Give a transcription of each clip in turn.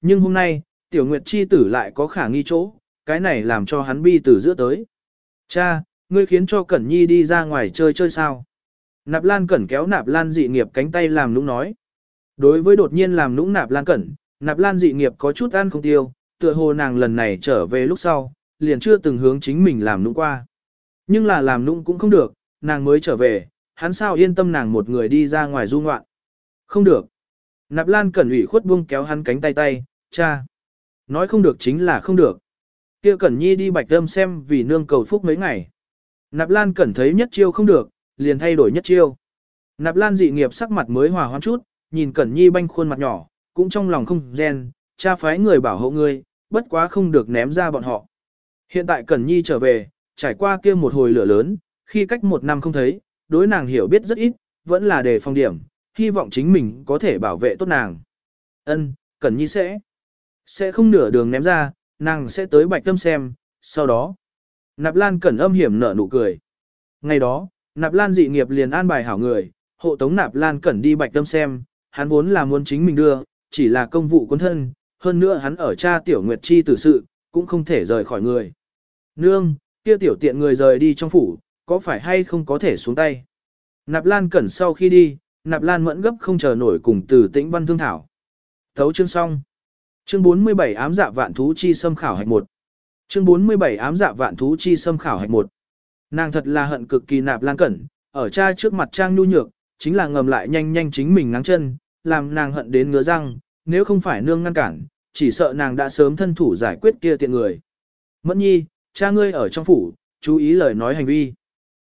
Nhưng hôm nay, tiểu nguyệt chi tử lại có khả nghi chỗ, cái này làm cho hắn bi từ giữa tới. Cha, ngươi khiến cho Cẩn Nhi đi ra ngoài chơi chơi sao? Nạp Lan Cẩn kéo Nạp Lan dị nghiệp cánh tay làm nũng nói. Đối với đột nhiên làm nũng Nạp Lan Cẩn, Nạp Lan dị nghiệp có chút ăn không tiêu, tựa hồ nàng lần này trở về lúc sau, liền chưa từng hướng chính mình làm nũng qua. Nhưng là làm nũng cũng không được, nàng mới trở về, hắn sao yên tâm nàng một người đi ra ngoài du ngoạn. Không được. Nạp Lan Cẩn ủy khuất buông kéo hắn cánh tay tay, cha. Nói không được chính là không được. Kia Cẩn Nhi đi bạch tâm xem vì nương cầu phúc mấy ngày. Nạp Lan Cẩn thấy nhất chiêu không được, liền thay đổi nhất chiêu. Nạp Lan dị nghiệp sắc mặt mới hòa hoãn chút, nhìn Cẩn Nhi banh khuôn mặt nhỏ, cũng trong lòng không ghen, cha phái người bảo hộ ngươi, bất quá không được ném ra bọn họ. Hiện tại Cẩn Nhi trở về, trải qua kia một hồi lửa lớn, khi cách một năm không thấy, đối nàng hiểu biết rất ít, vẫn là đề phòng điểm, hy vọng chính mình có thể bảo vệ tốt nàng. Ân, Cẩn Nhi sẽ, sẽ không nửa đường ném ra, nàng sẽ tới bạch tâm xem, sau đó. Nạp Lan Cẩn âm hiểm nở nụ cười. Ngày đó, Nạp Lan dị nghiệp liền an bài hảo người, hộ tống Nạp Lan Cẩn đi bạch tâm xem, hắn vốn là muốn chính mình đưa, chỉ là công vụ quân thân, hơn nữa hắn ở cha tiểu nguyệt chi tử sự, cũng không thể rời khỏi người. Nương, kia tiểu tiện người rời đi trong phủ, có phải hay không có thể xuống tay? Nạp Lan Cẩn sau khi đi, Nạp Lan mẫn gấp không chờ nổi cùng từ tĩnh văn thương thảo. Thấu chương xong. Chương 47 ám dạ vạn thú chi xâm khảo hạch 1. Chương 47 ám dạ vạn thú chi xâm khảo hạch 1. Nàng thật là hận cực kỳ Nạp Lan Cẩn, ở cha trước mặt trang nhu nhược, chính là ngầm lại nhanh nhanh chính mình ngáng chân, làm nàng hận đến ngứa răng, nếu không phải nương ngăn cản, chỉ sợ nàng đã sớm thân thủ giải quyết kia tiện người. Mẫn nhi, cha ngươi ở trong phủ, chú ý lời nói hành vi.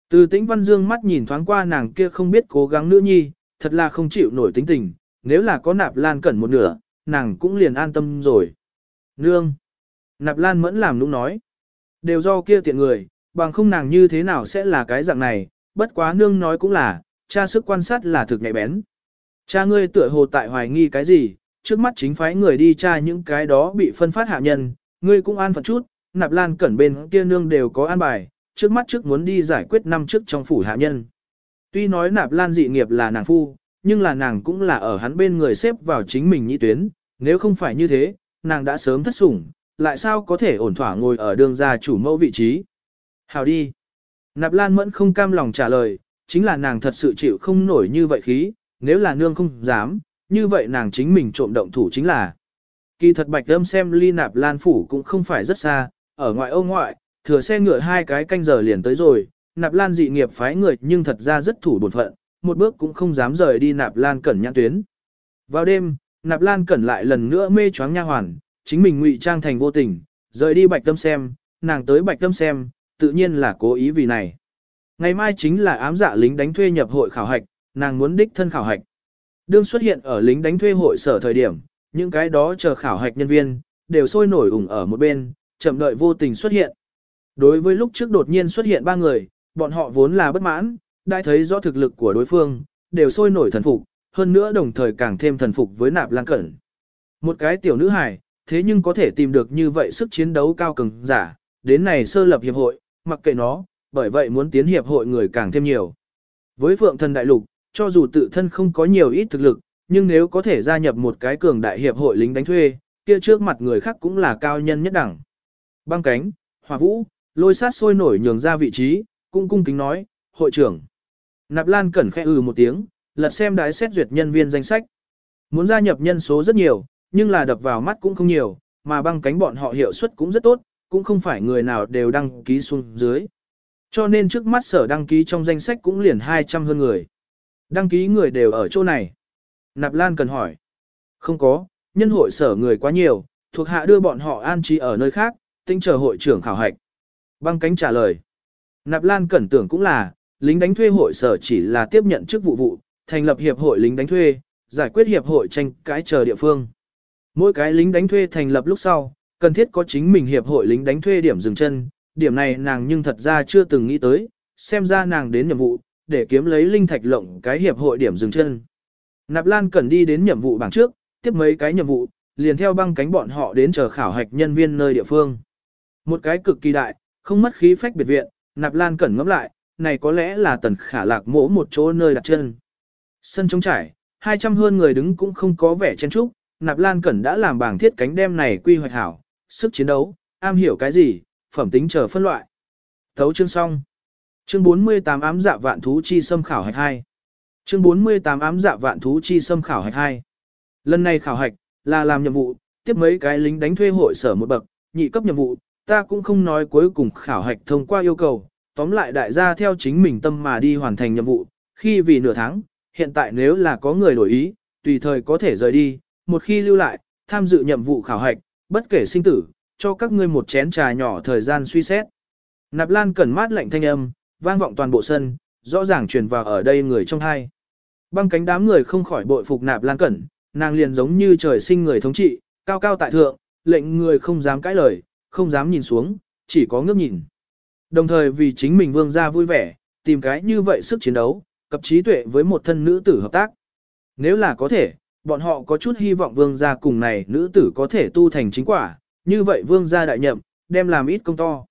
Từ tĩnh văn dương mắt nhìn thoáng qua nàng kia không biết cố gắng nữa nhi, thật là không chịu nổi tính tình, nếu là có nạp lan cẩn một nửa, nàng cũng liền an tâm rồi. Nương! Nạp lan mẫn làm nũng nói. Đều do kia tiện người, bằng không nàng như thế nào sẽ là cái dạng này, bất quá nương nói cũng là, cha sức quan sát là thực nhạy bén. Cha ngươi tựa hồ tại hoài nghi cái gì, trước mắt chính phái người đi tra những cái đó bị phân phát hạ nhân, ngươi cũng an phận chút, nạp lan cẩn bên kia nương đều có an bài, trước mắt trước muốn đi giải quyết năm trước trong phủ hạ nhân. Tuy nói nạp lan dị nghiệp là nàng phu, nhưng là nàng cũng là ở hắn bên người xếp vào chính mình nhị tuyến, nếu không phải như thế, nàng đã sớm thất sủng, lại sao có thể ổn thỏa ngồi ở đường gia chủ mẫu vị trí. Hào đi. Nạp lan mẫn không cam lòng trả lời, chính là nàng thật sự chịu không nổi như vậy khí, nếu là nương không dám, như vậy nàng chính mình trộm động thủ chính là. Kỳ thật bạch âm xem ly nạp lan phủ cũng không phải rất xa, ở ngoại ô ngoại, thừa xe ngựa hai cái canh giờ liền tới rồi, nạp lan dị nghiệp phái người nhưng thật ra rất thủ bột phận, một bước cũng không dám rời đi nạp lan cẩn nhãn tuyến. Vào đêm, nạp lan cẩn lại lần nữa mê choáng nha hoàn, chính mình ngụy trang thành vô tình, rời đi bạch tâm xem, nàng tới bạch tâm xem, tự nhiên là cố ý vì này. Ngày mai chính là ám dạ lính đánh thuê nhập hội khảo hạch, nàng muốn đích thân khảo hạch. Đương xuất hiện ở lính đánh thuê hội sở thời điểm, những cái đó chờ khảo hạch nhân viên, đều sôi nổi ủng ở một bên, chậm đợi vô tình xuất hiện. Đối với lúc trước đột nhiên xuất hiện ba người, bọn họ vốn là bất mãn, đã thấy rõ thực lực của đối phương, đều sôi nổi thần phục, hơn nữa đồng thời càng thêm thần phục với nạp lan cẩn. Một cái tiểu nữ hài, thế nhưng có thể tìm được như vậy sức chiến đấu cao cường giả, đến này sơ lập hiệp hội, mặc kệ nó, bởi vậy muốn tiến hiệp hội người càng thêm nhiều. Với phượng thần đại lục, cho dù tự thân không có nhiều ít thực lực, nhưng nếu có thể gia nhập một cái cường đại hiệp hội lính đánh thuê, kia trước mặt người khác cũng là cao nhân nhất đẳng. Băng cánh, hòa vũ, lôi sát sôi nổi nhường ra vị trí, cung cung kính nói, hội trưởng. Nạp Lan cẩn khẽ ừ một tiếng, lật xem đái xét duyệt nhân viên danh sách. Muốn gia nhập nhân số rất nhiều, nhưng là đập vào mắt cũng không nhiều, mà băng cánh bọn họ hiệu suất cũng rất tốt, cũng không phải người nào đều đăng ký xuống dưới. Cho nên trước mắt sở đăng ký trong danh sách cũng liền 200 hơn người. Đăng ký người đều ở chỗ này. Nạp Lan cần hỏi. Không có, nhân hội sở người quá nhiều, thuộc hạ đưa bọn họ an trí ở nơi khác, tinh chờ hội trưởng khảo hạch. Băng cánh trả lời. Nạp Lan cẩn tưởng cũng là, lính đánh thuê hội sở chỉ là tiếp nhận chức vụ vụ, thành lập hiệp hội lính đánh thuê, giải quyết hiệp hội tranh cãi chờ địa phương. Mỗi cái lính đánh thuê thành lập lúc sau, cần thiết có chính mình hiệp hội lính đánh thuê điểm dừng chân, điểm này nàng nhưng thật ra chưa từng nghĩ tới, xem ra nàng đến nhiệm vụ, để kiếm lấy linh thạch lộng cái hiệp hội điểm dừng chân. Nạp Lan cần đi đến nhiệm vụ bảng trước, tiếp mấy cái nhiệm vụ, liền theo băng cánh bọn họ đến chờ khảo hạch nhân viên nơi địa phương. Một cái cực kỳ đại, không mất khí phách biệt viện, Nạp Lan cẩn ngẫm lại, này có lẽ là tần khả lạc mỗ một chỗ nơi đặt chân. Sân trống trải, 200 hơn người đứng cũng không có vẻ chen trúc, Nạp Lan Cẩn đã làm bảng thiết cánh đem này quy hoạch hảo, sức chiến đấu, am hiểu cái gì, phẩm tính chờ phân loại. Thấu chương xong. Chương 48 ám dạ vạn thú chi xâm khảo hạch 2. Chương 48 ám dạ vạn thú chi xâm khảo hạch 2. Lần này khảo hạch, là làm nhiệm vụ, tiếp mấy cái lính đánh thuê hội sở một bậc, nhị cấp nhiệm vụ, ta cũng không nói cuối cùng khảo hạch thông qua yêu cầu, tóm lại đại gia theo chính mình tâm mà đi hoàn thành nhiệm vụ, khi vì nửa tháng, hiện tại nếu là có người đổi ý, tùy thời có thể rời đi, một khi lưu lại, tham dự nhiệm vụ khảo hạch, bất kể sinh tử, cho các ngươi một chén trà nhỏ thời gian suy xét. Nạp Lan cẩn mát lạnh thanh âm, vang vọng toàn bộ sân, rõ ràng truyền vào ở đây người trong hai. Băng cánh đám người không khỏi bội phục Nạp Lan cẩn, nàng liền giống như trời sinh người thống trị, cao cao tại thượng, lệnh người không dám cãi lời, không dám nhìn xuống, chỉ có ngước nhìn. Đồng thời vì chính mình vương gia vui vẻ, tìm cái như vậy sức chiến đấu, cập trí tuệ với một thân nữ tử hợp tác. Nếu là có thể, bọn họ có chút hy vọng vương gia cùng này nữ tử có thể tu thành chính quả, như vậy vương gia đại nhậm, đem làm ít công to.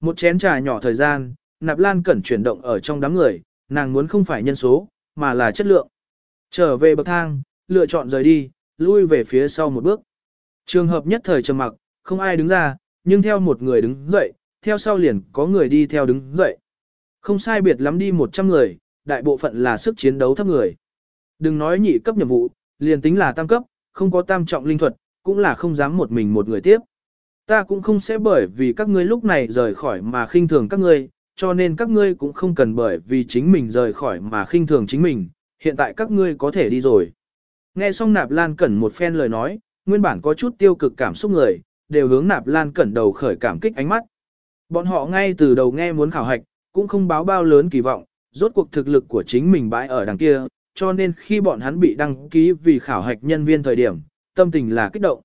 Một chén trà nhỏ thời gian, nạp lan cẩn chuyển động ở trong đám người, nàng muốn không phải nhân số, mà là chất lượng. Trở về bậc thang, lựa chọn rời đi, lui về phía sau một bước. Trường hợp nhất thời trầm mặc, không ai đứng ra, nhưng theo một người đứng dậy, theo sau liền có người đi theo đứng dậy. Không sai biệt lắm đi 100 người, đại bộ phận là sức chiến đấu thấp người. Đừng nói nhị cấp nhiệm vụ, liền tính là tam cấp, không có tam trọng linh thuật, cũng là không dám một mình một người tiếp. Ta cũng không sẽ bởi vì các ngươi lúc này rời khỏi mà khinh thường các ngươi, cho nên các ngươi cũng không cần bởi vì chính mình rời khỏi mà khinh thường chính mình, hiện tại các ngươi có thể đi rồi. Nghe xong Nạp Lan Cẩn một phen lời nói, nguyên bản có chút tiêu cực cảm xúc người, đều hướng Nạp Lan Cẩn đầu khởi cảm kích ánh mắt. Bọn họ ngay từ đầu nghe muốn khảo hạch, cũng không báo bao lớn kỳ vọng, rốt cuộc thực lực của chính mình bãi ở đằng kia, cho nên khi bọn hắn bị đăng ký vì khảo hạch nhân viên thời điểm, tâm tình là kích động.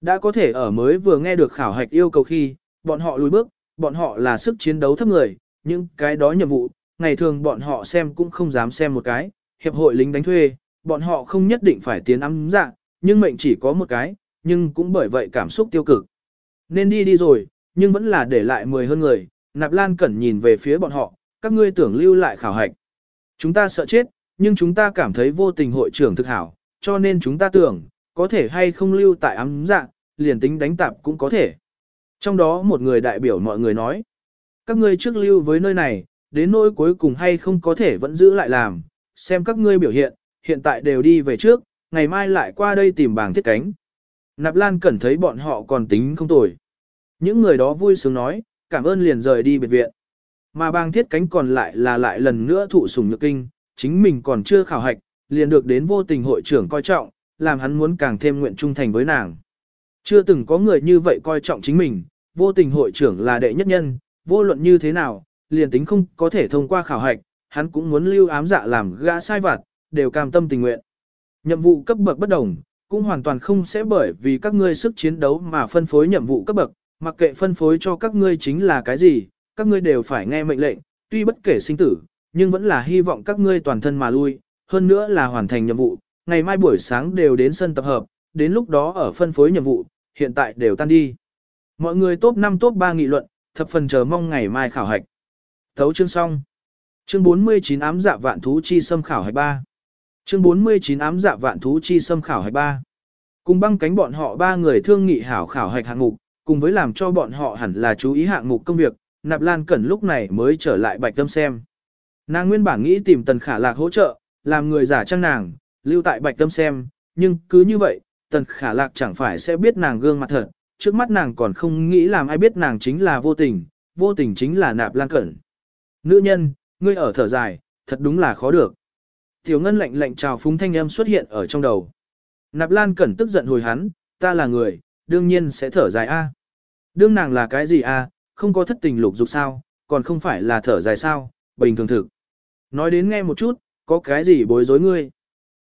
Đã có thể ở mới vừa nghe được khảo hạch yêu cầu khi, bọn họ lùi bước, bọn họ là sức chiến đấu thấp người, nhưng cái đó nhiệm vụ, ngày thường bọn họ xem cũng không dám xem một cái, hiệp hội lính đánh thuê, bọn họ không nhất định phải tiến ấm dạ, nhưng mệnh chỉ có một cái, nhưng cũng bởi vậy cảm xúc tiêu cực. Nên đi đi rồi, nhưng vẫn là để lại mười hơn người, Nạp Lan Cẩn nhìn về phía bọn họ, các ngươi tưởng lưu lại khảo hạch. Chúng ta sợ chết, nhưng chúng ta cảm thấy vô tình hội trưởng thực hảo, cho nên chúng ta tưởng, có thể hay không lưu tại ám dạng, liền tính đánh tạp cũng có thể. Trong đó một người đại biểu mọi người nói, các ngươi trước lưu với nơi này, đến nỗi cuối cùng hay không có thể vẫn giữ lại làm, xem các ngươi biểu hiện, hiện tại đều đi về trước, ngày mai lại qua đây tìm bảng thiết cánh. Nạp Lan Cẩn thấy bọn họ còn tính không tồi. Những người đó vui sướng nói, cảm ơn liền rời đi biệt viện. Mà bang thiết cánh còn lại là lại lần nữa thụ sủng nhược kinh, chính mình còn chưa khảo hạch, liền được đến vô tình hội trưởng coi trọng, làm hắn muốn càng thêm nguyện trung thành với nàng. Chưa từng có người như vậy coi trọng chính mình, vô tình hội trưởng là đệ nhất nhân, vô luận như thế nào, liền tính không có thể thông qua khảo hạch, hắn cũng muốn lưu ám dạ làm gã sai vặt, đều cam tâm tình nguyện. Nhiệm vụ cấp bậc bất đồng, cũng hoàn toàn không sẽ bởi vì các ngươi sức chiến đấu mà phân phối nhiệm vụ cấp bậc, mặc kệ phân phối cho các ngươi chính là cái gì, các ngươi đều phải nghe mệnh lệnh, tuy bất kể sinh tử, nhưng vẫn là hy vọng các ngươi toàn thân mà lui, hơn nữa là hoàn thành nhiệm vụ, ngày mai buổi sáng đều đến sân tập hợp, đến lúc đó ở phân phối nhiệm vụ, hiện tại đều tan đi. Mọi người top 5 top 3 nghị luận, thập phần chờ mong ngày mai khảo hạch. Thấu chương xong. Chương 49 ám dạ vạn thú chi xâm khảo hạch 3. Chương 49 ám dạ vạn thú chi xâm khảo hạch 3. Cùng băng cánh bọn họ ba người thương nghị hảo khảo hạch hạng mục, cùng với làm cho bọn họ hẳn là chú ý hạng mục công việc, Nạp Lan Cẩn lúc này mới trở lại Bạch Tâm xem. Nàng nguyên bản nghĩ tìm Tần Khả Lạc hỗ trợ, làm người giả trang nàng, lưu tại Bạch Tâm xem, nhưng cứ như vậy, Tần Khả Lạc chẳng phải sẽ biết nàng gương mặt thật, trước mắt nàng còn không nghĩ làm ai biết nàng chính là vô tình, vô tình chính là Nạp Lan Cẩn. Nữ nhân, ngươi ở thở dài, thật đúng là khó được. Tiểu Ngân lạnh lạnh chào phúng thanh âm xuất hiện ở trong đầu. Nạp Lan Cẩn tức giận hồi hắn, ta là người, đương nhiên sẽ thở dài a. Đương nàng là cái gì a, không có thất tình lục dục sao, còn không phải là thở dài sao, bình thường thực. Nói đến nghe một chút, có cái gì bối rối ngươi.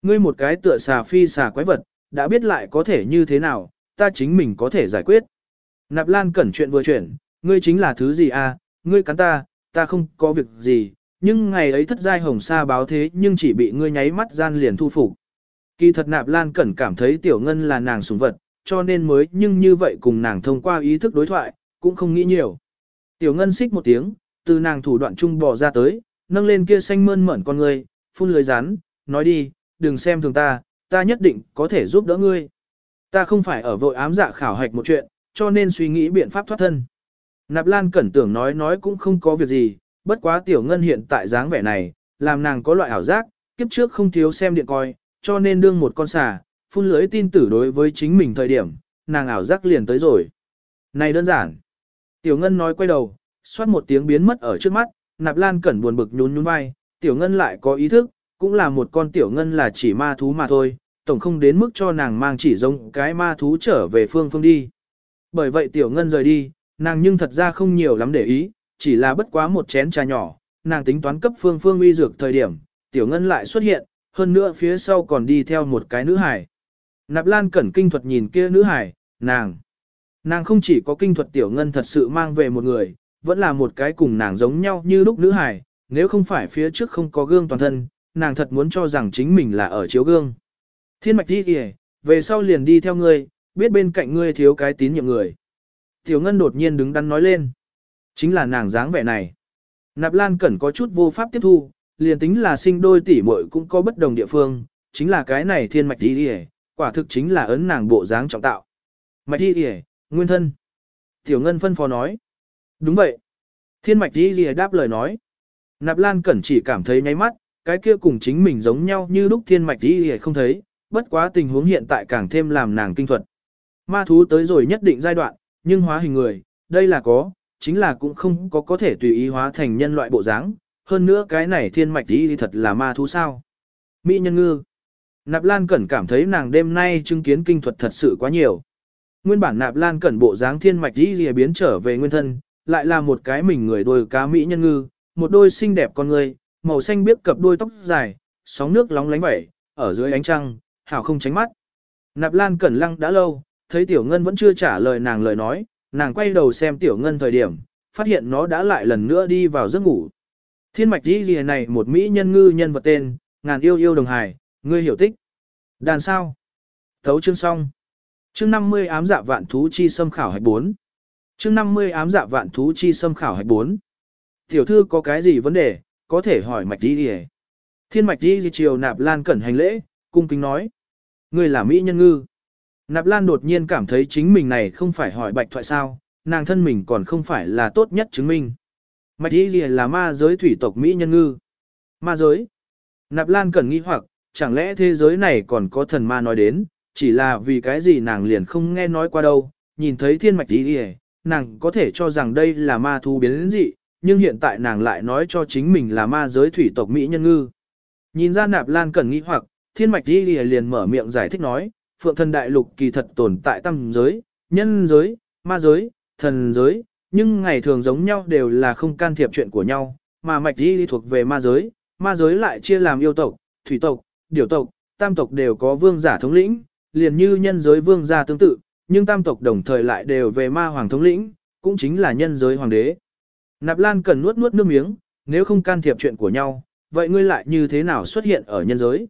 Ngươi một cái tựa xà phi xà quái vật, đã biết lại có thể như thế nào, ta chính mình có thể giải quyết. Nạp Lan cẩn chuyện vừa chuyển, ngươi chính là thứ gì a? ngươi cắn ta, ta không có việc gì, nhưng ngày ấy thất giai hồng sa báo thế nhưng chỉ bị ngươi nháy mắt gian liền thu phục. Kỳ thật Nạp Lan cẩn cảm thấy Tiểu Ngân là nàng sủng vật, cho nên mới nhưng như vậy cùng nàng thông qua ý thức đối thoại, cũng không nghĩ nhiều. Tiểu ngân xích một tiếng, từ nàng thủ đoạn trung bò ra tới, nâng lên kia xanh mơn mởn con ngươi, phun lưới rắn, nói đi, đừng xem thường ta, ta nhất định có thể giúp đỡ ngươi. Ta không phải ở vội ám dạ khảo hạch một chuyện, cho nên suy nghĩ biện pháp thoát thân. Nạp Lan cẩn tưởng nói nói cũng không có việc gì, bất quá tiểu ngân hiện tại dáng vẻ này, làm nàng có loại ảo giác, kiếp trước không thiếu xem điện coi, cho nên đương một con xà, phun lưới tin tử đối với chính mình thời điểm, nàng ảo giác liền tới rồi. Này đơn giản. Tiểu ngân nói quay đầu, xoát một tiếng biến mất ở trước mắt, nạp lan cẩn buồn bực nhún nhún vai, tiểu ngân lại có ý thức, cũng là một con tiểu ngân là chỉ ma thú mà thôi, tổng không đến mức cho nàng mang chỉ giống cái ma thú trở về phương phương đi. Bởi vậy tiểu ngân rời đi, nàng nhưng thật ra không nhiều lắm để ý, chỉ là bất quá một chén trà nhỏ, nàng tính toán cấp phương phương uy dược thời điểm, tiểu ngân lại xuất hiện, hơn nữa phía sau còn đi theo một cái nữ hải. Nạp Lan cẩn kinh thuật nhìn kia nữ hải, nàng. Nàng không chỉ có kinh thuật tiểu ngân thật sự mang về một người, vẫn là một cái cùng nàng giống nhau như lúc nữ hải, nếu không phải phía trước không có gương toàn thân, nàng thật muốn cho rằng chính mình là ở chiếu gương. Thiên mạch đi kìa, về sau liền đi theo ngươi, biết bên cạnh ngươi thiếu cái tín nhiệm người. Tiểu ngân đột nhiên đứng đắn nói lên. Chính là nàng dáng vẻ này. Nạp Lan Cẩn có chút vô pháp tiếp thu, liền tính là sinh đôi tỷ muội cũng có bất đồng địa phương, chính là cái này thiên mạch đi kìa, quả thực chính là ấn nàng bộ dáng trọng tạo. Mạch đi đi nguyên thân. Tiểu Ngân phân phó nói. Đúng vậy. Thiên mạch đi đi đáp lời nói. Nạp Lan Cẩn chỉ cảm thấy nháy mắt, cái kia cùng chính mình giống nhau như lúc thiên mạch đi đi không thấy, bất quá tình huống hiện tại càng thêm làm nàng kinh thuật. Ma thú tới rồi nhất định giai đoạn, nhưng hóa hình người, đây là có, chính là cũng không có có thể tùy ý hóa thành nhân loại bộ dáng. hơn nữa cái này thiên mạch đi thật là ma thú sao. Mỹ nhân ngư. Nạp Lan Cẩn cảm thấy nàng đêm nay chứng kiến kinh thuật thật sự quá nhiều. Nguyên bản Nạp Lan Cẩn bộ dáng thiên mạch đi lìa biến trở về nguyên thân, lại là một cái mình người đôi cá Mỹ nhân ngư, một đôi xinh đẹp con người, màu xanh biếc cặp đôi tóc dài, sóng nước lóng lánh vẩy, ở dưới ánh trăng, hảo không tránh mắt. Nạp Lan Cẩn lăng đã lâu, thấy Tiểu Ngân vẫn chưa trả lời nàng lời nói, nàng quay đầu xem Tiểu Ngân thời điểm, phát hiện nó đã lại lần nữa đi vào giấc ngủ. Thiên mạch đi gì này một Mỹ nhân ngư nhân vật tên, ngàn yêu yêu đồng hài, ngươi hiểu tích. Đàn sao? Thấu chương xong. Chương 50 ám dạ vạn thú chi xâm khảo hạch 4. Chương 50 ám dạ vạn thú chi xâm khảo hạch 4. Tiểu thư có cái gì vấn đề, có thể hỏi mạch đi đi Thiên mạch đi đi chiều nạp lan cẩn hành lễ, cung kính nói. Ngươi là Mỹ nhân ngư. Nạp Lan đột nhiên cảm thấy chính mình này không phải hỏi bạch thoại sao, nàng thân mình còn không phải là tốt nhất chứng minh. Mạch đi đi là ma giới thủy tộc Mỹ nhân ngư. Ma giới. Nạp Lan cẩn nghi hoặc, chẳng lẽ thế giới này còn có thần ma nói đến, chỉ là vì cái gì nàng liền không nghe nói qua đâu, nhìn thấy thiên mạch đi Lìa, nàng có thể cho rằng đây là ma thú biến đến dị, nhưng hiện tại nàng lại nói cho chính mình là ma giới thủy tộc Mỹ nhân ngư. Nhìn ra Nạp Lan cần nghi hoặc, thiên mạch đi đi liền mở miệng giải thích nói, phượng thần đại lục kỳ thật tồn tại tam giới, nhân giới, ma giới, thần giới, nhưng ngày thường giống nhau đều là không can thiệp chuyện của nhau, mà mạch đi thuộc về ma giới, ma giới lại chia làm yêu tộc, thủy tộc, điều tộc, tam tộc đều có vương giả thống lĩnh, liền như nhân giới vương gia tương tự, nhưng tam tộc đồng thời lại đều về ma hoàng thống lĩnh, cũng chính là nhân giới hoàng đế. Nạp Lan cần nuốt nuốt nước miếng, nếu không can thiệp chuyện của nhau, vậy ngươi lại như thế nào xuất hiện ở nhân giới?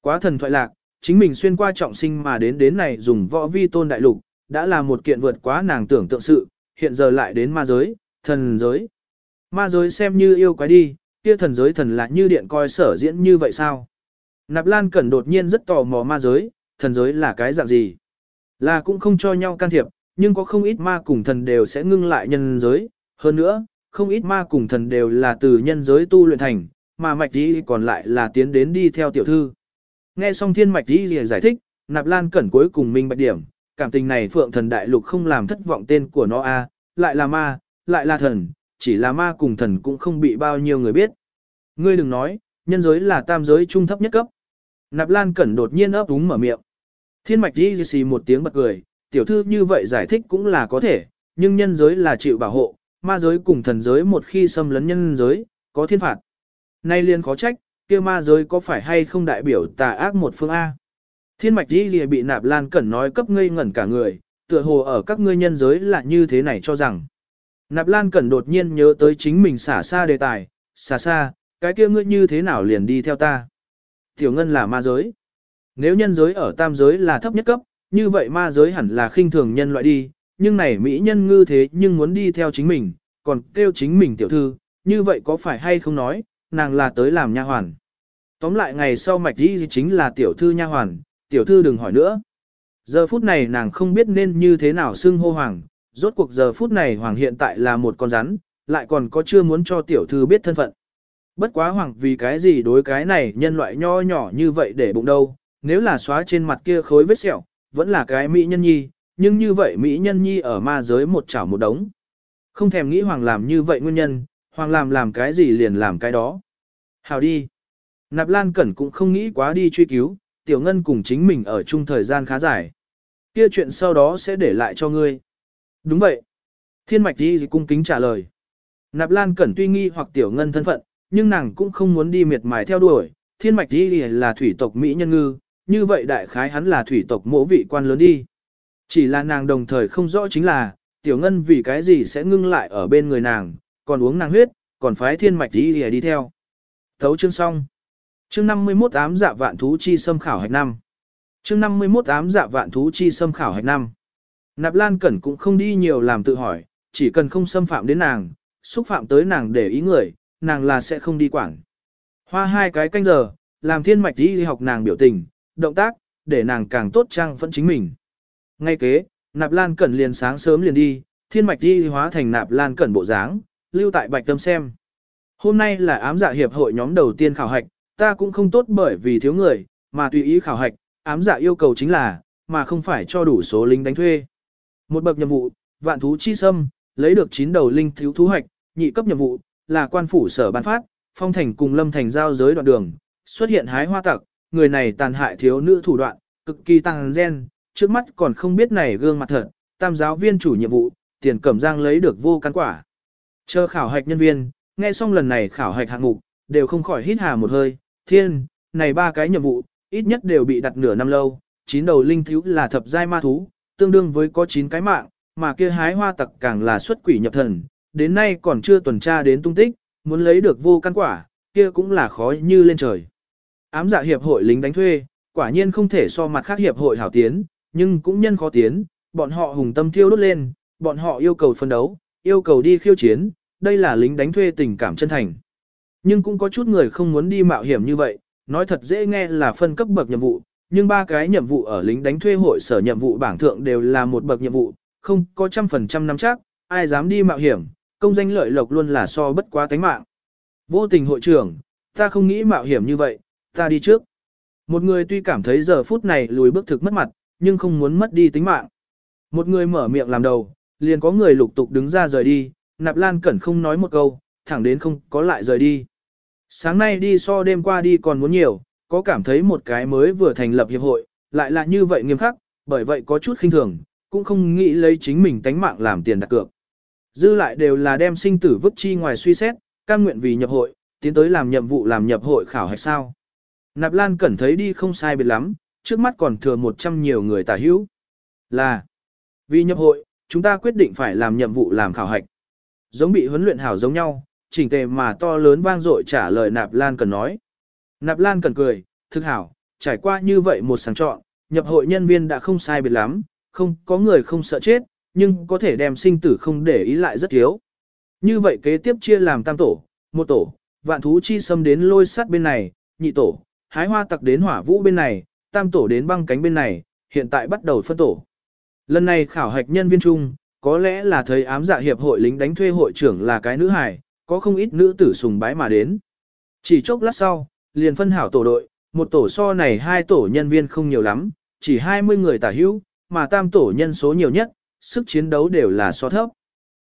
Quá thần thoại lạc, chính mình xuyên qua trọng sinh mà đến đến này dùng võ vi tôn đại lục, đã là một kiện vượt quá nàng tưởng tượng sự, hiện giờ lại đến ma giới, thần giới. Ma giới xem như yêu quái đi, kia thần giới thần lại như điện coi sở diễn như vậy sao? Nạp Lan Cẩn đột nhiên rất tò mò ma giới, thần giới là cái dạng gì? Là cũng không cho nhau can thiệp, nhưng có không ít ma cùng thần đều sẽ ngưng lại nhân giới. Hơn nữa, không ít ma cùng thần đều là từ nhân giới tu luyện thành, mà mạch đi còn lại là tiến đến đi theo tiểu thư. Nghe xong thiên mạch đi giải thích, nạp lan cẩn cuối cùng minh bạch điểm, cảm tình này phượng thần đại lục không làm thất vọng tên của nó a lại là ma, lại là thần, chỉ là ma cùng thần cũng không bị bao nhiêu người biết. Ngươi đừng nói, nhân giới là tam giới trung thấp nhất cấp. Nạp lan cẩn đột nhiên ấp úng mở miệng. Thiên mạch đi xì một tiếng bật cười, tiểu thư như vậy giải thích cũng là có thể, nhưng nhân giới là chịu bảo hộ, ma giới cùng thần giới một khi xâm lấn nhân giới, có thiên phạt. Nay liên khó trách, kia ma giới có phải hay không đại biểu tà ác một phương A. Thiên mạch đi lìa bị nạp lan cẩn nói cấp ngây ngẩn cả người, tựa hồ ở các ngươi nhân giới là như thế này cho rằng. Nạp lan cẩn đột nhiên nhớ tới chính mình xả xa đề tài, xả xa, cái kia ngươi như thế nào liền đi theo ta. Tiểu ngân là ma giới. Nếu nhân giới ở tam giới là thấp nhất cấp, như vậy ma giới hẳn là khinh thường nhân loại đi, nhưng này mỹ nhân ngư thế nhưng muốn đi theo chính mình, còn kêu chính mình tiểu thư, như vậy có phải hay không nói, nàng là tới làm nha hoàn. Tóm lại ngày sau mạch đi chính là tiểu thư nha hoàn, tiểu thư đừng hỏi nữa. Giờ phút này nàng không biết nên như thế nào xưng hô hoàng, rốt cuộc giờ phút này hoàng hiện tại là một con rắn, lại còn có chưa muốn cho tiểu thư biết thân phận. Bất quá hoàng vì cái gì đối cái này nhân loại nho nhỏ như vậy để bụng đâu, nếu là xóa trên mặt kia khối vết sẹo, vẫn là cái mỹ nhân nhi, nhưng như vậy mỹ nhân nhi ở ma giới một chảo một đống. Không thèm nghĩ hoàng làm như vậy nguyên nhân, hoàng làm làm cái gì liền làm cái đó. Hào đi. Nạp Lan Cẩn cũng không nghĩ quá đi truy cứu, Tiểu Ngân cùng chính mình ở chung thời gian khá dài. Kia chuyện sau đó sẽ để lại cho ngươi. Đúng vậy. Thiên Mạch Di cung kính trả lời. Nạp Lan Cẩn tuy nghi hoặc Tiểu Ngân thân phận, nhưng nàng cũng không muốn đi miệt mài theo đuổi. Thiên Mạch đi là thủy tộc Mỹ nhân ngư, như vậy đại khái hắn là thủy tộc mỗ vị quan lớn đi. Chỉ là nàng đồng thời không rõ chính là, Tiểu Ngân vì cái gì sẽ ngưng lại ở bên người nàng, còn uống nàng huyết, còn phái Thiên Mạch đi đi theo. Thấu chương xong. Chương 51 ám dạ vạn thú chi xâm khảo hạch năm. Chương 51 ám dạ vạn thú chi xâm khảo hạch năm. Nạp Lan Cẩn cũng không đi nhiều làm tự hỏi, chỉ cần không xâm phạm đến nàng, xúc phạm tới nàng để ý người, nàng là sẽ không đi quản. Hoa hai cái canh giờ, làm thiên mạch đi học nàng biểu tình, động tác, để nàng càng tốt trang phẫn chính mình. Ngay kế, Nạp Lan Cẩn liền sáng sớm liền đi, thiên mạch đi hóa thành Nạp Lan Cẩn bộ dáng, lưu tại bạch tâm xem. Hôm nay là ám dạ hiệp hội nhóm đầu tiên khảo hạch, ta cũng không tốt bởi vì thiếu người, mà tùy ý khảo hạch, ám dạ yêu cầu chính là, mà không phải cho đủ số lính đánh thuê. Một bậc nhiệm vụ, vạn thú chi sâm, lấy được 9 đầu linh thiếu thú hoạch, nhị cấp nhiệm vụ, là quan phủ sở ban phát, phong thành cùng lâm thành giao giới đoạn đường, xuất hiện hái hoa tặc, người này tàn hại thiếu nữ thủ đoạn, cực kỳ tăng gen, trước mắt còn không biết này gương mặt thật, tam giáo viên chủ nhiệm vụ, tiền cẩm giang lấy được vô căn quả. Chờ khảo hạch nhân viên, nghe xong lần này khảo hạch hạng mục, đều không khỏi hít hà một hơi, thiên, này ba cái nhiệm vụ, ít nhất đều bị đặt nửa năm lâu, chín đầu linh thiếu là thập giai ma thú, tương đương với có chín cái mạng, mà kia hái hoa tặc càng là xuất quỷ nhập thần, đến nay còn chưa tuần tra đến tung tích, muốn lấy được vô căn quả, kia cũng là khó như lên trời. Ám dạ hiệp hội lính đánh thuê, quả nhiên không thể so mặt khác hiệp hội hảo tiến, nhưng cũng nhân khó tiến, bọn họ hùng tâm thiêu đốt lên, bọn họ yêu cầu phân đấu, yêu cầu đi khiêu chiến, đây là lính đánh thuê tình cảm chân thành. Nhưng cũng có chút người không muốn đi mạo hiểm như vậy, nói thật dễ nghe là phân cấp bậc nhiệm vụ, nhưng ba cái nhiệm vụ ở lính đánh thuê hội sở nhiệm vụ bảng thượng đều là một bậc nhiệm vụ, không có trăm phần trăm nắm chắc, ai dám đi mạo hiểm, công danh lợi lộc luôn là so bất quá tánh mạng. Vô tình hội trưởng, ta không nghĩ mạo hiểm như vậy, ta đi trước. Một người tuy cảm thấy giờ phút này lùi bước thực mất mặt, nhưng không muốn mất đi tính mạng. Một người mở miệng làm đầu, liền có người lục tục đứng ra rời đi, nạp lan cẩn không nói một câu, thẳng đến không có lại rời đi. Sáng nay đi so đêm qua đi còn muốn nhiều, có cảm thấy một cái mới vừa thành lập hiệp hội, lại là như vậy nghiêm khắc, bởi vậy có chút khinh thường, cũng không nghĩ lấy chính mình tánh mạng làm tiền đặt cược. Dư lại đều là đem sinh tử vứt chi ngoài suy xét, cam nguyện vì nhập hội, tiến tới làm nhiệm vụ làm nhập hội khảo hạch sao. Nạp Lan Cẩn thấy đi không sai biệt lắm, trước mắt còn thừa 100 nhiều người tả hữu. Là, vì nhập hội, chúng ta quyết định phải làm nhiệm vụ làm khảo hạch. Giống bị huấn luyện hảo giống nhau, chỉnh tề mà to lớn vang dội trả lời Nạp Lan Cẩn nói. Nạp Lan Cẩn cười, thực hảo, trải qua như vậy một sáng chọn, nhập hội nhân viên đã không sai biệt lắm, không có người không sợ chết, nhưng có thể đem sinh tử không để ý lại rất thiếu. Như vậy kế tiếp chia làm tam tổ, một tổ, vạn thú chi xâm đến lôi sắt bên này, nhị tổ, hái hoa tặc đến hỏa vũ bên này, tam tổ đến băng cánh bên này, hiện tại bắt đầu phân tổ. Lần này khảo hạch nhân viên chung, có lẽ là thấy ám dạ hiệp hội lính đánh thuê hội trưởng là cái nữ hài, có không ít nữ tử sùng bái mà đến. Chỉ chốc lát sau, liền phân hảo tổ đội, một tổ so này hai tổ nhân viên không nhiều lắm, chỉ 20 người tả hữu, mà tam tổ nhân số nhiều nhất, sức chiến đấu đều là so thấp.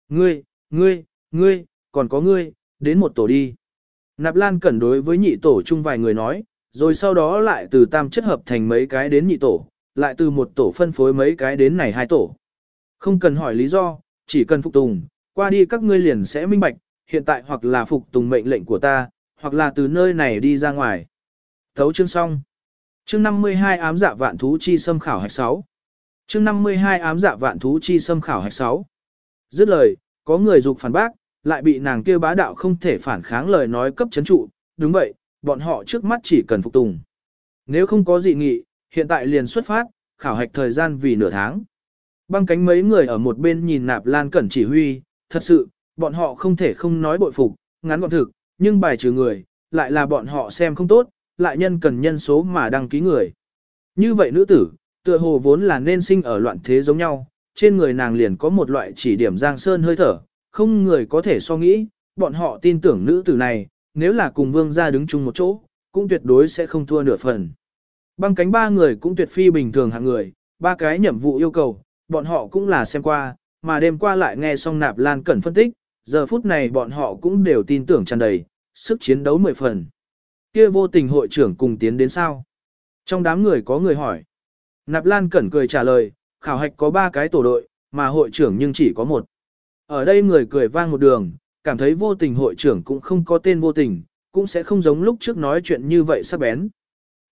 Ngươi, ngươi, ngươi, còn có ngươi, đến một tổ đi. Nạp Lan cẩn đối với nhị tổ chung vài người nói, rồi sau đó lại từ tam chất hợp thành mấy cái đến nhị tổ, lại từ một tổ phân phối mấy cái đến này hai tổ. Không cần hỏi lý do, chỉ cần phục tùng, qua đi các ngươi liền sẽ minh bạch, hiện tại hoặc là phục tùng mệnh lệnh của ta, hoặc là từ nơi này đi ra ngoài. Thấu chương xong. Chương 52 ám dạ vạn thú chi xâm khảo hạch 6. Chương 52 ám dạ vạn thú chi xâm khảo hạch 6. Dứt lời, có người dục phản bác, lại bị nàng kia bá đạo không thể phản kháng lời nói cấp chấn trụ, đúng vậy, bọn họ trước mắt chỉ cần phục tùng. Nếu không có dị nghị, hiện tại liền xuất phát, khảo hạch thời gian vì nửa tháng. Băng cánh mấy người ở một bên nhìn nạp lan cẩn chỉ huy, thật sự, bọn họ không thể không nói bội phục, ngắn gọn thực, nhưng bài trừ người, lại là bọn họ xem không tốt, lại nhân cần nhân số mà đăng ký người. Như vậy nữ tử, Tựa hồ vốn là nên sinh ở loạn thế giống nhau, trên người nàng liền có một loại chỉ điểm giang sơn hơi thở, không người có thể so nghĩ, bọn họ tin tưởng nữ tử này, nếu là cùng vương gia đứng chung một chỗ, cũng tuyệt đối sẽ không thua nửa phần. Băng cánh ba người cũng tuyệt phi bình thường hạng người, ba cái nhiệm vụ yêu cầu, bọn họ cũng là xem qua, mà đêm qua lại nghe xong nạp lan cẩn phân tích, giờ phút này bọn họ cũng đều tin tưởng tràn đầy, sức chiến đấu mười phần. Kia vô tình hội trưởng cùng tiến đến sao? Trong đám người có người hỏi. Nạp Lan Cẩn cười trả lời, khảo hạch có ba cái tổ đội, mà hội trưởng nhưng chỉ có một. Ở đây người cười vang một đường, cảm thấy vô tình hội trưởng cũng không có tên vô tình, cũng sẽ không giống lúc trước nói chuyện như vậy sắc bén.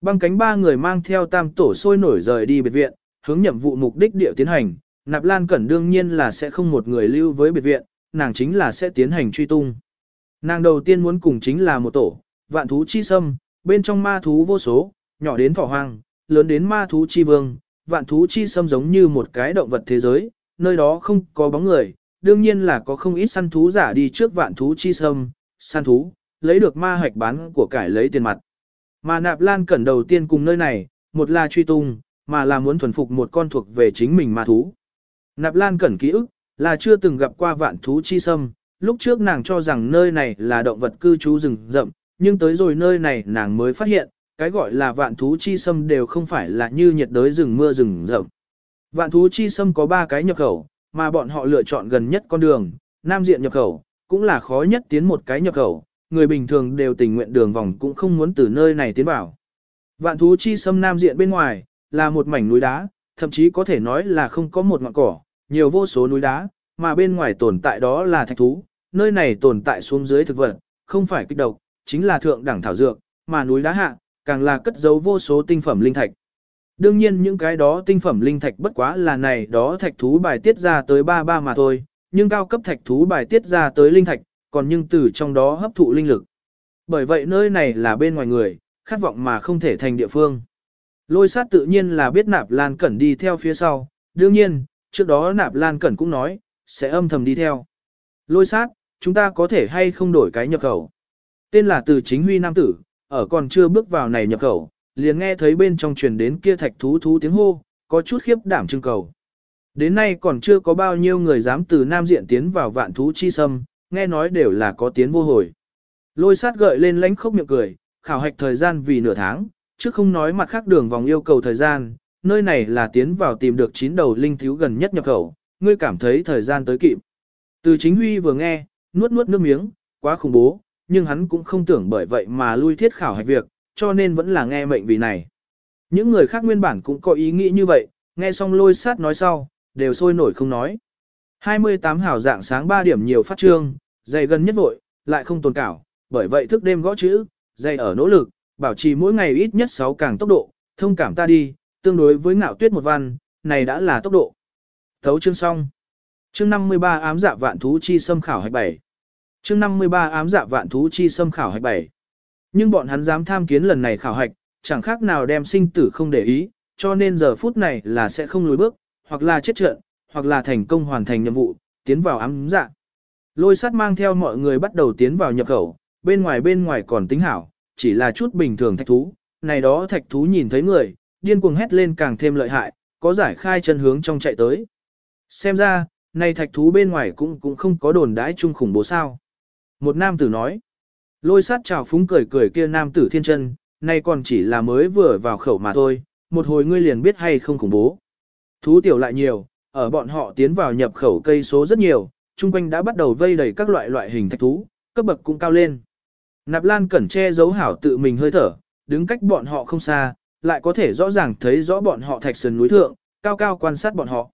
Băng cánh ba người mang theo tam tổ sôi nổi rời đi biệt viện, hướng nhiệm vụ mục đích địa tiến hành, Nạp Lan Cẩn đương nhiên là sẽ không một người lưu với biệt viện, nàng chính là sẽ tiến hành truy tung. Nàng đầu tiên muốn cùng chính là một tổ, vạn thú chi sâm, bên trong ma thú vô số, nhỏ đến thỏ hoang, lớn đến ma thú chi vương, vạn thú chi sâm giống như một cái động vật thế giới, nơi đó không có bóng người, đương nhiên là có không ít săn thú giả đi trước vạn thú chi sâm, săn thú, lấy được ma hạch bán của cải lấy tiền mặt. Mà nạp lan cẩn đầu tiên cùng nơi này, một là truy tung, mà là muốn thuần phục một con thuộc về chính mình ma thú. Nạp lan cẩn ký ức, là chưa từng gặp qua vạn thú chi sâm, lúc trước nàng cho rằng nơi này là động vật cư trú rừng rậm, nhưng tới rồi nơi này nàng mới phát hiện, cái gọi là vạn thú chi sâm đều không phải là như nhiệt đới rừng mưa rừng rậm. Vạn thú chi sâm có 3 cái nhập khẩu, mà bọn họ lựa chọn gần nhất con đường, nam diện nhập khẩu, cũng là khó nhất tiến một cái nhập khẩu, người bình thường đều tình nguyện đường vòng cũng không muốn từ nơi này tiến vào. Vạn thú chi sâm nam diện bên ngoài, là một mảnh núi đá, thậm chí có thể nói là không có một ngọn cỏ, nhiều vô số núi đá, mà bên ngoài tồn tại đó là thạch thú, nơi này tồn tại xuống dưới thực vật, không phải kích độc, chính là thượng đẳng thảo dược, mà núi đá hạ, càng là cất giấu vô số tinh phẩm linh thạch. Đương nhiên những cái đó tinh phẩm linh thạch bất quá là này đó thạch thú bài tiết ra tới ba ba mà thôi, nhưng cao cấp thạch thú bài tiết ra tới linh thạch, còn nhưng từ trong đó hấp thụ linh lực. Bởi vậy nơi này là bên ngoài người, khát vọng mà không thể thành địa phương. Lôi sát tự nhiên là biết nạp lan cẩn đi theo phía sau, đương nhiên, trước đó nạp lan cẩn cũng nói, sẽ âm thầm đi theo. Lôi sát, chúng ta có thể hay không đổi cái nhập khẩu. Tên là từ chính huy nam tử, ở còn chưa bước vào này nhập khẩu, liền nghe thấy bên trong truyền đến kia thạch thú thú tiếng hô, có chút khiếp đảm trưng cầu. Đến nay còn chưa có bao nhiêu người dám từ nam diện tiến vào vạn thú chi sâm, nghe nói đều là có tiến vô hồi. Lôi sát gợi lên lánh khốc miệng cười, khảo hạch thời gian vì nửa tháng, chứ không nói mặt khác đường vòng yêu cầu thời gian, nơi này là tiến vào tìm được chín đầu linh thiếu gần nhất nhập khẩu, ngươi cảm thấy thời gian tới kịp. Từ chính huy vừa nghe, nuốt nuốt nước miếng, quá khủng bố, nhưng hắn cũng không tưởng bởi vậy mà lui thiết khảo hạch việc, cho nên vẫn là nghe mệnh vì này. Những người khác nguyên bản cũng có ý nghĩ như vậy, nghe xong lôi sát nói sau, đều sôi nổi không nói. 28 hào dạng sáng 3 điểm nhiều phát trương, dày gần nhất vội, lại không tồn cảo, bởi vậy thức đêm gõ chữ, dày ở nỗ lực, bảo trì mỗi ngày ít nhất 6 càng tốc độ, thông cảm ta đi, tương đối với ngạo tuyết một văn, này đã là tốc độ. Thấu chương xong. Chương 53 ám dạ vạn thú chi xâm khảo hạch 7 chương 53 ám dạ vạn thú chi xâm khảo hạch 7. Nhưng bọn hắn dám tham kiến lần này khảo hạch, chẳng khác nào đem sinh tử không để ý, cho nên giờ phút này là sẽ không lùi bước, hoặc là chết trận, hoặc là thành công hoàn thành nhiệm vụ, tiến vào ám dạ. Lôi sát mang theo mọi người bắt đầu tiến vào nhập khẩu, bên ngoài bên ngoài còn tính hảo, chỉ là chút bình thường thạch thú, này đó thạch thú nhìn thấy người, điên cuồng hét lên càng thêm lợi hại, có giải khai chân hướng trong chạy tới. Xem ra, này thạch thú bên ngoài cũng cũng không có đồn đãi chung khủng bố sao. Một nam tử nói. Lôi sát chào phúng cười cười kia nam tử thiên chân, nay còn chỉ là mới vừa vào khẩu mà thôi, một hồi ngươi liền biết hay không khủng bố. Thú tiểu lại nhiều, ở bọn họ tiến vào nhập khẩu cây số rất nhiều, chung quanh đã bắt đầu vây đầy các loại loại hình thạch thú, cấp bậc cũng cao lên. Nạp Lan cẩn che giấu hảo tự mình hơi thở, đứng cách bọn họ không xa, lại có thể rõ ràng thấy rõ bọn họ thạch sườn núi thượng, cao cao quan sát bọn họ.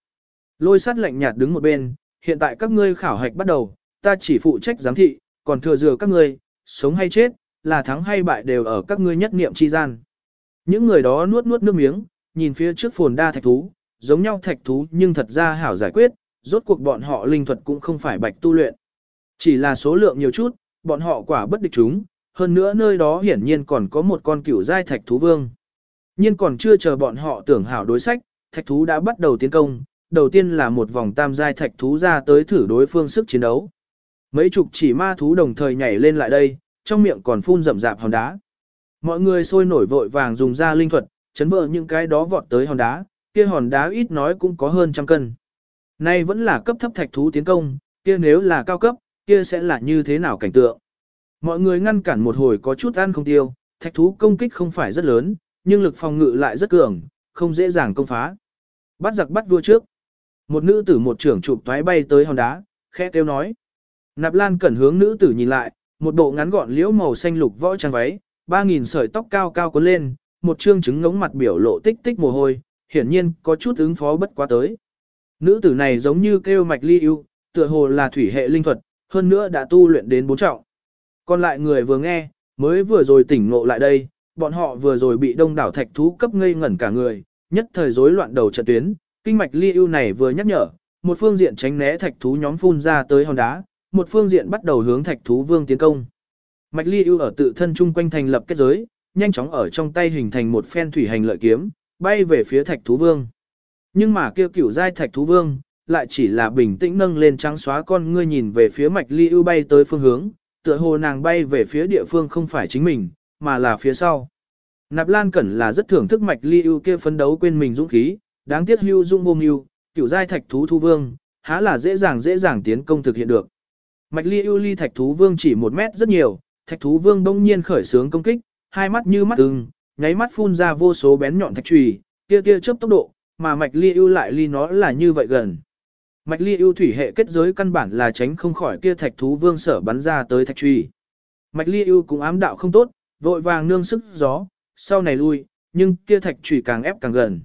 Lôi sát lạnh nhạt đứng một bên, hiện tại các ngươi khảo hạch bắt đầu, ta chỉ phụ trách giám thị, còn thừa dừa các ngươi, sống hay chết, là thắng hay bại đều ở các ngươi nhất niệm chi gian. Những người đó nuốt nuốt nước miếng, nhìn phía trước phồn đa thạch thú, giống nhau thạch thú nhưng thật ra hảo giải quyết, rốt cuộc bọn họ linh thuật cũng không phải bạch tu luyện. Chỉ là số lượng nhiều chút, bọn họ quả bất địch chúng, hơn nữa nơi đó hiển nhiên còn có một con cửu giai thạch thú vương. Nhưng còn chưa chờ bọn họ tưởng hảo đối sách, thạch thú đã bắt đầu tiến công, đầu tiên là một vòng tam giai thạch thú ra tới thử đối phương sức chiến đấu. Mấy chục chỉ ma thú đồng thời nhảy lên lại đây, trong miệng còn phun rậm rạp hòn đá. Mọi người sôi nổi vội vàng dùng ra linh thuật, chấn vỡ những cái đó vọt tới hòn đá, kia hòn đá ít nói cũng có hơn trăm cân. Nay vẫn là cấp thấp thạch thú tiến công, kia nếu là cao cấp, kia sẽ là như thế nào cảnh tượng. Mọi người ngăn cản một hồi có chút ăn không tiêu, thạch thú công kích không phải rất lớn, nhưng lực phòng ngự lại rất cường, không dễ dàng công phá. Bắt giặc bắt vua trước. Một nữ tử một trưởng chụp thoái bay tới hòn đá, khẽ kêu nói. Nạp Lan cẩn hướng nữ tử nhìn lại, một bộ ngắn gọn liễu màu xanh lục võ trang váy, ba nghìn sợi tóc cao cao cuốn lên, một trương trứng ngống mặt biểu lộ tích tích mồ hôi, hiển nhiên có chút ứng phó bất quá tới. Nữ tử này giống như kêu mạch ly ưu, tựa hồ là thủy hệ linh thuật, hơn nữa đã tu luyện đến bốn trọng. Còn lại người vừa nghe, mới vừa rồi tỉnh ngộ lại đây, bọn họ vừa rồi bị đông đảo thạch thú cấp ngây ngẩn cả người, nhất thời rối loạn đầu trận tuyến, kinh mạch ly ưu này vừa nhắc nhở, một phương diện tránh né thạch thú nhóm phun ra tới hòn đá, một phương diện bắt đầu hướng thạch thú vương tiến công. Mạch ly ưu ở tự thân chung quanh thành lập kết giới, nhanh chóng ở trong tay hình thành một phen thủy hành lợi kiếm, bay về phía thạch thú vương. Nhưng mà kêu cửu giai thạch thú vương, lại chỉ là bình tĩnh nâng lên trắng xóa con ngươi nhìn về phía mạch ly ưu bay tới phương hướng, tựa hồ nàng bay về phía địa phương không phải chính mình, mà là phía sau. Nạp Lan Cẩn là rất thưởng thức mạch ly ưu kia phấn đấu quên mình dũng khí, đáng tiếc hưu dung vô mưu, cửu giai thạch thú thu vương, há là dễ dàng dễ dàng tiến công thực hiện được. Mạch ly ưu ly thạch thú vương chỉ một mét rất nhiều, thạch thú vương đông nhiên khởi sướng công kích, hai mắt như mắt ưng, nháy mắt phun ra vô số bén nhọn thạch chùy, kia kia chớp tốc độ, mà mạch ly ưu lại ly nó là như vậy gần. Mạch ly ưu thủy hệ kết giới căn bản là tránh không khỏi kia thạch thú vương sở bắn ra tới thạch truy. Mạch ly ưu cũng ám đạo không tốt, vội vàng nương sức gió, sau này lui, nhưng kia thạch truy càng ép càng gần.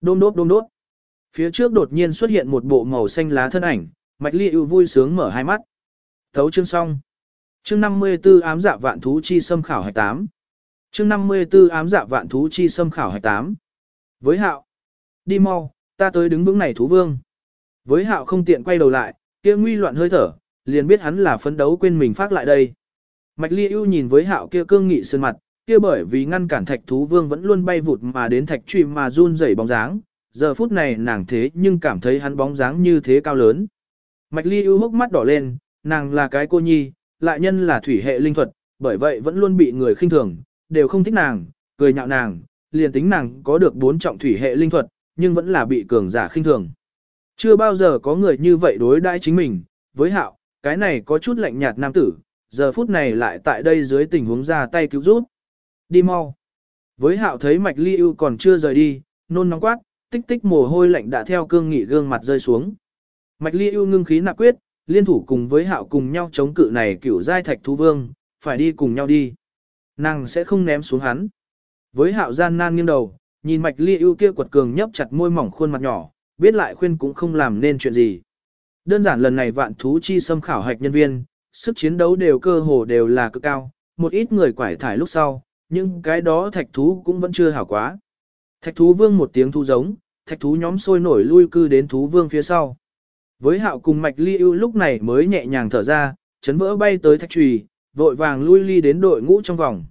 Đôm đốt đôm đốt. Phía trước đột nhiên xuất hiện một bộ màu xanh lá thân ảnh, mạch ly ưu vui sướng mở hai mắt. Thấu chương xong. Chương 54 ám dạ vạn thú chi xâm khảo hạch 8. Chương 54 ám dạ vạn thú chi xâm khảo hạch 8. Với hạo. Đi mau, ta tới đứng vững này thú vương. Với hạo không tiện quay đầu lại, kia nguy loạn hơi thở, liền biết hắn là phấn đấu quên mình phát lại đây. Mạch ly ưu nhìn với hạo kia cương nghị sơn mặt, kia bởi vì ngăn cản thạch thú vương vẫn luôn bay vụt mà đến thạch truy mà run rẩy bóng dáng, giờ phút này nàng thế nhưng cảm thấy hắn bóng dáng như thế cao lớn. Mạch ly ưu hốc mắt đỏ lên, nàng là cái cô nhi, lại nhân là thủy hệ linh thuật, bởi vậy vẫn luôn bị người khinh thường, đều không thích nàng, cười nhạo nàng, liền tính nàng có được bốn trọng thủy hệ linh thuật, nhưng vẫn là bị cường giả khinh thường. Chưa bao giờ có người như vậy đối đãi chính mình, với hạo, cái này có chút lạnh nhạt nam tử, giờ phút này lại tại đây dưới tình huống ra tay cứu giúp. Đi mau. Với hạo thấy mạch ly ưu còn chưa rời đi, nôn nóng quát, tích tích mồ hôi lạnh đã theo cương nghị gương mặt rơi xuống. Mạch ly ưu ngưng khí nạp quyết, liên thủ cùng với hạo cùng nhau chống cự này cửu giai thạch thú vương, phải đi cùng nhau đi. Nàng sẽ không ném xuống hắn. Với hạo gian nan nghiêng đầu, nhìn mạch ly ưu kia quật cường nhấp chặt môi mỏng khuôn mặt nhỏ, biết lại khuyên cũng không làm nên chuyện gì. Đơn giản lần này vạn thú chi xâm khảo hạch nhân viên, sức chiến đấu đều cơ hồ đều là cực cao, một ít người quải thải lúc sau, nhưng cái đó thạch thú cũng vẫn chưa hảo quá. Thạch thú vương một tiếng thu giống, thạch thú nhóm sôi nổi lui cư đến thú vương phía sau. Với hạo cùng mạch ly ưu lúc này mới nhẹ nhàng thở ra, chấn vỡ bay tới thạch trùy, vội vàng lui ly đến đội ngũ trong vòng.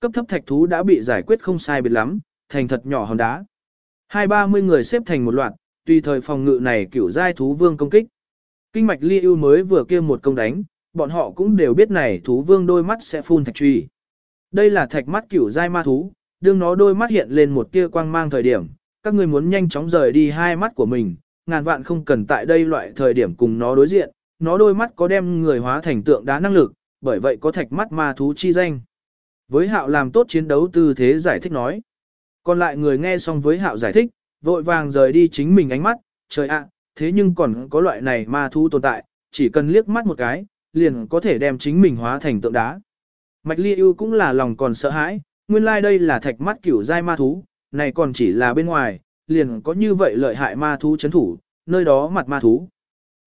Cấp thấp thạch thú đã bị giải quyết không sai biệt lắm, thành thật nhỏ hòn đá. Hai ba mươi người xếp thành một loạt, tùy thời phòng ngự này kiểu giai thú vương công kích. Kinh mạch ly ưu mới vừa kia một công đánh, bọn họ cũng đều biết này thú vương đôi mắt sẽ phun thạch truy. Đây là thạch mắt kiểu giai ma thú, đương nó đôi mắt hiện lên một tia quang mang thời điểm, các ngươi muốn nhanh chóng rời đi hai mắt của mình, ngàn vạn không cần tại đây loại thời điểm cùng nó đối diện, nó đôi mắt có đem người hóa thành tượng đá năng lực, bởi vậy có thạch mắt ma thú chi danh. Với hạo làm tốt chiến đấu tư thế giải thích nói. Còn lại người nghe xong với hạo giải thích, vội vàng rời đi chính mình ánh mắt, trời ạ, thế nhưng còn có loại này ma thú tồn tại, chỉ cần liếc mắt một cái, liền có thể đem chính mình hóa thành tượng đá. Mạch Ly ưu cũng là lòng còn sợ hãi, nguyên lai like đây là thạch mắt kiểu giai ma thú, này còn chỉ là bên ngoài, liền có như vậy lợi hại ma thú chấn thủ, nơi đó mặt ma thú.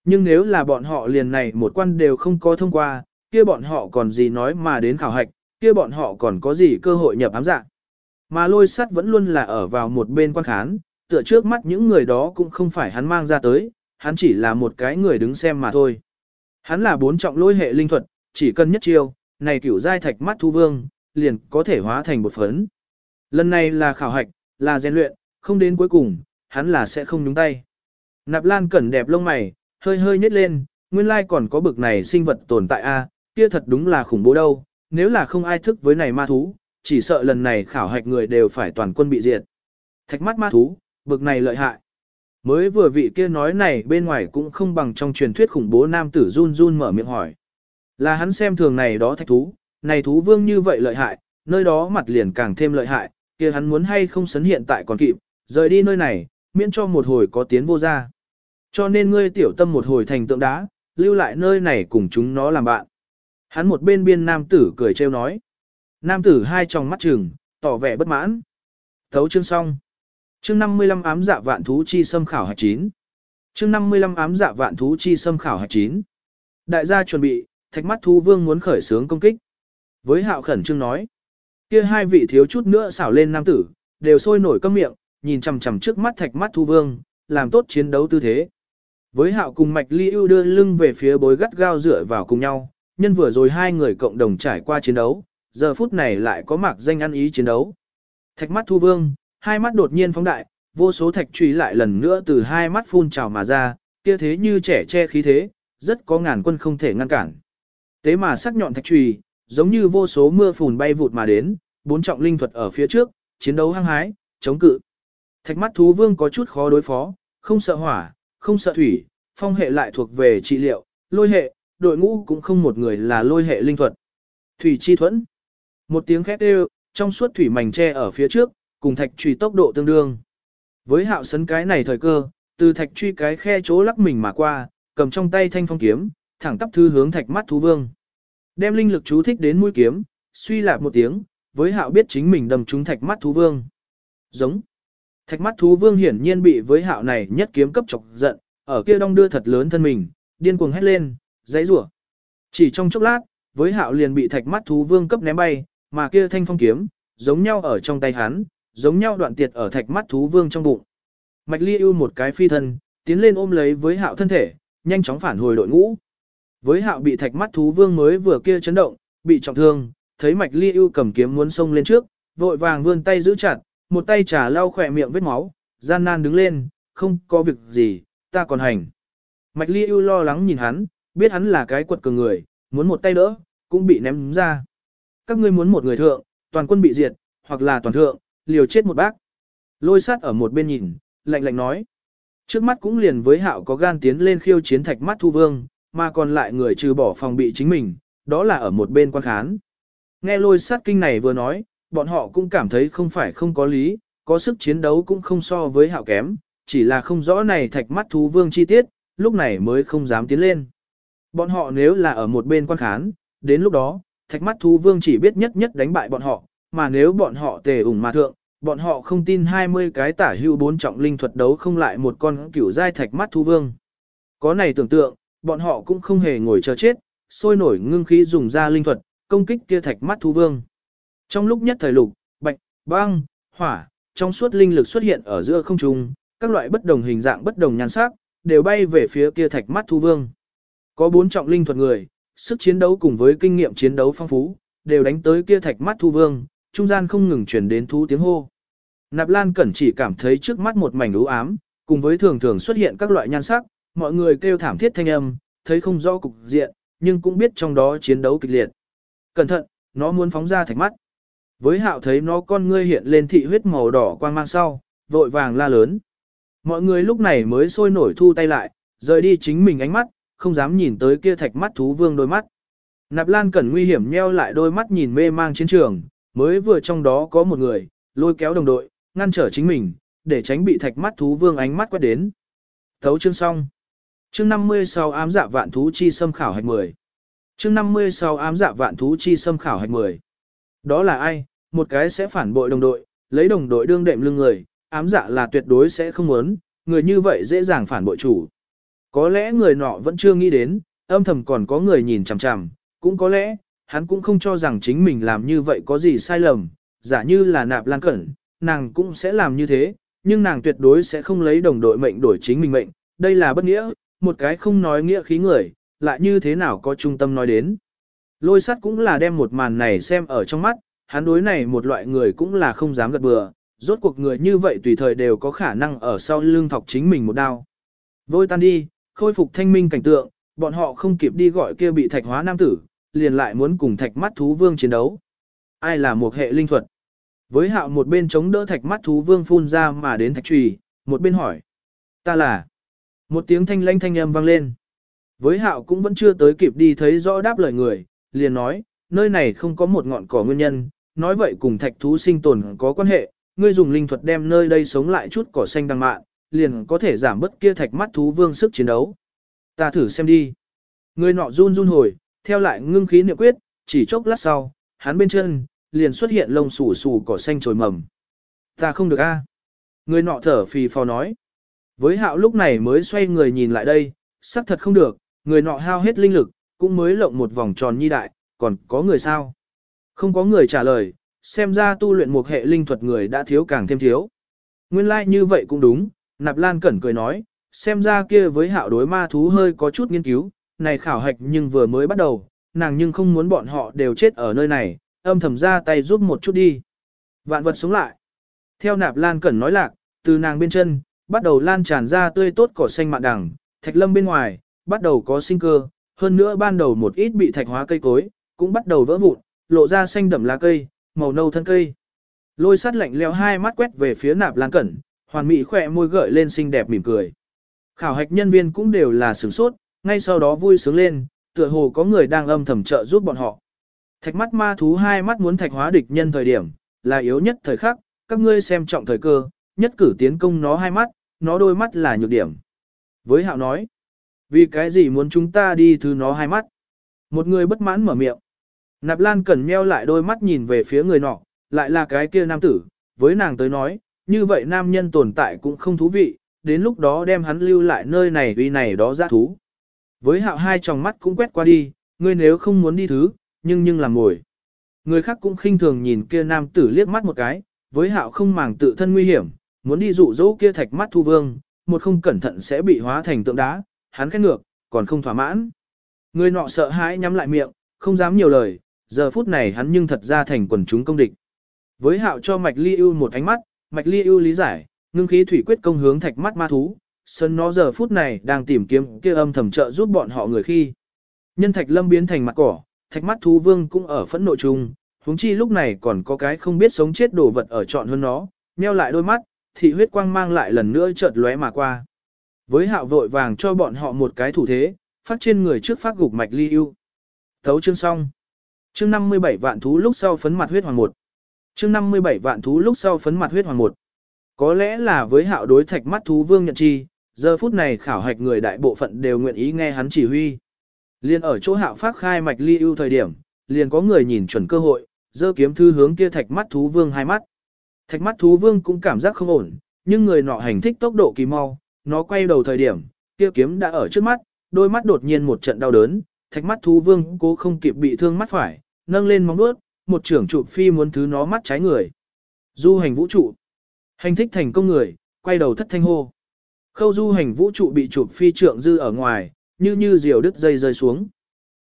Nhưng nếu là bọn họ liền này một quan đều không có thông qua, kia bọn họ còn gì nói mà đến khảo hạch, kia bọn họ còn có gì cơ hội nhập ám dạ Mà lôi sắt vẫn luôn là ở vào một bên quan khán, tựa trước mắt những người đó cũng không phải hắn mang ra tới, hắn chỉ là một cái người đứng xem mà thôi. Hắn là bốn trọng lôi hệ linh thuật, chỉ cần nhất chiêu, này kiểu giai thạch mắt thu vương, liền có thể hóa thành một phấn. Lần này là khảo hạch, là rèn luyện, không đến cuối cùng, hắn là sẽ không nhúng tay. Nạp Lan cẩn đẹp lông mày, hơi hơi nhếch lên, nguyên lai còn có bực này sinh vật tồn tại a, kia thật đúng là khủng bố đâu, nếu là không ai thức với này ma thú, chỉ sợ lần này khảo hạch người đều phải toàn quân bị diệt. Thạch mắt ma thú, bực này lợi hại. Mới vừa vị kia nói này bên ngoài cũng không bằng trong truyền thuyết khủng bố nam tử run run mở miệng hỏi. Là hắn xem thường này đó thạch thú, này thú vương như vậy lợi hại, nơi đó mặt liền càng thêm lợi hại, kia hắn muốn hay không sấn hiện tại còn kịp, rời đi nơi này, miễn cho một hồi có tiến vô ra. Cho nên ngươi tiểu tâm một hồi thành tượng đá, lưu lại nơi này cùng chúng nó làm bạn. Hắn một bên biên nam tử cười trêu nói. Nam tử hai tròng mắt trừng, tỏ vẻ bất mãn. Thấu chương xong. Chương 55 ám dạ vạn thú chi xâm khảo hạch 9. Chương 55 ám dạ vạn thú chi xâm khảo hạch 9. Đại gia chuẩn bị, thạch mắt thú vương muốn khởi sướng công kích. Với hạo khẩn trương nói. Kia hai vị thiếu chút nữa xảo lên nam tử, đều sôi nổi câm miệng, nhìn chằm chằm trước mắt thạch mắt thu vương, làm tốt chiến đấu tư thế. Với hạo cùng mạch ly ưu đưa lưng về phía bối gắt gao dựa vào cùng nhau, nhân vừa rồi hai người cộng đồng trải qua chiến đấu, giờ phút này lại có mạc danh ăn ý chiến đấu. Thạch mắt thu vương, hai mắt đột nhiên phóng đại, vô số thạch truy lại lần nữa từ hai mắt phun trào mà ra, kia thế như trẻ che khí thế, rất có ngàn quân không thể ngăn cản. Tế mà sắc nhọn thạch truy, giống như vô số mưa phùn bay vụt mà đến, bốn trọng linh thuật ở phía trước, chiến đấu hăng hái, chống cự. Thạch mắt thú vương có chút khó đối phó, không sợ hỏa, không sợ thủy, phong hệ lại thuộc về trị liệu, lôi hệ, đội ngũ cũng không một người là lôi hệ linh thuật. Thủy chi thuẫn. Một tiếng khét đều, trong suốt thủy mảnh tre ở phía trước, cùng thạch truy tốc độ tương đương. Với hạo sấn cái này thời cơ, từ thạch truy cái khe chỗ lắc mình mà qua, cầm trong tay thanh phong kiếm, thẳng tắp thư hướng thạch mắt thú vương. Đem linh lực chú thích đến mũi kiếm, suy lạp một tiếng, với hạo biết chính mình đâm trúng thạch mắt thú vương. Giống. Thạch mắt thú vương hiển nhiên bị với hạo này nhất kiếm cấp chọc giận, ở kia đong đưa thật lớn thân mình, điên cuồng hét lên, dãy rủa. Chỉ trong chốc lát, với hạo liền bị thạch mắt thú vương cấp ném bay, mà kia thanh phong kiếm, giống nhau ở trong tay hắn, giống nhau đoạn tiệt ở thạch mắt thú vương trong bụng. Mạch ly ưu một cái phi thân, tiến lên ôm lấy với hạo thân thể, nhanh chóng phản hồi đội ngũ. Với hạo bị thạch mắt thú vương mới vừa kia chấn động, bị trọng thương, thấy mạch ly ưu cầm kiếm muốn xông lên trước, vội vàng vươn tay giữ chặt, một tay trả lau khỏe miệng vết máu, gian nan đứng lên, không có việc gì, ta còn hành. Mạch ly ưu lo lắng nhìn hắn, biết hắn là cái quật cường người, muốn một tay đỡ, cũng bị ném ra. Các ngươi muốn một người thượng, toàn quân bị diệt, hoặc là toàn thượng, liều chết một bác. Lôi sát ở một bên nhìn, lạnh lạnh nói. Trước mắt cũng liền với hạo có gan tiến lên khiêu chiến thạch mắt thu vương, mà còn lại người trừ bỏ phòng bị chính mình, đó là ở một bên quan khán. Nghe lôi sát kinh này vừa nói, bọn họ cũng cảm thấy không phải không có lý, có sức chiến đấu cũng không so với hạo kém, chỉ là không rõ này thạch mắt thú vương chi tiết, lúc này mới không dám tiến lên. Bọn họ nếu là ở một bên quan khán, đến lúc đó, thạch mắt thú vương chỉ biết nhất nhất đánh bại bọn họ, mà nếu bọn họ tề ủng mà thượng, bọn họ không tin 20 cái tả hưu bốn trọng linh thuật đấu không lại một con cửu giai thạch mắt thú vương. Có này tưởng tượng, bọn họ cũng không hề ngồi chờ chết, sôi nổi ngưng khí dùng ra linh thuật, công kích kia thạch mắt thú vương. Trong lúc nhất thời lục, bạch, băng, hỏa, trong suốt linh lực xuất hiện ở giữa không trung, các loại bất đồng hình dạng bất đồng nhan sắc, đều bay về phía kia thạch mắt thu vương. Có bốn trọng linh thuật người, sức chiến đấu cùng với kinh nghiệm chiến đấu phong phú, đều đánh tới kia thạch mắt thu vương, trung gian không ngừng truyền đến thú tiếng hô. Nạp Lan Cẩn chỉ cảm thấy trước mắt một mảnh u ám, cùng với thường thường xuất hiện các loại nhan sắc, mọi người kêu thảm thiết thanh âm, thấy không rõ cục diện, nhưng cũng biết trong đó chiến đấu kịch liệt. Cẩn thận, nó muốn phóng ra thạch mắt. Với hạo thấy nó con ngươi hiện lên thị huyết màu đỏ quang mang sau, vội vàng la lớn. Mọi người lúc này mới sôi nổi thu tay lại, rời đi chính mình ánh mắt, không dám nhìn tới kia thạch mắt thú vương đôi mắt. Nạp Lan Cẩn nguy hiểm nheo lại đôi mắt nhìn mê mang chiến trường, mới vừa trong đó có một người, lôi kéo đồng đội, ngăn trở chính mình, để tránh bị thạch mắt thú vương ánh mắt quét đến. Thấu chương xong. Chương 56 ám dạ vạn thú chi xâm khảo hạch 10. Chương 56 ám dạ vạn thú chi xâm khảo hạch 10. Đó là ai? Một cái sẽ phản bội đồng đội, lấy đồng đội đương đệm lưng người, ám dạ là tuyệt đối sẽ không muốn, người như vậy dễ dàng phản bội chủ. Có lẽ người nọ vẫn chưa nghĩ đến, âm thầm còn có người nhìn chằm chằm, cũng có lẽ, hắn cũng không cho rằng chính mình làm như vậy có gì sai lầm, giả như là nạp lan cẩn, nàng cũng sẽ làm như thế, nhưng nàng tuyệt đối sẽ không lấy đồng đội mệnh đổi chính mình mệnh, đây là bất nghĩa, một cái không nói nghĩa khí người, lại như thế nào có trung tâm nói đến. Lôi sắt cũng là đem một màn này xem ở trong mắt, hắn đối này một loại người cũng là không dám gật bừa, rốt cuộc người như vậy tùy thời đều có khả năng ở sau lưng thọc chính mình một đao. Vôi tan đi, khôi phục thanh minh cảnh tượng, bọn họ không kịp đi gọi kia bị thạch hóa nam tử, liền lại muốn cùng thạch mắt thú vương chiến đấu. Ai là một hệ linh thuật? Với hạo một bên chống đỡ thạch mắt thú vương phun ra mà đến thạch trùy, một bên hỏi. Ta là. Một tiếng thanh lanh thanh âm vang lên. Với hạo cũng vẫn chưa tới kịp đi thấy rõ đáp lời người, liền nói, nơi này không có một ngọn cỏ nguyên nhân, nói vậy cùng thạch thú sinh tồn có quan hệ, ngươi dùng linh thuật đem nơi đây sống lại chút cỏ xanh đằng mạn, liền có thể giảm bớt kia thạch mắt thú vương sức chiến đấu. Ta thử xem đi. Người nọ run run hồi, theo lại ngưng khí niệm quyết, chỉ chốc lát sau, hắn bên chân, liền xuất hiện lông xù xù cỏ xanh trồi mầm. Ta không được a. Người nọ thở phì phò nói. Với hạo lúc này mới xoay người nhìn lại đây, sắc thật không được, người nọ hao hết linh lực, cũng mới lộng một vòng tròn nhi đại, còn có người sao? Không có người trả lời, xem ra tu luyện một hệ linh thuật người đã thiếu càng thêm thiếu. Nguyên lai like như vậy cũng đúng, Nạp Lan Cẩn cười nói, xem ra kia với hạo đối ma thú hơi có chút nghiên cứu, này khảo hạch nhưng vừa mới bắt đầu, nàng nhưng không muốn bọn họ đều chết ở nơi này, âm thầm ra tay giúp một chút đi. Vạn vật sống lại. Theo Nạp Lan Cẩn nói lạc, từ nàng bên chân, bắt đầu lan tràn ra tươi tốt cỏ xanh mạn đằng, thạch lâm bên ngoài, bắt đầu có sinh cơ, hơn nữa ban đầu một ít bị thạch hóa cây cối, cũng bắt đầu vỡ vụn, lộ ra xanh đậm lá cây, màu nâu thân cây. Lôi sát lạnh leo hai mắt quét về phía nạp lan cẩn, hoàn mỹ khỏe môi gợi lên xinh đẹp mỉm cười. Khảo hạch nhân viên cũng đều là sửng sốt, ngay sau đó vui sướng lên, tựa hồ có người đang âm thầm trợ giúp bọn họ. Thạch mắt ma thú hai mắt muốn thạch hóa địch nhân thời điểm, là yếu nhất thời khắc, các ngươi xem trọng thời cơ, nhất cử tiến công nó hai mắt, nó đôi mắt là nhược điểm. Với hạo nói, vì cái gì muốn chúng ta đi thứ nó hai mắt? Một người bất mãn mở miệng. Nạp Lan cần meo lại đôi mắt nhìn về phía người nọ, lại là cái kia nam tử, với nàng tới nói, như vậy nam nhân tồn tại cũng không thú vị, đến lúc đó đem hắn lưu lại nơi này uy này đó ra thú. Với hạo hai tròng mắt cũng quét qua đi, ngươi nếu không muốn đi thứ, nhưng nhưng làm ngồi. Người khác cũng khinh thường nhìn kia nam tử liếc mắt một cái, với hạo không màng tự thân nguy hiểm, muốn đi dụ dỗ kia thạch mắt thu vương, một không cẩn thận sẽ bị hóa thành tượng đá, hắn khét ngược, còn không thỏa mãn. Người nọ sợ hãi nhắm lại miệng, không dám nhiều lời, giờ phút này hắn nhưng thật ra thành quần chúng công địch. Với hạo cho Mạch Ly ưu một ánh mắt, Mạch Ly ưu lý giải, ngưng khí thủy quyết công hướng thạch mắt ma thú, sân nó giờ phút này đang tìm kiếm kia âm thầm trợ giúp bọn họ người khi. Nhân thạch lâm biến thành mặt cỏ, thạch mắt thú vương cũng ở phẫn nộ chung, huống chi lúc này còn có cái không biết sống chết đồ vật ở trọn hơn nó, nheo lại đôi mắt, thị huyết quang mang lại lần nữa chợt lóe mà qua. Với hạo vội vàng cho bọn họ một cái thủ thế, phát trên người trước phát gục mạch ly ưu. Thấu chương xong. Chương 57 vạn thú lúc sau phấn mặt huyết hoàng một. Chương 57 vạn thú lúc sau phấn mặt huyết hoàng một. Có lẽ là với hạo đối thạch mắt thú vương nhận chi, giờ phút này khảo hạch người đại bộ phận đều nguyện ý nghe hắn chỉ huy. Liên ở chỗ hạo phát khai mạch ly ưu thời điểm, liền có người nhìn chuẩn cơ hội, dơ kiếm thư hướng kia thạch mắt thú vương hai mắt. Thạch mắt thú vương cũng cảm giác không ổn, nhưng người nọ hành thích tốc độ kỳ mau, nó quay đầu thời điểm, kia kiếm đã ở trước mắt, đôi mắt đột nhiên một trận đau đớn, thạch mắt thú vương cố không kịp bị thương mắt phải, nâng lên móng vuốt, một trưởng trụ phi muốn thứ nó mắt trái người. Du hành vũ trụ. Hành thích thành công người, quay đầu thất thanh hô. Khâu du hành vũ trụ bị chụp phi trượng dư ở ngoài, như như diều đứt dây rơi xuống.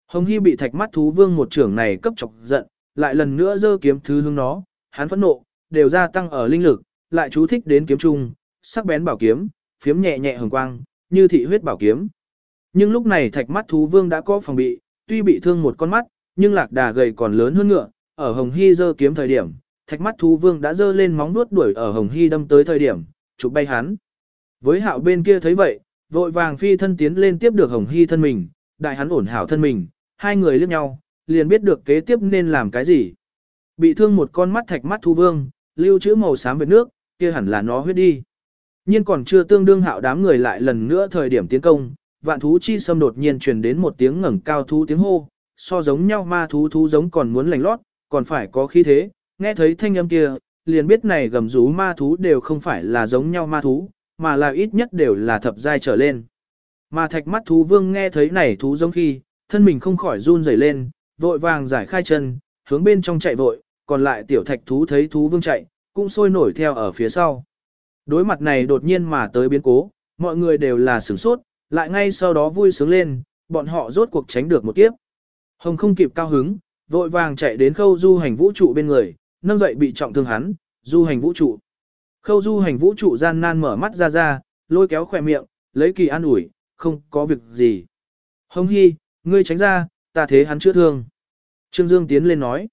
Hồng Hy bị thạch mắt thú vương một trưởng này cấp chọc giận, lại lần nữa giơ kiếm thứ hướng nó, hắn phẫn nộ, đều gia tăng ở linh lực, lại chú thích đến kiếm trung, sắc bén bảo kiếm, phiếm nhẹ nhẹ hồng quang, như thị huyết bảo kiếm. Nhưng lúc này thạch mắt thú vương đã có phòng bị, tuy bị thương một con mắt, nhưng lạc đà gầy còn lớn hơn ngựa, ở Hồng Hy giơ kiếm thời điểm, thạch mắt thú vương đã giơ lên móng nuốt đuổi ở Hồng Hy đâm tới thời điểm, chụp bay hắn. Với hạo bên kia thấy vậy, vội vàng phi thân tiến lên tiếp được Hồng Hy thân mình, đại hắn ổn hảo thân mình, hai người liếc nhau, liền biết được kế tiếp nên làm cái gì. Bị thương một con mắt thạch mắt thú vương, lưu chữ màu xám về nước, kia hẳn là nó huyết đi. Nhưng còn chưa tương đương hạo đám người lại lần nữa thời điểm tiến công, vạn thú chi xâm đột nhiên truyền đến một tiếng ngẩng cao thú tiếng hô, so giống nhau ma thú thú giống còn muốn lành lót, còn phải có khí thế, nghe thấy thanh âm kia, liền biết này gầm rú ma thú đều không phải là giống nhau ma thú, mà là ít nhất đều là thập giai trở lên. Mà thạch mắt thú vương nghe thấy này thú giống khi, thân mình không khỏi run rẩy lên, vội vàng giải khai chân, hướng bên trong chạy vội, còn lại tiểu thạch thú thấy thú vương chạy, cũng sôi nổi theo ở phía sau. Đối mặt này đột nhiên mà tới biến cố, mọi người đều là sửng sốt, lại ngay sau đó vui sướng lên, bọn họ rốt cuộc tránh được một kiếp. Hồng không kịp cao hứng, vội vàng chạy đến khâu du hành vũ trụ bên người, nâng dậy bị trọng thương hắn, du hành vũ trụ. Khâu du hành vũ trụ gian nan mở mắt ra ra, lôi kéo khỏe miệng, lấy kỳ an ủi, không có việc gì. Hồng hy, ngươi tránh ra, ta thế hắn chữa thương. Trương Dương tiến lên nói.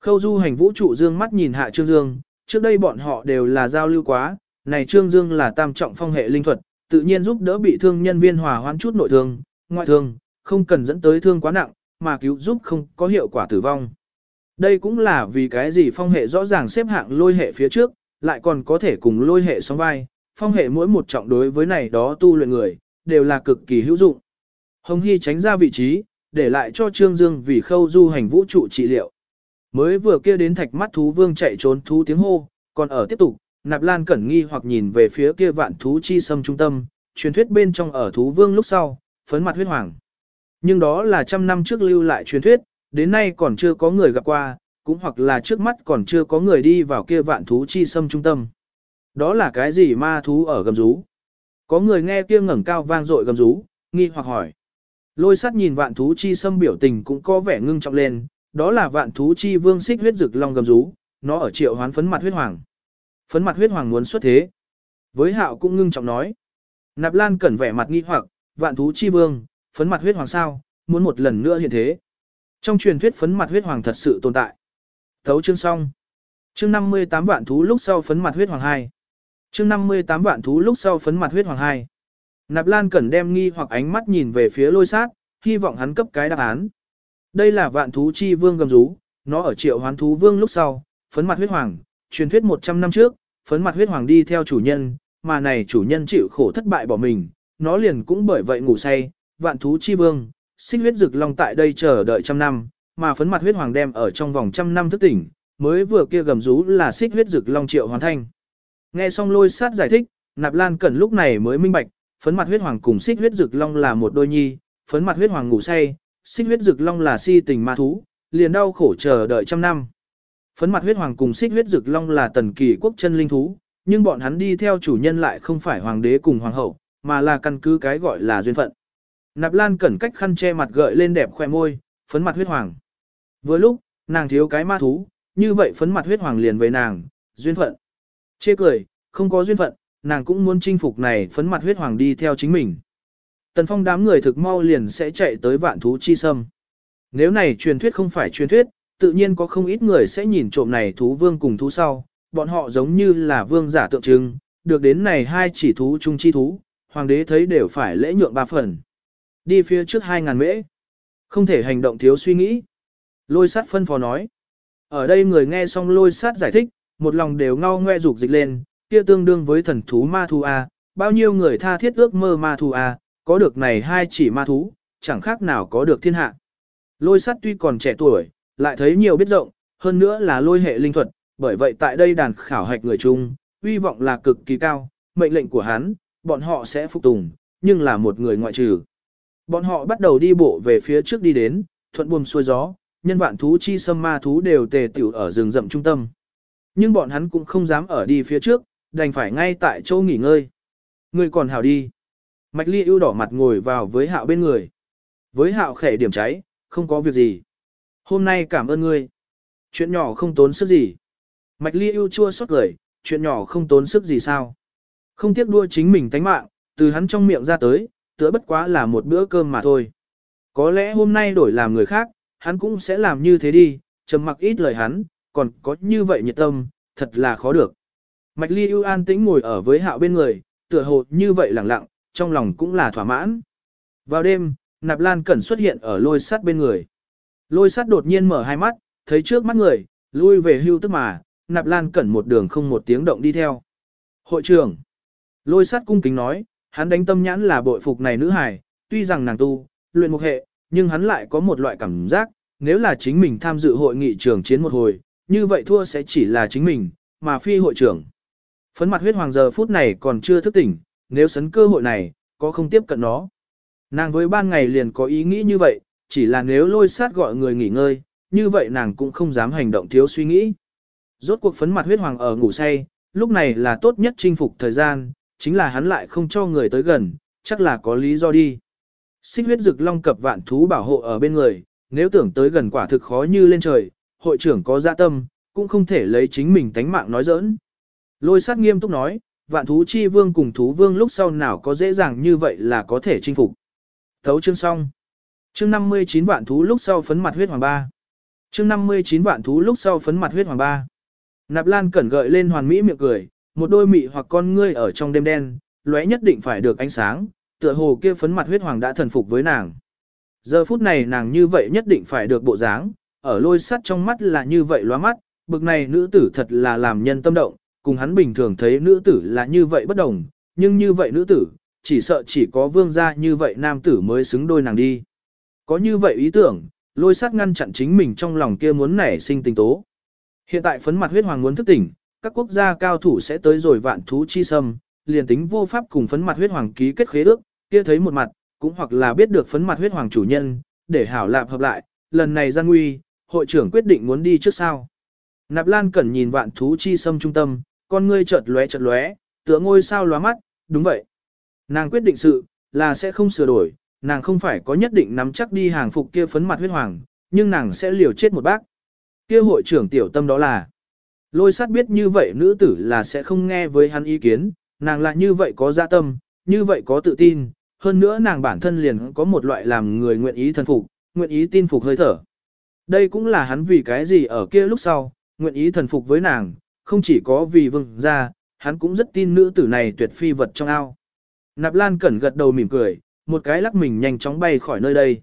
Khâu du hành vũ trụ dương mắt nhìn hạ Trương Dương, trước đây bọn họ đều là giao lưu quá, này Trương Dương là tam trọng phong hệ linh thuật, tự nhiên giúp đỡ bị thương nhân viên hòa hoãn chút nội thương, ngoại thương, không cần dẫn tới thương quá nặng, mà cứu giúp không có hiệu quả tử vong. Đây cũng là vì cái gì phong hệ rõ ràng xếp hạng lôi hệ phía trước, lại còn có thể cùng lôi hệ song vai, phong hệ mỗi một trọng đối với này đó tu luyện người, đều là cực kỳ hữu dụng. Hồng Hy tránh ra vị trí, để lại cho Trương Dương vì khâu du hành vũ trụ trị liệu. Mới vừa kia đến thạch mắt thú vương chạy trốn thú tiếng hô, còn ở tiếp tục, Nạp Lan cẩn nghi hoặc nhìn về phía kia vạn thú chi sâm trung tâm, truyền thuyết bên trong ở thú vương lúc sau, phấn mặt huyết hoàng. Nhưng đó là trăm năm trước lưu lại truyền thuyết, đến nay còn chưa có người gặp qua, cũng hoặc là trước mắt còn chưa có người đi vào kia vạn thú chi sâm trung tâm. Đó là cái gì ma thú ở gầm rú? Có người nghe kia ngẩng cao vang dội gầm rú, nghi hoặc hỏi. Lôi sắt nhìn vạn thú chi sâm biểu tình cũng có vẻ ngưng trọng lên, đó là vạn thú chi vương xích huyết rực long gầm rú, nó ở triệu hoán phấn mặt huyết hoàng. Phấn mặt huyết hoàng muốn xuất thế. Với hạo cũng ngưng trọng nói. Nạp Lan cẩn vẻ mặt nghi hoặc, vạn thú chi vương, phấn mặt huyết hoàng sao, muốn một lần nữa hiện thế. Trong truyền thuyết phấn mặt huyết hoàng thật sự tồn tại. Thấu chương xong. Chương 58 vạn thú lúc sau phấn mặt huyết hoàng 2. Chương 58 vạn thú lúc sau phấn mặt huyết hoàng 2. Nạp Lan Cẩn đem nghi hoặc ánh mắt nhìn về phía lôi sát, hy vọng hắn cấp cái đáp án. Đây là vạn thú chi vương gầm rú, nó ở triệu hoán thú vương lúc sau, phấn mặt huyết hoàng, truyền thuyết 100 năm trước, phấn mặt huyết hoàng đi theo chủ nhân, mà này chủ nhân chịu khổ thất bại bỏ mình, nó liền cũng bởi vậy ngủ say, vạn thú chi vương, sinh huyết rực long tại đây chờ đợi trăm năm, mà phấn mặt huyết hoàng đem ở trong vòng trăm năm thức tỉnh, mới vừa kia gầm rú là xích huyết rực long triệu hoàn thanh. Nghe xong lôi sát giải thích, nạp lan cẩn lúc này mới minh bạch, phấn mặt huyết hoàng cùng xích huyết rực long là một đôi nhi, phấn mặt huyết hoàng ngủ say, xích huyết rực long là si tình ma thú, liền đau khổ chờ đợi trăm năm. Phấn mặt huyết hoàng cùng xích huyết rực long là tần kỳ quốc chân linh thú, nhưng bọn hắn đi theo chủ nhân lại không phải hoàng đế cùng hoàng hậu, mà là căn cứ cái gọi là duyên phận. Nạp Lan cẩn cách khăn che mặt gợi lên đẹp khoe môi, phấn mặt huyết hoàng. Vừa lúc, nàng thiếu cái ma thú, như vậy phấn mặt huyết hoàng liền với nàng, duyên phận. Chê cười, không có duyên phận, nàng cũng muốn chinh phục này phấn mặt huyết hoàng đi theo chính mình. Tần phong đám người thực mau liền sẽ chạy tới vạn thú chi sâm. Nếu này truyền thuyết không phải truyền thuyết, tự nhiên có không ít người sẽ nhìn trộm này thú vương cùng thú sau, bọn họ giống như là vương giả tượng trưng, được đến này hai chỉ thú chung chi thú, hoàng đế thấy đều phải lễ nhượng ba phần. Đi phía trước hai ngàn mễ. Không thể hành động thiếu suy nghĩ. Lôi sát phân phó nói. Ở đây người nghe xong lôi sát giải thích, một lòng đều ngao ngoe rục dịch lên, kia tương đương với thần thú ma thú A, bao nhiêu người tha thiết ước mơ ma thú A, có được này hai chỉ ma thú, chẳng khác nào có được thiên hạ. Lôi sát tuy còn trẻ tuổi, lại thấy nhiều biết rộng, hơn nữa là lôi hệ linh thuật, bởi vậy tại đây đàn khảo hạch người chung, uy vọng là cực kỳ cao, mệnh lệnh của hắn, bọn họ sẽ phục tùng, nhưng là một người ngoại trừ. Bọn họ bắt đầu đi bộ về phía trước đi đến, thuận buồm xuôi gió, nhân vạn thú chi sâm ma thú đều tề tiểu ở rừng rậm trung tâm. Nhưng bọn hắn cũng không dám ở đi phía trước, đành phải ngay tại chỗ nghỉ ngơi. Người còn hảo đi. Mạch ly ưu đỏ mặt ngồi vào với hạo bên người. Với hạo khẽ điểm cháy, không có việc gì. Hôm nay cảm ơn ngươi. Chuyện nhỏ không tốn sức gì. Mạch ly ưu chua xót cười, chuyện nhỏ không tốn sức gì sao. Không tiếc đua chính mình tánh mạng, từ hắn trong miệng ra tới, tựa bất quá là một bữa cơm mà thôi. Có lẽ hôm nay đổi làm người khác, hắn cũng sẽ làm như thế đi, trầm mặc ít lời hắn, còn có như vậy nhiệt tâm, thật là khó được. Mạch Ly ưu an tĩnh ngồi ở với hạo bên người, tựa hồ như vậy lặng lặng, trong lòng cũng là thỏa mãn. Vào đêm, Nạp Lan Cẩn xuất hiện ở lôi sắt bên người. Lôi sắt đột nhiên mở hai mắt, thấy trước mắt người, lui về hưu tức mà, Nạp Lan Cẩn một đường không một tiếng động đi theo. Hội trưởng, lôi sắt cung kính nói, hắn đánh tâm nhãn là bội phục này nữ hài, tuy rằng nàng tu, luyện một hệ, nhưng hắn lại có một loại cảm giác, nếu là chính mình tham dự hội nghị trường chiến một hồi, như vậy thua sẽ chỉ là chính mình, mà phi hội trưởng. Phấn mặt huyết hoàng giờ phút này còn chưa thức tỉnh, nếu sấn cơ hội này, có không tiếp cận nó. Nàng với ban ngày liền có ý nghĩ như vậy, chỉ là nếu lôi sát gọi người nghỉ ngơi, như vậy nàng cũng không dám hành động thiếu suy nghĩ. Rốt cuộc phấn mặt huyết hoàng ở ngủ say, lúc này là tốt nhất chinh phục thời gian, chính là hắn lại không cho người tới gần, chắc là có lý do đi. Xích huyết rực long cập vạn thú bảo hộ ở bên người, nếu tưởng tới gần quả thực khó như lên trời, hội trưởng có dạ tâm, cũng không thể lấy chính mình tánh mạng nói giỡn. Lôi sát nghiêm túc nói, vạn thú chi vương cùng thú vương lúc sau nào có dễ dàng như vậy là có thể chinh phục. Thấu chương xong. Chương 59 vạn thú lúc sau phấn mặt huyết hoàng ba. Chương 59 vạn thú lúc sau phấn mặt huyết hoàng ba. Nạp Lan cẩn gợi lên hoàn mỹ miệng cười, một đôi mị hoặc con ngươi ở trong đêm đen, lóe nhất định phải được ánh sáng, tựa hồ kia phấn mặt huyết hoàng đã thần phục với nàng. Giờ phút này nàng như vậy nhất định phải được bộ dáng, ở lôi sắt trong mắt là như vậy lóa mắt, bực này nữ tử thật là làm nhân tâm động, cùng hắn bình thường thấy nữ tử là như vậy bất đồng, nhưng như vậy nữ tử, chỉ sợ chỉ có vương gia như vậy nam tử mới xứng đôi nàng đi. Có như vậy ý tưởng, lôi sắt ngăn chặn chính mình trong lòng kia muốn nảy sinh tình tố. Hiện tại phấn mặt huyết hoàng muốn thức tỉnh, các quốc gia cao thủ sẽ tới rồi vạn thú chi sâm, liền tính vô pháp cùng phấn mặt huyết hoàng ký kết khế ước, kia thấy một mặt, cũng hoặc là biết được phấn mặt huyết hoàng chủ nhân, để hảo lạp hợp lại, lần này gian nguy, hội trưởng quyết định muốn đi trước sao? Nạp Lan Cẩn nhìn vạn thú chi sâm trung tâm, con ngươi chợt lóe chợt lóe, tựa ngôi sao lóa mắt, đúng vậy. Nàng quyết định sự, là sẽ không sửa đổi, nàng không phải có nhất định nắm chắc đi hàng phục kia phấn mặt huyết hoàng, nhưng nàng sẽ liều chết một bác. Kia hội trưởng tiểu tâm đó là, lôi sát biết như vậy nữ tử là sẽ không nghe với hắn ý kiến, nàng là như vậy có dạ tâm, như vậy có tự tin, hơn nữa nàng bản thân liền có một loại làm người nguyện ý thần phục, nguyện ý tin phục hơi thở. Đây cũng là hắn vì cái gì ở kia lúc sau, nguyện ý thần phục với nàng, không chỉ có vì vương gia, hắn cũng rất tin nữ tử này tuyệt phi vật trong ao. Nạp Lan Cẩn gật đầu mỉm cười, một cái lắc mình nhanh chóng bay khỏi nơi đây.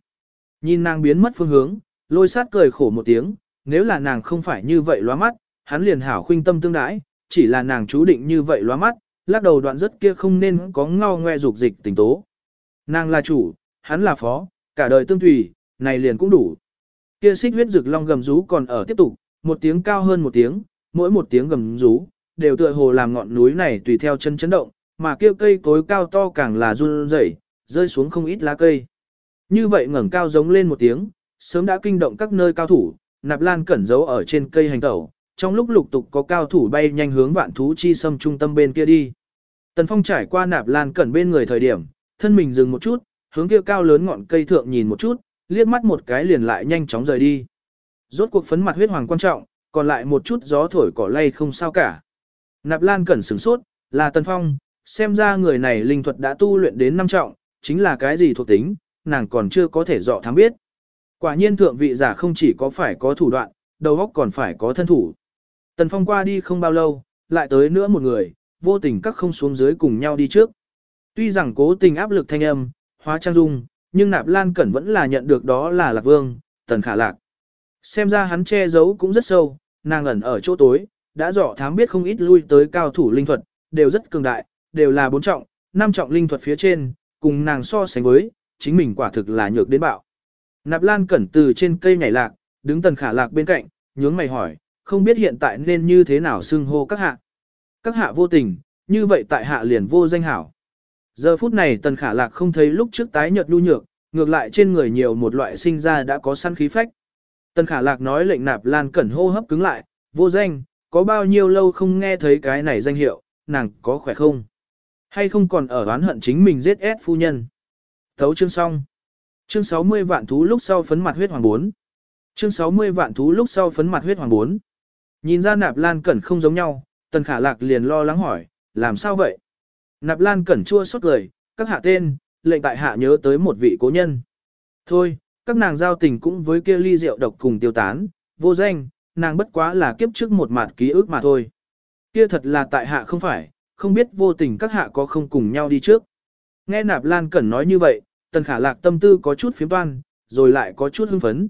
Nhìn nàng biến mất phương hướng, lôi sát cười khổ một tiếng, nếu là nàng không phải như vậy loa mắt, hắn liền hảo khuynh tâm tương đãi, chỉ là nàng chú định như vậy loa mắt, lắc đầu đoạn rất kia không nên có ngao ngoe dục dịch tình tố. Nàng là chủ, hắn là phó, cả đời tương tùy, này liền cũng đủ. Kia xích huyết rực long gầm rú còn ở tiếp tục, một tiếng cao hơn một tiếng, mỗi một tiếng gầm rú, đều tựa hồ làm ngọn núi này tùy theo chân chấn động, mà kia cây cối cao to càng là run rẩy, rơi xuống không ít lá cây. Như vậy ngẩng cao giống lên một tiếng, sớm đã kinh động các nơi cao thủ, nạp lan cẩn giấu ở trên cây hành tẩu, trong lúc lục tục có cao thủ bay nhanh hướng vạn thú chi xâm trung tâm bên kia đi. Tần Phong trải qua nạp lan cẩn bên người thời điểm, thân mình dừng một chút, hướng kia cao lớn ngọn cây thượng nhìn một chút, liếc mắt một cái liền lại nhanh chóng rời đi. Rốt cuộc phấn mặt huyết hoàng quan trọng, còn lại một chút gió thổi cỏ lay không sao cả. Nạp Lan cẩn sửng sốt, là Tần Phong, xem ra người này linh thuật đã tu luyện đến năm trọng, chính là cái gì thuộc tính, nàng còn chưa có thể dọ thám biết. Quả nhiên thượng vị giả không chỉ có phải có thủ đoạn, đầu óc còn phải có thân thủ. Tần Phong qua đi không bao lâu, lại tới nữa một người, vô tình các không xuống dưới cùng nhau đi trước. Tuy rằng cố tình áp lực thanh âm, hóa trang dung, nhưng Nạp Lan Cẩn vẫn là nhận được đó là Lạc Vương, Tần Khả Lạc. Xem ra hắn che giấu cũng rất sâu, nàng ẩn ở chỗ tối, đã dò thám biết không ít lui tới cao thủ linh thuật, đều rất cường đại, đều là bốn trọng, năm trọng linh thuật phía trên, cùng nàng so sánh với, chính mình quả thực là nhược đến bạo. Nạp Lan cẩn từ trên cây nhảy lạc, đứng tần khả lạc bên cạnh, nhướng mày hỏi, không biết hiện tại nên như thế nào xưng hô các hạ. Các hạ vô tình, như vậy tại hạ liền vô danh hảo. Giờ phút này tần khả lạc không thấy lúc trước tái nhợt nhu nhược, ngược lại trên người nhiều một loại sinh ra đã có săn khí phách. Tần khả lạc nói lệnh nạp lan cẩn hô hấp cứng lại, vô danh, có bao nhiêu lâu không nghe thấy cái này danh hiệu, nàng có khỏe không? Hay không còn ở oán hận chính mình giết ép phu nhân? Thấu chương xong. Chương 60 vạn thú lúc sau phấn mặt huyết hoàng 4. Chương 60 vạn thú lúc sau phấn mặt huyết hoàng 4. Nhìn ra nạp lan cẩn không giống nhau, tần khả lạc liền lo lắng hỏi, làm sao vậy? Nạp lan cẩn chua xót cười, các hạ tên, lệnh tại hạ nhớ tới một vị cố nhân. Thôi, các nàng giao tình cũng với kia ly rượu độc cùng tiêu tán, vô danh, nàng bất quá là kiếp trước một mặt ký ức mà thôi. Kia thật là tại hạ không phải, không biết vô tình các hạ có không cùng nhau đi trước. Nghe nạp lan cẩn nói như vậy, tần khả lạc tâm tư có chút phiếm toan, rồi lại có chút hưng phấn.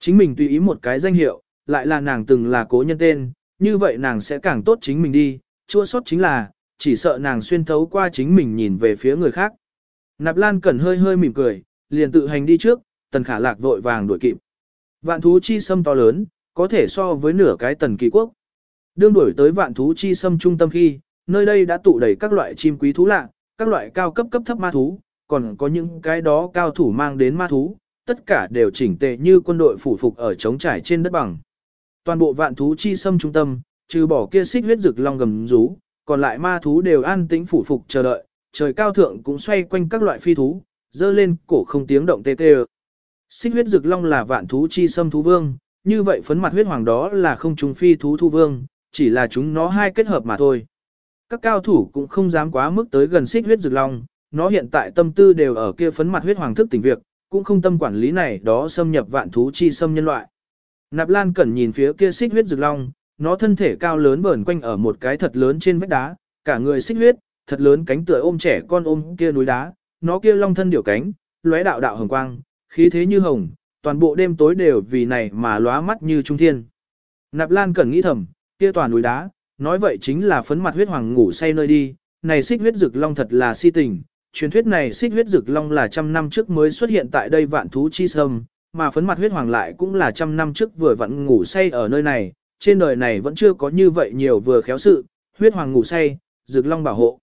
Chính mình tùy ý một cái danh hiệu, lại là nàng từng là cố nhân tên, như vậy nàng sẽ càng tốt chính mình đi, chua sót chính là, chỉ sợ nàng xuyên thấu qua chính mình nhìn về phía người khác. Nạp lan cẩn hơi hơi mỉm cười, liền tự hành đi trước, tần khả lạc vội vàng đuổi kịp. Vạn thú chi sâm to lớn, có thể so với nửa cái tần kỳ quốc. Đương đuổi tới vạn thú chi sâm trung tâm khi, nơi đây đã tụ đầy các loại chim quý thú lạ, các loại cao cấp cấp thấp ma thú, còn có những cái đó cao thủ mang đến ma thú, tất cả đều chỉnh tề như quân đội phủ phục ở trống trải trên đất bằng. Toàn bộ vạn thú chi xâm trung tâm, trừ bỏ kia xích huyết rực long gầm rú, còn lại ma thú đều an tĩnh phủ phục chờ đợi, trời cao thượng cũng xoay quanh các loại phi thú, dơ lên cổ không tiếng động tê tê. Xích huyết rực long là vạn thú chi xâm thú vương, như vậy phấn mặt huyết hoàng đó là không trùng phi thú thu vương, chỉ là chúng nó hai kết hợp mà thôi. Các cao thủ cũng không dám quá mức tới gần xích huyết rực long, nó hiện tại tâm tư đều ở kia phấn mặt huyết hoàng thức tỉnh việc, cũng không tâm quản lý này đó xâm nhập vạn thú chi xâm nhân loại. Nạp Lan Cẩn nhìn phía kia xích huyết rực long, nó thân thể cao lớn vờn quanh ở một cái thật lớn trên vách đá, cả người xích huyết, thật lớn cánh tựa ôm trẻ con ôm kia núi đá, nó kia long thân điểu cánh, lóe đạo đạo hồng quang, khí thế như hồng, toàn bộ đêm tối đều vì này mà lóa mắt như trung thiên. Nạp Lan Cẩn nghĩ thầm, kia toàn núi đá, nói vậy chính là phấn mặt huyết hoàng ngủ say nơi đi, này xích huyết rực long thật là si tình, truyền thuyết này xích huyết rực long là trăm năm trước mới xuất hiện tại đây vạn thú chi sâm, mà phấn mặt huyết hoàng lại cũng là trăm năm trước vừa vặn ngủ say ở nơi này, trên đời này vẫn chưa có như vậy nhiều vừa khéo sự, huyết hoàng ngủ say, rực long bảo hộ.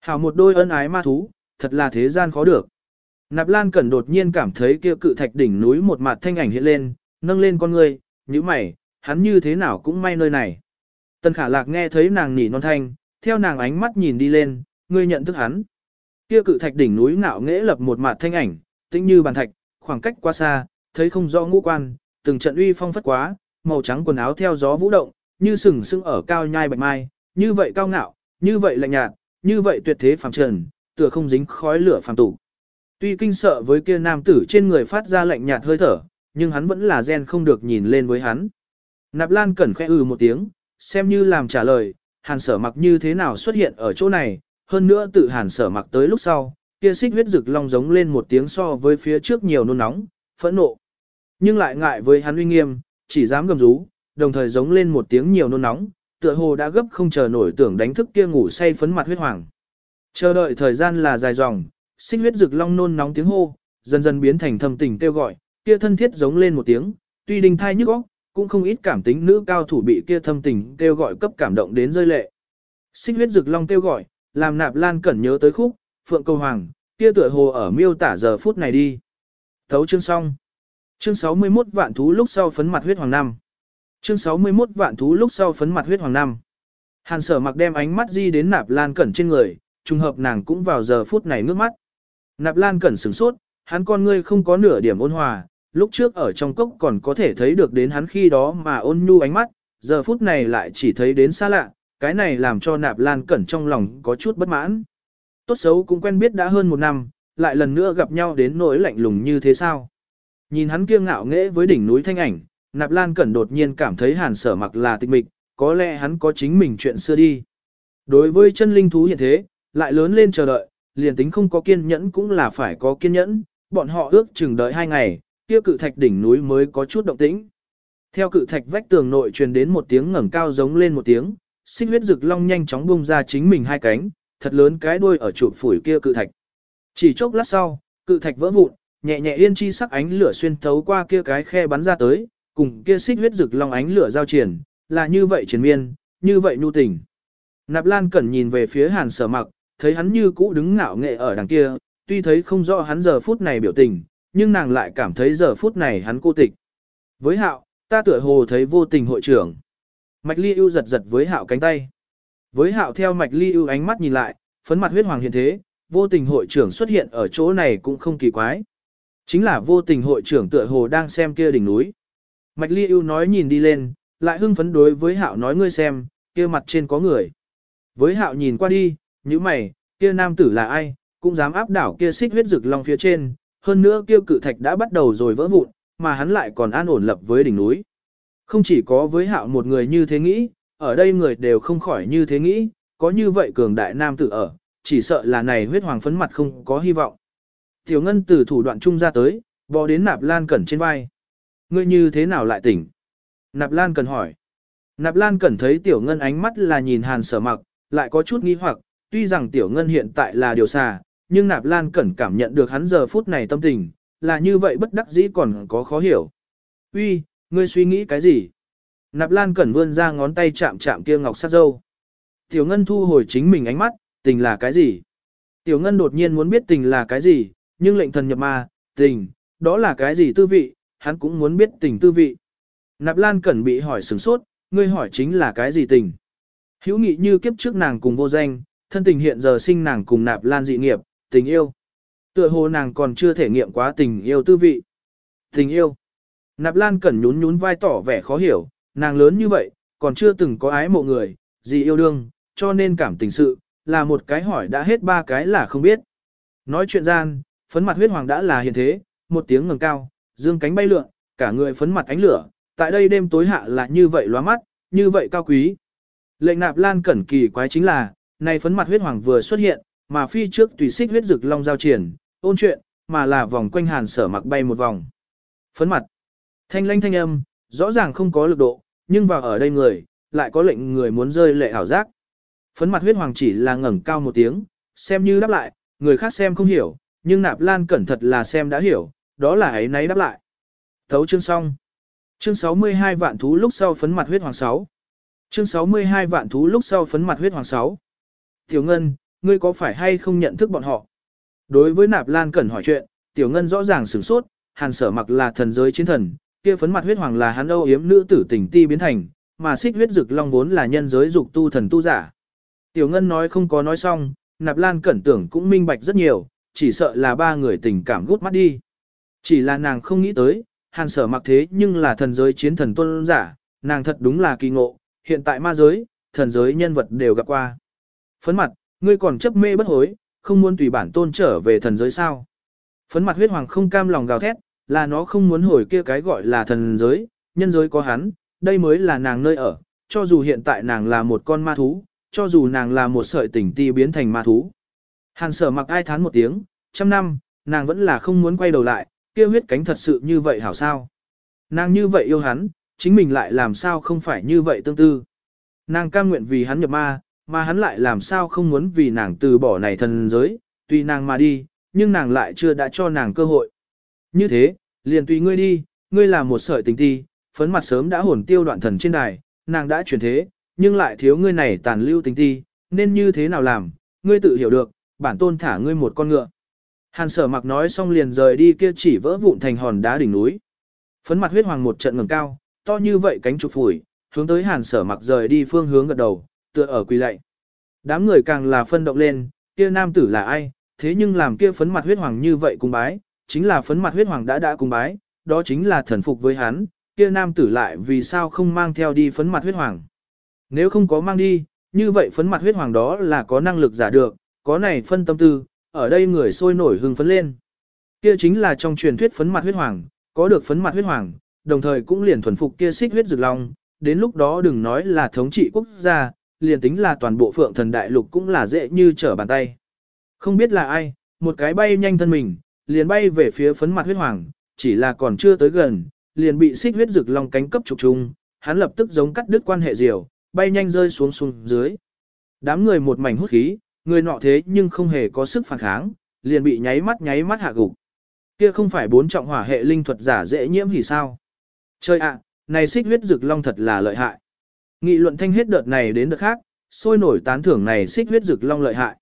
Hảo một đôi ân ái ma thú, thật là thế gian khó được. Nạp Lan Cẩn đột nhiên cảm thấy kia cự thạch đỉnh núi một mặt thanh ảnh hiện lên, nâng lên con người, như mày, hắn như thế nào cũng may nơi này. Tần Khả Lạc nghe thấy nàng nỉ non thanh, theo nàng ánh mắt nhìn đi lên, ngươi nhận thức hắn. Kia cự thạch đỉnh núi ngạo nghễ lập một mặt thanh ảnh, tĩnh như bàn thạch, khoảng cách quá xa, thấy không rõ ngũ quan, từng trận uy phong phất quá, màu trắng quần áo theo gió vũ động, như sừng sững ở cao nhai bạch mai, như vậy cao ngạo, như vậy lạnh nhạt, như vậy tuyệt thế phàm trần, tựa không dính khói lửa phàm tục. Tuy kinh sợ với kia nam tử trên người phát ra lạnh nhạt hơi thở, nhưng hắn vẫn là gen không được nhìn lên với hắn. Nạp Lan cẩn khẽ ừ một tiếng, xem như làm trả lời, hàn sở mặc như thế nào xuất hiện ở chỗ này, hơn nữa tự hàn sở mặc tới lúc sau, kia xích huyết rực long giống lên một tiếng so với phía trước nhiều nôn nóng, phẫn nộ. Nhưng lại ngại với hắn uy nghiêm, chỉ dám gầm rú, đồng thời giống lên một tiếng nhiều nôn nóng, tựa hồ đã gấp không chờ nổi tưởng đánh thức kia ngủ say phấn mặt huyết hoàng. Chờ đợi thời gian là dài dòng, sinh huyết rực long nôn nóng tiếng hô, dần dần biến thành thầm tình kêu gọi, kia thân thiết giống lên một tiếng, tuy đinh thai nhức óc, cũng không ít cảm tính nữ cao thủ bị kia thâm tình kêu gọi cấp cảm động đến rơi lệ. sinh huyết rực long kêu gọi, làm nạp lan cẩn nhớ tới khúc, phượng câu hoàng, kia tựa hồ ở miêu tả giờ phút này đi. Thấu chương xong. Chương 61 vạn thú lúc sau phấn mặt huyết hoàng năm. Chương 61 vạn thú lúc sau phấn mặt huyết hoàng năm. Hàn sở mặc đem ánh mắt di đến nạp lan cẩn trên người, trùng hợp nàng cũng vào giờ phút này ngước mắt. Nạp lan cẩn sửng sốt, hắn con ngươi không có nửa điểm ôn hòa, lúc trước ở trong cốc còn có thể thấy được đến hắn khi đó mà ôn nhu ánh mắt, giờ phút này lại chỉ thấy đến xa lạ, cái này làm cho nạp lan cẩn trong lòng có chút bất mãn. Tốt xấu cũng quen biết đã hơn một năm, lại lần nữa gặp nhau đến nỗi lạnh lùng như thế sao. Nhìn hắn kiêng ngạo nghễ với đỉnh núi thanh ảnh, nạp lan cẩn đột nhiên cảm thấy hàn sở mặc là tịch mịch, có lẽ hắn có chính mình chuyện xưa đi. Đối với chân linh thú hiện thế, lại lớn lên chờ đợi, liền tính không có kiên nhẫn cũng là phải có kiên nhẫn, bọn họ ước chừng đợi hai ngày, kia cự thạch đỉnh núi mới có chút động tĩnh. Theo cự thạch vách tường nội truyền đến một tiếng ngẩng cao giống lên một tiếng, xích huyết rực long nhanh chóng bung ra chính mình hai cánh, thật lớn cái đuôi ở trụ phủi kia cự thạch. Chỉ chốc lát sau, cự thạch vỡ vụn, nhẹ nhẹ yên chi sắc ánh lửa xuyên thấu qua kia cái khe bắn ra tới, cùng kia xích huyết rực long ánh lửa giao triển, là như vậy triển miên, như vậy nhu tình. Nạp Lan Cẩn nhìn về phía Hàn Sở Mặc, thấy hắn như cũ đứng ngạo nghệ ở đằng kia, tuy thấy không rõ hắn giờ phút này biểu tình, nhưng nàng lại cảm thấy giờ phút này hắn cô tịch. Với hạo, ta tựa hồ thấy vô tình hội trưởng. Mạch ly ưu giật giật với hạo cánh tay. Với hạo theo mạch ly ưu ánh mắt nhìn lại, phấn mặt huyết hoàng hiện thế, vô tình hội trưởng xuất hiện ở chỗ này cũng không kỳ quái. Chính là vô tình hội trưởng tựa hồ đang xem kia đỉnh núi. Mạch ly ưu nói nhìn đi lên, lại hưng phấn đối với hạo nói ngươi xem, kia mặt trên có người. Với hạo nhìn qua đi, như mày, kia nam tử là ai, cũng dám áp đảo kia xích huyết rực long phía trên, hơn nữa kia cự thạch đã bắt đầu rồi vỡ vụn, mà hắn lại còn an ổn lập với đỉnh núi. Không chỉ có với hạo một người như thế nghĩ, ở đây người đều không khỏi như thế nghĩ, có như vậy cường đại nam tử ở, chỉ sợ là này huyết hoàng phấn mặt không có hy vọng. Tiểu ngân từ thủ đoạn trung ra tới, bò đến nạp lan cẩn trên vai. Ngươi như thế nào lại tỉnh? Nạp lan cẩn hỏi. Nạp lan cẩn thấy tiểu ngân ánh mắt là nhìn hàn sở mặc, lại có chút nghi hoặc, tuy rằng tiểu ngân hiện tại là điều xà, nhưng nạp lan cẩn cảm nhận được hắn giờ phút này tâm tình, là như vậy bất đắc dĩ còn có khó hiểu. Uy, ngươi suy nghĩ cái gì? Nạp lan cẩn vươn ra ngón tay chạm chạm kia ngọc sát dâu. Tiểu ngân thu hồi chính mình ánh mắt, tình là cái gì? Tiểu ngân đột nhiên muốn biết tình là cái gì, nhưng lệnh thần nhập ma, tình, đó là cái gì tư vị, hắn cũng muốn biết tình tư vị. Nạp lan cẩn bị hỏi sừng sốt, ngươi hỏi chính là cái gì tình? Hữu nghị như kiếp trước nàng cùng vô danh, thân tình hiện giờ sinh nàng cùng nạp lan dị nghiệp, tình yêu. Tựa hồ nàng còn chưa thể nghiệm quá tình yêu tư vị. Tình yêu. Nạp lan cẩn nhún nhún vai tỏ vẻ khó hiểu, nàng lớn như vậy, còn chưa từng có ái mộ người, gì yêu đương, cho nên cảm tình sự, là một cái hỏi đã hết ba cái là không biết. Nói chuyện gian, phấn mặt huyết hoàng đã là hiện thế, một tiếng ngẩng cao, dương cánh bay lượn, cả người phấn mặt ánh lửa, tại đây đêm tối hạ là như vậy lóa mắt, như vậy cao quý. Lệnh nạp lan cẩn kỳ quái chính là, này phấn mặt huyết hoàng vừa xuất hiện, mà phi trước tùy xích huyết rực long giao triển, ôn chuyện, mà là vòng quanh hàn sở mặc bay một vòng. Phấn mặt, thanh lanh thanh âm, rõ ràng không có lực độ, nhưng vào ở đây người, lại có lệnh người muốn rơi lệ ảo giác. Phấn mặt huyết hoàng chỉ là ngẩng cao một tiếng, xem như đáp lại, người khác xem không hiểu, nhưng nạp lan cẩn thật là xem đã hiểu, đó là ấy nấy đáp lại. Thấu chương xong. Chương 62 vạn thú lúc sau phấn mặt huyết hoàng 6. Chương 62 vạn thú lúc sau phấn mặt huyết hoàng 6. Tiểu Ngân, ngươi có phải hay không nhận thức bọn họ? Đối với nạp lan cẩn hỏi chuyện, Tiểu Ngân rõ ràng sửng sốt, hàn sở mặc là thần giới chiến thần, kia phấn mặt huyết hoàng là hắn âu yếm nữ tử tình ti biến thành, mà xích huyết dực long vốn là nhân giới dục tu thần tu giả. Tiểu Ngân nói không có nói xong, nạp lan cẩn tưởng cũng minh bạch rất nhiều, chỉ sợ là ba người tình cảm gút mắt đi. Chỉ là nàng không nghĩ tới, hàn sở mặc thế nhưng là thần giới chiến thần tôn giả, nàng thật đúng là kỳ ngộ, hiện tại ma giới, thần giới nhân vật đều gặp qua. Phấn mặt, ngươi còn chấp mê bất hối, không muốn tùy bản tôn trở về thần giới sao. Phấn mặt huyết hoàng không cam lòng gào thét, là nó không muốn hồi kia cái gọi là thần giới, nhân giới có hắn, đây mới là nàng nơi ở, cho dù hiện tại nàng là một con ma thú, cho dù nàng là một sợi tỉnh ti biến thành ma thú. Hàn sở mặc ai thán một tiếng, trăm năm, nàng vẫn là không muốn quay đầu lại, kia huyết cánh thật sự như vậy hảo sao. Nàng như vậy yêu hắn, chính mình lại làm sao không phải như vậy tương tư. Nàng cam nguyện vì hắn nhập ma, mà hắn lại làm sao không muốn vì nàng từ bỏ này thần giới, tùy nàng mà đi, nhưng nàng lại chưa đã cho nàng cơ hội. Như thế, liền tùy ngươi đi, ngươi là một sợi tình ti, phấn mặt sớm đã hồn tiêu đoạn thần trên đài, nàng đã chuyển thế, nhưng lại thiếu ngươi này tàn lưu tình ti, nên như thế nào làm, ngươi tự hiểu được, bản tôn thả ngươi một con ngựa. Hàn sở mặc nói xong liền rời đi kia chỉ vỡ vụn thành hòn đá đỉnh núi. Phấn mặt huyết hoàng một trận ngẩng cao, to như vậy cánh trục phủi, hướng tới hàn sở mặc rời đi phương hướng gật đầu, tựa ở quỳ lạy. Đám người càng là phân động lên, kia nam tử là ai, thế nhưng làm kia phấn mặt huyết hoàng như vậy cung bái, chính là phấn mặt huyết hoàng đã đã cung bái, đó chính là thần phục với hắn, kia nam tử lại vì sao không mang theo đi phấn mặt huyết hoàng. Nếu không có mang đi, như vậy phấn mặt huyết hoàng đó là có năng lực giả được, có này phân tâm tư, ở đây người sôi nổi hưng phấn lên. Kia chính là trong truyền thuyết phấn mặt huyết hoàng, có được phấn mặt huyết hoàng, đồng thời cũng liền thuần phục kia xích huyết rực long, đến lúc đó đừng nói là thống trị quốc gia, liền tính là toàn bộ phượng thần đại lục cũng là dễ như trở bàn tay. Không biết là ai, một cái bay nhanh thân mình, liền bay về phía phấn mặt huyết hoàng, chỉ là còn chưa tới gần, liền bị xích huyết rực long cánh cấp trục trung, hắn lập tức giống cắt đứt quan hệ diều, bay nhanh rơi xuống xuống dưới. Đám người một mảnh hút khí, người nọ thế nhưng không hề có sức phản kháng, liền bị nháy mắt nháy mắt hạ gục. Kia không phải bốn trọng hỏa hệ linh thuật giả dễ nhiễm thì sao? Chơi ạ, này xích huyết rực long thật là lợi hại. Nghị luận thanh hết đợt này đến đợt khác, sôi nổi tán thưởng này xích huyết rực long lợi hại.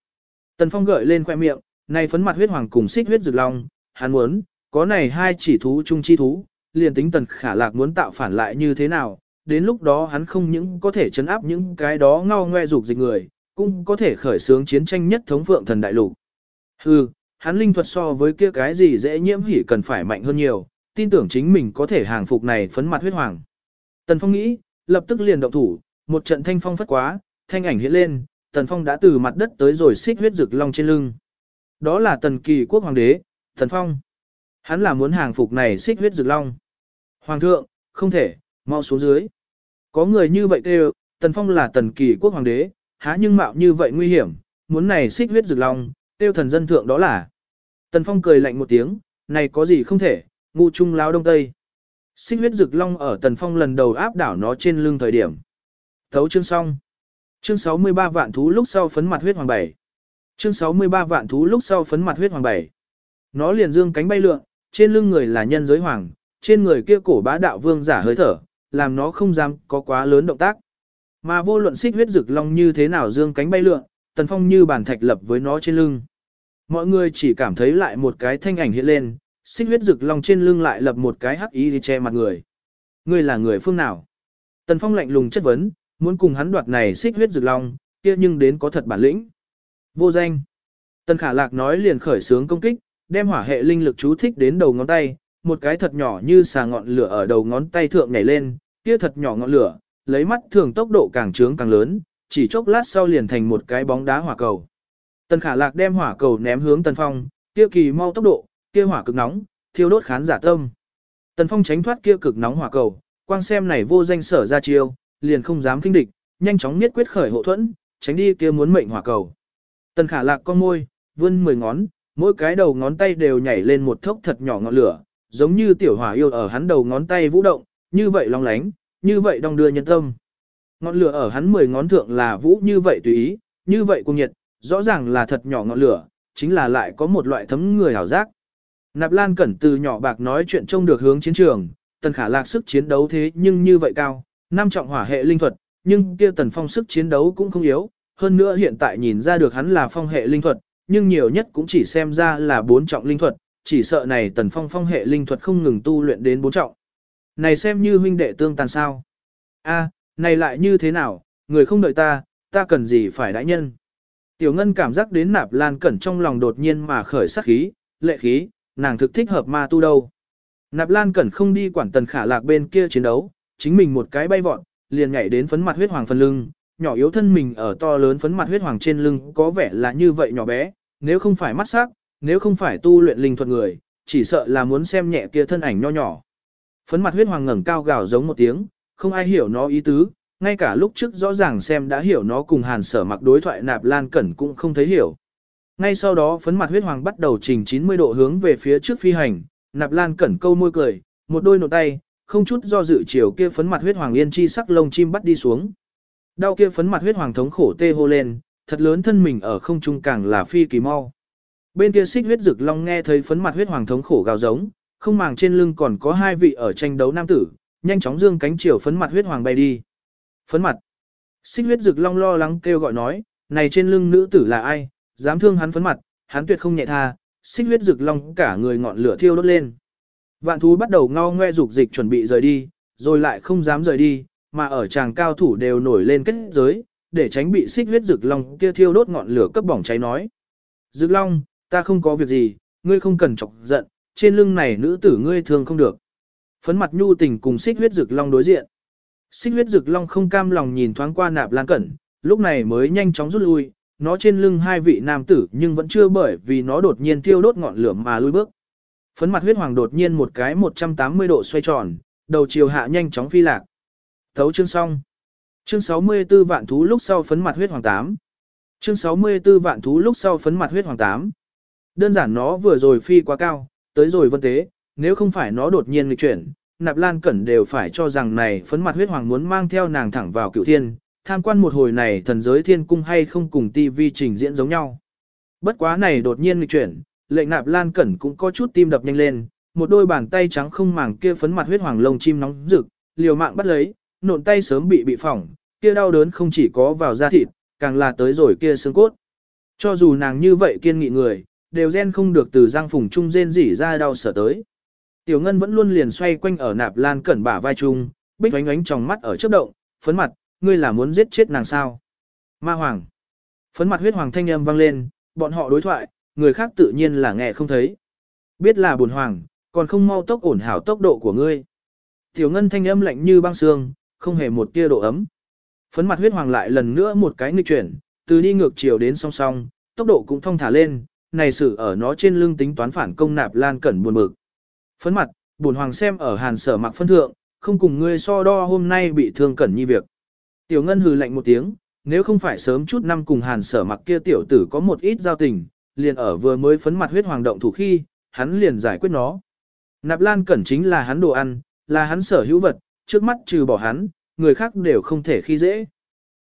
Tần Phong gợi lên khoe miệng, này phấn mặt huyết hoàng cùng xích huyết rực long, hắn muốn, có này hai chỉ thú chung chi thú, liền tính tần khả lạc muốn tạo phản lại như thế nào, đến lúc đó hắn không những có thể chấn áp những cái đó ngao ngoe dục dịch người, cũng có thể khởi xướng chiến tranh nhất thống phượng thần đại lục. Hừ, hắn linh thuật so với kia cái gì dễ nhiễm hỉ cần phải mạnh hơn nhiều, tin tưởng chính mình có thể hàng phục này phấn mặt huyết hoàng. Tần Phong nghĩ, lập tức liền động thủ, một trận thanh phong phất quá, thanh ảnh hiện lên, Tần Phong đã từ mặt đất tới rồi xích huyết rực long trên lưng. Đó là Tần Kỳ quốc hoàng đế, Tần Phong. Hắn là muốn hàng phục này xích huyết rực long. Hoàng thượng, không thể, mau xuống dưới. Có người như vậy kêu, Tần Phong là Tần Kỳ quốc hoàng đế, há nhưng mạo như vậy nguy hiểm, muốn này xích huyết rực long, tiêu thần dân thượng đó là. Tần Phong cười lạnh một tiếng, này có gì không thể, ngu trung lao đông tây. Xích huyết rực long ở Tần Phong lần đầu áp đảo nó trên lưng thời điểm. Thấu chương xong. Chương 63 vạn thú lúc sau phấn mặt huyết hoàng bảy. Chương 63 vạn thú lúc sau phấn mặt huyết hoàng bảy. Nó liền dương cánh bay lượn, trên lưng người là nhân giới hoàng, trên người kia cổ bá đạo vương giả hơi thở, làm nó không dám có quá lớn động tác. Mà vô luận xích huyết rực long như thế nào dương cánh bay lượn, tần phong như bàn thạch lập với nó trên lưng. Mọi người chỉ cảm thấy lại một cái thanh ảnh hiện lên, xích huyết rực long trên lưng lại lập một cái hắc ý đi che mặt người. Ngươi là người phương nào? Tần phong lạnh lùng chất vấn, muốn cùng hắn đoạt này xích huyết rực long, kia nhưng đến có thật bản lĩnh. Vô danh. Tần khả lạc nói liền khởi sướng công kích, đem hỏa hệ linh lực chú thích đến đầu ngón tay, một cái thật nhỏ như xà ngọn lửa ở đầu ngón tay thượng nhảy lên, kia thật nhỏ ngọn lửa, lấy mắt thường tốc độ càng trướng càng lớn, chỉ chốc lát sau liền thành một cái bóng đá hỏa cầu. Tần Khả Lạc đem hỏa cầu ném hướng Tần Phong, kia kỳ mau tốc độ, kia hỏa cực nóng, thiêu đốt khán giả tâm. Tần Phong tránh thoát kia cực nóng hỏa cầu, quang xem này vô danh sở ra chiêu, liền không dám kinh địch, nhanh chóng miết quyết khởi hộ thuẫn, tránh đi kia muốn mệnh hỏa cầu. Tần khả lạc con môi, vươn mười ngón, mỗi cái đầu ngón tay đều nhảy lên một thốc thật nhỏ ngọn lửa, giống như tiểu hỏa yêu ở hắn đầu ngón tay vũ động, như vậy long lánh, như vậy đong đưa nhân tâm. Ngọn lửa ở hắn mười ngón thượng là vũ như vậy tùy ý, như vậy cùng nhiệt, rõ ràng là thật nhỏ ngọn lửa, chính là lại có một loại thấm người hảo giác. Nạp Lan Cẩn từ nhỏ bạc nói chuyện trông được hướng chiến trường, tần khả lạc sức chiến đấu thế nhưng như vậy cao, năm trọng hỏa hệ linh thuật, nhưng kia tần phong sức chiến đấu cũng không yếu, hơn nữa hiện tại nhìn ra được hắn là phong hệ linh thuật, nhưng nhiều nhất cũng chỉ xem ra là bốn trọng linh thuật, chỉ sợ này tần phong phong hệ linh thuật không ngừng tu luyện đến bốn trọng. Này xem như huynh đệ tương tàn sao. a này lại như thế nào, người không đợi ta, ta cần gì phải đãi nhân. Tiểu Ngân cảm giác đến nạp lan cẩn trong lòng đột nhiên mà khởi sắc khí, lệ khí, nàng thực thích hợp ma tu đâu. Nạp lan cẩn không đi quản tần khả lạc bên kia chiến đấu, chính mình một cái bay vọt, liền nhảy đến phấn mặt huyết hoàng phần lưng, nhỏ yếu thân mình ở to lớn phấn mặt huyết hoàng trên lưng có vẻ là như vậy nhỏ bé, nếu không phải mắt sắc, nếu không phải tu luyện linh thuật người, chỉ sợ là muốn xem nhẹ kia thân ảnh nho nhỏ. Phấn mặt huyết hoàng ngẩng cao gào giống một tiếng, không ai hiểu nó ý tứ, ngay cả lúc trước rõ ràng xem đã hiểu nó cùng hàn sở mặc đối thoại nạp lan cẩn cũng không thấy hiểu. Ngay sau đó phấn mặt huyết hoàng bắt đầu trình 90 độ hướng về phía trước phi hành, nạp lan cẩn câu môi cười, một đôi nổ tay, không chút do dự chiều kia phấn mặt huyết hoàng yên chi sắc lông chim bắt đi xuống. Đau kia phấn mặt huyết hoàng thống khổ tê hô lên, thật lớn thân mình ở không trung càng là phi kỳ mau. Bên kia xích huyết rực long nghe thấy phấn mặt huyết hoàng thống khổ gào giống, không màng trên lưng còn có hai vị ở tranh đấu nam tử, nhanh chóng dương cánh chiều phấn mặt huyết hoàng bay đi. Phấn mặt. Xích huyết rực long lo lắng kêu gọi nói, này trên lưng nữ tử là ai, dám thương hắn phấn mặt, hắn tuyệt không nhẹ tha, xích huyết rực long cả người ngọn lửa thiêu đốt lên. Vạn thú bắt đầu ngao ngoe dục dịch chuẩn bị rời đi, rồi lại không dám rời đi, mà ở chàng cao thủ đều nổi lên kết giới, để tránh bị xích huyết rực long kia thiêu đốt ngọn lửa cấp bỏng cháy nói. Rực long, ta không có việc gì, ngươi không cần chọc giận, trên lưng này nữ tử ngươi thương không được. Phấn mặt nhu tình cùng xích huyết rực long đối diện. Xích huyết rực long không cam lòng nhìn thoáng qua nạp lan cẩn, lúc này mới nhanh chóng rút lui, nó trên lưng hai vị nam tử nhưng vẫn chưa bởi vì nó đột nhiên tiêu đốt ngọn lửa mà lui bước. Phấn mặt huyết hoàng đột nhiên một cái 180 độ xoay tròn, đầu chiều hạ nhanh chóng phi lạc. Thấu chương xong. Chương 64 vạn thú lúc sau phấn mặt huyết hoàng 8. Chương 64 vạn thú lúc sau phấn mặt huyết hoàng 8. Đơn giản nó vừa rồi phi quá cao, tới rồi vân tế, nếu không phải nó đột nhiên nghịch chuyển, nạp lan cẩn đều phải cho rằng này phấn mặt huyết hoàng muốn mang theo nàng thẳng vào cựu thiên, tham quan một hồi này thần giới thiên cung hay không cùng ti vi trình diễn giống nhau. Bất quá này đột nhiên nghịch chuyển, lệnh nạp lan cẩn cũng có chút tim đập nhanh lên, một đôi bàn tay trắng không màng kia phấn mặt huyết hoàng lông chim nóng rực, liều mạng bắt lấy, nộn tay sớm bị bị phỏng, kia đau đớn không chỉ có vào da thịt, càng là tới rồi kia xương cốt. Cho dù nàng như vậy kiên nghị người, đều gen không được từ giang phùng trung rên rỉ ra đau sở tới. Tiểu Ngân vẫn luôn liền xoay quanh ở nạp lan cẩn bả vai trung, bích ánh ánh trong mắt ở chớp động, phấn mặt, ngươi là muốn giết chết nàng sao? Ma Hoàng. Phấn mặt huyết hoàng thanh âm vang lên, bọn họ đối thoại, người khác tự nhiên là nghe không thấy. Biết là buồn hoàng, còn không mau tốc ổn hảo tốc độ của ngươi. Tiểu Ngân thanh âm lạnh như băng xương, không hề một tia độ ấm. Phấn mặt huyết hoàng lại lần nữa một cái nghịch chuyển, từ đi ngược chiều đến song song, tốc độ cũng thông thả lên, này sự ở nó trên lưng tính toán phản công nạp lan cẩn buồn bực. Phấn mặt, buồn hoàng xem ở hàn sở mặc phân thượng, không cùng ngươi so đo hôm nay bị thương cẩn nhi việc. Tiểu ngân hừ lạnh một tiếng, nếu không phải sớm chút năm cùng hàn sở mặc kia tiểu tử có một ít giao tình, liền ở vừa mới phấn mặt huyết hoàng động thủ khi, hắn liền giải quyết nó. Nạp lan cẩn chính là hắn đồ ăn, là hắn sở hữu vật, trước mắt trừ bỏ hắn, người khác đều không thể khi dễ.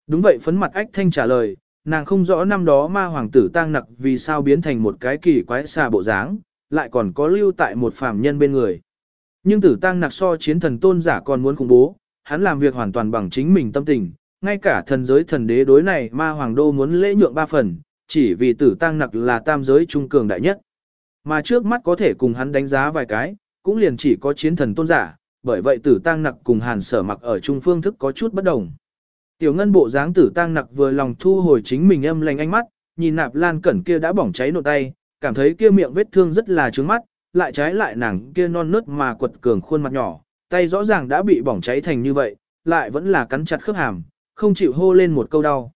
Đúng vậy phấn mặt ách thanh trả lời, nàng không rõ năm đó ma hoàng tử tang nặc vì sao biến thành một cái kỳ quái xà bộ dáng, lại còn có lưu tại một phàm nhân bên người. Nhưng tử tang nặc so chiến thần tôn giả còn muốn khủng bố, hắn làm việc hoàn toàn bằng chính mình tâm tình, ngay cả thần giới thần đế đối này ma hoàng đô muốn lễ nhượng ba phần, chỉ vì tử tang nặc là tam giới trung cường đại nhất. Mà trước mắt có thể cùng hắn đánh giá vài cái, cũng liền chỉ có chiến thần tôn giả, bởi vậy tử tang nặc cùng hàn sở mặc ở trung phương thức có chút bất đồng. Tiểu ngân bộ dáng tử tang nặc vừa lòng thu hồi chính mình âm lành ánh mắt, nhìn nạp lan cẩn kia đã bỏng cháy nộ tay, cảm thấy kia miệng vết thương rất là trướng mắt, lại trái lại nàng kia non nớt mà quật cường khuôn mặt nhỏ, tay rõ ràng đã bị bỏng cháy thành như vậy, lại vẫn là cắn chặt khớp hàm, không chịu hô lên một câu đau.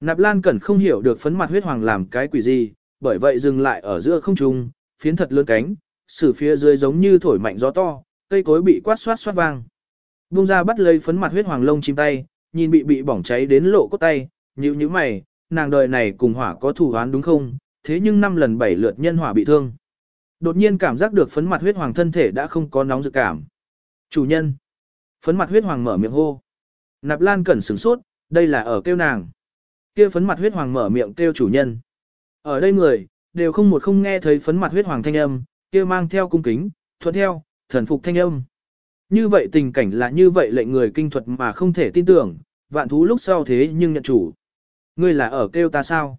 Nạp Lan Cẩn không hiểu được phấn mặt huyết hoàng làm cái quỷ gì, bởi vậy dừng lại ở giữa không trung, phiến thật lớn cánh, sử phía dưới giống như thổi mạnh gió to, cây cối bị quát xoát xoát vang. Bung ra bắt lấy phấn mặt huyết hoàng lông chim tay, nhìn bị bị bỏng cháy đến lộ cốt tay, như như mày, nàng đời này cùng hỏa có thù oán đúng không, thế nhưng năm lần bảy lượt nhân hỏa bị thương. Đột nhiên cảm giác được phấn mặt huyết hoàng thân thể đã không có nóng dự cảm. Chủ nhân. Phấn mặt huyết hoàng mở miệng hô. Nạp Lan cẩn sửng sốt, đây là ở kêu nàng. Kia phấn mặt huyết hoàng mở miệng kêu chủ nhân. Ở đây người, đều không một không nghe thấy phấn mặt huyết hoàng thanh âm, kia mang theo cung kính, thuận theo, thần phục thanh âm. Như vậy tình cảnh là như vậy lệnh người kinh thuật mà không thể tin tưởng, vạn thú lúc sau thế nhưng nhận chủ. Ngươi là ở kêu ta sao?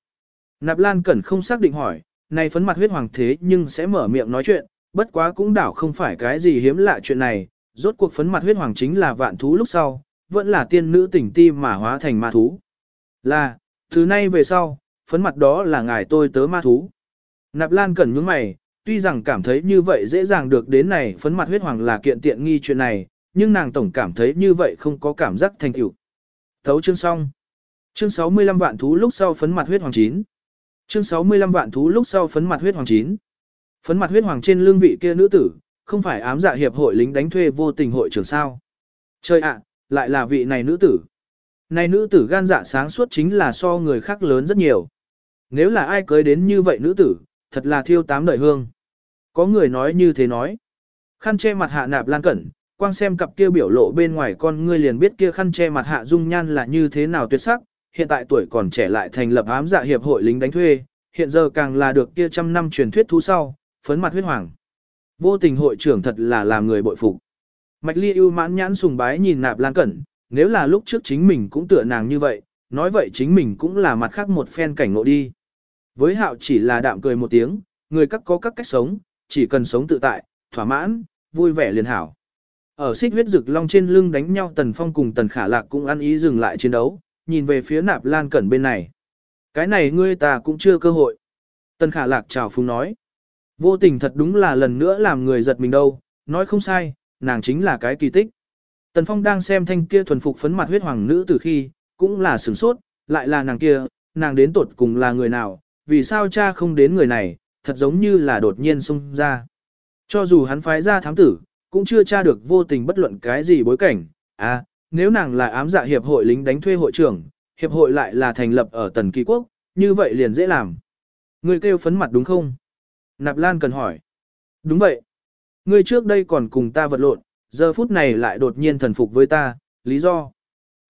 Nạp Lan Cẩn không xác định hỏi, này phấn mặt huyết hoàng thế nhưng sẽ mở miệng nói chuyện, bất quá cũng đảo không phải cái gì hiếm lạ chuyện này, rốt cuộc phấn mặt huyết hoàng chính là vạn thú lúc sau, vẫn là tiên nữ tỉnh ti mà hóa thành ma thú. Là, từ nay về sau, phấn mặt đó là ngài tôi tớ ma thú. Nạp Lan Cẩn nhướng mày, tuy rằng cảm thấy như vậy dễ dàng được đến này phấn mặt huyết hoàng là kiện tiện nghi chuyện này, nhưng nàng tổng cảm thấy như vậy không có cảm giác thành tựu. Thấu chương xong. Chương 65 vạn thú lúc sau phấn mặt huyết hoàng chín. Chương 65 vạn thú lúc sau phấn mặt huyết hoàng chín. Phấn mặt huyết hoàng trên lương vị kia nữ tử, không phải ám dạ hiệp hội lính đánh thuê vô tình hội trưởng sao. Trời ạ, lại là vị này nữ tử. Này nữ tử gan dạ sáng suốt chính là so người khác lớn rất nhiều. Nếu là ai cưới đến như vậy nữ tử, thật là thiêu tám đời hương. Có người nói như thế nói. Khăn che mặt hạ nạp lan cẩn, quang xem cặp kia biểu lộ bên ngoài con ngươi liền biết kia khăn che mặt hạ dung nhan là như thế nào tuyệt sắc, hiện tại tuổi còn trẻ lại thành lập ám dạ hiệp hội lính đánh thuê, hiện giờ càng là được kia trăm năm truyền thuyết thú sau, phấn mặt huyết hoàng. Vô tình hội trưởng thật là làm người bội phục. Mạch Ly ưu mãn nhãn sùng bái nhìn nạp lan cẩn, nếu là lúc trước chính mình cũng tựa nàng như vậy, nói vậy chính mình cũng là mặt khác một phen cảnh ngộ đi. Với hạo chỉ là đạm cười một tiếng, người các có các cách sống, chỉ cần sống tự tại, thỏa mãn, vui vẻ liền hảo. Ở xích huyết rực long trên lưng đánh nhau tần phong cùng tần khả lạc cũng ăn ý dừng lại chiến đấu, nhìn về phía nạp lan cẩn bên này. Cái này ngươi ta cũng chưa cơ hội. Tần khả lạc chào phúng nói. Vô tình thật đúng là lần nữa làm người giật mình đâu, nói không sai, nàng chính là cái kỳ tích. Tần Phong đang xem thanh kia thuần phục phấn mặt huyết hoàng nữ từ khi, cũng là sửng sốt, lại là nàng kia, nàng đến tột cùng là người nào, vì sao cha không đến người này, thật giống như là đột nhiên xung ra. Cho dù hắn phái ra thám tử, cũng chưa tra được vô tình bất luận cái gì bối cảnh, à, nếu nàng là ám dạ hiệp hội lính đánh thuê hội trưởng, hiệp hội lại là thành lập ở tần kỳ quốc, như vậy liền dễ làm. Người kêu phấn mặt đúng không? Nạp Lan cần hỏi. Đúng vậy. Ngươi trước đây còn cùng ta vật lộn, giờ phút này lại đột nhiên thần phục với ta, lý do.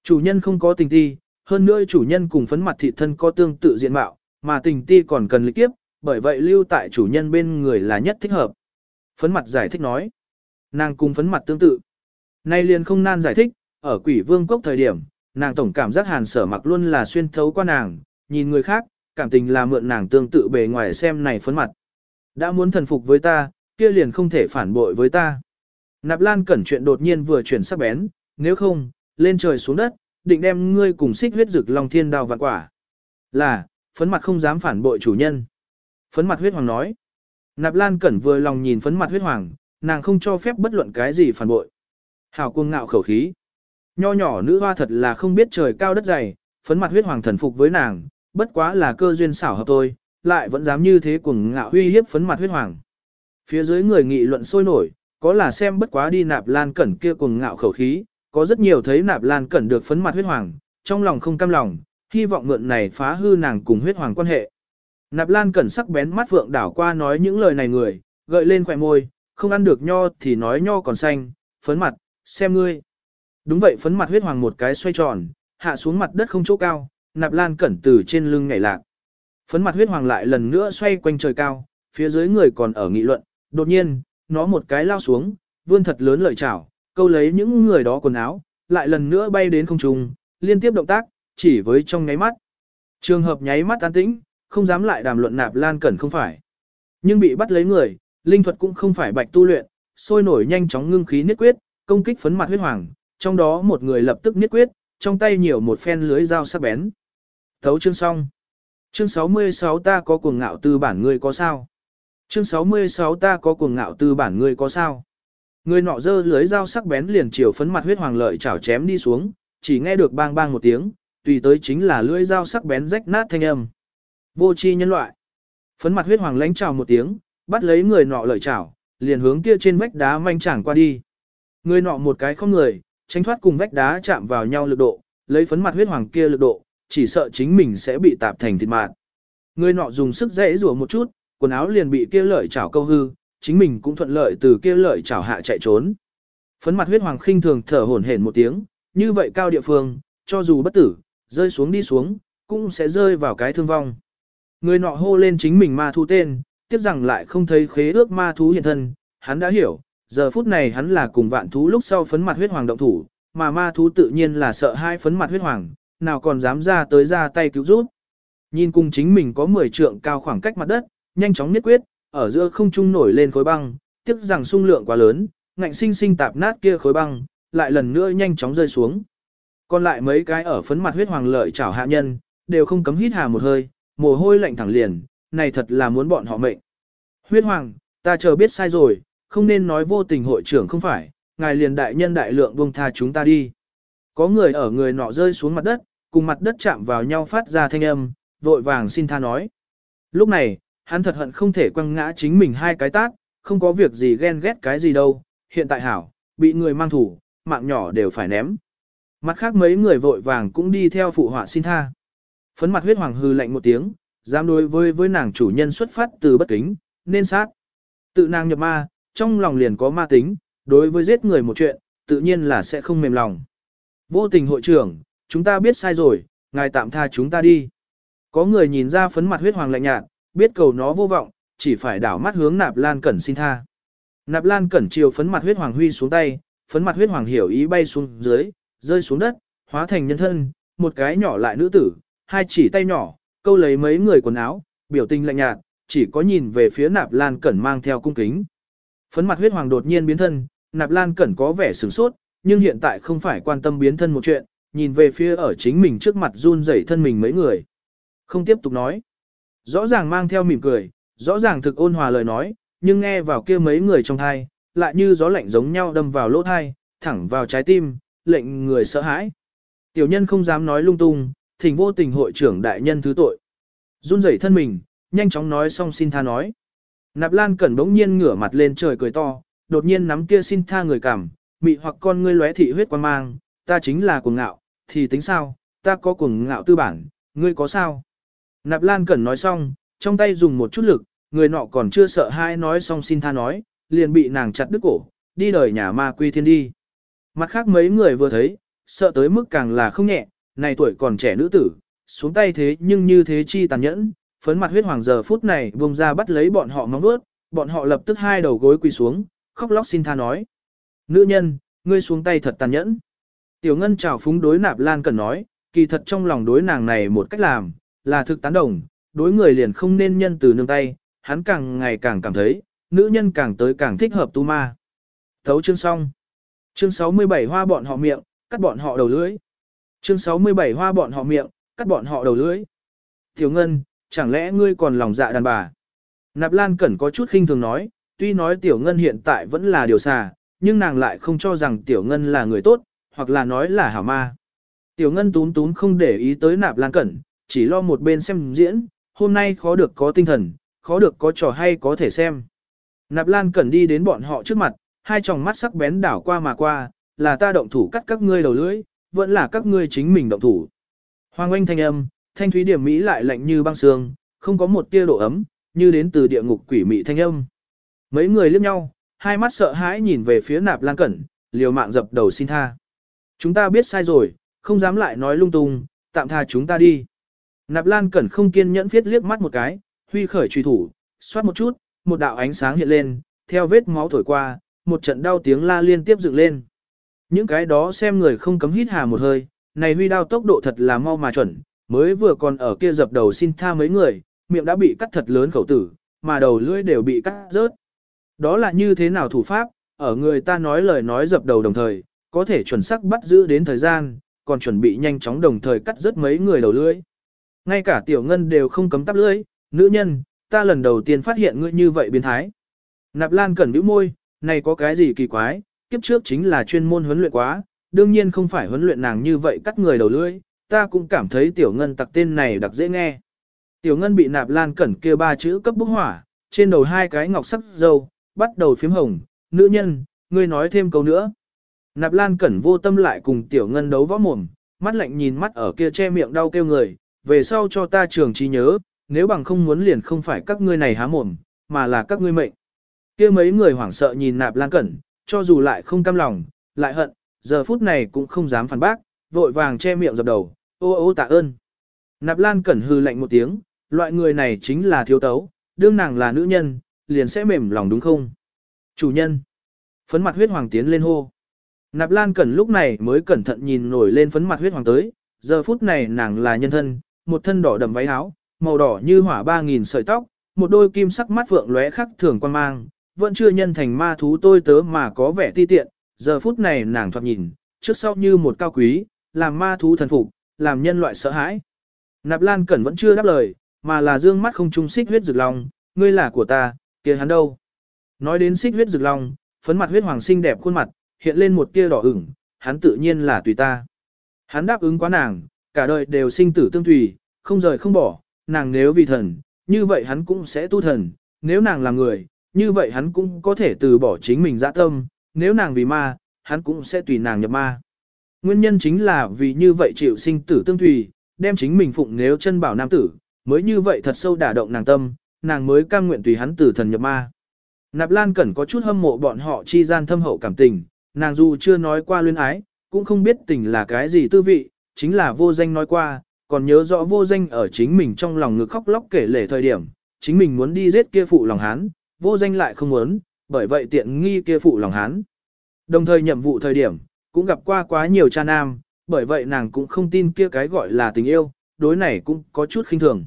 Chủ nhân không có tình thi, hơn nữa chủ nhân cùng phấn mặt thị thân có tương tự diện mạo, mà tình ti còn cần lịch kiếp, bởi vậy lưu tại chủ nhân bên người là nhất thích hợp. Phấn mặt giải thích nói. Nàng cùng phấn mặt tương tự. Nay liền không nan giải thích, ở quỷ vương cốc thời điểm, nàng tổng cảm giác hàn sở mặc luôn là xuyên thấu qua nàng, nhìn người khác, cảm tình là mượn nàng tương tự bề ngoài xem này phấn mặt. Đã muốn thần phục với ta, kia liền không thể phản bội với ta. Nạp Lan cẩn chuyện đột nhiên vừa chuyển sắc bén, nếu không, lên trời xuống đất, định đem ngươi cùng xích huyết rực long thiên đào vạn quả. Là, phấn mặt không dám phản bội chủ nhân. Phấn mặt huyết hoàng nói. Nạp Lan cẩn vừa lòng nhìn phấn mặt huyết hoàng, nàng không cho phép bất luận cái gì phản bội. Hảo cuồng ngạo khẩu khí. Nho nhỏ nữ hoa thật là không biết trời cao đất dày, phấn mặt huyết hoàng thần phục với nàng, bất quá là cơ duyên xảo hợp thôi, lại vẫn dám như thế cuồng ngạo uy hiếp phấn mặt huyết hoàng. Phía dưới người nghị luận sôi nổi, có là xem bất quá đi nạp lan cẩn kia cuồng ngạo khẩu khí, có rất nhiều thấy nạp lan cẩn được phấn mặt huyết hoàng, trong lòng không cam lòng, hy vọng mượn này phá hư nàng cùng huyết hoàng quan hệ. Nạp lan cẩn sắc bén mắt vượng đảo qua nói những lời này người, gợi lên khỏe môi, không ăn được nho thì nói nho còn xanh, phấn mặt, xem ngươi. Đúng vậy phấn mặt huyết hoàng một cái xoay tròn, hạ xuống mặt đất không chỗ cao, nạp lan cẩn từ trên lưng nhảy lạc. Phấn mặt huyết hoàng lại lần nữa xoay quanh trời cao, phía dưới người còn ở nghị luận, đột nhiên, nó một cái lao xuống, vươn thật lớn lợi chảo, câu lấy những người đó quần áo, lại lần nữa bay đến không trung, liên tiếp động tác, chỉ với trong nháy mắt. Trường hợp nháy mắt an tĩnh, không dám lại đàm luận nạp lan cẩn không phải. Nhưng bị bắt lấy người, linh thuật cũng không phải bạch tu luyện, sôi nổi nhanh chóng ngưng khí niết quyết, công kích phấn mặt huyết hoàng, trong đó một người lập tức niết quyết, trong tay nhiều một phen lưới dao sắc bén. Thấu chương xong. Chương 66 ta có cuồng ngạo tư bản ngươi có sao? Chương 66 ta có cuồng ngạo tư bản ngươi có sao? Người nọ dơ lưới dao sắc bén liền chiều phấn mặt huyết hoàng lợi chảo chém đi xuống, chỉ nghe được bang bang một tiếng, tùy tới chính là lưỡi dao sắc bén rách nát thanh âm. Vô chi nhân loại. Phấn mặt huyết hoàng lánh chào một tiếng, bắt lấy người nọ lợi chảo, liền hướng kia trên vách đá manh chẳng qua đi. Người nọ một cái không người, tránh thoát cùng vách đá chạm vào nhau lực độ, lấy phấn mặt huyết hoàng kia lực độ, chỉ sợ chính mình sẽ bị tạp thành thịt mạt. Người nọ dùng sức dễ rủa một chút, quần áo liền bị kia lợi chảo câu hư, chính mình cũng thuận lợi từ kia lợi chảo hạ chạy trốn. Phấn mặt huyết hoàng khinh thường thở hổn hển một tiếng, như vậy cao địa phương, cho dù bất tử, rơi xuống đi xuống, cũng sẽ rơi vào cái thương vong. Người nọ hô lên chính mình ma thú tên, tiếc rằng lại không thấy khế ước ma thú hiện thân, hắn đã hiểu, giờ phút này hắn là cùng vạn thú lúc sau phấn mặt huyết hoàng động thủ, mà ma thú tự nhiên là sợ hai phấn mặt huyết hoàng, nào còn dám ra tới ra tay cứu giúp. Nhìn cùng chính mình có 10 trượng cao khoảng cách mặt đất, nhanh chóng nhất quyết, ở giữa không trung nổi lên khối băng, tiếc rằng xung lượng quá lớn, ngạnh sinh sinh tạp nát kia khối băng, lại lần nữa nhanh chóng rơi xuống. Còn lại mấy cái ở phấn mặt huyết hoàng lợi chảo hạ nhân, đều không cấm hít hà một hơi, mồ hôi lạnh thẳng liền, này thật là muốn bọn họ mệnh. Huyết hoàng, ta chờ biết sai rồi, không nên nói vô tình hội trưởng không phải, ngài liền đại nhân đại lượng buông tha chúng ta đi. Có người ở người nọ rơi xuống mặt đất, cùng mặt đất chạm vào nhau phát ra thanh âm, vội vàng xin tha nói. Lúc này, hắn thật hận không thể quăng ngã chính mình hai cái tác, không có việc gì ghen ghét cái gì đâu, hiện tại hảo, bị người mang thủ, mạng nhỏ đều phải ném. Mặt khác mấy người vội vàng cũng đi theo phụ họa xin tha. Phấn mặt huyết hoàng hư lạnh một tiếng, dám đối với với nàng chủ nhân xuất phát từ bất kính, nên sát. Tự nàng nhập ma, trong lòng liền có ma tính, đối với giết người một chuyện, tự nhiên là sẽ không mềm lòng. Vô tình hội trưởng, chúng ta biết sai rồi, ngài tạm tha chúng ta đi. Có người nhìn ra phấn mặt huyết hoàng lạnh nhạt, biết cầu nó vô vọng, chỉ phải đảo mắt hướng nạp lan cẩn xin tha. Nạp lan cẩn chiều phấn mặt huyết hoàng huy xuống tay, phấn mặt huyết hoàng hiểu ý bay xuống dưới, rơi xuống đất, hóa thành nhân thân, một cái nhỏ lại nữ tử, hai chỉ tay nhỏ, câu lấy mấy người quần áo, biểu tình lạnh nhạt, chỉ có nhìn về phía nạp lan cẩn mang theo cung kính. Phấn mặt huyết hoàng đột nhiên biến thân, nạp lan cẩn có vẻ sửng sốt, nhưng hiện tại không phải quan tâm biến thân một chuyện, nhìn về phía ở chính mình trước mặt run rẩy thân mình mấy người. Không tiếp tục nói. Rõ ràng mang theo mỉm cười, rõ ràng thực ôn hòa lời nói, nhưng nghe vào kia mấy người trong thai, lại như gió lạnh giống nhau đâm vào lỗ thai, thẳng vào trái tim, lệnh người sợ hãi. Tiểu nhân không dám nói lung tung, thỉnh vô tình hội trưởng đại nhân thứ tội. Run rẩy thân mình, nhanh chóng nói xong xin tha nói. Nạp Lan Cẩn bỗng nhiên ngửa mặt lên trời cười to, đột nhiên nắm kia xin tha người cảm, mị hoặc con ngươi lóe thị huyết quan mang, ta chính là cuồng ngạo, thì tính sao, ta có cuồng ngạo tư bản, ngươi có sao? Nạp Lan Cẩn nói xong, trong tay dùng một chút lực, người nọ còn chưa sợ hai nói xong xin tha nói, liền bị nàng chặt đứt cổ, đi đời nhà ma quy thiên đi. Mặt khác mấy người vừa thấy, sợ tới mức càng là không nhẹ, này tuổi còn trẻ nữ tử, xuống tay thế nhưng như thế chi tàn nhẫn, phấn mặt huyết hoàng giờ phút này buông ra bắt lấy bọn họ mong bước, bọn họ lập tức hai đầu gối quỳ xuống, khóc lóc xin tha nói. Nữ nhân, ngươi xuống tay thật tàn nhẫn. Tiểu ngân chào phúng đối nạp lan cần nói, kỳ thật trong lòng đối nàng này một cách làm, là thực tán đồng, đối người liền không nên nhân từ nương tay, hắn càng ngày càng cảm thấy, nữ nhân càng tới càng thích hợp tu ma. Thấu chương xong. Chương 67 hoa bọn họ miệng, cắt bọn họ đầu lưỡi. Chương 67 hoa bọn họ miệng, cắt bọn họ đầu lưỡi. Tiểu Ngân, chẳng lẽ ngươi còn lòng dạ đàn bà? Nạp Lan Cẩn có chút khinh thường nói, tuy nói Tiểu Ngân hiện tại vẫn là điều xà, nhưng nàng lại không cho rằng Tiểu Ngân là người tốt, hoặc là nói là hảo ma. Tiểu Ngân tún tún không để ý tới Nạp Lan Cẩn, chỉ lo một bên xem diễn, hôm nay khó được có tinh thần, khó được có trò hay có thể xem. Nạp Lan Cẩn đi đến bọn họ trước mặt, hai tròng mắt sắc bén đảo qua mà qua, là ta động thủ cắt các ngươi đầu lưỡi, vẫn là các ngươi chính mình động thủ. Hoàng oanh thanh âm, thanh thúy điểm mỹ lại lạnh như băng sương, không có một tia độ ấm, như đến từ địa ngục quỷ mị thanh âm. Mấy người liếc nhau, hai mắt sợ hãi nhìn về phía nạp lan cẩn, liều mạng dập đầu xin tha. Chúng ta biết sai rồi, không dám lại nói lung tung, tạm tha chúng ta đi. Nạp lan cẩn không kiên nhẫn viết liếc mắt một cái, huy khởi truy thủ, xoát một chút, một đạo ánh sáng hiện lên, theo vết máu thổi qua, một trận đau tiếng la liên tiếp dựng lên. Những cái đó xem người không cấm hít hà một hơi, này huy đao tốc độ thật là mau mà chuẩn, mới vừa còn ở kia dập đầu xin tha mấy người, miệng đã bị cắt thật lớn khẩu tử, mà đầu lưỡi đều bị cắt rớt. Đó là như thế nào thủ pháp, ở người ta nói lời nói dập đầu đồng thời, có thể chuẩn xác bắt giữ đến thời gian, còn chuẩn bị nhanh chóng đồng thời cắt rớt mấy người đầu lưỡi. Ngay cả tiểu ngân đều không cấm tắp lưỡi, nữ nhân, ta lần đầu tiên phát hiện ngươi như vậy biến thái. Nạp Lan cẩn bĩu môi, này có cái gì kỳ quái, kiếp trước chính là chuyên môn huấn luyện quá, đương nhiên không phải huấn luyện nàng như vậy cắt người đầu lưỡi, ta cũng cảm thấy tiểu ngân tặc tên này đặc dễ nghe. Tiểu ngân bị nạp lan cẩn kia ba chữ cấp bốc hỏa, trên đầu hai cái ngọc sắc dâu, bắt đầu phím hồng, nữ nhân, ngươi nói thêm câu nữa. Nạp lan cẩn vô tâm lại cùng tiểu ngân đấu võ mồm, mắt lạnh nhìn mắt ở kia che miệng đau kêu người, về sau cho ta trường trí nhớ, nếu bằng không muốn liền không phải các ngươi này há mồm, mà là các ngươi mệnh. Kia mấy người hoảng sợ nhìn nạp lan cẩn, cho dù lại không cam lòng, lại hận, giờ phút này cũng không dám phản bác, vội vàng che miệng dập đầu, ô ô tạ ơn. Nạp lan cẩn hư lạnh một tiếng, loại người này chính là thiếu tấu, đương nàng là nữ nhân, liền sẽ mềm lòng đúng không? Chủ nhân. Phấn mặt huyết hoàng tiến lên hô. Nạp Lan Cẩn lúc này mới cẩn thận nhìn nổi lên phấn mặt huyết hoàng tới, giờ phút này nàng là nhân thân, một thân đỏ đầm váy áo, màu đỏ như hỏa ba nghìn sợi tóc, một đôi kim sắc mắt vượng lóe khắc thường quan mang, vẫn chưa nhân thành ma thú tôi tớ mà có vẻ ti tiện, giờ phút này nàng thoạt nhìn, trước sau như một cao quý, làm ma thú thần phục, làm nhân loại sợ hãi. Nạp Lan Cẩn vẫn chưa đáp lời, mà là dương mắt không trung xích huyết rực long, ngươi là của ta, kia hắn đâu? Nói đến xích huyết rực long, phấn mặt huyết hoàng xinh đẹp khuôn mặt, hiện lên một tia đỏ ửng, hắn tự nhiên là tùy ta. Hắn đáp ứng quá nàng, cả đời đều sinh tử tương tùy, không rời không bỏ, nàng nếu vì thần, như vậy hắn cũng sẽ tu thần, nếu nàng là người, như vậy hắn cũng có thể từ bỏ chính mình dã tâm, nếu nàng vì ma, hắn cũng sẽ tùy nàng nhập ma. Nguyên nhân chính là vì như vậy chịu sinh tử tương tùy, đem chính mình phụng nếu chân bảo nam tử, mới như vậy thật sâu đả động nàng tâm, nàng mới cam nguyện tùy hắn tử thần nhập ma. Nạp Lan Cẩn có chút hâm mộ bọn họ chi gian thâm hậu cảm tình, nàng dù chưa nói qua luyến ái, cũng không biết tình là cái gì tư vị, chính là vô danh nói qua, còn nhớ rõ vô danh ở chính mình trong lòng ngực khóc lóc kể lể thời điểm, chính mình muốn đi giết kia phụ lòng hán, vô danh lại không muốn, bởi vậy tiện nghi kia phụ lòng hán. Đồng thời nhiệm vụ thời điểm, cũng gặp qua quá nhiều cha nam, bởi vậy nàng cũng không tin kia cái gọi là tình yêu, đối này cũng có chút khinh thường.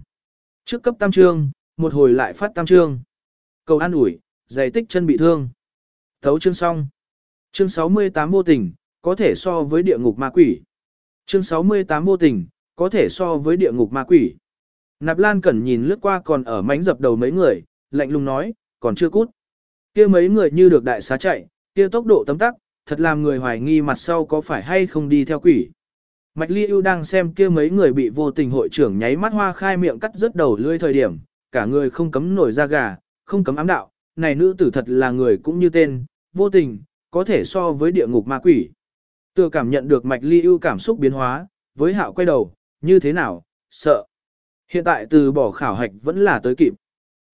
Trước cấp tam trương, một hồi lại phát tam trương. Cầu an ủi, giày tích chân bị thương. Thấu chương xong. Chương 68 vô tình, có thể so với địa ngục ma quỷ. Chương 68 vô tình, có thể so với địa ngục ma quỷ. Nạp Lan Cẩn nhìn lướt qua còn ở mánh dập đầu mấy người, lạnh lùng nói, còn chưa cút. kia mấy người như được đại xá chạy, kia tốc độ tấm tắc, thật làm người hoài nghi mặt sau có phải hay không đi theo quỷ. Mạch Ly ưu đang xem kia mấy người bị vô tình hội trưởng nháy mắt hoa khai miệng cắt rớt đầu lưỡi thời điểm, cả người không cấm nổi da gà, không cấm ám đạo, này nữ tử thật là người cũng như tên, vô tình, có thể so với địa ngục ma quỷ. Tựa cảm nhận được mạch ly ưu cảm xúc biến hóa, với hạo quay đầu, như thế nào, sợ. Hiện tại từ bỏ khảo hạch vẫn là tới kịp.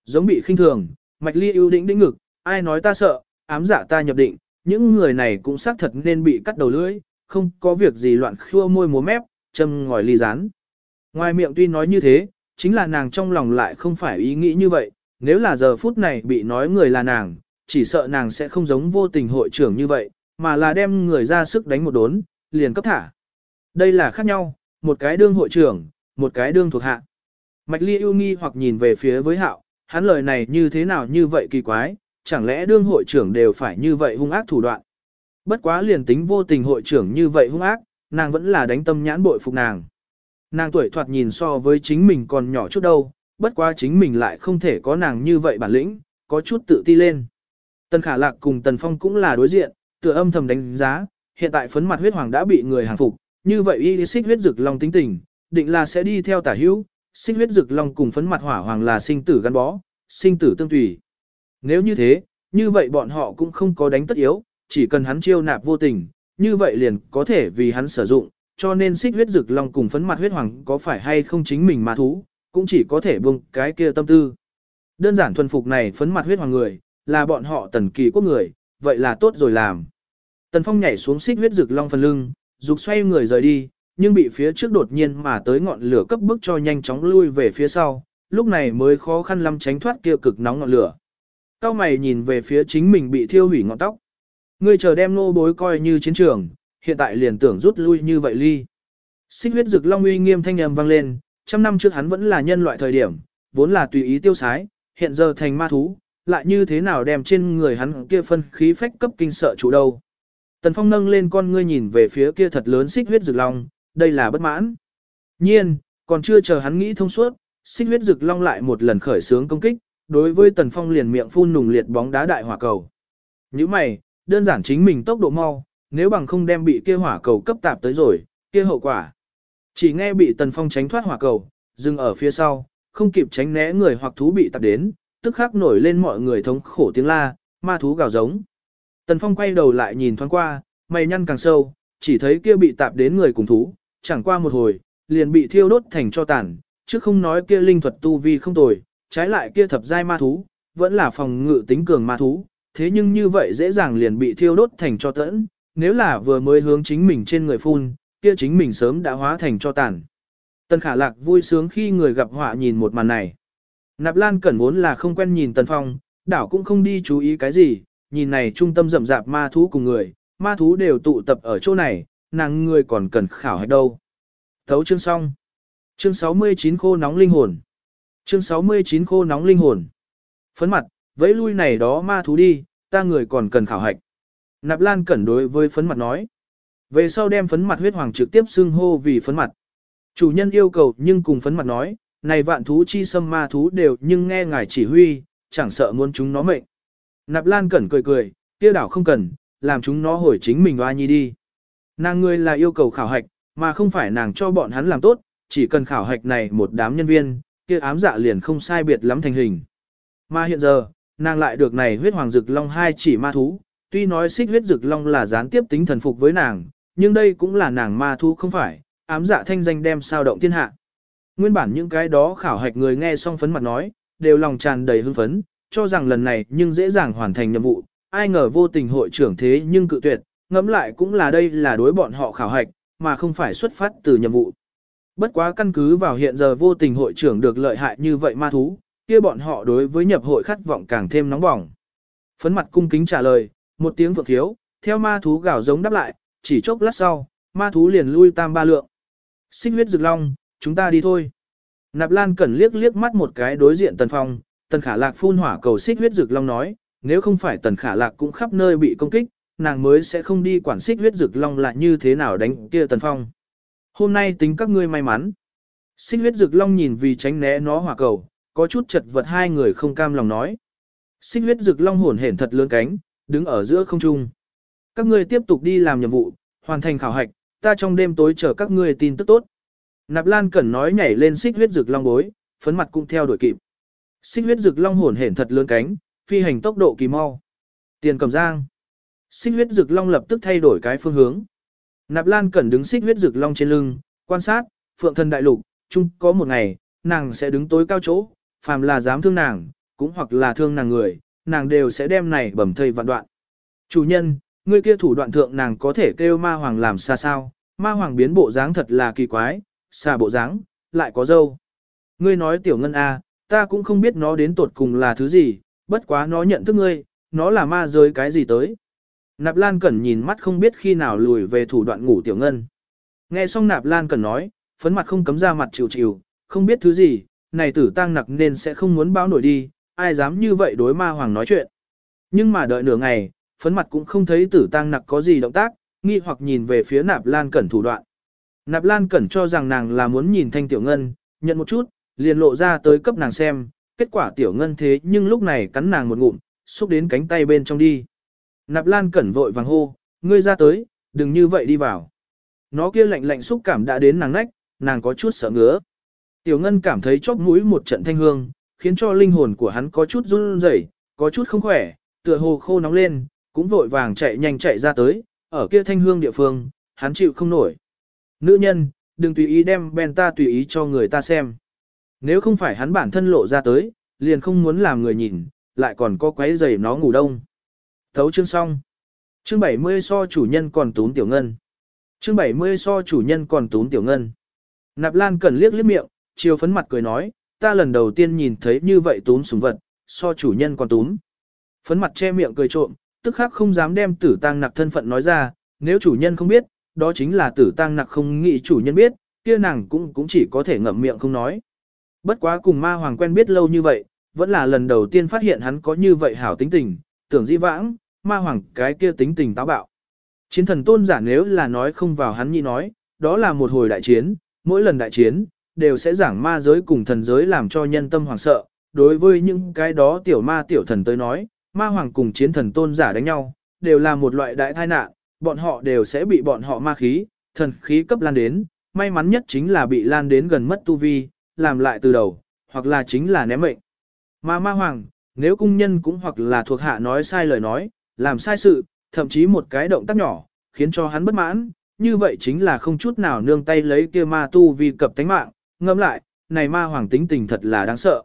Giống bị khinh thường, mạch ly ưu đĩnh đĩnh ngực, ai nói ta sợ, ám giả ta nhập định, những người này cũng xác thật nên bị cắt đầu lưỡi, không có việc gì loạn khua môi múa mép, châm ngòi ly rán. Ngoài miệng tuy nói như thế, chính là nàng trong lòng lại không phải ý nghĩ như vậy, nếu là giờ phút này bị nói người là nàng, chỉ sợ nàng sẽ không giống vô tình hội trưởng như vậy, mà là đem người ra sức đánh một đốn, liền cấp thả. Đây là khác nhau, một cái đương hội trưởng, một cái đương thuộc hạ. Mạch Ly ưu nghi hoặc nhìn về phía với hạo, hắn lời này như thế nào như vậy kỳ quái, chẳng lẽ đương hội trưởng đều phải như vậy hung ác thủ đoạn. Bất quá liền tính vô tình hội trưởng như vậy hung ác, nàng vẫn là đánh tâm nhãn bội phục nàng. Nàng tuổi thoạt nhìn so với chính mình còn nhỏ chút đâu, bất quá chính mình lại không thể có nàng như vậy bản lĩnh, có chút tự ti lên. Tần Khả Lạc cùng Tần Phong cũng là đối diện, tựa âm thầm đánh giá, hiện tại phấn mặt huyết hoàng đã bị người hàng phục, như vậy y xích huyết rực long tính tình, định là sẽ đi theo tả hữu, xích huyết rực long cùng phấn mặt hỏa hoàng là sinh tử gắn bó, sinh tử tương tùy. Nếu như thế, như vậy bọn họ cũng không có đánh tất yếu, chỉ cần hắn chiêu nạp vô tình, như vậy liền có thể vì hắn sử dụng, cho nên xích huyết rực long cùng phấn mặt huyết hoàng có phải hay không chính mình mà thú, cũng chỉ có thể buông cái kia tâm tư. Đơn giản thuần phục này phấn mặt huyết hoàng người, là bọn họ tần kỳ quốc người, vậy là tốt rồi làm. Tần Phong nhảy xuống xích huyết rực long phần lưng, dục xoay người rời đi, nhưng bị phía trước đột nhiên mà tới ngọn lửa cấp bức cho nhanh chóng lui về phía sau, lúc này mới khó khăn lắm tránh thoát kia cực nóng ngọn lửa. Cao mày nhìn về phía chính mình bị thiêu hủy ngọn tóc. Ngươi chờ đem nô bối coi như chiến trường, hiện tại liền tưởng rút lui như vậy ly. Xích huyết rực long uy nghiêm thanh âm vang lên, trăm năm trước hắn vẫn là nhân loại thời điểm, vốn là tùy ý tiêu sái, hiện giờ thành ma thú, lại như thế nào đem trên người hắn kia phân khí phách cấp kinh sợ chủ đâu. Tần Phong nâng lên con ngươi nhìn về phía kia thật lớn xích huyết rực long, đây là bất mãn. Nhiên, còn chưa chờ hắn nghĩ thông suốt, xích huyết rực long lại một lần khởi sướng công kích, đối với Tần Phong liền miệng phun nùng liệt bóng đá đại hỏa cầu. Như mày, đơn giản chính mình tốc độ mau, nếu bằng không đem bị kia hỏa cầu cấp tạp tới rồi, kia hậu quả. Chỉ nghe bị Tần Phong tránh thoát hỏa cầu, dừng ở phía sau, không kịp tránh né người hoặc thú bị tạp đến, tức khắc nổi lên mọi người thống khổ tiếng la, ma thú gào giống. Tần Phong quay đầu lại nhìn thoáng qua, mày nhăn càng sâu, chỉ thấy kia bị tạp đến người cùng thú, chẳng qua một hồi, liền bị thiêu đốt thành cho tàn, chứ không nói kia linh thuật tu vi không tồi, trái lại kia thập giai ma thú, vẫn là phòng ngự tính cường ma thú, thế nhưng như vậy dễ dàng liền bị thiêu đốt thành cho tẫn, nếu là vừa mới hướng chính mình trên người phun, kia chính mình sớm đã hóa thành cho tàn. Tần khả lạc vui sướng khi người gặp họa nhìn một màn này. Nạp Lan Cẩn vốn là không quen nhìn Tần Phong, đảo cũng không đi chú ý cái gì, nhìn này trung tâm rậm rạp ma thú cùng người, ma thú đều tụ tập ở chỗ này, nàng người còn cần khảo hạch đâu. Thấu chương xong. Chương 69 khô nóng linh hồn. Chương 69 khô nóng linh hồn. Phấn mặt, vẫy lui này đó ma thú đi, ta người còn cần khảo hạch. Nạp Lan Cẩn đối với phấn mặt nói. Về sau đem phấn mặt huyết hoàng trực tiếp xưng hô vì phấn mặt. Chủ nhân yêu cầu nhưng cùng phấn mặt nói, này vạn thú chi xâm ma thú đều nhưng nghe ngài chỉ huy, chẳng sợ muốn chúng nó mệnh. Nạp Lan Cẩn cười cười, kia đảo không cần, làm chúng nó hồi chính mình oa nhi đi. Nàng người là yêu cầu khảo hạch, mà không phải nàng cho bọn hắn làm tốt, chỉ cần khảo hạch này một đám nhân viên, kia ám dạ liền không sai biệt lắm thành hình. Mà hiện giờ, nàng lại được này huyết hoàng dực long hai chỉ ma thú, tuy nói xích huyết dực long là gián tiếp tính thần phục với nàng, nhưng đây cũng là nàng ma thú không phải, ám dạ thanh danh đem sao động thiên hạ. Nguyên bản những cái đó khảo hạch người nghe xong phấn mặt nói, đều lòng tràn đầy hưng phấn, cho rằng lần này nhưng dễ dàng hoàn thành nhiệm vụ, ai ngờ vô tình hội trưởng thế nhưng cự tuyệt, ngẫm lại cũng là đây là đối bọn họ khảo hạch, mà không phải xuất phát từ nhiệm vụ. Bất quá căn cứ vào hiện giờ vô tình hội trưởng được lợi hại như vậy ma thú, kia bọn họ đối với nhập hội khát vọng càng thêm nóng bỏng. Phấn mặt cung kính trả lời, một tiếng vượng thiếu, theo ma thú gào giống đáp lại, chỉ chốc lát sau, ma thú liền lui tam ba lượng. Xích huyết rực long, chúng ta đi thôi. Nạp Lan Cẩn liếc liếc mắt một cái đối diện Tần Phong, Tần Khả Lạc phun hỏa cầu xích huyết rực long nói, nếu không phải Tần Khả Lạc cũng khắp nơi bị công kích, nàng mới sẽ không đi quản xích huyết rực long lại như thế nào đánh kia Tần Phong. Hôm nay tính các ngươi may mắn. Xích huyết rực long nhìn vì tránh né nó hỏa cầu, có chút chật vật hai người không cam lòng nói. Xích huyết rực long hồn hển thật lớn cánh, đứng ở giữa không trung. Các ngươi tiếp tục đi làm nhiệm vụ, hoàn thành khảo hạch, ta trong đêm tối chờ các ngươi tin tức tốt. Nạp Lan Cẩn nói nhảy lên xích huyết rực long bối, phấn mặt cũng theo đuổi kịp. Xích huyết rực long hồn hển thật lớn cánh, phi hành tốc độ kỳ mau. Tiền cầm giang. Xích huyết rực long lập tức thay đổi cái phương hướng. Nạp Lan Cẩn đứng xích huyết rực long trên lưng, quan sát, phượng thần đại lục, chung có một ngày, nàng sẽ đứng tối cao chỗ, phàm là dám thương nàng, cũng hoặc là thương nàng người, nàng đều sẽ đem này bẩm thây vạn đoạn. Chủ nhân, người kia thủ đoạn thượng nàng có thể kêu ma hoàng làm xa sao, ma hoàng biến bộ dáng thật là kỳ quái, xa bộ dáng, lại có dâu. Ngươi nói tiểu ngân A, ta cũng không biết nó đến tột cùng là thứ gì, bất quá nó nhận thức ngươi, nó là ma giới cái gì tới. Nạp Lan Cẩn nhìn mắt không biết khi nào lùi về thủ đoạn ngủ tiểu ngân. Nghe xong Nạp Lan Cẩn nói, phấn mặt không cấm ra mặt chịu chịu, không biết thứ gì, này tử tăng nặc nên sẽ không muốn báo nổi đi, ai dám như vậy đối ma hoàng nói chuyện. Nhưng mà đợi nửa ngày, phấn mặt cũng không thấy tử tăng nặc có gì động tác, nghi hoặc nhìn về phía Nạp Lan Cẩn thủ đoạn. Nạp Lan Cẩn cho rằng nàng là muốn nhìn thanh tiểu ngân, nhận một chút, liền lộ ra tới cấp nàng xem, kết quả tiểu ngân thế nhưng lúc này cắn nàng một ngụm, xúc đến cánh tay bên trong đi. Nạp Lan Cẩn vội vàng hô, ngươi ra tới, đừng như vậy đi vào. Nó kia lạnh lạnh xúc cảm đã đến nàng nách, nàng có chút sợ ngứa. Tiểu Ngân cảm thấy chóp mũi một trận thanh hương, khiến cho linh hồn của hắn có chút run rẩy, có chút không khỏe, tựa hồ khô nóng lên, cũng vội vàng chạy nhanh chạy ra tới, ở kia thanh hương địa phương, hắn chịu không nổi. Nữ nhân, đừng tùy ý đem ben ta tùy ý cho người ta xem. Nếu không phải hắn bản thân lộ ra tới, liền không muốn làm người nhìn, lại còn có quấy giày nó ngủ đông. Thấu chương xong. Chương 70 so chủ nhân còn tún tiểu ngân. Chương 70 so chủ nhân còn tún tiểu ngân. Nạp Lan cần liếc liếc miệng, chiều phấn mặt cười nói, ta lần đầu tiên nhìn thấy như vậy tún súng vật, so chủ nhân còn tún. Phấn mặt che miệng cười trộm, tức khắc không dám đem tử tang nặc thân phận nói ra, nếu chủ nhân không biết, đó chính là tử tang nặc không nghĩ chủ nhân biết, kia nàng cũng cũng chỉ có thể ngậm miệng không nói. Bất quá cùng ma hoàng quen biết lâu như vậy, vẫn là lần đầu tiên phát hiện hắn có như vậy hảo tính tình, tưởng di vãng, ma hoàng cái kia tính tình táo bạo. Chiến thần tôn giả nếu là nói không vào hắn nhi nói, đó là một hồi đại chiến, mỗi lần đại chiến, đều sẽ giảng ma giới cùng thần giới làm cho nhân tâm hoàng sợ. Đối với những cái đó tiểu ma tiểu thần tới nói, ma hoàng cùng chiến thần tôn giả đánh nhau, đều là một loại đại tai nạn, bọn họ đều sẽ bị bọn họ ma khí, thần khí cấp lan đến, may mắn nhất chính là bị lan đến gần mất tu vi, làm lại từ đầu, hoặc là chính là ném mệnh. Mà ma hoàng, nếu cung nhân cũng hoặc là thuộc hạ nói sai lời nói, làm sai sự, thậm chí một cái động tác nhỏ, khiến cho hắn bất mãn, như vậy chính là không chút nào nương tay lấy kia ma tu vì cập tánh mạng, ngâm lại, này ma hoàng tính tình thật là đáng sợ.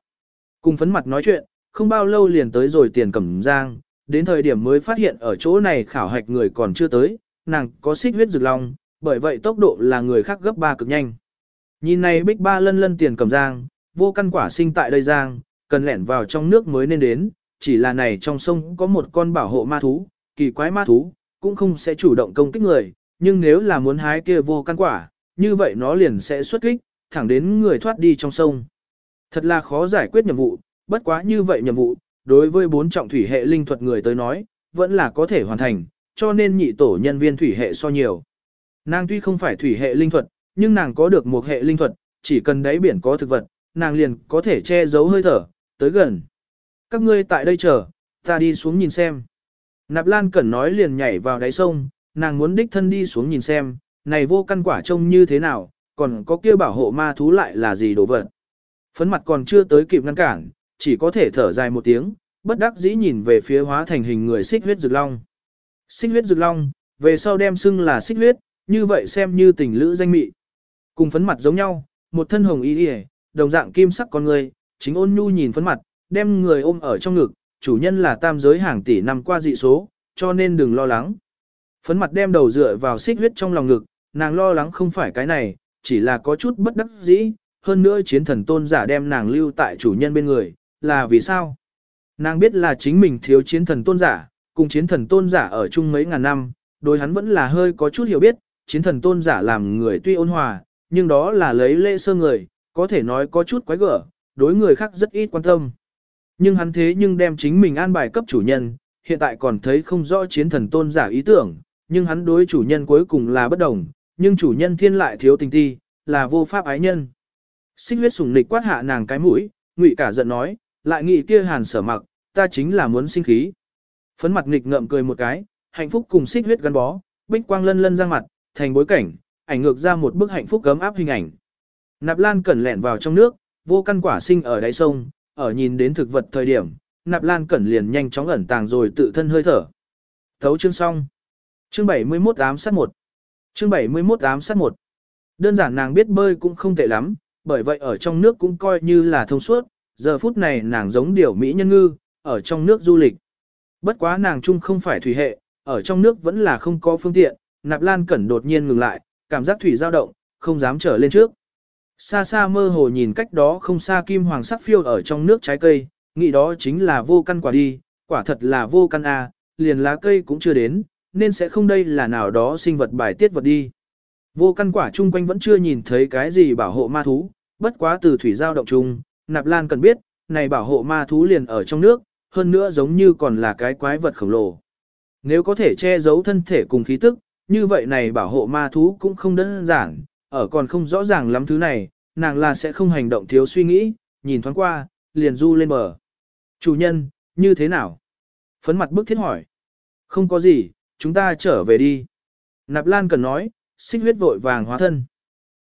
Cùng phấn mặt nói chuyện, không bao lâu liền tới rồi tiền cẩm giang, đến thời điểm mới phát hiện ở chỗ này khảo hạch người còn chưa tới, nàng có xích huyết rực long, bởi vậy tốc độ là người khác gấp ba cực nhanh. Nhìn này bích ba lân lân tiền cẩm giang, vô căn quả sinh tại đây giang, cần lẻn vào trong nước mới nên đến, chỉ là này trong sông có một con bảo hộ ma thú, kỳ quái ma thú, cũng không sẽ chủ động công kích người, nhưng nếu là muốn hái kia vô căn quả, như vậy nó liền sẽ xuất kích, thẳng đến người thoát đi trong sông. Thật là khó giải quyết nhiệm vụ, bất quá như vậy nhiệm vụ, đối với bốn trọng thủy hệ linh thuật người tới nói, vẫn là có thể hoàn thành, cho nên nhị tổ nhân viên thủy hệ so nhiều. Nàng tuy không phải thủy hệ linh thuật, nhưng nàng có được một hệ linh thuật, chỉ cần đáy biển có thực vật, nàng liền có thể che giấu hơi thở, tới gần. Các ngươi tại đây chờ, ta đi xuống nhìn xem. Nạp Lan Cẩn nói liền nhảy vào đáy sông, nàng muốn đích thân đi xuống nhìn xem, này vô căn quả trông như thế nào, còn có kia bảo hộ ma thú lại là gì đồ vật. Phấn mặt còn chưa tới kịp ngăn cản, chỉ có thể thở dài một tiếng, bất đắc dĩ nhìn về phía hóa thành hình người xích huyết rực long. Xích huyết rực long, về sau đem xưng là xích huyết, như vậy xem như tình lữ danh mị. Cùng phấn mặt giống nhau, một thân hồng y y, đồng dạng kim sắc con người, chính ôn nhu nhìn phấn mặt, đem người ôm ở trong ngực, chủ nhân là tam giới hàng tỷ năm qua dị số, cho nên đừng lo lắng. Phấn mặt đem đầu dựa vào xích huyết trong lòng ngực, nàng lo lắng không phải cái này, chỉ là có chút bất đắc dĩ, hơn nữa chiến thần tôn giả đem nàng lưu tại chủ nhân bên người, là vì sao? Nàng biết là chính mình thiếu chiến thần tôn giả, cùng chiến thần tôn giả ở chung mấy ngàn năm, đối hắn vẫn là hơi có chút hiểu biết, chiến thần tôn giả làm người tuy ôn hòa, nhưng đó là lấy lễ sơ người, có thể nói có chút quái gở, đối người khác rất ít quan tâm. Nhưng hắn thế nhưng đem chính mình an bài cấp chủ nhân, hiện tại còn thấy không rõ chiến thần tôn giả ý tưởng, nhưng hắn đối chủ nhân cuối cùng là bất đồng, nhưng chủ nhân thiên lại thiếu tình ti, là vô pháp ái nhân. Xích huyết sùng nịch quát hạ nàng cái mũi, ngụy cả giận nói, lại nghị kia hàn sở mặc, ta chính là muốn sinh khí. Phấn mặt nghịch ngậm cười một cái, hạnh phúc cùng xích huyết gắn bó, bích quang lân lân ra mặt, thành bối cảnh, ảnh ngược ra một bức hạnh phúc cấm áp hình ảnh. Nạp Lan cẩn lẹn vào trong nước, vô căn quả sinh ở đáy sông, ở nhìn đến thực vật thời điểm, Nạp Lan cẩn liền nhanh chóng ẩn tàng rồi tự thân hơi thở. Thấu chương xong. Chương 71 ám sát 1. Chương 71 ám sát 1. Đơn giản nàng biết bơi cũng không tệ lắm, bởi vậy ở trong nước cũng coi như là thông suốt, giờ phút này nàng giống điểu Mỹ nhân ngư, ở trong nước du lịch. Bất quá nàng chung không phải thủy hệ, ở trong nước vẫn là không có phương tiện, nạp lan cẩn đột nhiên ngừng lại, cảm giác thủy dao động, không dám trở lên trước. Xa xa mơ hồ nhìn cách đó không xa kim hoàng sắc phiêu ở trong nước trái cây, nghĩ đó chính là vô căn quả đi, quả thật là vô căn A, liền lá cây cũng chưa đến, nên sẽ không đây là nào đó sinh vật bài tiết vật đi. Vô căn quả chung quanh vẫn chưa nhìn thấy cái gì bảo hộ ma thú, bất quá từ thủy giao động chung, nạp lan cần biết, này bảo hộ ma thú liền ở trong nước, hơn nữa giống như còn là cái quái vật khổng lồ. Nếu có thể che giấu thân thể cùng khí tức, như vậy này bảo hộ ma thú cũng không đơn giản, ở còn không rõ ràng lắm thứ này, nàng là sẽ không hành động thiếu suy nghĩ, nhìn thoáng qua, liền du lên bờ. Chủ nhân, như thế nào? Phấn mặt bức thiết hỏi. Không có gì, chúng ta trở về đi. Nạp Lan cần nói, xích huyết vội vàng hóa thân.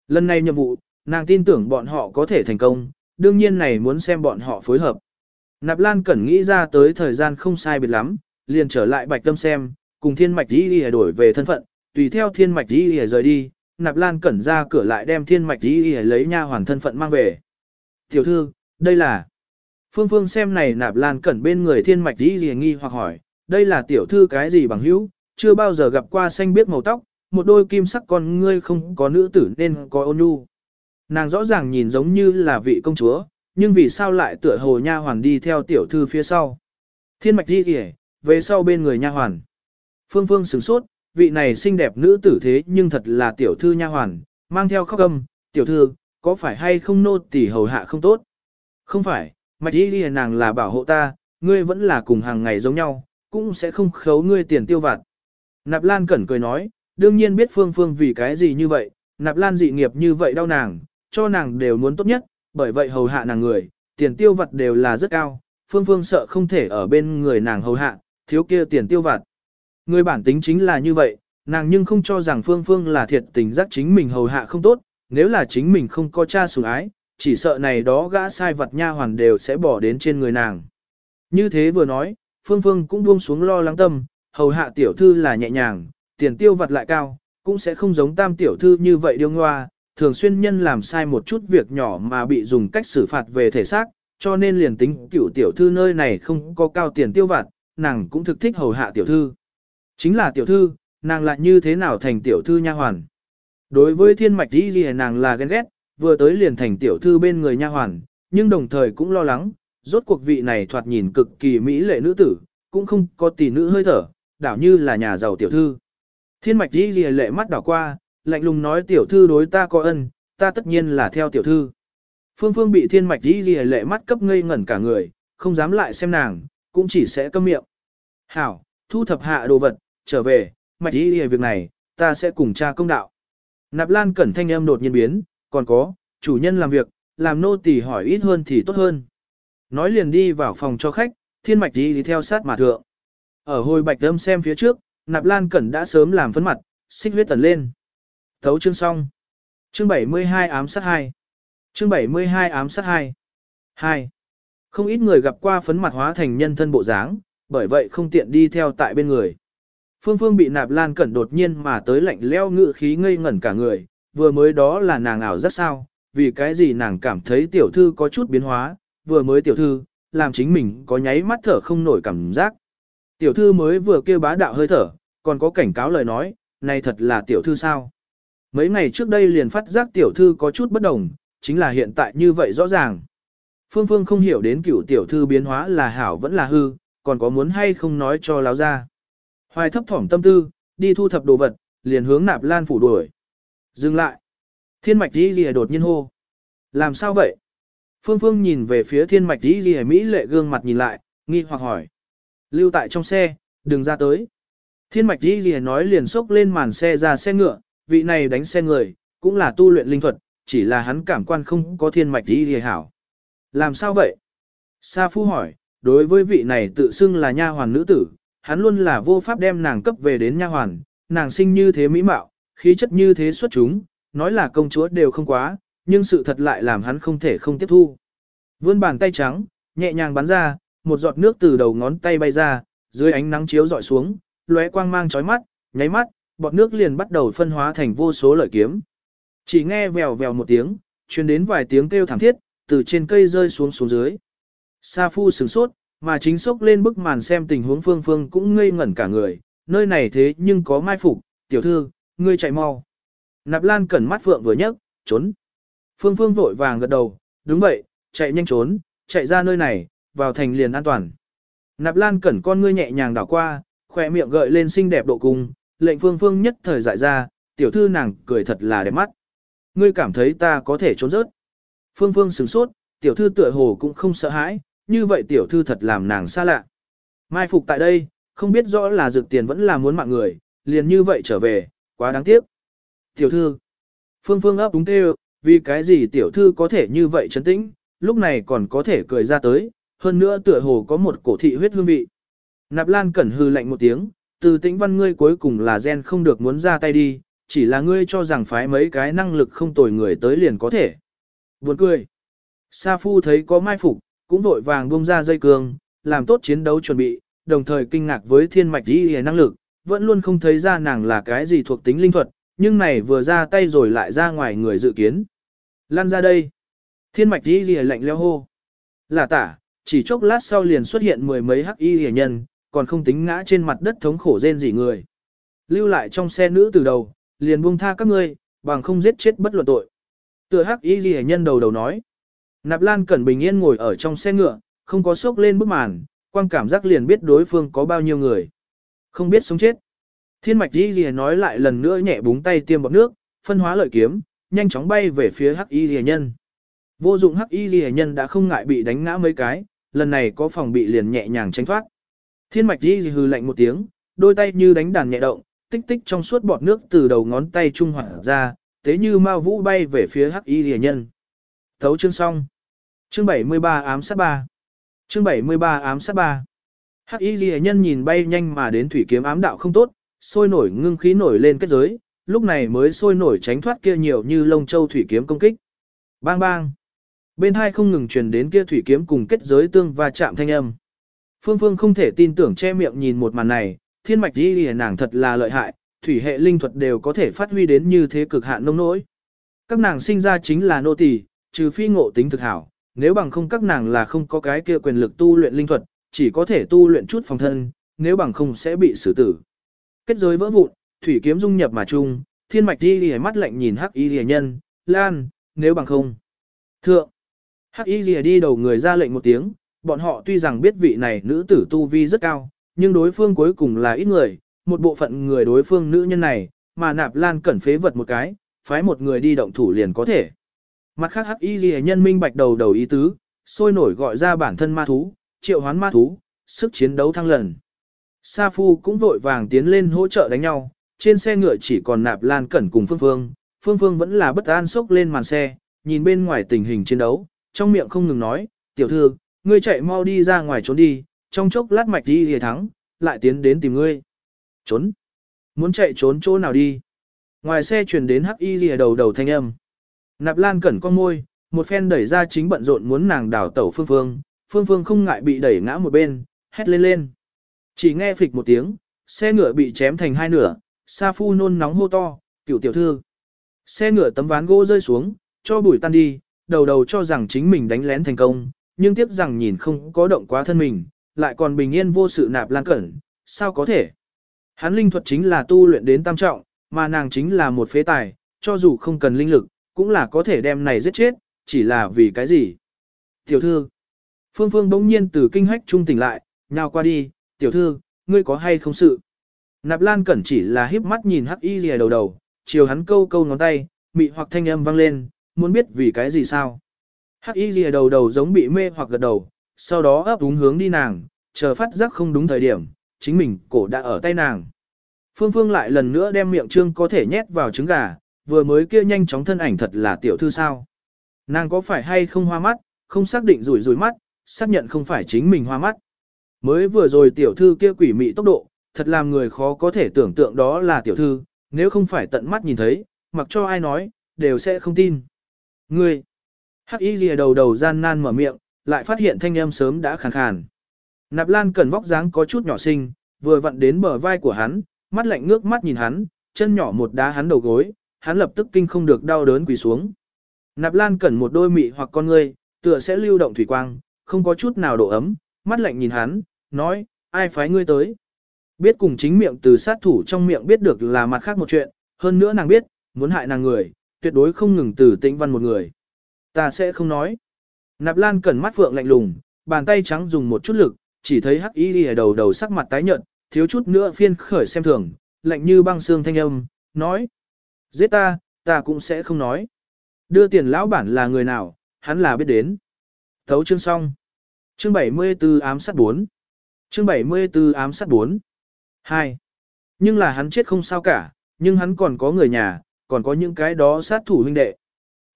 Lần này nhiệm vụ, nàng tin tưởng bọn họ có thể thành công, đương nhiên này muốn xem bọn họ phối hợp. Nạp Lan Cẩn nghĩ ra tới thời gian không sai biệt lắm, liền trở lại Bạch Tâm xem, cùng Thiên Mạch Di Lìa đổi về thân phận, tùy theo Thiên Mạch Di Lìa rời đi, Nạp Lan Cẩn ra cửa lại đem Thiên Mạch Di Lìa lấy nha hoàn thân phận mang về. Tiểu thư, đây là... Phương Phương xem này Nạp Lan Cẩn bên người Thiên Mạch Di Lìa nghi hoặc hỏi, đây là tiểu thư cái gì bằng hữu, chưa bao giờ gặp qua xanh biết màu tóc, một đôi kim sắc con ngươi không có nữ tử nên có ôn nhu. Nàng rõ ràng nhìn giống như là vị công chúa, nhưng vì sao lại tựa hồ nha hoàn đi theo tiểu thư phía sau. Thiên mạch đi kìa, về sau bên người nha hoàn. Phương Phương sửng sốt, vị này xinh đẹp nữ tử thế nhưng thật là tiểu thư nha hoàn, mang theo khóc âm, tiểu thư, có phải hay không nô tỳ hầu hạ không tốt? Không phải, mạch đi kìa nàng là bảo hộ ta, ngươi vẫn là cùng hàng ngày giống nhau, cũng sẽ không khấu ngươi tiền tiêu vặt. Nạp Lan Cẩn cười nói, đương nhiên biết Phương Phương vì cái gì như vậy, Nạp Lan dị nghiệp như vậy đau nàng, cho nàng đều muốn tốt nhất, bởi vậy hầu hạ nàng người, tiền tiêu vặt đều là rất cao, Phương Phương sợ không thể ở bên người nàng hầu hạ, thiếu kia tiền tiêu vặt. Người bản tính chính là như vậy, nàng nhưng không cho rằng Phương Phương là thiệt tình giác chính mình hầu hạ không tốt, nếu là chính mình không có cha sủng ái, chỉ sợ này đó gã sai vật nha hoàn đều sẽ bỏ đến trên người nàng. Như thế vừa nói, Phương Phương cũng buông xuống lo lắng tâm, hầu hạ tiểu thư là nhẹ nhàng, tiền tiêu vặt lại cao, cũng sẽ không giống tam tiểu thư như vậy điêu ngoa, thường xuyên nhân làm sai một chút việc nhỏ mà bị dùng cách xử phạt về thể xác, cho nên liền tính cựu tiểu thư nơi này không có cao tiền tiêu vặt, nàng cũng thực thích hầu hạ tiểu thư. Chính là tiểu thư, nàng lại như thế nào thành tiểu thư nha hoàn. Đối với thiên mạch đi gì nàng là ghen ghét, vừa tới liền thành tiểu thư bên người nha hoàn, nhưng đồng thời cũng lo lắng, rốt cuộc vị này thoạt nhìn cực kỳ mỹ lệ nữ tử, cũng không có tỷ nữ hơi thở, đảo như là nhà giàu tiểu thư. Thiên mạch đi gì lệ mắt đảo qua, lạnh lùng nói tiểu thư đối ta có ân, ta tất nhiên là theo tiểu thư. Phương Phương bị thiên mạch đi gì lệ mắt cấp ngây ngẩn cả người, không dám lại xem nàng, cũng chỉ sẽ câm miệng. Hảo, thu thập hạ đồ vật, trở về, mạch đi gì việc này, ta sẽ cùng cha công đạo. Nạp Lan cẩn thanh âm đột nhiên biến, còn có, chủ nhân làm việc, làm nô tỳ hỏi ít hơn thì tốt hơn. Nói liền đi vào phòng cho khách, thiên mạch đi, đi theo sát mà thượng. Ở hồi bạch âm xem phía trước, Nạp Lan cẩn đã sớm làm phấn mặt, xích huyết tần lên. Thấu chương xong. Chương 72 ám sát 2. Chương 72 ám sát 2. 2. Không ít người gặp qua phấn mặt hóa thành nhân thân bộ dáng, bởi vậy không tiện đi theo tại bên người. Phương Phương bị nạp lan cẩn đột nhiên mà tới lạnh leo ngự khí ngây ngẩn cả người, vừa mới đó là nàng ảo rất sao, vì cái gì nàng cảm thấy tiểu thư có chút biến hóa, vừa mới tiểu thư, làm chính mình có nháy mắt thở không nổi cảm giác. Tiểu thư mới vừa kêu bá đạo hơi thở, còn có cảnh cáo lời nói, này thật là tiểu thư sao. Mấy ngày trước đây liền phát giác tiểu thư có chút bất đồng, chính là hiện tại như vậy rõ ràng. Phương Phương không hiểu đến cựu tiểu thư biến hóa là hảo vẫn là hư, còn có muốn hay không nói cho láo ra. Hoài thấp thỏm tâm tư, đi thu thập đồ vật, liền hướng nạp lan phủ đuổi. Dừng lại. Thiên mạch đi gì đột nhiên hô. Làm sao vậy? Phương Phương nhìn về phía thiên mạch đi gì Mỹ lệ gương mặt nhìn lại, nghi hoặc hỏi. Lưu tại trong xe, đừng ra tới. Thiên mạch đi gì nói liền xốc lên màn xe ra xe ngựa, vị này đánh xe người, cũng là tu luyện linh thuật, chỉ là hắn cảm quan không có thiên mạch đi gì hảo. Làm sao vậy? Sa Phu hỏi, đối với vị này tự xưng là nha hoàn nữ tử, hắn luôn là vô pháp đem nàng cấp về đến nha hoàn, nàng sinh như thế mỹ mạo, khí chất như thế xuất chúng, nói là công chúa đều không quá, nhưng sự thật lại làm hắn không thể không tiếp thu. Vươn bàn tay trắng, nhẹ nhàng bắn ra, một giọt nước từ đầu ngón tay bay ra, dưới ánh nắng chiếu dọi xuống, lóe quang mang chói mắt, nháy mắt, bọt nước liền bắt đầu phân hóa thành vô số lợi kiếm. Chỉ nghe vèo vèo một tiếng, truyền đến vài tiếng kêu thảm thiết, từ trên cây rơi xuống xuống dưới. Sa Phu sửng sốt, mà chính sốc lên bức màn xem tình huống phương phương cũng ngây ngẩn cả người, nơi này thế nhưng có mai phục, tiểu thư, ngươi chạy mau. Nạp Lan cẩn mắt phượng vừa nhấc, trốn. Phương phương vội vàng gật đầu, đúng vậy, chạy nhanh trốn, chạy ra nơi này, vào thành liền an toàn. Nạp Lan cẩn con ngươi nhẹ nhàng đảo qua, khỏe miệng gợi lên xinh đẹp độ cung, lệnh phương phương nhất thời dại ra, tiểu thư nàng cười thật là đẹp mắt. Ngươi cảm thấy ta có thể trốn rớt. Phương phương sửng sốt, tiểu thư tựa hồ cũng không sợ hãi, như vậy tiểu thư thật làm nàng xa lạ. Mai phục tại đây, không biết rõ là dược tiền vẫn là muốn mạng người, liền như vậy trở về, quá đáng tiếc. Tiểu thư, phương phương ấp đúng tê vì cái gì tiểu thư có thể như vậy chấn tĩnh, lúc này còn có thể cười ra tới, hơn nữa tựa hồ có một cổ thị huyết hương vị. Nạp Lan cẩn hư lạnh một tiếng, từ tĩnh văn ngươi cuối cùng là gen không được muốn ra tay đi, chỉ là ngươi cho rằng phái mấy cái năng lực không tồi người tới liền có thể. Buồn cười. Sa Phu thấy có mai phục, cũng vội vàng buông ra dây cương, làm tốt chiến đấu chuẩn bị, đồng thời kinh ngạc với thiên mạch y hề năng lực, vẫn luôn không thấy ra nàng là cái gì thuộc tính linh thuật, nhưng này vừa ra tay rồi lại ra ngoài người dự kiến. Lan ra đây. Thiên mạch y hề lạnh leo hô. Là tả, chỉ chốc lát sau liền xuất hiện mười mấy hắc y hề nhân, còn không tính ngã trên mặt đất thống khổ rên gì người. Lưu lại trong xe nữ từ đầu, liền buông tha các ngươi, bằng không giết chết bất luận tội. Tựa hắc y hề nhân đầu đầu nói. Nạp Lan Cẩn bình yên ngồi ở trong xe ngựa, không có sốc lên bức màn, quan cảm giác liền biết đối phương có bao nhiêu người. Không biết sống chết. Thiên mạch y lìa nói lại lần nữa nhẹ búng tay tiêm bọt nước, phân hóa lợi kiếm, nhanh chóng bay về phía hắc y lìa nhân. Vô dụng hắc y lìa nhân đã không ngại bị đánh ngã mấy cái, lần này có phòng bị liền nhẹ nhàng tránh thoát. Thiên mạch y hừ lạnh một tiếng, đôi tay như đánh đàn nhẹ động, tích tích trong suốt bọt nước từ đầu ngón tay trung hoạt ra, tế như ma vũ bay về phía hắc y lìa nhân. Thấu chương xong. Chương 73 ám sát 3. Chương 73 ám sát 3. Hắc Y Ghi nhân nhìn bay nhanh mà đến thủy kiếm ám đạo không tốt, sôi nổi ngưng khí nổi lên kết giới, lúc này mới sôi nổi tránh thoát kia nhiều như lông châu thủy kiếm công kích. Bang bang. Bên hai không ngừng truyền đến kia thủy kiếm cùng kết giới tương và chạm thanh âm. Phương Phương không thể tin tưởng che miệng nhìn một màn này, thiên mạch Y lìa nàng thật là lợi hại, thủy hệ linh thuật đều có thể phát huy đến như thế cực hạn nông nỗi. Các nàng sinh ra chính là nô tỳ, trừ phi ngộ tính thực hảo, nếu bằng không các nàng là không có cái kia quyền lực tu luyện linh thuật, chỉ có thể tu luyện chút phòng thân, nếu bằng không sẽ bị xử tử. Kết giới vỡ vụn, thủy kiếm dung nhập mà chung, thiên mạch đi lìa mắt lạnh nhìn hắc y lìa nhân, lan, nếu bằng không. Thượng, hắc y lìa đi đầu người ra lệnh một tiếng, bọn họ tuy rằng biết vị này nữ tử tu vi rất cao, nhưng đối phương cuối cùng là ít người, một bộ phận người đối phương nữ nhân này, mà nạp lan cẩn phế vật một cái, phái một người đi động thủ liền có thể. Mặt khác hắc y ghi nhân minh bạch đầu đầu ý tứ, sôi nổi gọi ra bản thân ma thú, triệu hoán ma thú, sức chiến đấu thăng lần. Sa Phu cũng vội vàng tiến lên hỗ trợ đánh nhau, trên xe ngựa chỉ còn nạp lan cẩn cùng Phương Phương, Phương Phương vẫn là bất an sốc lên màn xe, nhìn bên ngoài tình hình chiến đấu, trong miệng không ngừng nói, tiểu thư, ngươi chạy mau đi ra ngoài trốn đi, trong chốc lát mạch đi hề thắng, lại tiến đến tìm ngươi. Trốn. Muốn chạy trốn chỗ nào đi. Ngoài xe truyền đến hắc y lìa đầu đầu thanh âm. Nạp lan cẩn con môi, một phen đẩy ra chính bận rộn muốn nàng đảo tẩu phương phương, phương phương không ngại bị đẩy ngã một bên, hét lên lên. Chỉ nghe phịch một tiếng, xe ngựa bị chém thành hai nửa, sa phu nôn nóng hô to, cựu tiểu thư. Xe ngựa tấm ván gỗ rơi xuống, cho bụi tan đi, đầu đầu cho rằng chính mình đánh lén thành công, nhưng tiếp rằng nhìn không có động quá thân mình, lại còn bình yên vô sự nạp lan cẩn, sao có thể. Hắn linh thuật chính là tu luyện đến tam trọng, mà nàng chính là một phế tài, cho dù không cần linh lực, cũng là có thể đem này giết chết, chỉ là vì cái gì. Tiểu thư, Phương Phương bỗng nhiên từ kinh hách trung tỉnh lại, nhào qua đi, tiểu thư, ngươi có hay không sự. Nạp Lan Cẩn chỉ là híp mắt nhìn hắc y lìa đầu đầu, chiều hắn câu câu ngón tay, mị hoặc thanh âm vang lên, muốn biết vì cái gì sao. Hắc y lìa đầu đầu giống bị mê hoặc gật đầu, sau đó ấp úng hướng đi nàng, chờ phát giác không đúng thời điểm, chính mình cổ đã ở tay nàng. Phương Phương lại lần nữa đem miệng trương có thể nhét vào trứng gà, vừa mới kia nhanh chóng thân ảnh thật là tiểu thư sao. Nàng có phải hay không hoa mắt, không xác định rủi rủi mắt, xác nhận không phải chính mình hoa mắt. Mới vừa rồi tiểu thư kia quỷ mị tốc độ, thật làm người khó có thể tưởng tượng đó là tiểu thư, nếu không phải tận mắt nhìn thấy, mặc cho ai nói, đều sẽ không tin. Ngươi, hắc y lìa đầu đầu gian nan mở miệng, lại phát hiện thanh âm sớm đã khàn khàn. Nạp Lan cần vóc dáng có chút nhỏ xinh, vừa vặn đến bờ vai của hắn, mắt lạnh ngước mắt nhìn hắn, chân nhỏ một đá hắn đầu gối, hắn lập tức kinh không được đau đớn quỳ xuống. Nạp Lan cẩn một đôi mị hoặc con ngươi, tựa sẽ lưu động thủy quang, không có chút nào độ ấm, mắt lạnh nhìn hắn, nói, ai phái ngươi tới. Biết cùng chính miệng từ sát thủ trong miệng biết được là mặt khác một chuyện, hơn nữa nàng biết, muốn hại nàng người, tuyệt đối không ngừng từ tĩnh văn một người. Ta sẽ không nói. Nạp Lan cẩn mắt phượng lạnh lùng, bàn tay trắng dùng một chút lực, chỉ thấy hắc y đi đầu đầu sắc mặt tái nhợt, thiếu chút nữa phiên khởi xem thường, lạnh như băng xương thanh âm, nói. Giết ta, ta cũng sẽ không nói. Đưa tiền lão bản là người nào, hắn là biết đến. Thấu chương xong. Chương 74 ám sát 4. Chương 74 ám sát 4. 2. Nhưng là hắn chết không sao cả, nhưng hắn còn có người nhà, còn có những cái đó sát thủ huynh đệ.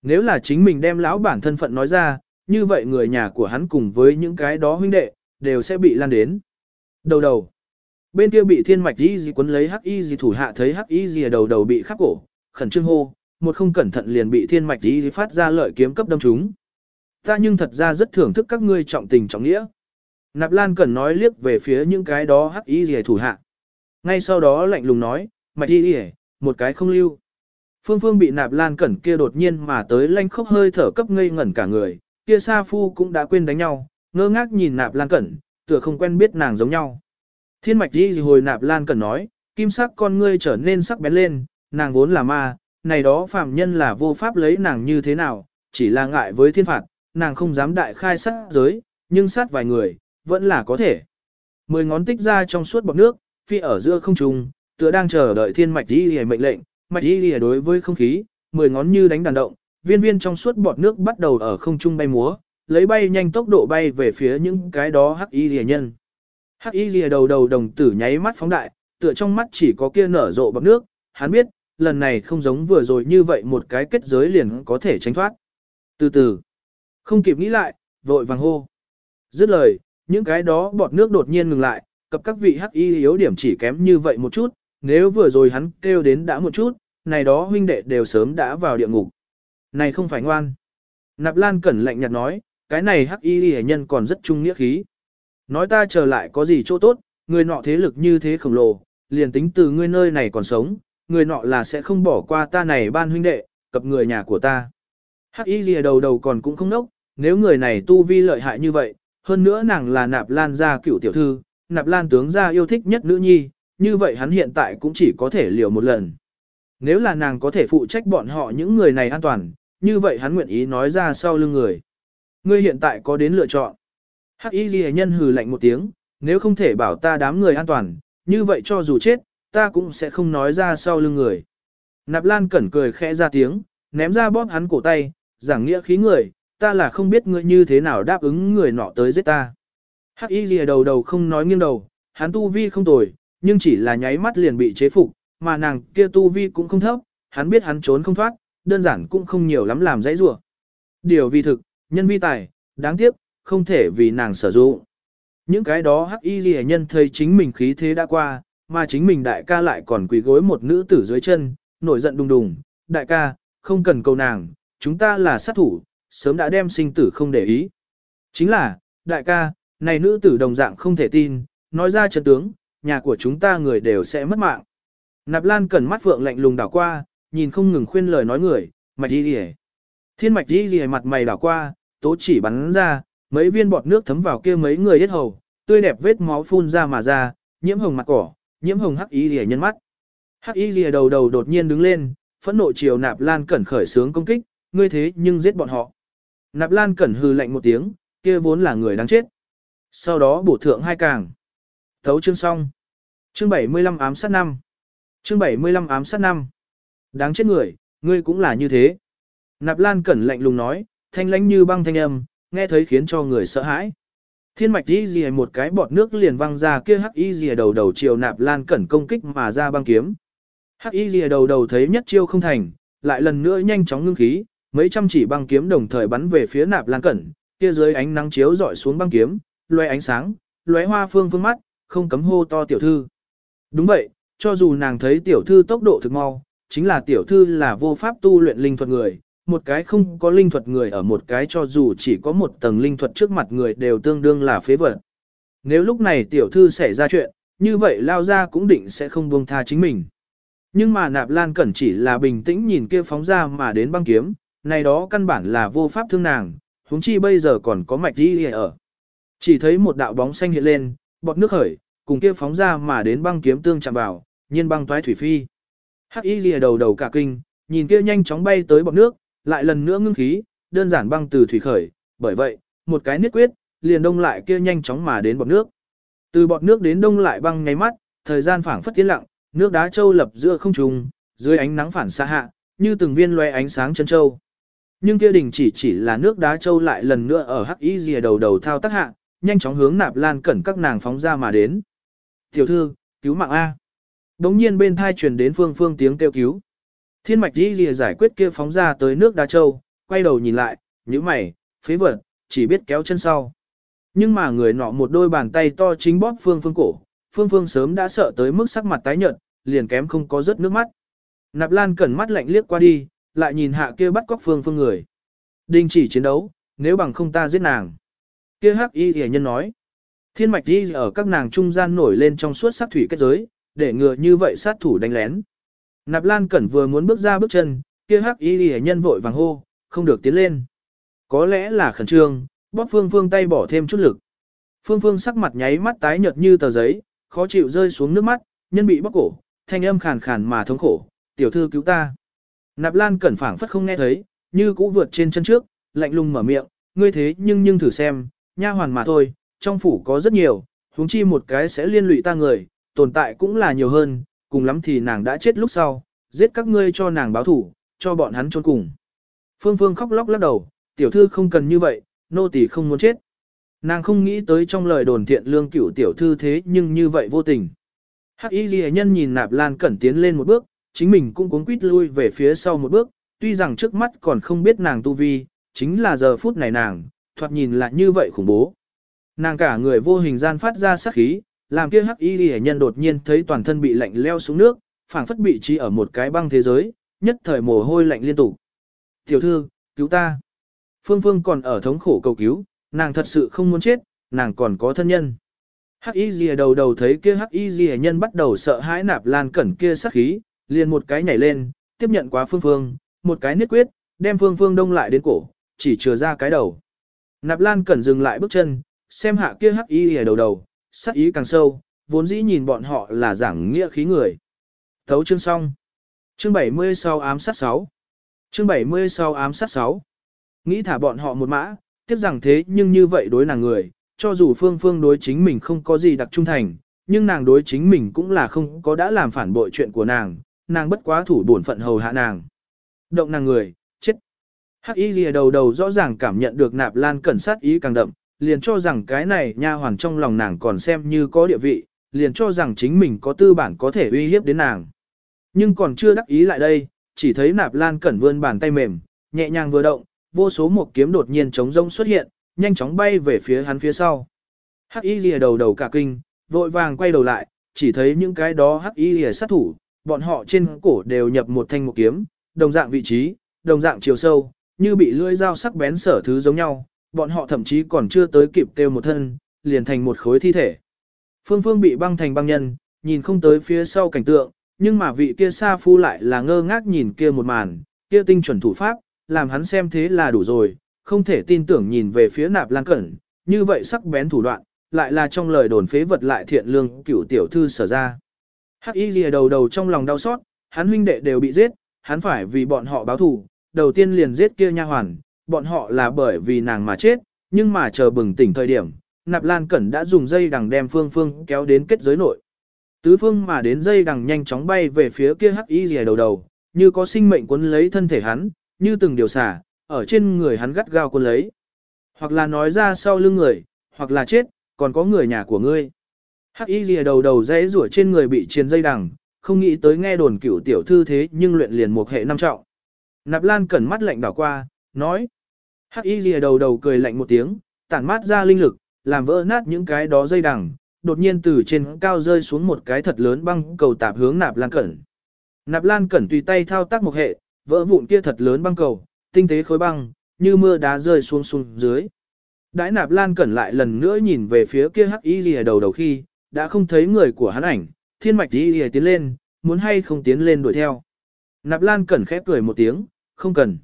Nếu là chính mình đem lão bản thân phận nói ra, như vậy người nhà của hắn cùng với những cái đó huynh đệ, đều sẽ bị lan đến. Đầu đầu. Bên kia bị thiên mạch y gì quấn lấy hắc y gì thủ hạ thấy hắc y gì đầu đầu bị khắc cổ, khẩn trương hô, một không cẩn thận liền bị thiên mạch ý phát ra lợi kiếm cấp đâm chúng. Ta nhưng thật ra rất thưởng thức các ngươi trọng tình trọng nghĩa. Nạp Lan Cẩn nói liếc về phía những cái đó hắc y gì thủ hạ. Ngay sau đó lạnh lùng nói, mạch ý gì, một cái không lưu. Phương Phương bị Nạp Lan Cẩn kia đột nhiên mà tới lanh khốc hơi thở cấp ngây ngẩn cả người, kia Sa Phu cũng đã quên đánh nhau, ngơ ngác nhìn Nạp Lan Cẩn, tựa không quen biết nàng giống nhau. Thiên mạch đi hồi Nạp Lan Cẩn nói, kim sắc con ngươi trở nên sắc bén lên, nàng vốn là ma, này đó phàm nhân là vô pháp lấy nàng như thế nào, chỉ là ngại với thiên phạt, nàng không dám đại khai sát giới, nhưng sát vài người, vẫn là có thể. Mười ngón tích ra trong suốt bọc nước, phi ở giữa không trung, tựa đang chờ đợi thiên mạch đi hề mệnh lệnh, mạch đi hề đối với không khí, mười ngón như đánh đàn động, viên viên trong suốt bọt nước bắt đầu ở không trung bay múa, lấy bay nhanh tốc độ bay về phía những cái đó hắc y rìa nhân. Hắc y rìa đầu đầu đồng tử nháy mắt phóng đại, tựa trong mắt chỉ có kia nở rộ bọt nước, hắn biết, lần này không giống vừa rồi như vậy một cái kết giới liền có thể tránh thoát. Từ từ, không kịp nghĩ lại, vội vàng hô. Dứt lời, những cái đó bọt nước đột nhiên ngừng lại, cập các vị hắc y yếu điểm chỉ kém như vậy một chút, nếu vừa rồi hắn kêu đến đã một chút, này đó huynh đệ đều sớm đã vào địa ngục. Này không phải ngoan. Nạp Lan Cẩn lạnh nhạt nói, cái này hắc y hệ nhân còn rất trung nghĩa khí. Nói ta trở lại có gì chỗ tốt, người nọ thế lực như thế khổng lồ, liền tính từ ngươi nơi này còn sống, người nọ là sẽ không bỏ qua ta này ban huynh đệ, cập người nhà của ta. Hắc y lìa đầu đầu còn cũng không nốc, nếu người này tu vi lợi hại như vậy, hơn nữa nàng là nạp lan gia cựu tiểu thư, nạp lan tướng gia yêu thích nhất nữ nhi, như vậy hắn hiện tại cũng chỉ có thể liều một lần. Nếu là nàng có thể phụ trách bọn họ những người này an toàn, như vậy hắn nguyện ý nói ra sau lưng người. Ngươi hiện tại có đến lựa chọn. Hắc y ghi nhân hừ lạnh một tiếng, nếu không thể bảo ta đám người an toàn, như vậy cho dù chết, ta cũng sẽ không nói ra sau lưng người. Nạp Lan cẩn cười khẽ ra tiếng, ném ra bóp hắn cổ tay, giảng nghĩa khí người, ta là không biết ngươi như thế nào đáp ứng người nọ tới giết ta. Hắc y Lìa đầu đầu không nói nghiêng đầu, hắn tu vi không tồi, nhưng chỉ là nháy mắt liền bị chế phục, mà nàng kia tu vi cũng không thấp, hắn biết hắn trốn không thoát, đơn giản cũng không nhiều lắm làm dãy rủa. Điều vi thực, nhân vi tài, đáng tiếc, không thể vì nàng sở dụng. Những cái đó hắc y Lìa nhân thấy chính mình khí thế đã qua, mà chính mình đại ca lại còn quỳ gối một nữ tử dưới chân, nổi giận đùng đùng, đại ca, không cần cầu nàng, chúng ta là sát thủ, sớm đã đem sinh tử không để ý. Chính là, đại ca, này nữ tử đồng dạng không thể tin, nói ra trận tướng, nhà của chúng ta người đều sẽ mất mạng. Nạp Lan cần mắt phượng lạnh lùng đảo qua, nhìn không ngừng khuyên lời nói người, mạch đi đi Thiên mạch đi đi mặt mày đảo qua, tố chỉ bắn ra, mấy viên bọt nước thấm vào kia mấy người hết hầu, tươi đẹp vết máu phun ra mà ra, nhiễm hồng mặt cỏ, nhiễm hồng hắc y lìa nhân mắt. Hắc y lìa đầu đầu đột nhiên đứng lên, phẫn nộ chiều nạp lan cẩn khởi sướng công kích, ngươi thế nhưng giết bọn họ. Nạp lan cẩn hừ lạnh một tiếng, kia vốn là người đáng chết. Sau đó bổ thượng hai càng. Thấu chương xong. Chương 75 ám sát năm. Chương 75 ám sát năm. Đáng chết người, ngươi cũng là như thế. Nạp Lan Cẩn lạnh lùng nói, thanh lãnh như băng thanh âm, nghe thấy khiến cho người sợ hãi. Thiên mạch y dì một cái bọt nước liền văng ra kia hắc y dì đầu đầu chiều Nạp Lan Cẩn công kích mà ra băng kiếm. Hắc y dì đầu đầu thấy nhất chiêu không thành, lại lần nữa nhanh chóng ngưng khí, mấy trăm chỉ băng kiếm đồng thời bắn về phía Nạp Lan Cẩn, kia dưới ánh nắng chiếu dọi xuống băng kiếm, loe ánh sáng, lóe hoa phương phương mắt, không cấm hô to tiểu thư. Đúng vậy, cho dù nàng thấy tiểu thư tốc độ thực mau, chính là tiểu thư là vô pháp tu luyện linh thuật người, một cái không có linh thuật người ở một cái cho dù chỉ có một tầng linh thuật trước mặt người đều tương đương là phế vật. Nếu lúc này tiểu thư xảy ra chuyện, như vậy lao ra cũng định sẽ không buông tha chính mình. Nhưng mà nạp lan cẩn chỉ là bình tĩnh nhìn kia phóng ra mà đến băng kiếm, này đó căn bản là vô pháp thương nàng, huống chi bây giờ còn có mạch đi ở. Chỉ thấy một đạo bóng xanh hiện lên, bọt nước khởi, cùng kia phóng ra mà đến băng kiếm tương chạm vào, nhiên băng toái thủy phi. Hắc y lìa đầu đầu cả kinh, nhìn kia nhanh chóng bay tới bọt nước, lại lần nữa ngưng khí, đơn giản băng từ thủy khởi, bởi vậy, một cái niết quyết, liền đông lại kia nhanh chóng mà đến bọt nước. Từ bọt nước đến đông lại băng nháy mắt, thời gian phảng phất tiến lặng, nước đá châu lập giữa không trung, dưới ánh nắng phản xa hạ, như từng viên loe ánh sáng chân châu. Nhưng kia đỉnh chỉ chỉ là nước đá châu lại lần nữa ở hắc y rìa đầu đầu thao tác hạ, nhanh chóng hướng nạp lan cẩn các nàng phóng ra mà đến. Tiểu thư, cứu mạng A. Đống nhiên bên thai truyền đến phương phương tiếng kêu cứu. Thiên mạch đi lìa giải quyết kia phóng ra tới nước đá châu, quay đầu nhìn lại, những mày, phế vật, chỉ biết kéo chân sau. Nhưng mà người nọ một đôi bàn tay to chính bóp phương phương cổ, phương phương sớm đã sợ tới mức sắc mặt tái nhợt, liền kém không có rớt nước mắt. Nạp Lan cẩn mắt lạnh liếc qua đi, lại nhìn hạ kia bắt cóc phương phương người. Đình chỉ chiến đấu, nếu bằng không ta giết nàng. Kia hắc y hề nhân nói. Thiên mạch đi ở các nàng trung gian nổi lên trong suốt sắc thủy kết giới, để ngừa như vậy sát thủ đánh lén. Nạp Lan Cẩn vừa muốn bước ra bước chân, kia hắc y hề nhân vội vàng hô, không được tiến lên. Có lẽ là khẩn trương, bóp phương phương tay bỏ thêm chút lực. Phương phương sắc mặt nháy mắt tái nhợt như tờ giấy, khó chịu rơi xuống nước mắt, nhân bị bóp cổ, thanh âm khàn khàn mà thống khổ, tiểu thư cứu ta. Nạp Lan Cẩn phảng phất không nghe thấy, như cũ vượt trên chân trước, lạnh lùng mở miệng, ngươi thế nhưng nhưng thử xem, nha hoàn mà thôi, trong phủ có rất nhiều, huống chi một cái sẽ liên lụy ta người, tồn tại cũng là nhiều hơn, cùng lắm thì nàng đã chết lúc sau, giết các ngươi cho nàng báo thủ, cho bọn hắn trốn cùng. Phương Phương khóc lóc lắc đầu, tiểu thư không cần như vậy, nô tỳ không muốn chết. Nàng không nghĩ tới trong lời đồn thiện lương cửu tiểu thư thế nhưng như vậy vô tình. Hắc y Lệ nhân nhìn nạp lan cẩn tiến lên một bước, chính mình cũng cuống quýt lui về phía sau một bước, tuy rằng trước mắt còn không biết nàng tu vi, chính là giờ phút này nàng, thoạt nhìn lại như vậy khủng bố. Nàng cả người vô hình gian phát ra sát khí, làm kia hắc y hệ nhân đột nhiên thấy toàn thân bị lạnh leo xuống nước, phảng phất bị trí ở một cái băng thế giới, nhất thời mồ hôi lạnh liên tục. Tiểu thư, cứu ta. Phương Phương còn ở thống khổ cầu cứu, nàng thật sự không muốn chết, nàng còn có thân nhân. Hắc y gì đầu đầu thấy kia hắc y gì nhân bắt đầu sợ hãi nạp lan cẩn kia sắc khí, liền một cái nhảy lên, tiếp nhận quá phương phương, một cái niết quyết, đem phương phương đông lại đến cổ, chỉ chừa ra cái đầu. Nạp lan cẩn dừng lại bước chân, xem hạ kia hắc y gì đầu đầu, sắc ý càng sâu, vốn dĩ nhìn bọn họ là giảng nghĩa khí người. Thấu chương xong. Chương 70 sau ám sát 6. Chương 70 sau ám sát 6. Nghĩ thả bọn họ một mã, tiếc rằng thế nhưng như vậy đối nàng người, cho dù phương phương đối chính mình không có gì đặc trung thành, nhưng nàng đối chính mình cũng là không có đã làm phản bội chuyện của nàng, nàng bất quá thủ bổn phận hầu hạ nàng. Động nàng người, chết. Hắc y lìa đầu đầu rõ ràng cảm nhận được nạp lan cẩn sát ý càng đậm, liền cho rằng cái này nha hoàn trong lòng nàng còn xem như có địa vị, liền cho rằng chính mình có tư bản có thể uy hiếp đến nàng. Nhưng còn chưa đắc ý lại đây, chỉ thấy nạp lan cẩn vươn bàn tay mềm, nhẹ nhàng vừa động, vô số một kiếm đột nhiên chống rông xuất hiện, nhanh chóng bay về phía hắn phía sau. Hắc y lìa đầu đầu cả kinh, vội vàng quay đầu lại, chỉ thấy những cái đó hắc y lìa sát thủ, bọn họ trên cổ đều nhập một thanh một kiếm, đồng dạng vị trí, đồng dạng chiều sâu, như bị lưỡi dao sắc bén sở thứ giống nhau, bọn họ thậm chí còn chưa tới kịp kêu một thân, liền thành một khối thi thể. Phương Phương bị băng thành băng nhân, nhìn không tới phía sau cảnh tượng, nhưng mà vị kia sa phu lại là ngơ ngác nhìn kia một màn, kia tinh chuẩn thủ pháp, làm hắn xem thế là đủ rồi, không thể tin tưởng nhìn về phía nạp lan cẩn, như vậy sắc bén thủ đoạn, lại là trong lời đồn phế vật lại thiện lương cửu tiểu thư sở ra. Hắc y lìa đầu đầu trong lòng đau xót, hắn huynh đệ đều bị giết, hắn phải vì bọn họ báo thù, đầu tiên liền giết kia nha hoàn, bọn họ là bởi vì nàng mà chết, nhưng mà chờ bừng tỉnh thời điểm, nạp lan cẩn đã dùng dây đằng đem phương phương kéo đến kết giới nội. Tứ phương mà đến dây đằng nhanh chóng bay về phía kia hắc y rìa đầu đầu, như có sinh mệnh cuốn lấy thân thể hắn, như từng điều xả, ở trên người hắn gắt gao cuốn lấy. Hoặc là nói ra sau lưng người, hoặc là chết, còn có người nhà của ngươi. Hắc y rìa đầu đầu dãy rủa trên người bị chiến dây đằng, không nghĩ tới nghe đồn cửu tiểu thư thế nhưng luyện liền một hệ năm trọng. Nạp Lan cẩn mắt lạnh đảo qua, nói. Hắc y lìa đầu đầu cười lạnh một tiếng, tản mát ra linh lực, làm vỡ nát những cái đó dây đằng, đột nhiên từ trên cao rơi xuống một cái thật lớn băng cầu tạp hướng Nạp Lan Cẩn. Nạp Lan Cẩn tùy tay thao tác một hệ, vỡ vụn kia thật lớn băng cầu, tinh tế khối băng, như mưa đá rơi xuống xuống dưới. Đãi Nạp Lan Cẩn lại lần nữa nhìn về phía kia hắc y lìa đầu đầu khi, đã không thấy người của hắn ảnh, thiên mạch y lìa tiến lên, muốn hay không tiến lên đuổi theo. Nạp Lan Cẩn khép cười một tiếng, không cần.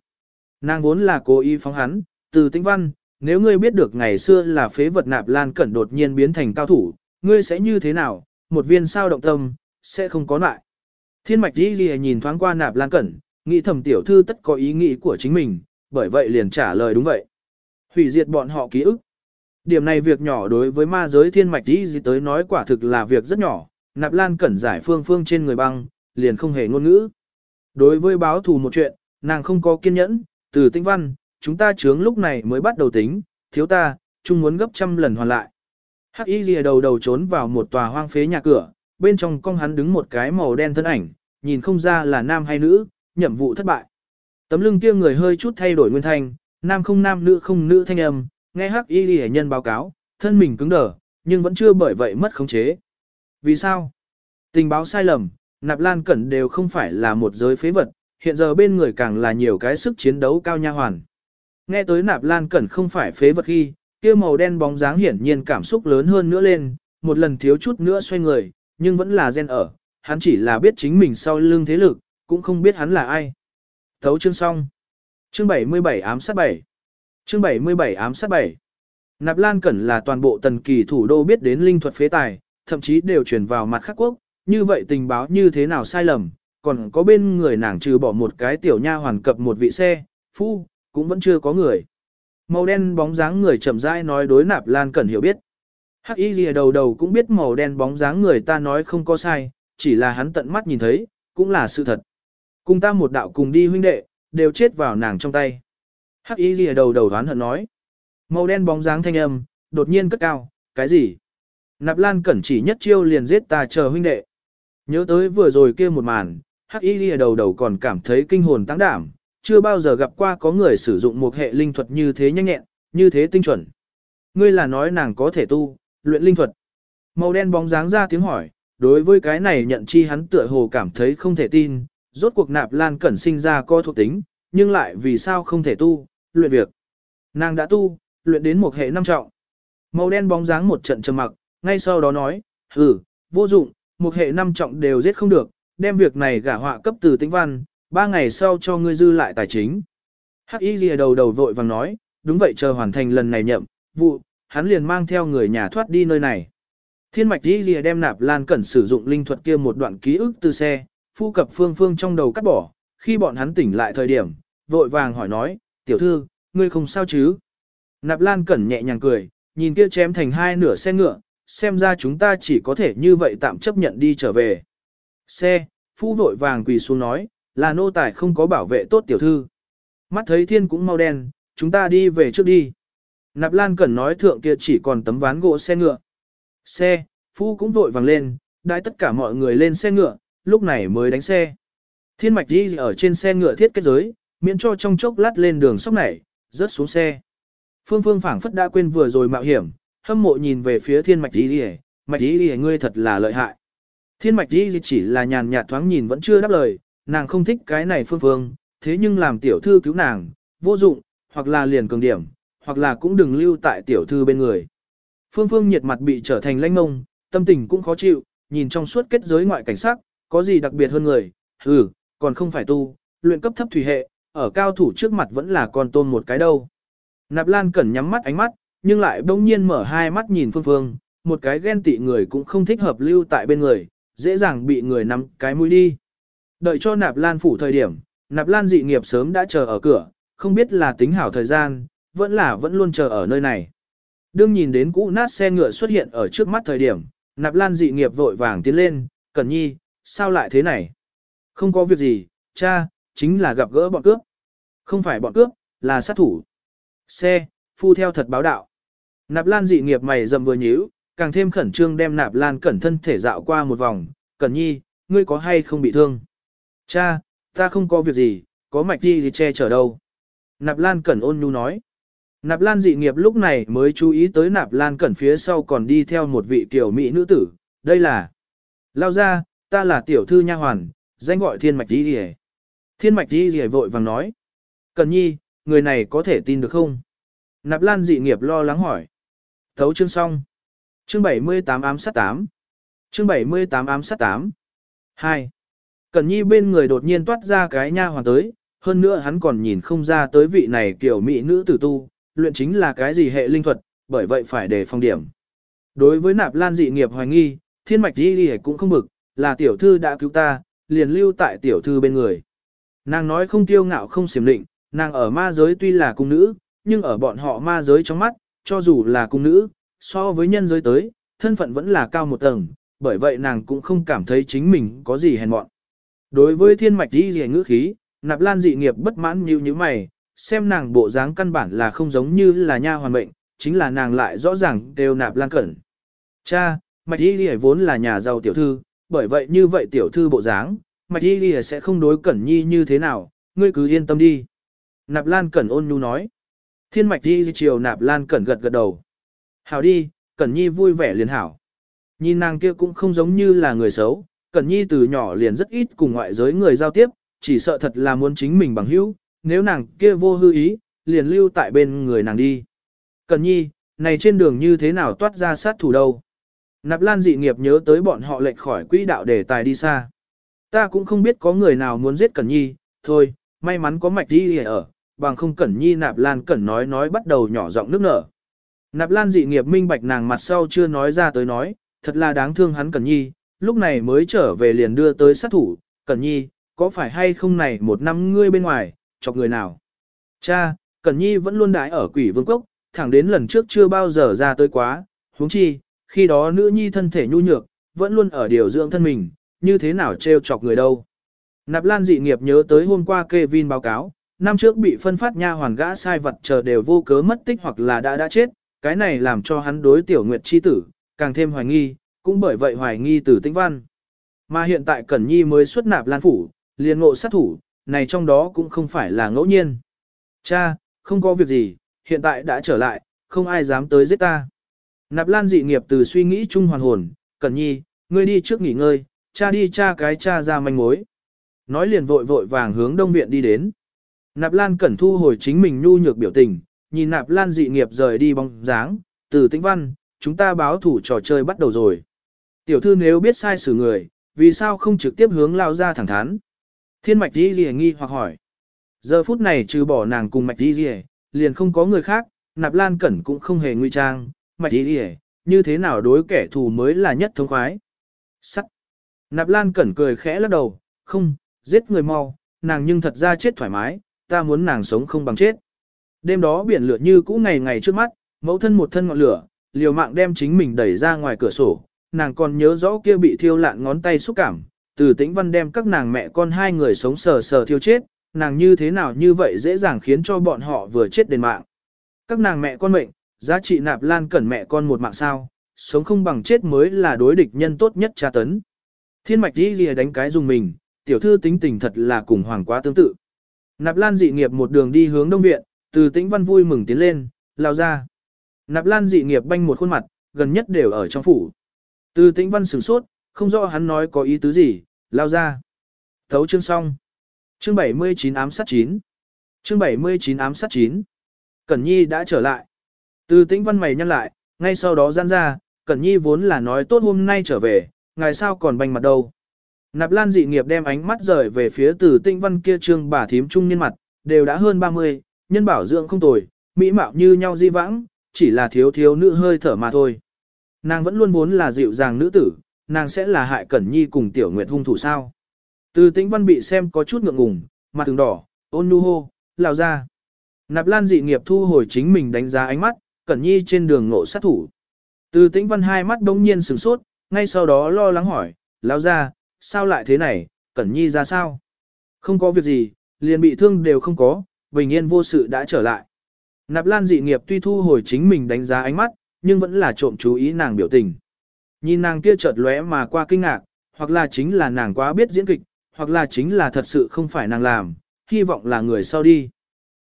Nàng vốn là cố ý phóng hắn, từ tinh văn, nếu ngươi biết được ngày xưa là phế vật Nạp Lan Cẩn đột nhiên biến thành cao thủ, ngươi sẽ như thế nào, một viên sao động tâm, sẽ không có lại. Thiên mạch đi ghi nhìn thoáng qua nạp lan cẩn, nghĩ thầm tiểu thư tất có ý nghĩ của chính mình, bởi vậy liền trả lời đúng vậy. Hủy diệt bọn họ ký ức. Điểm này việc nhỏ đối với ma giới thiên mạch đi gì tới nói quả thực là việc rất nhỏ, nạp lan cẩn giải phương phương trên người băng, liền không hề ngôn ngữ. Đối với báo thù một chuyện, nàng không có kiên nhẫn, từ tinh văn, chúng ta chướng lúc này mới bắt đầu tính, thiếu ta, chung muốn gấp trăm lần hoàn lại. Hắc y lìa đầu đầu trốn vào một tòa hoang phế nhà cửa, bên trong con hắn đứng một cái màu đen thân ảnh, nhìn không ra là nam hay nữ, nhiệm vụ thất bại. Tấm lưng kia người hơi chút thay đổi nguyên thanh, nam không nam nữ không nữ thanh âm, nghe hắc y lìa nhân báo cáo, thân mình cứng đờ, nhưng vẫn chưa bởi vậy mất khống chế. Vì sao? Tình báo sai lầm, nạp lan cẩn đều không phải là một giới phế vật, hiện giờ bên người càng là nhiều cái sức chiến đấu cao nha hoàn. Nghe tới nạp lan cẩn không phải phế vật khi, kia màu đen bóng dáng hiển nhiên cảm xúc lớn hơn nữa lên, một lần thiếu chút nữa xoay người, nhưng vẫn là gen ở, hắn chỉ là biết chính mình sau lưng thế lực, cũng không biết hắn là ai. Thấu chương xong. Chương 77 ám sát 7. Chương 77 ám sát 7. Nạp Lan Cẩn là toàn bộ tần kỳ thủ đô biết đến linh thuật phế tài, thậm chí đều truyền vào mặt khác quốc, như vậy tình báo như thế nào sai lầm, còn có bên người nàng trừ bỏ một cái tiểu nha hoàn cập một vị xe, phu, cũng vẫn chưa có người. Màu đen bóng dáng người chậm rãi nói đối nạp lan cẩn hiểu biết. Hắc y lìa đầu đầu cũng biết màu đen bóng dáng người ta nói không có sai, chỉ là hắn tận mắt nhìn thấy, cũng là sự thật. Cùng ta một đạo cùng đi huynh đệ, đều chết vào nàng trong tay. Hắc y lìa đầu đầu đoán hận nói. Màu đen bóng dáng thanh âm, đột nhiên cất cao, cái gì? Nạp lan cẩn chỉ nhất chiêu liền giết ta chờ huynh đệ. Nhớ tới vừa rồi kia một màn, Hắc y lìa đầu đầu còn cảm thấy kinh hồn tăng đảm, chưa bao giờ gặp qua có người sử dụng một hệ linh thuật như thế nhanh nhẹn, như thế tinh chuẩn. Ngươi là nói nàng có thể tu, luyện linh thuật. Màu đen bóng dáng ra tiếng hỏi, đối với cái này nhận chi hắn tựa hồ cảm thấy không thể tin, rốt cuộc nạp lan cẩn sinh ra co thuộc tính, nhưng lại vì sao không thể tu, luyện việc. Nàng đã tu, luyện đến một hệ năm trọng. Màu đen bóng dáng một trận trầm mặc, ngay sau đó nói, hừ, vô dụng, một hệ năm trọng đều giết không được, đem việc này gả họa cấp từ tĩnh văn, ba ngày sau cho ngươi dư lại tài chính. Hắc y Lìa đầu đầu vội vàng nói, đúng vậy chờ hoàn thành lần này nhậm, vụ, hắn liền mang theo người nhà thoát đi nơi này. Thiên mạch y Lìa đem nạp lan cẩn sử dụng linh thuật kia một đoạn ký ức từ xe, phu cập phương phương trong đầu cắt bỏ, khi bọn hắn tỉnh lại thời điểm, vội vàng hỏi nói, tiểu thư, ngươi không sao chứ? Nạp lan cẩn nhẹ nhàng cười, nhìn kia chém thành hai nửa xe ngựa, xem ra chúng ta chỉ có thể như vậy tạm chấp nhận đi trở về. Xe, phu vội vàng quỳ xuống nói, là nô tài không có bảo vệ tốt tiểu thư. Mắt thấy thiên cũng mau đen, chúng ta đi về trước đi. Nạp Lan Cẩn nói thượng kia chỉ còn tấm ván gỗ xe ngựa. Xe, phu cũng vội vàng lên, đãi tất cả mọi người lên xe ngựa, lúc này mới đánh xe. Thiên mạch đi ở trên xe ngựa thiết kết giới, miễn cho trong chốc lát lên đường sóc này, rớt xuống xe. Phương Phương phảng phất đã quên vừa rồi mạo hiểm, hâm mộ nhìn về phía thiên mạch đi đi mạch đi đi ngươi thật là lợi hại. Thiên mạch đi chỉ là nhàn nhạt thoáng nhìn vẫn chưa đáp lời, nàng không thích cái này Phương Phương, thế nhưng làm tiểu thư cứu nàng, vô dụng, hoặc là liền cường điểm, hoặc là cũng đừng lưu tại tiểu thư bên người. Phương Phương nhiệt mặt bị trở thành lanh mông, tâm tình cũng khó chịu, nhìn trong suốt kết giới ngoại cảnh sắc, có gì đặc biệt hơn người, ừ, còn không phải tu, luyện cấp thấp thủy hệ, ở cao thủ trước mặt vẫn là con tôm một cái đâu. Nạp Lan Cẩn nhắm mắt ánh mắt, nhưng lại bỗng nhiên mở hai mắt nhìn Phương Phương, một cái ghen tị người cũng không thích hợp lưu tại bên người, dễ dàng bị người nắm cái mũi đi. Đợi cho Nạp Lan phủ thời điểm, Nạp Lan dị nghiệp sớm đã chờ ở cửa, không biết là tính hảo thời gian, vẫn là vẫn luôn chờ ở nơi này. Đương nhìn đến cũ nát xe ngựa xuất hiện ở trước mắt thời điểm, Nạp Lan dị nghiệp vội vàng tiến lên, Cẩn Nhi, sao lại thế này? Không có việc gì, cha, chính là gặp gỡ bọn cướp. Không phải bọn cướp, là sát thủ. Xe, phu theo thật báo đạo. Nạp Lan dị nghiệp mày dầm vừa nhíu, càng thêm khẩn trương đem Nạp Lan cẩn thân thể dạo qua một vòng. Cẩn Nhi, ngươi có hay không bị thương? Cha, ta không có việc gì, có mạch đi thì che chở đâu. Nạp Lan Cẩn ôn nhu nói. Nạp Lan dị nghiệp lúc này mới chú ý tới Nạp Lan Cẩn phía sau còn đi theo một vị tiểu mỹ nữ tử. Đây là... Lao ra, ta là tiểu thư nha hoàn, danh gọi thiên mạch đi đi Thiên mạch đi đi vội vàng nói. Cẩn nhi, người này có thể tin được không? Nạp Lan dị nghiệp lo lắng hỏi. Thấu chương xong. Chương 78 ám sát 8. Chương 78 ám sát 8. 2. Cẩn nhi bên người đột nhiên toát ra cái nha hoàn tới, hơn nữa hắn còn nhìn không ra tới vị này kiểu mỹ nữ tử tu, luyện chính là cái gì hệ linh thuật, bởi vậy phải đề phòng điểm. Đối với nạp lan dị nghiệp hoài nghi, thiên mạch đi đi cũng không bực, là tiểu thư đã cứu ta, liền lưu tại tiểu thư bên người. Nàng nói không tiêu ngạo không xiểm định, nàng ở ma giới tuy là cung nữ, nhưng ở bọn họ ma giới trong mắt, cho dù là cung nữ, so với nhân giới tới, thân phận vẫn là cao một tầng, bởi vậy nàng cũng không cảm thấy chính mình có gì hèn mọn. Đối với thiên mạch đi rìa ngữ khí, nạp lan dị nghiệp bất mãn như như mày, xem nàng bộ dáng căn bản là không giống như là nha hoàn mệnh, chính là nàng lại rõ ràng đều nạp lan cẩn. Cha, mạch đi rìa vốn là nhà giàu tiểu thư, bởi vậy như vậy tiểu thư bộ dáng, mạch đi rìa sẽ không đối cẩn nhi như thế nào, ngươi cứ yên tâm đi. Nạp lan cẩn ôn nhu nói. Thiên mạch đi chiều nạp lan cẩn gật gật đầu. Hảo đi, cẩn nhi vui vẻ liền hảo. Nhìn nàng kia cũng không giống như là người xấu, Cẩn Nhi từ nhỏ liền rất ít cùng ngoại giới người giao tiếp, chỉ sợ thật là muốn chính mình bằng hữu, nếu nàng kia vô hư ý, liền lưu tại bên người nàng đi. Cẩn Nhi, này trên đường như thế nào toát ra sát thủ đâu? Nạp Lan dị nghiệp nhớ tới bọn họ lệch khỏi quỹ đạo để tài đi xa. Ta cũng không biết có người nào muốn giết Cẩn Nhi, thôi, may mắn có mạch đi ở, bằng không Cẩn Nhi Nạp Lan Cẩn nói nói bắt đầu nhỏ giọng nước nở. Nạp Lan dị nghiệp minh bạch nàng mặt sau chưa nói ra tới nói, thật là đáng thương hắn Cẩn Nhi, lúc này mới trở về liền đưa tới sát thủ, Cẩn Nhi, có phải hay không này một năm ngươi bên ngoài, chọc người nào? Cha, Cẩn Nhi vẫn luôn đái ở quỷ vương quốc, thẳng đến lần trước chưa bao giờ ra tới quá, huống chi, khi đó nữ nhi thân thể nhu nhược, vẫn luôn ở điều dưỡng thân mình, như thế nào trêu chọc người đâu. Nạp Lan dị nghiệp nhớ tới hôm qua Kevin báo cáo, năm trước bị phân phát nha hoàn gã sai vật chờ đều vô cớ mất tích hoặc là đã đã chết, cái này làm cho hắn đối tiểu nguyệt chi tử, càng thêm hoài nghi, cũng bởi vậy hoài nghi từ tĩnh văn. Mà hiện tại Cẩn Nhi mới xuất nạp lan phủ, liền ngộ sát thủ, này trong đó cũng không phải là ngẫu nhiên. Cha, không có việc gì, hiện tại đã trở lại, không ai dám tới giết ta. Nạp lan dị nghiệp từ suy nghĩ chung hoàn hồn, Cẩn Nhi, ngươi đi trước nghỉ ngơi, cha đi cha cái cha ra manh mối. Nói liền vội vội vàng hướng đông viện đi đến. Nạp lan cẩn thu hồi chính mình nhu nhược biểu tình, nhìn nạp lan dị nghiệp rời đi bóng dáng, từ tĩnh văn, chúng ta báo thủ trò chơi bắt đầu rồi. Tiểu thư nếu biết sai xử người, vì sao không trực tiếp hướng lao ra thẳng thắn? Thiên mạch đi gì nghi hoặc hỏi. Giờ phút này trừ bỏ nàng cùng mạch đi gì, liền không có người khác, nạp lan cẩn cũng không hề nguy trang, mạch đi gì, như thế nào đối kẻ thù mới là nhất thông khoái. Sắc. Nạp lan cẩn cười khẽ lắc đầu, không, giết người mau, nàng nhưng thật ra chết thoải mái, ta muốn nàng sống không bằng chết. Đêm đó biển lửa như cũ ngày ngày trước mắt, mẫu thân một thân ngọn lửa, liều mạng đem chính mình đẩy ra ngoài cửa sổ, nàng còn nhớ rõ kia bị thiêu lạn ngón tay xúc cảm, từ tĩnh văn đem các nàng mẹ con hai người sống sờ sờ thiêu chết, nàng như thế nào như vậy dễ dàng khiến cho bọn họ vừa chết đền mạng. Các nàng mẹ con mệnh, giá trị nạp lan cẩn mẹ con một mạng sao, sống không bằng chết mới là đối địch nhân tốt nhất tra tấn. Thiên mạch đi lìa đánh cái dùng mình, tiểu thư tính tình thật là cùng hoàng quá tương tự. Nạp lan dị nghiệp một đường đi hướng đông viện, từ tĩnh văn vui mừng tiến lên, lao ra. Nạp lan dị nghiệp banh một khuôn mặt, gần nhất đều ở trong phủ. Từ tĩnh văn sửng sốt, không rõ hắn nói có ý tứ gì, lao ra. Thấu chương xong. Chương 79 ám sát 9. Chương 79 ám sát 9. Cẩn Nhi đã trở lại. Từ tĩnh văn mày nhăn lại, ngay sau đó gian ra, Cẩn Nhi vốn là nói tốt hôm nay trở về, ngày sao còn banh mặt đâu. Nạp Lan dị nghiệp đem ánh mắt rời về phía từ tĩnh văn kia trương bà thím trung niên mặt, đều đã hơn 30, nhân bảo dưỡng không tồi, mỹ mạo như nhau di vãng, chỉ là thiếu thiếu nữ hơi thở mà thôi. Nàng vẫn luôn muốn là dịu dàng nữ tử, nàng sẽ là hại Cẩn Nhi cùng Tiểu Nguyệt hung thủ sao. Từ tĩnh văn bị xem có chút ngượng ngùng, mặt từng đỏ, ôn nhu hô, lào ra. Nạp Lan dị nghiệp thu hồi chính mình đánh giá ánh mắt, Cẩn Nhi trên đường ngộ sát thủ. Từ tĩnh văn hai mắt đông nhiên sửng sốt, ngay sau đó lo lắng hỏi, lao ra, sao lại thế này, Cẩn Nhi ra sao? Không có việc gì, liền bị thương đều không có, bình yên vô sự đã trở lại. Nạp Lan dị nghiệp tuy thu hồi chính mình đánh giá ánh mắt, nhưng vẫn là trộm chú ý nàng biểu tình. Nhìn nàng kia chợt lóe mà qua kinh ngạc, hoặc là chính là nàng quá biết diễn kịch, hoặc là chính là thật sự không phải nàng làm, hy vọng là người sau đi.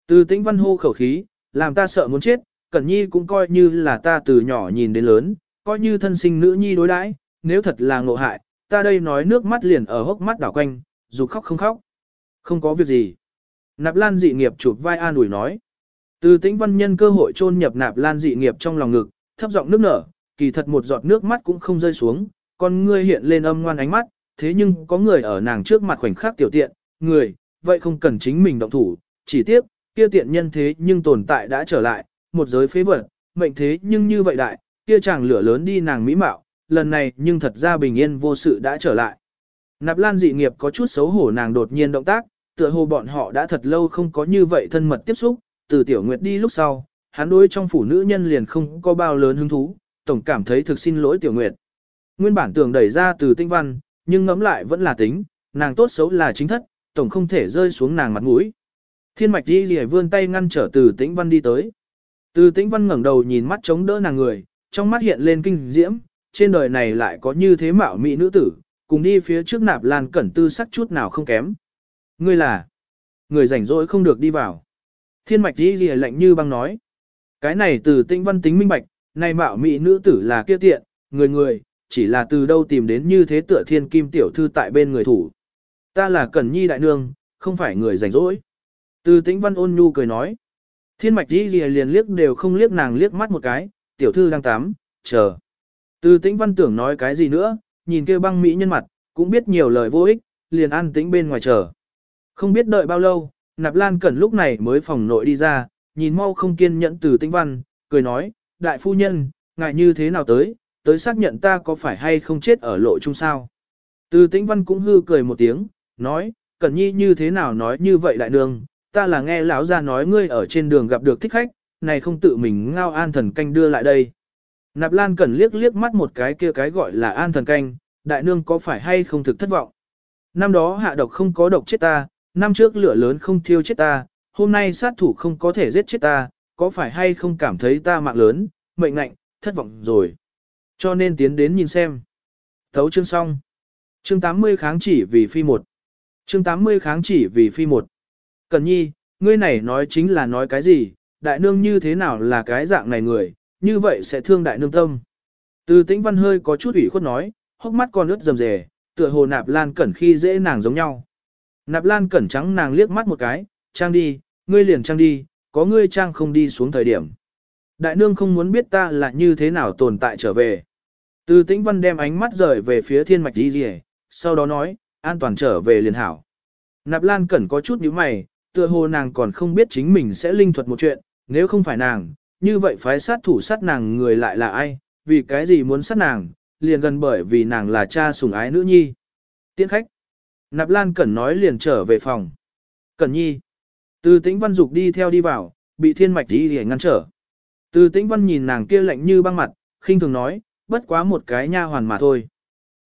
Từ tĩnh văn hô khẩu khí, làm ta sợ muốn chết, Cẩn Nhi cũng coi như là ta từ nhỏ nhìn đến lớn, coi như thân sinh nữ nhi đối đãi, nếu thật là ngộ hại, ta đây nói nước mắt liền ở hốc mắt đảo quanh, dù khóc không khóc. Không có việc gì. Nạp Lan dị nghiệp chụp vai an ủi nói. Từ tĩnh văn nhân cơ hội chôn nhập Nạp Lan dị nghiệp trong lòng ngực, thấp giọng nước nở, kỳ thật một giọt nước mắt cũng không rơi xuống, con ngươi hiện lên âm ngoan ánh mắt, thế nhưng có người ở nàng trước mặt khoảnh khắc tiểu tiện, người, vậy không cần chính mình động thủ, chỉ tiếc, kia tiện nhân thế nhưng tồn tại đã trở lại, một giới phế vật, mệnh thế nhưng như vậy đại, kia chàng lửa lớn đi nàng mỹ mạo, lần này nhưng thật ra bình yên vô sự đã trở lại. Nạp Lan dị nghiệp có chút xấu hổ nàng đột nhiên động tác, tựa hồ bọn họ đã thật lâu không có như vậy thân mật tiếp xúc, từ tiểu nguyệt đi lúc sau, hắn đối trong phủ nữ nhân liền không có bao lớn hứng thú, tổng cảm thấy thực xin lỗi tiểu nguyệt. Nguyên bản tưởng đẩy ra từ tinh văn, nhưng ngẫm lại vẫn là tính, nàng tốt xấu là chính thất, tổng không thể rơi xuống nàng mặt mũi. Thiên mạch đi lìa vươn tay ngăn trở từ tĩnh văn đi tới. Từ tĩnh văn ngẩng đầu nhìn mắt chống đỡ nàng người, trong mắt hiện lên kinh diễm, trên đời này lại có như thế mạo mỹ nữ tử, cùng đi phía trước nạp lan cẩn tư sắc chút nào không kém. Ngươi là, người rảnh rỗi không được đi vào. Thiên mạch đi Dì lạnh như băng nói. Cái này từ tĩnh văn tính minh bạch, này mạo mỹ nữ tử là kia tiện, người người, chỉ là từ đâu tìm đến như thế tựa thiên kim tiểu thư tại bên người thủ. Ta là Cẩn Nhi đại nương, không phải người rảnh rỗi. Từ tĩnh văn ôn nhu cười nói. Thiên mạch đi Dì liền liếc đều không liếc nàng liếc mắt một cái, tiểu thư đang tắm, chờ. Từ tĩnh văn tưởng nói cái gì nữa, nhìn kêu băng mỹ nhân mặt, cũng biết nhiều lời vô ích, liền an tĩnh bên ngoài chờ. Không biết đợi bao lâu, nạp lan cẩn lúc này mới phòng nội đi ra, nhìn mau không kiên nhẫn từ Tinh văn, cười nói, đại phu nhân, ngài như thế nào tới, tới xác nhận ta có phải hay không chết ở lộ chung sao. Từ Tinh văn cũng hư cười một tiếng, nói, cẩn nhi như thế nào nói như vậy đại nương, ta là nghe lão ra nói ngươi ở trên đường gặp được thích khách, này không tự mình ngao an thần canh đưa lại đây. Nạp Lan Cẩn liếc liếc mắt một cái kia cái gọi là an thần canh, đại nương có phải hay không thực thất vọng. Năm đó hạ độc không có độc chết ta, năm trước lửa lớn không thiêu chết ta, hôm nay sát thủ không có thể giết chết ta, có phải hay không cảm thấy ta mạng lớn, mệnh ngạnh, thất vọng rồi. Cho nên tiến đến nhìn xem. Thấu chương xong. Chương 80 kháng chỉ vì phi một. Chương 80 kháng chỉ vì phi một. Cần nhi, ngươi này nói chính là nói cái gì, đại nương như thế nào là cái dạng này người, như vậy sẽ thương đại nương tâm. Từ tĩnh văn hơi có chút ủy khuất nói, hốc mắt còn ướt rầm rề, tựa hồ nạp lan cẩn khi dễ nàng giống nhau. Nạp lan cẩn trắng nàng liếc mắt một cái, trang đi, ngươi liền trang đi, có ngươi trang không đi xuống thời điểm. Đại nương không muốn biết ta là như thế nào tồn tại trở về. Từ tĩnh văn đem ánh mắt rời về phía thiên mạch đi rỉ, sau đó nói, an toàn trở về liền hảo. Nạp Lan Cẩn có chút nhíu mày, tựa hồ nàng còn không biết chính mình sẽ linh thuật một chuyện, nếu không phải nàng, như vậy phái sát thủ sát nàng người lại là ai, vì cái gì muốn sát nàng, liền gần bởi vì nàng là cha sủng ái nữ nhi. Tiễn khách. Nạp Lan Cẩn nói liền trở về phòng. Cẩn nhi. Từ tĩnh văn dục đi theo đi vào, bị thiên mạch đi để ngăn trở. Từ tĩnh văn nhìn nàng kia lạnh như băng mặt, khinh thường nói, bất quá một cái nha hoàn mà thôi.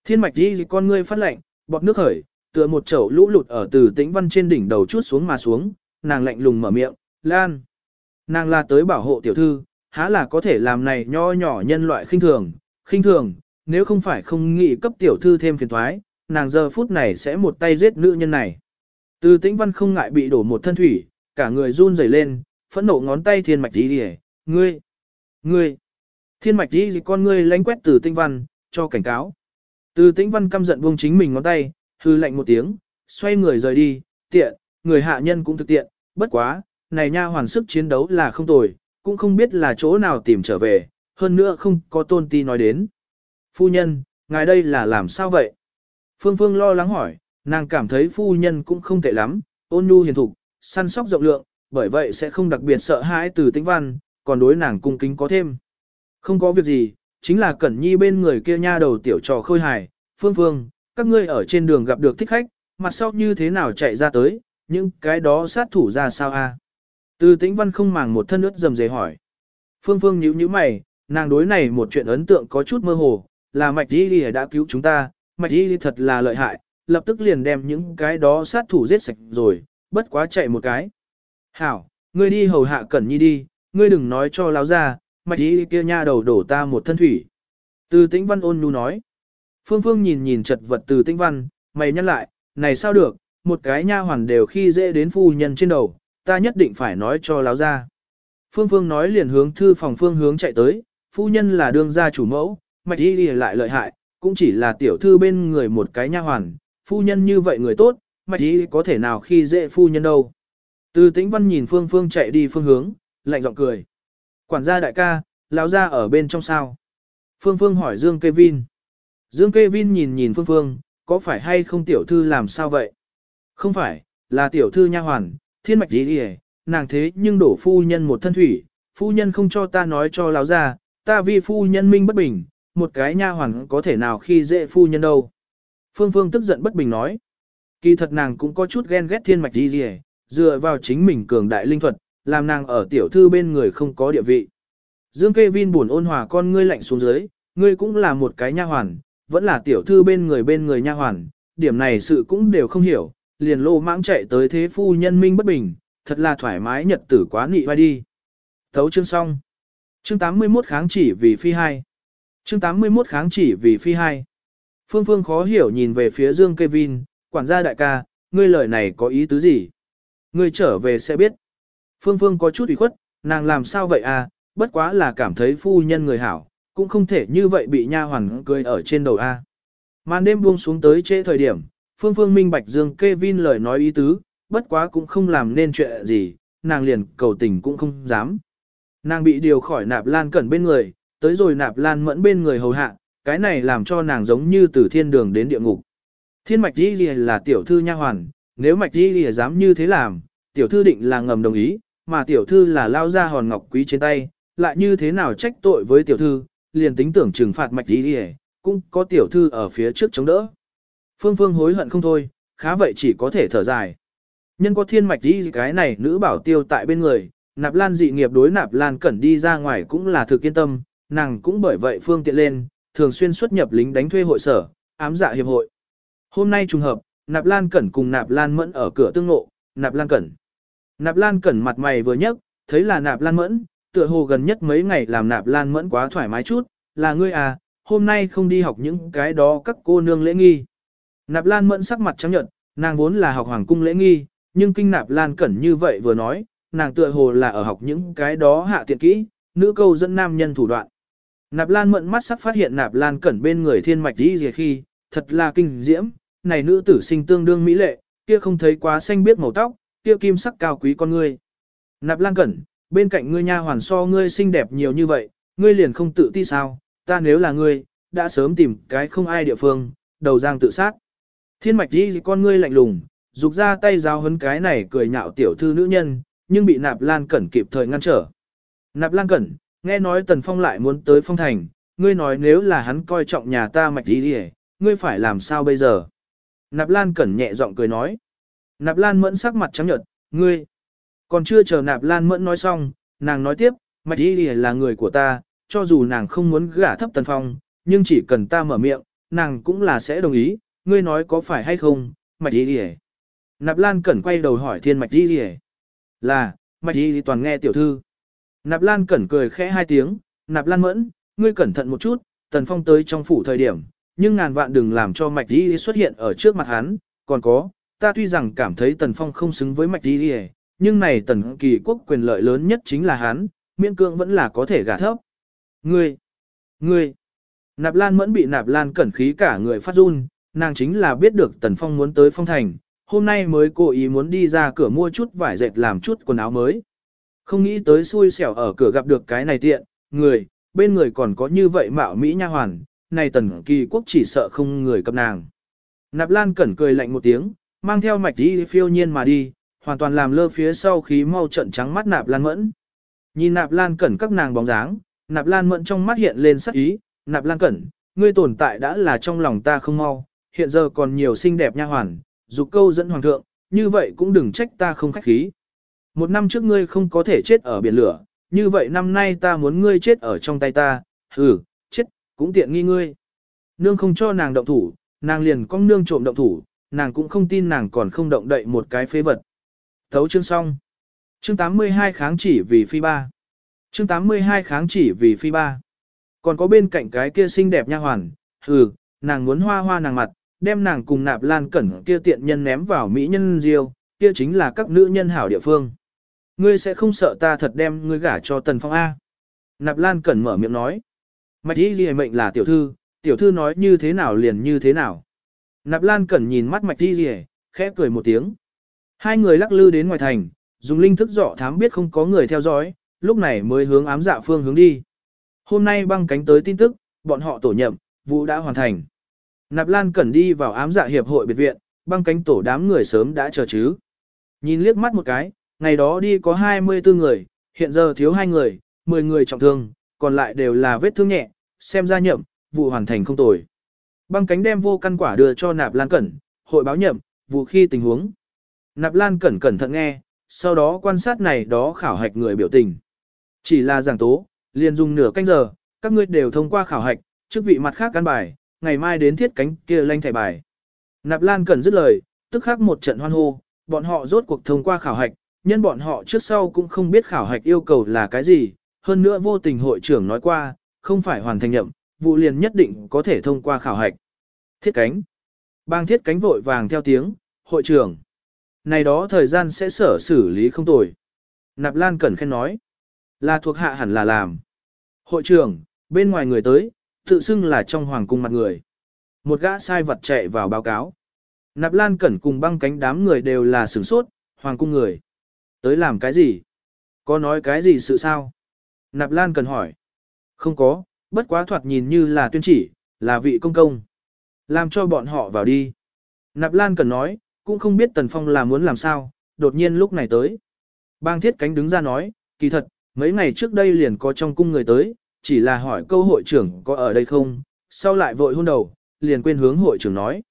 Thiên mạch đi con ngươi phát lạnh, bọt nước khởi, tựa một chậu lũ lụt ở từ tĩnh văn trên đỉnh đầu chút xuống mà xuống, nàng lạnh lùng mở miệng, Lan. Nàng là tới bảo hộ tiểu thư, há là có thể làm này nho nhỏ nhân loại khinh thường, khinh thường, nếu không phải không nghĩ cấp tiểu thư thêm phiền thoái, nàng giờ phút này sẽ một tay giết nữ nhân này. Từ tĩnh văn không ngại bị đổ một thân thủy, cả người run rẩy lên, phẫn nộ ngón tay thiên mạch đi đi ngươi, ngươi, thiên mạch đi con ngươi lánh quét từ tĩnh văn, cho cảnh cáo. Từ tĩnh văn căm giận buông chính mình ngón tay, hư lạnh một tiếng, xoay người rời đi, tiện, người hạ nhân cũng thực tiện, bất quá, này nha hoàn sức chiến đấu là không tồi, cũng không biết là chỗ nào tìm trở về, hơn nữa không có tôn ti nói đến. Phu nhân, ngài đây là làm sao vậy? Phương Phương lo lắng hỏi, nàng cảm thấy phu nhân cũng không tệ lắm, ôn nhu hiền thục, săn sóc rộng lượng, bởi vậy sẽ không đặc biệt sợ hãi từ tĩnh văn, còn đối nàng cung kính có thêm. Không có việc gì, chính là Cẩn Nhi bên người kia nha đầu tiểu trò khôi hài, Phương Phương, các ngươi ở trên đường gặp được thích khách, mặt sau như thế nào chạy ra tới, những cái đó sát thủ ra sao a? Từ tĩnh văn không màng một thân ướt dầm dề hỏi. Phương Phương nhíu nhíu mày, nàng đối này một chuyện ấn tượng có chút mơ hồ, là Mạch Di Ghi đã cứu chúng ta, Mạch y thật là lợi hại, lập tức liền đem những cái đó sát thủ giết sạch rồi, bất quá chạy một cái. Hảo, ngươi đi hầu hạ Cẩn Nhi đi, ngươi đừng nói cho láo ra, Mạch y kia nha đầu đổ ta một thân thủy. Từ tĩnh văn ôn nhu nói. Phương Phương nhìn nhìn chật vật từ tĩnh văn, mày nhăn lại, này sao được, một cái nha hoàn đều khi dễ đến phu nhân trên đầu, ta nhất định phải nói cho láo ra. Phương Phương nói liền hướng thư phòng phương hướng chạy tới, phu nhân là đương gia chủ mẫu, mạch y lại lợi hại, cũng chỉ là tiểu thư bên người một cái nha hoàn, phu nhân như vậy người tốt, mạch ý có thể nào khi dễ phu nhân đâu. Từ tĩnh văn nhìn Phương Phương chạy đi phương hướng, lạnh giọng cười. Quản gia đại ca, lão gia ở bên trong sao? Phương Phương hỏi Dương Kevin. Dương Kevin nhìn nhìn Phương Phương, có phải hay không tiểu thư làm sao vậy? Không phải, là tiểu thư nha hoàn, thiên mạch ý đi nàng thế nhưng đổ phu nhân một thân thủy, phu nhân không cho ta nói cho lão ra, ta vì phu nhân minh bất bình, một cái nha hoàn có thể nào khi dễ phu nhân đâu. Phương Phương tức giận bất bình nói. Kỳ thật nàng cũng có chút ghen ghét thiên mạch đi đi dựa vào chính mình cường đại linh thuật, làm nàng ở tiểu thư bên người không có địa vị. Dương Kê Vin buồn ôn hòa con ngươi lạnh xuống dưới, ngươi cũng là một cái nha hoàn, vẫn là tiểu thư bên người bên người nha hoàn, điểm này sự cũng đều không hiểu, liền lô mãng chạy tới thế phu nhân minh bất bình, thật là thoải mái nhật tử quá nị vai đi. Thấu chương xong. Chương 81 kháng chỉ vì phi hai. Chương 81 kháng chỉ vì phi hai. Phương Phương khó hiểu nhìn về phía Dương Kevin, quản gia đại ca, ngươi lời này có ý tứ gì? Ngươi trở về sẽ biết. Phương Phương có chút ủy khuất, nàng làm sao vậy à, bất quá là cảm thấy phu nhân người hảo, cũng không thể như vậy bị nha hoàn cười ở trên đầu a. Màn đêm buông xuống tới trễ thời điểm, Phương Phương minh bạch Dương Kevin lời nói ý tứ, bất quá cũng không làm nên chuyện gì, nàng liền cầu tình cũng không dám. Nàng bị điều khỏi nạp lan cẩn bên người, tới rồi nạp lan mẫn bên người hầu hạ, cái này làm cho nàng giống như từ thiên đường đến địa ngục. Thiên mạch đi lìa là tiểu thư nha hoàn, nếu mạch đi lìa dám như thế làm, tiểu thư định là ngầm đồng ý, mà tiểu thư là lao ra hòn ngọc quý trên tay, lại như thế nào trách tội với tiểu thư, liền tính tưởng trừng phạt mạch đi lìa, cũng có tiểu thư ở phía trước chống đỡ. Phương Phương hối hận không thôi, khá vậy chỉ có thể thở dài. Nhân có thiên mạch đi cái này nữ bảo tiêu tại bên người, nạp lan dị nghiệp đối nạp lan cẩn đi ra ngoài cũng là thực yên tâm, nàng cũng bởi vậy phương tiện lên, thường xuyên xuất nhập lính đánh thuê hội sở, ám dạ hiệp hội. Hôm nay trùng hợp, nạp lan cẩn cùng nạp lan mẫn ở cửa tương ngộ, nạp lan cẩn. Nạp lan cẩn mặt mày vừa nhấc, thấy là nạp lan mẫn, tựa hồ gần nhất mấy ngày làm nạp lan mẫn quá thoải mái chút, là ngươi à, hôm nay không đi học những cái đó các cô nương lễ nghi. Nạp lan mẫn sắc mặt trắng nhợt, nàng vốn là học hoàng cung lễ nghi, nhưng kinh nạp lan cẩn như vậy vừa nói, nàng tựa hồ là ở học những cái đó hạ tiện kỹ, nữ câu dẫn nam nhân thủ đoạn. Nạp lan mẫn mắt sắc phát hiện nạp lan cẩn bên người thiên mạch đi gì khi, thật là kinh diễm, này nữ tử sinh tương đương mỹ lệ, kia không thấy quá xanh biết màu tóc, kia kim sắc cao quý con người. Nạp lan cẩn, bên cạnh ngươi nha hoàn so ngươi xinh đẹp nhiều như vậy, ngươi liền không tự ti sao, ta nếu là ngươi, đã sớm tìm cái không ai địa phương, đầu giang tự sát. Thiên mạch đi con ngươi lạnh lùng, rục ra tay giáo hấn cái này cười nhạo tiểu thư nữ nhân, nhưng bị nạp lan cẩn kịp thời ngăn trở. Nạp lan cẩn, nghe nói tần phong lại muốn tới phong thành, ngươi nói nếu là hắn coi trọng nhà ta mạch đi đi ngươi phải làm sao bây giờ? Nạp lan cẩn nhẹ giọng cười nói. Nạp lan mẫn sắc mặt trắng nhợt, ngươi. Còn chưa chờ nạp lan mẫn nói xong, nàng nói tiếp, mạch đi đi là người của ta, cho dù nàng không muốn gả thấp tần phong, nhưng chỉ cần ta mở miệng, nàng cũng là sẽ đồng ý, ngươi nói có phải hay không, mạch đi đi Nạp Lan Cẩn quay đầu hỏi thiên mạch đi đi Là, mạch đi toàn nghe tiểu thư. Nạp Lan Cẩn cười khẽ hai tiếng, Nạp Lan mẫn, ngươi cẩn thận một chút, Tần Phong tới trong phủ thời điểm, nhưng ngàn vạn đừng làm cho mạch Di xuất hiện ở trước mặt hắn, còn có, ta tuy rằng cảm thấy Tần Phong không xứng với mạch Di, nhưng này Tần Kỳ Quốc quyền lợi lớn nhất chính là hắn, miễn cương vẫn là có thể gả thấp. Ngươi, ngươi, Nạp Lan mẫn bị Nạp Lan Cẩn khí cả người phát run, nàng chính là biết được Tần Phong muốn tới phong thành, hôm nay mới cố ý muốn đi ra cửa mua chút vải dệt làm chút quần áo mới. Không nghĩ tới xui xẻo ở cửa gặp được cái này tiện, người, bên người còn có như vậy mạo Mỹ nha hoàn, này tần kỳ quốc chỉ sợ không người cập nàng. Nạp Lan cẩn cười lạnh một tiếng, mang theo mạch đi phiêu nhiên mà đi, hoàn toàn làm lơ phía sau khí mau trận trắng mắt Nạp Lan mẫn. Nhìn Nạp Lan cẩn các nàng bóng dáng, Nạp Lan mẫn trong mắt hiện lên sắc ý, Nạp Lan cẩn, ngươi tồn tại đã là trong lòng ta không mau, hiện giờ còn nhiều xinh đẹp nha hoàn, dục câu dẫn hoàng thượng, như vậy cũng đừng trách ta không khách khí. Một năm trước ngươi không có thể chết ở biển lửa, như vậy năm nay ta muốn ngươi chết ở trong tay ta, hừ, chết, cũng tiện nghi ngươi. Nương không cho nàng động thủ, nàng liền con nương trộm động thủ, nàng cũng không tin nàng còn không động đậy một cái phế vật. Thấu chương xong. Chương 82 kháng chỉ vì phi ba. Chương 82 kháng chỉ vì phi ba. Còn có bên cạnh cái kia xinh đẹp nha hoàn, hừ, nàng muốn hoa hoa nàng mặt, đem nàng cùng nạp lan cẩn kia tiện nhân ném vào mỹ nhân diêu, kia chính là các nữ nhân hảo địa phương. Ngươi sẽ không sợ ta thật đem ngươi gả cho tần phong A. Nạp lan cẩn mở miệng nói. Mạch y ghi mệnh là tiểu thư, tiểu thư nói như thế nào liền như thế nào. Nạp lan cẩn nhìn mắt mạch y ghi khẽ cười một tiếng. Hai người lắc lư đến ngoài thành, dùng linh thức dọ thám biết không có người theo dõi, lúc này mới hướng ám dạ phương hướng đi. Hôm nay băng cánh tới tin tức, bọn họ tổ nhậm, vụ đã hoàn thành. Nạp Lan Cẩn đi vào ám dạ hiệp hội biệt viện, băng cánh tổ đám người sớm đã chờ chứ. Nhìn liếc mắt một cái, ngày đó đi có 24 người, hiện giờ thiếu 2 người, 10 người trọng thương, còn lại đều là vết thương nhẹ, xem ra nhậm, vụ hoàn thành không tồi. Băng cánh đem vô căn quả đưa cho Nạp Lan Cẩn, hội báo nhậm, vụ khi tình huống. Nạp Lan Cẩn cẩn thận nghe, sau đó quan sát này đó khảo hạch người biểu tình. Chỉ là giảng tố, liền dùng nửa canh giờ, các ngươi đều thông qua khảo hạch, chức vị mặt khác căn bài, ngày mai đến thiết cánh kia lanh thẻ bài. Nạp Lan cẩn dứt lời, tức khắc một trận hoan hô, bọn họ rốt cuộc thông qua khảo hạch, nhân bọn họ trước sau cũng không biết khảo hạch yêu cầu là cái gì, hơn nữa vô tình hội trưởng nói qua, không phải hoàn thành nhậm, vụ liền nhất định có thể thông qua khảo hạch. Thiết cánh. Bang thiết cánh vội vàng theo tiếng, hội trưởng. Này đó thời gian sẽ sở xử lý không tồi. Nạp Lan Cẩn khen nói. Là thuộc hạ hẳn là làm. Hội trưởng, bên ngoài người tới, tự xưng là trong hoàng cung mặt người. Một gã sai vật chạy vào báo cáo. Nạp Lan Cẩn cùng băng cánh đám người đều là sửng sốt, hoàng cung người. Tới làm cái gì? Có nói cái gì sự sao? Nạp Lan cần hỏi. Không có, bất quá thoạt nhìn như là tuyên chỉ, là vị công công. Làm cho bọn họ vào đi. Nạp Lan cần nói, cũng không biết Tần Phong là muốn làm sao, đột nhiên lúc này tới. Bang thiết cánh đứng ra nói, kỳ thật, mấy ngày trước đây liền có trong cung người tới, chỉ là hỏi câu hội trưởng có ở đây không, sau lại vội hôn đầu, liền quên hướng hội trưởng nói.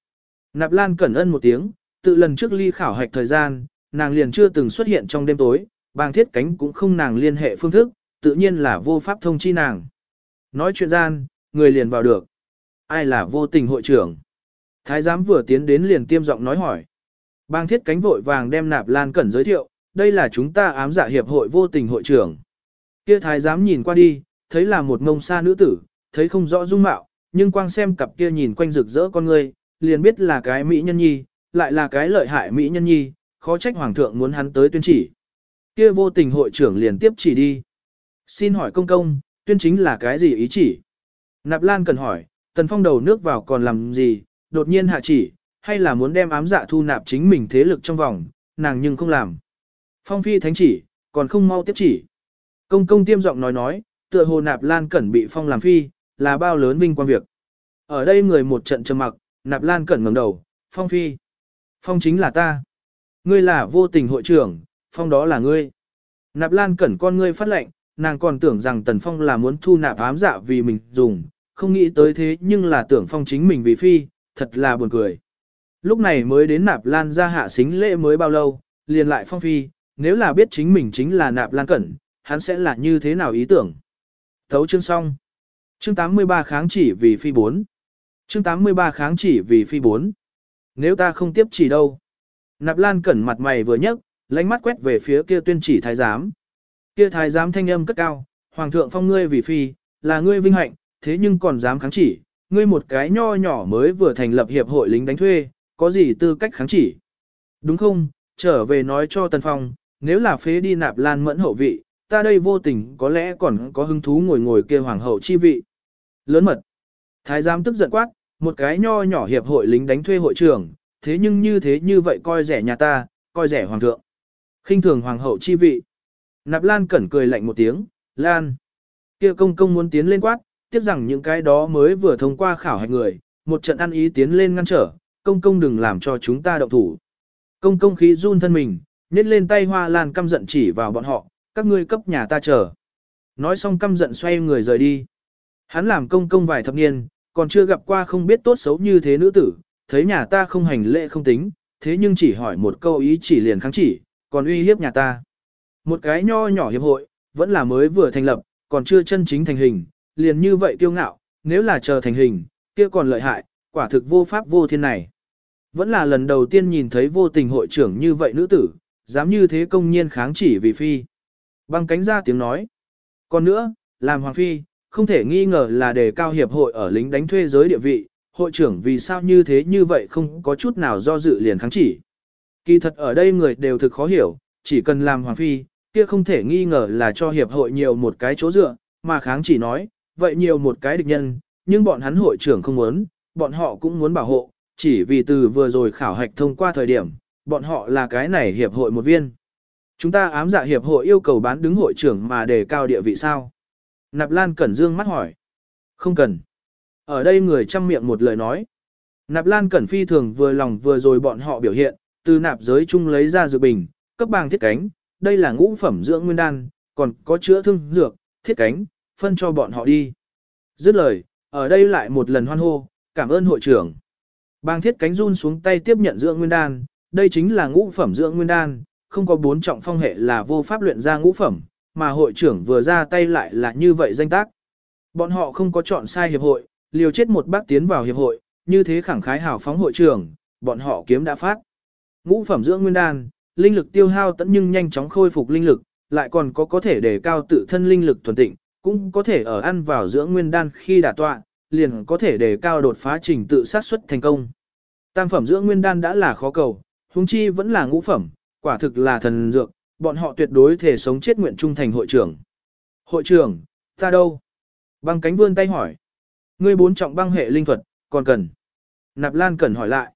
Nạp Lan cẩn ân một tiếng, tự lần trước ly khảo hạch thời gian, nàng liền chưa từng xuất hiện trong đêm tối, bang thiết cánh cũng không nàng liên hệ phương thức, tự nhiên là vô pháp thông chi nàng. Nói chuyện gian, người liền vào được. Ai là vô tình hội trưởng? Thái giám vừa tiến đến liền tiêm giọng nói hỏi. Bang thiết cánh vội vàng đem nạp lan cẩn giới thiệu, đây là chúng ta ám giả hiệp hội vô tình hội trưởng. Kia thái giám nhìn qua đi, thấy là một ngông xa nữ tử, thấy không rõ dung mạo, nhưng quang xem cặp kia nhìn quanh rực rỡ con người, liền biết là cái mỹ nhân nhi, lại là cái lợi hại mỹ nhân nhi, khó trách hoàng thượng muốn hắn tới tuyên chỉ. Kia vô tình hội trưởng liền tiếp chỉ đi. Xin hỏi công công, tuyên chính là cái gì ý chỉ? Nạp Lan cần hỏi, tần phong đầu nước vào còn làm gì, đột nhiên hạ chỉ, hay là muốn đem ám dạ thu nạp chính mình thế lực trong vòng, nàng nhưng không làm. Phong phi thánh chỉ, còn không mau tiếp chỉ. Công công tiêm giọng nói nói, tựa hồ nạp lan cẩn bị phong làm phi, là bao lớn vinh quang việc. Ở đây người một trận trầm mặc, nạp lan cẩn ngẩng đầu, phong phi. Phong chính là ta. Ngươi là vô tình hội trưởng, phong đó là ngươi. Nạp lan cẩn con ngươi phát lệnh, nàng còn tưởng rằng tần phong là muốn thu nạp ám dạ vì mình dùng, không nghĩ tới thế nhưng là tưởng phong chính mình vì phi, thật là buồn cười. Lúc này mới đến nạp lan ra hạ xính lễ mới bao lâu, liền lại phong phi, nếu là biết chính mình chính là nạp lan cẩn, hắn sẽ là như thế nào ý tưởng. Thấu chương xong. Chương 83 kháng chỉ vì phi 4. Chương 83 kháng chỉ vì phi 4. Nếu ta không tiếp chỉ đâu. Nạp lan cẩn mặt mày vừa nhấc, lánh mắt quét về phía kia tuyên chỉ thái giám. Kia thái giám thanh âm cất cao, hoàng thượng phong ngươi vì phi, là ngươi vinh hạnh, thế nhưng còn dám kháng chỉ, ngươi một cái nho nhỏ mới vừa thành lập hiệp hội lính đánh thuê, có gì tư cách kháng chỉ. Đúng không, trở về nói cho Tần Phong, nếu là phế đi nạp lan mẫn hậu vị, ta đây vô tình có lẽ còn có hứng thú ngồi ngồi kia hoàng hậu chi vị. Lớn mật. Thái giám tức giận quát, một cái nho nhỏ hiệp hội lính đánh thuê hội trưởng, thế nhưng như thế như vậy coi rẻ nhà ta, coi rẻ hoàng thượng. khinh thường hoàng hậu chi vị. Nạp Lan cẩn cười lạnh một tiếng, Lan. kia công công muốn tiến lên quát, tiếc rằng những cái đó mới vừa thông qua khảo hạch người, một trận ăn ý tiến lên ngăn trở, công công đừng làm cho chúng ta động thủ. Công công khí run thân mình, nhét lên tay hoa lan căm giận chỉ vào bọn họ, các ngươi cấp nhà ta chờ. Nói xong căm giận xoay người rời đi. Hắn làm công công vài thập niên, còn chưa gặp qua không biết tốt xấu như thế nữ tử, thấy nhà ta không hành lễ không tính, thế nhưng chỉ hỏi một câu ý chỉ liền kháng chỉ, còn uy hiếp nhà ta. Một cái nho nhỏ hiệp hội, vẫn là mới vừa thành lập, còn chưa chân chính thành hình, liền như vậy kiêu ngạo, nếu là chờ thành hình, kia còn lợi hại, quả thực vô pháp vô thiên này. Vẫn là lần đầu tiên nhìn thấy vô tình hội trưởng như vậy nữ tử, dám như thế công nhiên kháng chỉ vì phi. Băng cánh ra tiếng nói. Còn nữa, làm hoàng phi, không thể nghi ngờ là đề cao hiệp hội ở lính đánh thuê giới địa vị, hội trưởng vì sao như thế như vậy không có chút nào do dự liền kháng chỉ. Kỳ thật ở đây người đều thực khó hiểu, chỉ cần làm hoàng phi, kia không thể nghi ngờ là cho hiệp hội nhiều một cái chỗ dựa, mà kháng chỉ nói, vậy nhiều một cái địch nhân, nhưng bọn hắn hội trưởng không muốn, bọn họ cũng muốn bảo hộ, chỉ vì từ vừa rồi khảo hạch thông qua thời điểm, bọn họ là cái này hiệp hội một viên. Chúng ta ám dạ hiệp hội yêu cầu bán đứng hội trưởng mà đề cao địa vị sao? Nạp Lan Cẩn Dương mắt hỏi. Không cần. Ở đây người chăm miệng một lời nói. Nạp Lan Cẩn phi thường vừa lòng vừa rồi bọn họ biểu hiện, từ nạp giới chung lấy ra dược bình, cấp bàng thiết cánh, đây là ngũ phẩm dưỡng nguyên đan, còn có chữa thương dược, thiết cánh, phân cho bọn họ đi. Dứt lời, ở đây lại một lần hoan hô, cảm ơn hội trưởng. Bàng thiết cánh run xuống tay tiếp nhận dưỡng nguyên đan, đây chính là ngũ phẩm dưỡng nguyên đan, không có bốn trọng phong hệ là vô pháp luyện ra ngũ phẩm, mà hội trưởng vừa ra tay lại là như vậy danh tác. Bọn họ không có chọn sai hiệp hội, liều chết một bác tiến vào hiệp hội, như thế khẳng khái hào phóng hội trưởng, bọn họ kiếm đã phát. Ngũ phẩm dưỡng nguyên đan, linh lực tiêu hao tận nhưng nhanh chóng khôi phục linh lực, lại còn có có thể đề cao tự thân linh lực thuần tịnh, cũng có thể ở ăn vào dưỡng nguyên đan khi đả tọa, liền có thể đề cao đột phá trình tự sát xuất thành công. Tam phẩm dưỡng nguyên đan đã là khó cầu, huống chi vẫn là ngũ phẩm, quả thực là thần dược, bọn họ tuyệt đối thể sống chết nguyện trung thành hội trưởng. Hội trưởng, ta đâu? Băng cánh vươn tay hỏi. Ngươi bốn trọng băng hệ linh thuật, còn cần. Nạp Lan cần hỏi lại.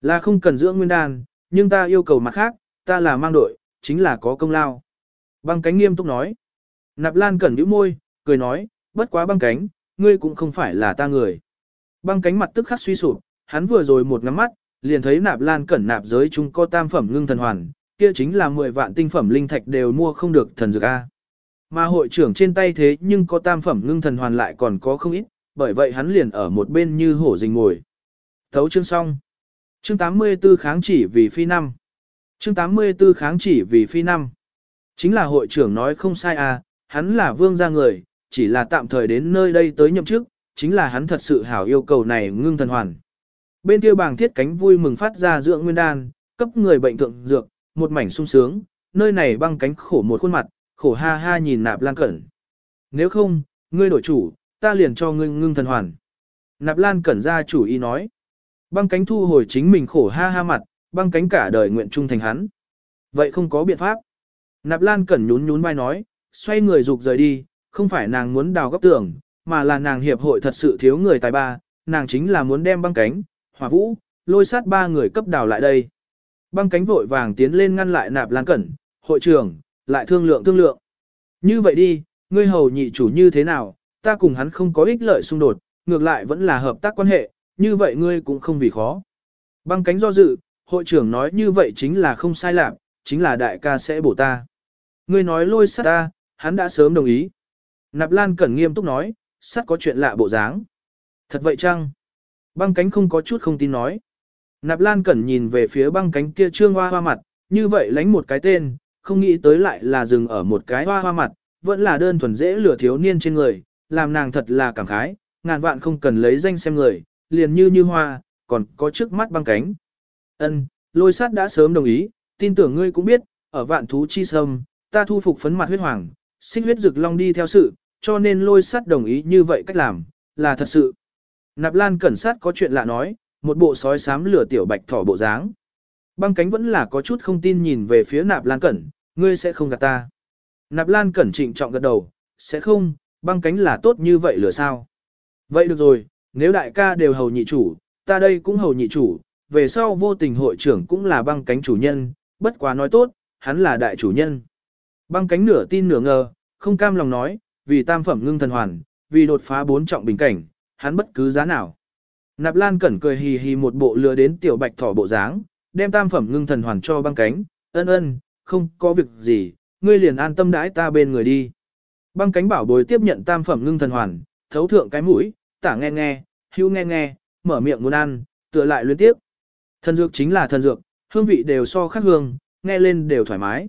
Là không cần dưỡng nguyên đan, nhưng ta yêu cầu mặt khác, ta là mang đội, chính là có công lao. Băng cánh nghiêm túc nói. Nạp Lan cẩn nhíu môi, cười nói, bất quá băng cánh, ngươi cũng không phải là ta người. Băng cánh mặt tức khắc suy sụp, hắn vừa rồi một ngắm mắt, liền thấy Nạp Lan cẩn nạp giới chúng có tam phẩm ngưng thần hoàn, kia chính là 10 vạn tinh phẩm linh thạch đều mua không được thần dược A. Mà hội trưởng trên tay thế nhưng có tam phẩm ngưng thần hoàn lại còn có không ít, bởi vậy hắn liền ở một bên như hổ rình ngồi. Thấu chương xong. Chương 84 kháng chỉ vì phi năm. Chương 84 kháng chỉ vì phi năm. Chính là hội trưởng nói không sai à, hắn là vương gia người, chỉ là tạm thời đến nơi đây tới nhậm chức, chính là hắn thật sự hảo yêu cầu này ngưng thần hoàn. Bên kia bàng thiết cánh vui mừng phát ra dưỡng nguyên đan, cấp người bệnh thượng dược, một mảnh sung sướng, nơi này băng cánh khổ một khuôn mặt, khổ ha ha nhìn nạp lan cẩn. Nếu không, ngươi đổi chủ, ta liền cho ngươi ngưng thần hoàn. Nạp lan cẩn ra chủ ý nói. Băng cánh thu hồi chính mình khổ ha ha mặt, băng cánh cả đời nguyện trung thành hắn. Vậy không có biện pháp. Nạp lan cẩn nhún nhún vai nói, xoay người rục rời đi, không phải nàng muốn đào góc tường, mà là nàng hiệp hội thật sự thiếu người tài ba, nàng chính là muốn đem băng cánh, hỏa vũ, lôi sát ba người cấp đào lại đây. Băng cánh vội vàng tiến lên ngăn lại nạp lan cẩn, hội trưởng, lại thương lượng thương lượng. Như vậy đi, ngươi hầu nhị chủ như thế nào, ta cùng hắn không có ích lợi xung đột, ngược lại vẫn là hợp tác quan hệ, như vậy ngươi cũng không vì khó. Băng cánh do dự, hội trưởng nói như vậy chính là không sai lạc, chính là đại ca sẽ bổ ta. Ngươi nói lôi sát ta, hắn đã sớm đồng ý. Nạp Lan Cẩn nghiêm túc nói, sát có chuyện lạ bộ dáng. Thật vậy chăng? Băng cánh không có chút không tin nói. Nạp Lan Cẩn nhìn về phía băng cánh kia trương hoa hoa mặt, như vậy lánh một cái tên, không nghĩ tới lại là dừng ở một cái hoa hoa mặt, vẫn là đơn thuần dễ lửa thiếu niên trên người, làm nàng thật là cảm khái, ngàn vạn không cần lấy danh xem người, liền như như hoa, còn có trước mắt băng cánh. Ân, lôi sát đã sớm đồng ý, tin tưởng ngươi cũng biết, ở vạn thú chi sâm, ta thu phục phấn mặt huyết hoàng, sinh huyết rực long đi theo sự, cho nên lôi sát đồng ý như vậy cách làm, là thật sự. Nạp Lan cẩn sát có chuyện lạ nói, một bộ sói xám lửa tiểu bạch thỏ bộ dáng. Băng cánh vẫn là có chút không tin nhìn về phía Nạp Lan cẩn, ngươi sẽ không gạt ta. Nạp Lan cẩn trịnh trọng gật đầu, sẽ không, băng cánh là tốt như vậy lửa sao. Vậy được rồi, nếu đại ca đều hầu nhị chủ, ta đây cũng hầu nhị chủ, về sau vô tình hội trưởng cũng là băng cánh chủ nhân, bất quá nói tốt, hắn là đại chủ nhân. Băng cánh nửa tin nửa ngờ, không cam lòng nói, vì tam phẩm ngưng thần hoàn, vì đột phá bốn trọng bình cảnh, hắn bất cứ giá nào. Nạp Lan Cẩn cười hì hì một bộ lừa đến tiểu bạch thỏ bộ dáng, đem tam phẩm ngưng thần hoàn cho băng cánh, ân ân, không có việc gì, ngươi liền an tâm đãi ta bên người đi. Băng cánh bảo bối tiếp nhận tam phẩm ngưng thần hoàn, thấu thượng cái mũi, tả nghe nghe, hưu nghe nghe, mở miệng muốn ăn, tựa lại liên tiếp. Thần dược chính là thần dược, hương vị đều so khác hương, nghe lên đều thoải mái.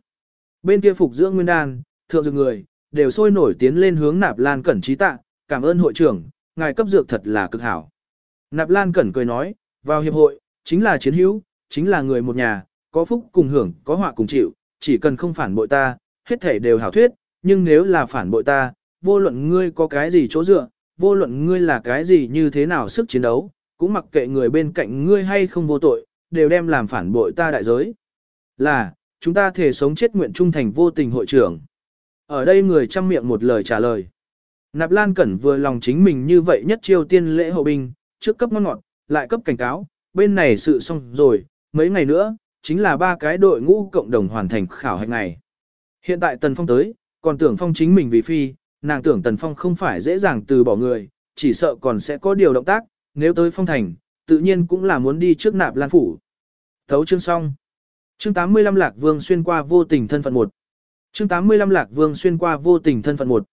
Bên kia phục dưỡng nguyên đan, thượng dược người, đều sôi nổi tiến lên hướng nạp lan cẩn trí tạ, cảm ơn hội trưởng, ngài cấp dược thật là cực hảo. Nạp lan cẩn cười nói, vào hiệp hội, chính là chiến hữu, chính là người một nhà, có phúc cùng hưởng, có họa cùng chịu, chỉ cần không phản bội ta, hết thể đều hảo thuyết, nhưng nếu là phản bội ta, vô luận ngươi có cái gì chỗ dựa, vô luận ngươi là cái gì như thế nào sức chiến đấu, cũng mặc kệ người bên cạnh ngươi hay không vô tội, đều đem làm phản bội ta đại giới. Là, chúng ta thể sống chết nguyện trung thành vô tình hội trưởng. Ở đây người chăm miệng một lời trả lời. Nạp Lan Cẩn vừa lòng chính mình như vậy nhất chiêu tiên lễ hậu binh, trước cấp ngon ngọt, lại cấp cảnh cáo, bên này sự xong rồi, mấy ngày nữa, chính là ba cái đội ngũ cộng đồng hoàn thành khảo hạch ngày. Hiện tại Tần Phong tới, còn tưởng Phong chính mình vì phi, nàng tưởng Tần Phong không phải dễ dàng từ bỏ người, chỉ sợ còn sẽ có điều động tác, nếu tới Phong Thành, tự nhiên cũng là muốn đi trước nạp lan phủ. Thấu chương xong. Chương 85 Lạc Vương xuyên qua vô tình thân phận 1. Chương 85 Lạc Vương xuyên qua vô tình thân phận 1.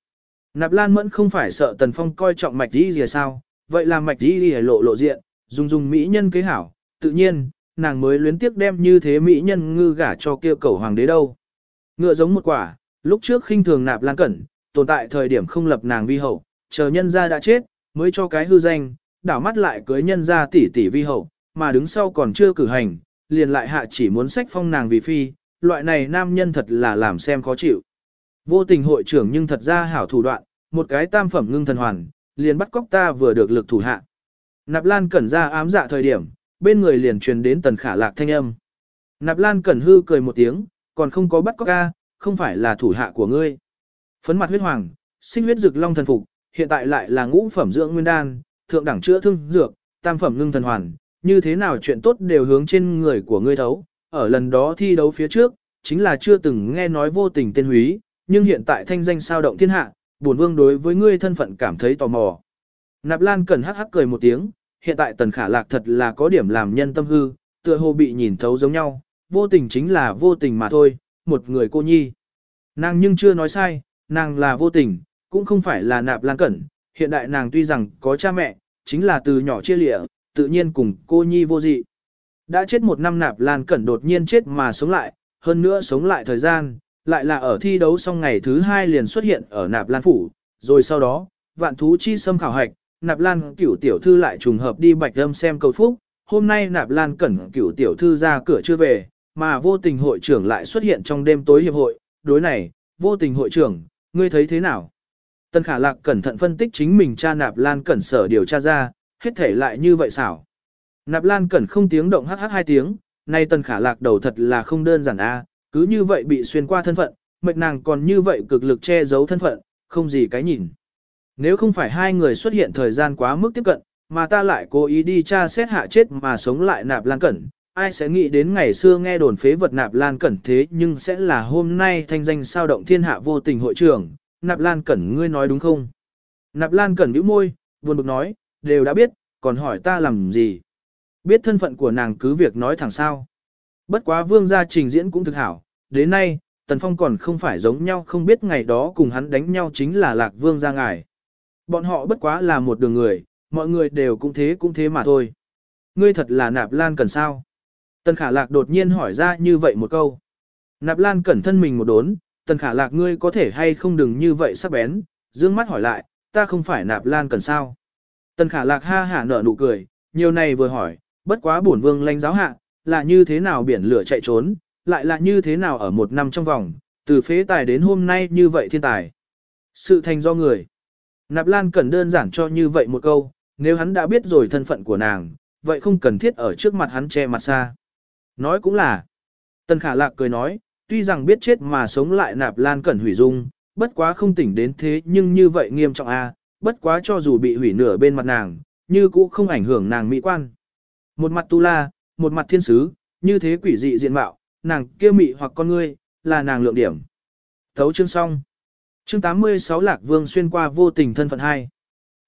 Nạp Lan Mẫn không phải sợ Tần Phong coi trọng mạch đi gì sao, vậy là mạch đi gì lộ lộ diện, dùng dùng mỹ nhân kế hảo, tự nhiên, nàng mới luyến tiếc đem như thế mỹ nhân ngư gả cho kia cầu hoàng đế đâu. Ngựa giống một quả, lúc trước khinh thường Nạp Lan Cẩn, tồn tại thời điểm không lập nàng vi hậu, chờ nhân gia đã chết, mới cho cái hư danh, đảo mắt lại cưới nhân gia tỷ tỷ vi hậu, mà đứng sau còn chưa cử hành, liền lại hạ chỉ muốn sách phong nàng vì phi, loại này nam nhân thật là làm xem khó chịu. Vô tình hội trưởng nhưng thật ra hảo thủ đoạn, một cái tam phẩm ngưng thần hoàn, liền bắt cóc ta vừa được lực thủ hạ. Nạp Lan Cẩn ra ám dạ thời điểm, bên người liền truyền đến tần khả lạc thanh âm. Nạp Lan Cẩn hư cười một tiếng, còn không có bắt cóc ca, không phải là thủ hạ của ngươi. Phấn mặt huyết hoàng, sinh huyết dược long thần phục, hiện tại lại là ngũ phẩm dưỡng nguyên đan, thượng đẳng chữa thương dược, tam phẩm ngưng thần hoàn, như thế nào chuyện tốt đều hướng trên người của ngươi thấu. Ở lần đó thi đấu phía trước, chính là chưa từng nghe nói vô tình tên húy, nhưng hiện tại thanh danh sao động thiên hạ, bổn vương đối với ngươi thân phận cảm thấy tò mò. Nạp Lan cần hắc hắc cười một tiếng, hiện tại tần khả lạc thật là có điểm làm nhân tâm hư, tựa hồ bị nhìn thấu giống nhau, vô tình chính là vô tình mà thôi, một người cô nhi. Nàng nhưng chưa nói sai, nàng là vô tình, cũng không phải là nạp lan cẩn, hiện đại nàng tuy rằng có cha mẹ, chính là từ nhỏ chia lịa, tự nhiên cùng cô nhi vô dị. Đã chết một năm nạp lan cẩn đột nhiên chết mà sống lại, hơn nữa sống lại thời gian, lại là ở thi đấu xong ngày thứ hai liền xuất hiện ở nạp lan phủ, rồi sau đó, vạn thú chi xâm khảo hạch, nạp lan cửu tiểu thư lại trùng hợp đi bạch âm xem cầu phúc, hôm nay nạp lan cẩn cửu tiểu thư ra cửa chưa về, mà vô tình hội trưởng lại xuất hiện trong đêm tối hiệp hội, đối này, vô tình hội trưởng, ngươi thấy thế nào? Tân Khả Lạc cẩn thận phân tích chính mình cha Nạp Lan Cẩn sở điều tra ra, hết thể lại như vậy xảo. Nạp Lan Cẩn không tiếng động hắc hắc hai tiếng, nay Tân Khả Lạc đầu thật là không đơn giản a, à, cứ như vậy bị xuyên qua thân phận, mệt nàng còn như vậy cực lực che giấu thân phận, không gì cái nhìn. Nếu không phải hai người xuất hiện thời gian quá mức tiếp cận, mà ta lại cố ý đi tra xét hạ chết mà sống lại Nạp Lan Cẩn, ai sẽ nghĩ đến ngày xưa nghe đồn phế vật Nạp Lan Cẩn thế nhưng sẽ là hôm nay thanh danh sao động thiên hạ vô tình hội trưởng, Nạp Lan Cẩn ngươi nói đúng không? Nạp Lan Cẩn nhíu môi, buồn bực nói, đều đã biết, còn hỏi ta làm gì? Biết thân phận của nàng cứ việc nói thẳng sao. Bất quá vương gia trình diễn cũng thực hảo, đến nay, Tần Phong còn không phải giống nhau không biết ngày đó cùng hắn đánh nhau chính là lạc vương gia ngài. Bọn họ bất quá là một đường người, mọi người đều cũng thế cũng thế mà thôi. Ngươi thật là nạp lan cần sao? Tần khả lạc đột nhiên hỏi ra như vậy một câu. Nạp lan cẩn thân mình một đốn, tần khả lạc ngươi có thể hay không đừng như vậy sắc bén, dương mắt hỏi lại, ta không phải nạp lan cẩn sao? Tần khả lạc ha hả nở nụ cười, nhiều này vừa hỏi, bất quá bổn vương lãnh giáo hạ, là như thế nào biển lửa chạy trốn, lại là như thế nào ở một năm trong vòng, từ phế tài đến hôm nay như vậy thiên tài. Sự thành do người. Nạp Lan cần đơn giản cho như vậy một câu, nếu hắn đã biết rồi thân phận của nàng, vậy không cần thiết ở trước mặt hắn che mặt xa. Nói cũng là. Tần Khả Lạc cười nói, tuy rằng biết chết mà sống lại Nạp Lan Cẩn hủy dung, bất quá không tỉnh đến thế nhưng như vậy nghiêm trọng a, bất quá cho dù bị hủy nửa bên mặt nàng, như cũ không ảnh hưởng nàng mỹ quan. Một mặt tu la, một mặt thiên sứ, như thế quỷ dị diện mạo, nàng kia mị hoặc con ngươi, là nàng lượng điểm. Thấu chương xong. Chương 86 Lạc Vương xuyên qua vô tình thân phận 2.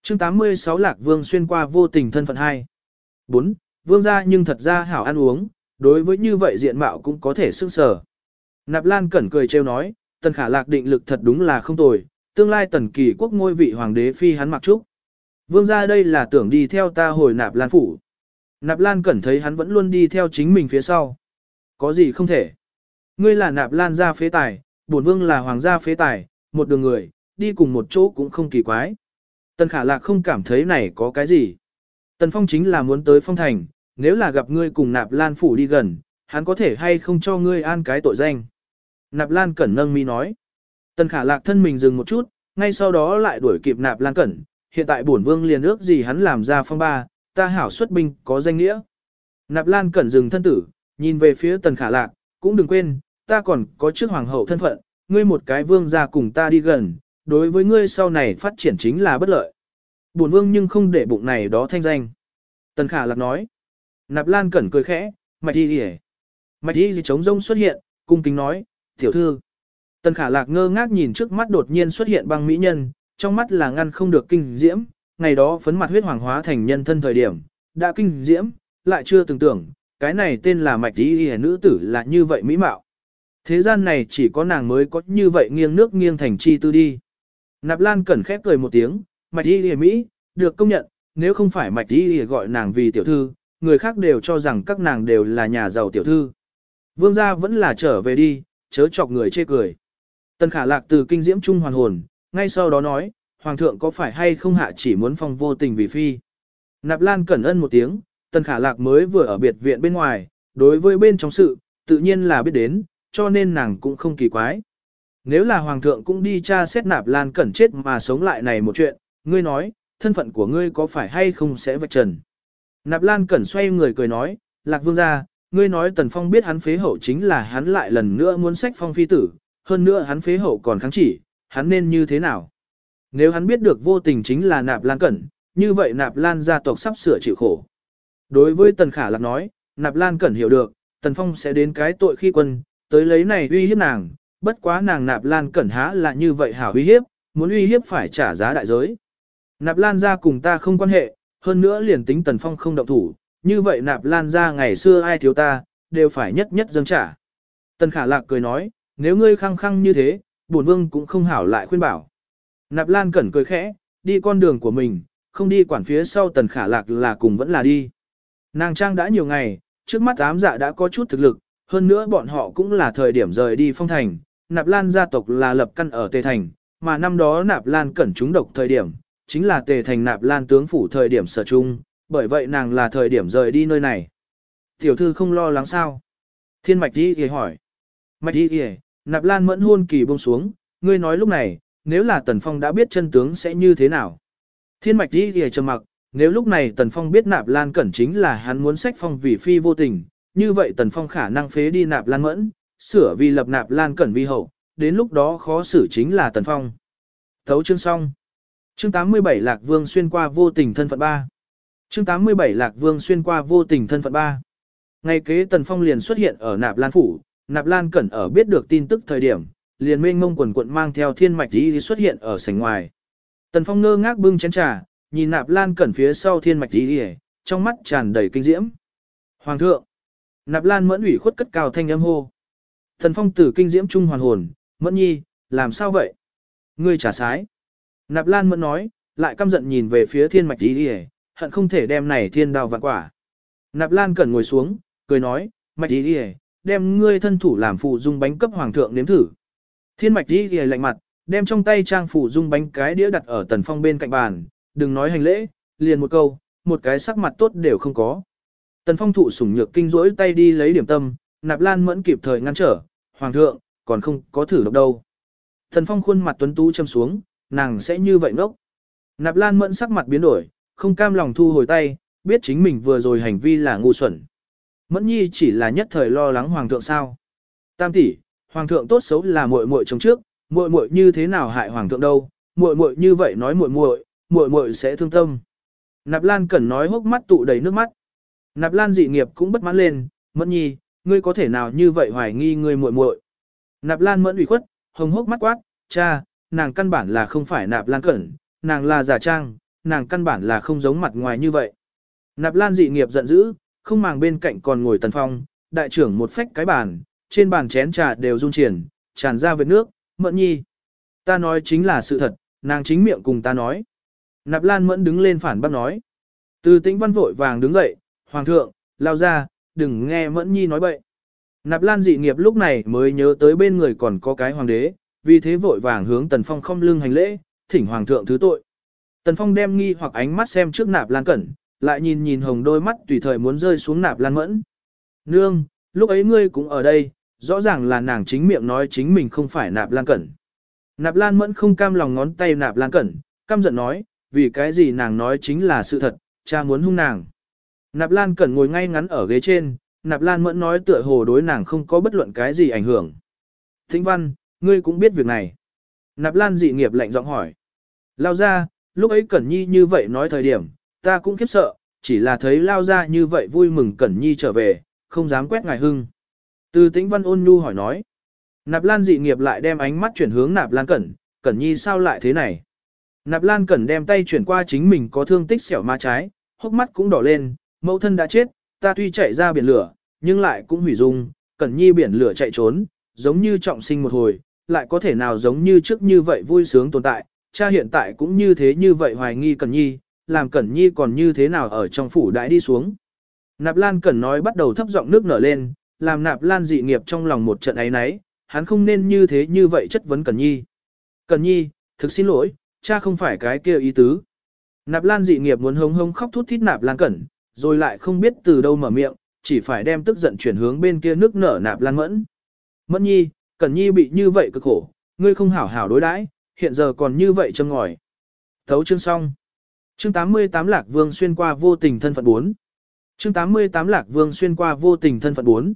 Chương 86 Lạc Vương xuyên qua vô tình thân phận 2. 4. Vương gia nhưng thật ra hảo ăn uống, đối với như vậy diện mạo cũng có thể sức sở. Nạp Lan cẩn cười trêu nói, tần khả lạc định lực thật đúng là không tồi, tương lai tần kỳ quốc ngôi vị hoàng đế phi hắn mặc trúc. Vương gia đây là tưởng đi theo ta hồi Nạp Lan phủ. Nạp Lan cẩn thấy hắn vẫn luôn đi theo chính mình phía sau. Có gì không thể. Ngươi là Nạp Lan gia phế tài, bổn vương là hoàng gia phế tài, một đường người, đi cùng một chỗ cũng không kỳ quái. Tần khả lạc không cảm thấy này có cái gì. Tần phong chính là muốn tới phong thành, nếu là gặp ngươi cùng nạp lan phủ đi gần, hắn có thể hay không cho ngươi an cái tội danh. Nạp lan cẩn nâng mi nói. Tần khả lạc thân mình dừng một chút, ngay sau đó lại đuổi kịp nạp lan cẩn, hiện tại bổn vương liền ước gì hắn làm ra phong ba, ta hảo xuất binh có danh nghĩa. Nạp lan cẩn dừng thân tử, nhìn về phía tần khả lạc, cũng đừng quên, ta còn có trước hoàng hậu thân phận, ngươi một cái vương ra cùng ta đi gần, đối với ngươi sau này phát triển chính là bất lợi. Bổn vương nhưng không để bụng này đó thanh danh. Tần khả lạc nói. Nạp lan cẩn cười khẽ, mạch đi đi Mạch đi gì trống rông xuất hiện, cung kính nói, tiểu thư. Tần khả lạc ngơ ngác nhìn trước mắt đột nhiên xuất hiện băng mỹ nhân, trong mắt là ngăn không được kinh diễm, ngày đó phấn mặt huyết hoàng hóa thành nhân thân thời điểm, đã kinh diễm, lại chưa từng tưởng, cái này tên là mạch đi đi nữ tử là như vậy mỹ mạo. Thế gian này chỉ có nàng mới có như vậy nghiêng nước nghiêng thành chi tư đi. Nạp Lan cẩn khép cười một tiếng, mạch đi lìa Mỹ, được công nhận, nếu không phải mạch đi lìa gọi nàng vì tiểu thư, người khác đều cho rằng các nàng đều là nhà giàu tiểu thư. Vương gia vẫn là trở về đi, chớ chọc người chê cười. Tần khả lạc từ kinh diễm trung hoàn hồn, ngay sau đó nói, Hoàng thượng có phải hay không hạ chỉ muốn phong vô tình vì phi. Nạp Lan cẩn ân một tiếng, tần khả lạc mới vừa ở biệt viện bên ngoài, đối với bên trong sự, tự nhiên là biết đến, cho nên nàng cũng không kỳ quái. Nếu là hoàng thượng cũng đi tra xét nạp lan cẩn chết mà sống lại này một chuyện, ngươi nói, thân phận của ngươi có phải hay không sẽ vạch trần. Nạp lan cẩn xoay người cười nói, lạc vương gia, ngươi nói tần phong biết hắn phế hậu chính là hắn lại lần nữa muốn sách phong phi tử, hơn nữa hắn phế hậu còn kháng chỉ, hắn nên như thế nào? Nếu hắn biết được vô tình chính là nạp lan cẩn, như vậy nạp lan gia tộc sắp sửa chịu khổ. Đối với tần khả lạc nói, nạp lan cẩn hiểu được, tần phong sẽ đến cái tội khi quân, tới lấy này uy hiếp nàng, bất quá nàng nạp lan cẩn há là như vậy hảo uy hiếp, muốn uy hiếp phải trả giá đại giới. Nạp lan ra cùng ta không quan hệ, hơn nữa liền tính tần phong không động thủ, như vậy nạp lan ra ngày xưa ai thiếu ta, đều phải nhất nhất dâng trả. Tần khả lạc cười nói, nếu ngươi khăng khăng như thế, bổn vương cũng không hảo lại khuyên bảo. Nạp lan cẩn cười khẽ, đi con đường của mình, không đi quản phía sau tần khả lạc là cùng vẫn là đi. Nàng trang đã nhiều ngày, trước mắt ám dạ đã có chút thực lực, hơn nữa bọn họ cũng là thời điểm rời đi phong thành, Nạp Lan gia tộc là lập căn ở Tề Thành, mà năm đó Nạp Lan cẩn chúng độc thời điểm, chính là Tề Thành Nạp Lan tướng phủ thời điểm sở trung, bởi vậy nàng là thời điểm rời đi nơi này. Tiểu thư không lo lắng sao? Thiên Mạch Đi kìa hỏi. Mạch Đi kìa, Nạp Lan mẫn hôn kỳ buông xuống, ngươi nói lúc này, nếu là Tần Phong đã biết chân tướng sẽ như thế nào? Thiên Mạch Đi kìa trầm mặc, nếu lúc này Tần Phong biết Nạp Lan cẩn chính là hắn muốn sách phong vì phi vô tình, như vậy Tần Phong khả năng phế đi nạp lan mẫn, sửa vì lập nạp lan cẩn vi hậu, đến lúc đó khó xử chính là Tần Phong. Thấu chương xong. Chương 87 Lạc Vương xuyên qua vô tình thân phận 3. Chương 87 Lạc Vương xuyên qua vô tình thân phận 3. Ngày kế Tần Phong liền xuất hiện ở Nạp Lan Phủ, Nạp Lan Cẩn ở biết được tin tức thời điểm, liền mênh mông quần quận mang theo thiên mạch đi xuất hiện ở sảnh ngoài. Tần Phong ngơ ngác bưng chén trà, nhìn Nạp Lan Cẩn phía sau thiên mạch đi trong mắt tràn đầy kinh diễm. Hoàng thượng! Nạp Lan mẫn ủy khuất cất cao thanh âm hô. Tần Phong tử kinh diễm trung hoàn hồn, mẫn nhi, làm sao vậy? Ngươi trả sái. Nạp Lan mẫn nói, lại căm giận nhìn về phía thiên mạch đi hận không thể đem này thiên đào vạn quả. Nạp Lan Cẩn ngồi xuống, cười nói, mạch đi đi đem ngươi thân thủ làm phụ dung bánh cấp hoàng thượng nếm thử. Thiên mạch đi đi lạnh mặt, đem trong tay trang phụ dung bánh cái đĩa đặt ở tần phong bên cạnh bàn, đừng nói hành lễ, liền một câu, một cái sắc mặt tốt đều không có. Tần phong thụ sủng nhược kinh rỗi tay đi lấy điểm tâm, nạp lan mẫn kịp thời ngăn trở, hoàng thượng, còn không có thử độc đâu. Tần phong khuôn mặt tuấn tú châm xuống, nàng sẽ như vậy ngốc. Nạp lan mẫn sắc mặt biến đổi, không cam lòng thu hồi tay, biết chính mình vừa rồi hành vi là ngu xuẩn. Mẫn nhi chỉ là nhất thời lo lắng hoàng thượng sao. Tam tỷ, hoàng thượng tốt xấu là muội muội chống trước, muội muội như thế nào hại hoàng thượng đâu, muội muội như vậy nói muội muội, muội muội sẽ thương tâm. Nạp Lan Cẩn nói hốc mắt tụ đầy nước mắt. Nạp Lan dị nghiệp cũng bất mãn lên, Mẫn Nhi, ngươi có thể nào như vậy hoài nghi ngươi muội muội? Nạp Lan Mẫn ủy khuất, hồng hốc mắt quát, cha, nàng căn bản là không phải Nạp Lan Cẩn, nàng là giả trang, nàng căn bản là không giống mặt ngoài như vậy. Nạp Lan dị nghiệp giận dữ, không màng bên cạnh còn ngồi Tần Phong, đại trưởng một phách cái bàn, trên bàn chén trà đều run triển, tràn ra vệt nước, Mẫn Nhi. Ta nói chính là sự thật, nàng chính miệng cùng ta nói. Nạp Lan Mẫn đứng lên phản bác nói. Từ tĩnh văn vội vàng đứng dậy, Hoàng thượng, lao ra, đừng nghe Mẫn Nhi nói bậy. Nạp Lan dị nghiệp lúc này mới nhớ tới bên người còn có cái hoàng đế, vì thế vội vàng hướng Tần Phong không lưng hành lễ, thỉnh Hoàng thượng thứ tội. Tần Phong đem nghi hoặc ánh mắt xem trước Nạp Lan Cẩn, lại nhìn nhìn hồng đôi mắt tùy thời muốn rơi xuống Nạp Lan Mẫn. Nương, lúc ấy ngươi cũng ở đây, rõ ràng là nàng chính miệng nói chính mình không phải Nạp Lan Cẩn. Nạp Lan Mẫn không cam lòng ngón tay Nạp Lan Cẩn, căm giận nói, vì cái gì nàng nói chính là sự thật, cha muốn hung nàng. Nạp Lan Cẩn ngồi ngay ngắn ở ghế trên, Nạp Lan Mẫn nói tựa hồ đối nàng không có bất luận cái gì ảnh hưởng. Thính Văn, ngươi cũng biết việc này. Nạp Lan dị nghiệp lạnh giọng hỏi. Lao ra, lúc ấy Cẩn Nhi như vậy nói thời điểm, ta cũng khiếp sợ, chỉ là thấy Lao ra như vậy vui mừng Cẩn Nhi trở về, không dám quét ngài hưng. Từ tĩnh văn ôn nhu hỏi nói. Nạp Lan dị nghiệp lại đem ánh mắt chuyển hướng Nạp Lan Cẩn, Cẩn Nhi sao lại thế này? Nạp Lan Cẩn đem tay chuyển qua chính mình có thương tích xẻo má trái, hốc mắt cũng đỏ lên, mẫu thân đã chết, ta tuy chạy ra biển lửa, nhưng lại cũng hủy dung, Cẩn Nhi biển lửa chạy trốn, giống như trọng sinh một hồi, lại có thể nào giống như trước như vậy vui sướng tồn tại, cha hiện tại cũng như thế như vậy hoài nghi Cẩn Nhi, làm Cẩn Nhi còn như thế nào ở trong phủ đãi đi xuống. Nạp Lan Cẩn nói bắt đầu thấp giọng nước nở lên, làm Nạp Lan dị nghiệp trong lòng một trận ấy nấy, hắn không nên như thế như vậy chất vấn Cẩn Nhi. Cẩn Nhi, thực xin lỗi, cha không phải cái kia ý tứ. Nạp Lan dị nghiệp muốn hống hống khóc thút thít Nạp Lan Cẩn, rồi lại không biết từ đâu mở miệng, chỉ phải đem tức giận chuyển hướng bên kia nước nở Nạp Lan Mẫn. Mẫn Nhi, Cẩn Nhi bị như vậy cực khổ, ngươi không hảo hảo đối đãi, hiện giờ còn như vậy châm ngòi. Thấu chương xong. Chương 88 Lạc Vương xuyên qua vô tình thân phận 4. Chương 88 Lạc Vương xuyên qua vô tình thân phận 4.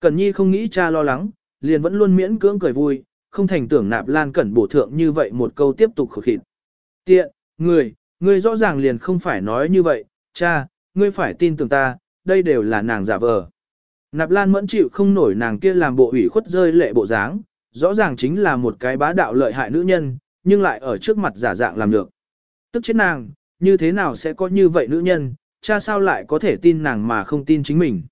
Cẩn Nhi không nghĩ cha lo lắng, liền vẫn luôn miễn cưỡng cười vui, không thành tưởng nạp lan cẩn bổ thượng như vậy một câu tiếp tục khổ khịt. Tiện, người, người rõ ràng liền không phải nói như vậy, cha, ngươi phải tin tưởng ta, đây đều là nàng giả vờ. Nạp lan mẫn chịu không nổi nàng kia làm bộ ủy khuất rơi lệ bộ dáng, rõ ràng chính là một cái bá đạo lợi hại nữ nhân, nhưng lại ở trước mặt giả dạng làm được. Tức chết nàng, như thế nào sẽ có như vậy nữ nhân, cha sao lại có thể tin nàng mà không tin chính mình.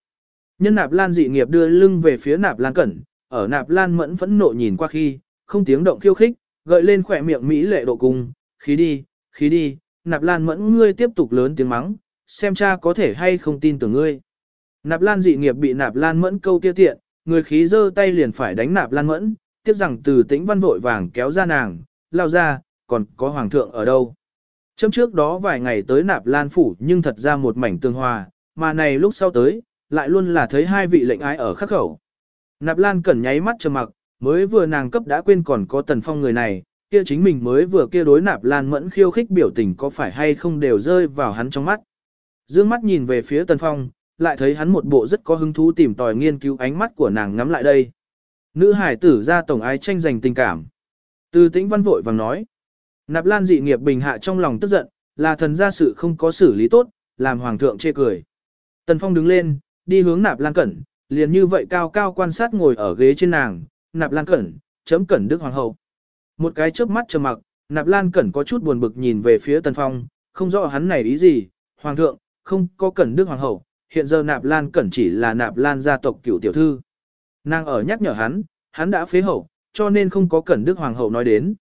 Nhân nạp lan dị nghiệp đưa lưng về phía nạp lan cẩn, ở nạp lan mẫn phẫn nộ nhìn qua khi, không tiếng động khiêu khích, gợi lên khỏe miệng Mỹ lệ độ cung, khí đi, khí đi, nạp lan mẫn ngươi tiếp tục lớn tiếng mắng, xem cha có thể hay không tin tưởng ngươi. Nạp lan dị nghiệp bị nạp lan mẫn câu kia tiện, người khí giơ tay liền phải đánh nạp lan mẫn, tiếp rằng từ tĩnh văn vội vàng kéo ra nàng, lao ra, còn có hoàng thượng ở đâu. Chấm trước đó vài ngày tới nạp lan phủ nhưng thật ra một mảnh tương hòa, mà này lúc sau tới, lại luôn là thấy hai vị lệnh ái ở khắc khẩu. Nạp Lan Cẩn nháy mắt trầm mặc, mới vừa nàng cấp đã quên còn có Tần Phong người này, kia chính mình mới vừa kia đối Nạp Lan Mẫn khiêu khích biểu tình có phải hay không đều rơi vào hắn trong mắt. Dương mắt nhìn về phía Tần Phong, lại thấy hắn một bộ rất có hứng thú tìm tòi nghiên cứu ánh mắt của nàng ngắm lại đây. Nữ hải tử ra tổng ái tranh giành tình cảm. Từ tĩnh văn vội vàng nói. Nạp Lan dị nghiệp bình hạ trong lòng tức giận, là thần gia sự không có xử lý tốt, làm hoàng thượng chê cười. Tần Phong đứng lên, đi hướng nạp lan cẩn, liền như vậy cao cao quan sát ngồi ở ghế trên nàng, nạp lan cẩn, chấm cẩn đức hoàng hậu. Một cái chớp mắt trầm mặc, nạp lan cẩn có chút buồn bực nhìn về phía tần phong, không rõ hắn này ý gì, hoàng thượng, không có cẩn đức hoàng hậu, hiện giờ nạp lan cẩn chỉ là nạp lan gia tộc cửu tiểu thư. Nàng ở nhắc nhở hắn, hắn đã phế hậu, cho nên không có cẩn đức hoàng hậu nói đến.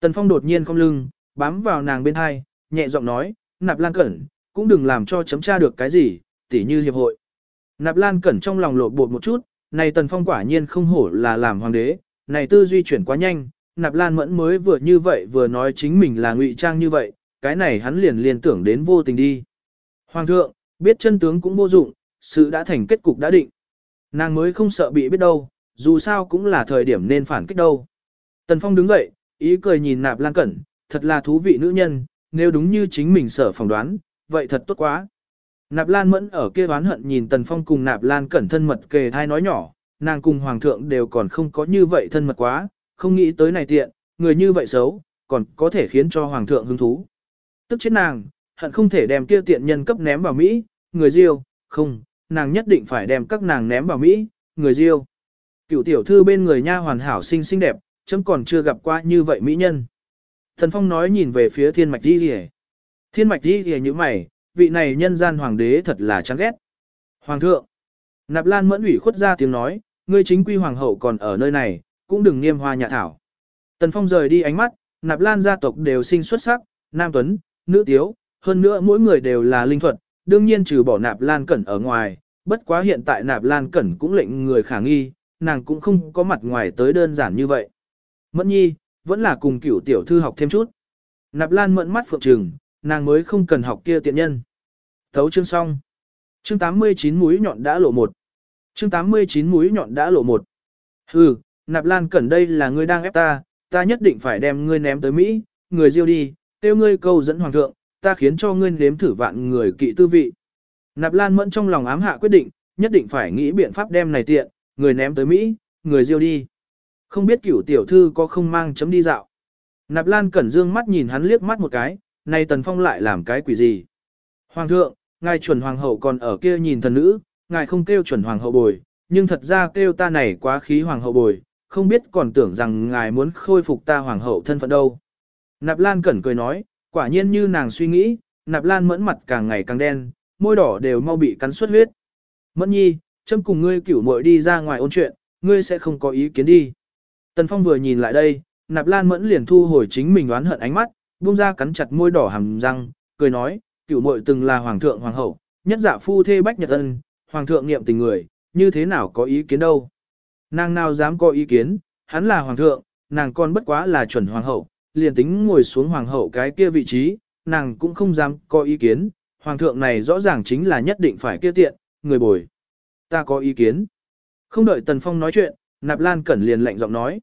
Tần phong đột nhiên không lưng, bám vào nàng bên hai, nhẹ giọng nói, nạp lan cẩn, cũng đừng làm cho chấm tra được cái gì, tỉ như hiệp hội. Nạp lan cẩn trong lòng lộ bột một chút, này tần phong quả nhiên không hổ là làm hoàng đế, này tư duy chuyển quá nhanh, nạp lan mẫn mới vừa như vậy vừa nói chính mình là ngụy trang như vậy, cái này hắn liền liên tưởng đến vô tình đi. Hoàng thượng, biết chân tướng cũng vô dụng, sự đã thành kết cục đã định. Nàng mới không sợ bị biết đâu, dù sao cũng là thời điểm nên phản kích đâu. Tần Phong đứng dậy, ý cười nhìn nạp lan cẩn, thật là thú vị nữ nhân, nếu đúng như chính mình sở phỏng đoán, vậy thật tốt quá. Nạp Lan Mẫn ở kia oán hận nhìn Tần Phong cùng Nạp Lan cẩn thân mật kề thai nói nhỏ, nàng cùng Hoàng thượng đều còn không có như vậy thân mật quá, không nghĩ tới này tiện, người như vậy xấu, còn có thể khiến cho Hoàng thượng hứng thú. Tức chết nàng, hận không thể đem kia tiện nhân cấp ném vào Mỹ, người diêu, không, nàng nhất định phải đem các nàng ném vào Mỹ, người diêu. Cựu tiểu thư bên người nha hoàn hảo xinh xinh đẹp, chấm còn chưa gặp qua như vậy mỹ nhân. Thần Phong nói nhìn về phía thiên mạch đi rìa. Thiên mạch đi rìa như mày, vị này nhân gian hoàng đế thật là chán ghét. Hoàng thượng, nạp lan mẫn ủy khuất ra tiếng nói, ngươi chính quy hoàng hậu còn ở nơi này, cũng đừng niêm hoa nhà thảo. Tần Phong rời đi ánh mắt, nạp lan gia tộc đều sinh xuất sắc, nam tuấn, nữ tiếu, hơn nữa mỗi người đều là linh thuật, đương nhiên trừ bỏ nạp lan cẩn ở ngoài, bất quá hiện tại nạp lan cẩn cũng lệnh người khả nghi, nàng cũng không có mặt ngoài tới đơn giản như vậy. Mẫn nhi, vẫn là cùng cửu tiểu thư học thêm chút. Nạp lan mẫn mắt phượng trừng, nàng mới không cần học kia tiện nhân. Thấu chương xong. Chương 89 mũi nhọn đã lộ một. Chương 89 mũi nhọn đã lộ một. Hừ, nạp lan cẩn đây là ngươi đang ép ta, ta nhất định phải đem ngươi ném tới Mỹ, người diêu đi, tiêu ngươi câu dẫn hoàng thượng, ta khiến cho ngươi nếm thử vạn người kỵ tư vị. Nạp lan mẫn trong lòng ám hạ quyết định, nhất định phải nghĩ biện pháp đem này tiện, người ném tới Mỹ, người diêu đi. Không biết cửu tiểu thư có không mang chấm đi dạo. Nạp lan cẩn dương mắt nhìn hắn liếc mắt một cái, này tần phong lại làm cái quỷ gì. Hoàng thượng, ngài chuẩn hoàng hậu còn ở kia nhìn thần nữ, ngài không kêu chuẩn hoàng hậu bồi, nhưng thật ra kêu ta này quá khí hoàng hậu bồi, không biết còn tưởng rằng ngài muốn khôi phục ta hoàng hậu thân phận đâu. Nạp Lan Cẩn cười nói, quả nhiên như nàng suy nghĩ, Nạp Lan mẫn mặt càng ngày càng đen, môi đỏ đều mau bị cắn xuất huyết. Mẫn nhi, châm cùng ngươi cửu muội đi ra ngoài ôn chuyện, ngươi sẽ không có ý kiến đi. Tần Phong vừa nhìn lại đây, Nạp Lan mẫn liền thu hồi chính mình oán hận ánh mắt, buông ra cắn chặt môi đỏ hàm răng, cười nói, cửu muội từng là hoàng thượng hoàng hậu, nhất dạ phu thê bách nhật ân, hoàng thượng niệm tình người, như thế nào có ý kiến đâu. Nàng nào dám có ý kiến, hắn là hoàng thượng, nàng còn bất quá là chuẩn hoàng hậu, liền tính ngồi xuống hoàng hậu cái kia vị trí, nàng cũng không dám có ý kiến, hoàng thượng này rõ ràng chính là nhất định phải kia tiện, người bồi. Ta có ý kiến. Không đợi Tần Phong nói chuyện, Nạp Lan Cẩn liền lạnh giọng nói.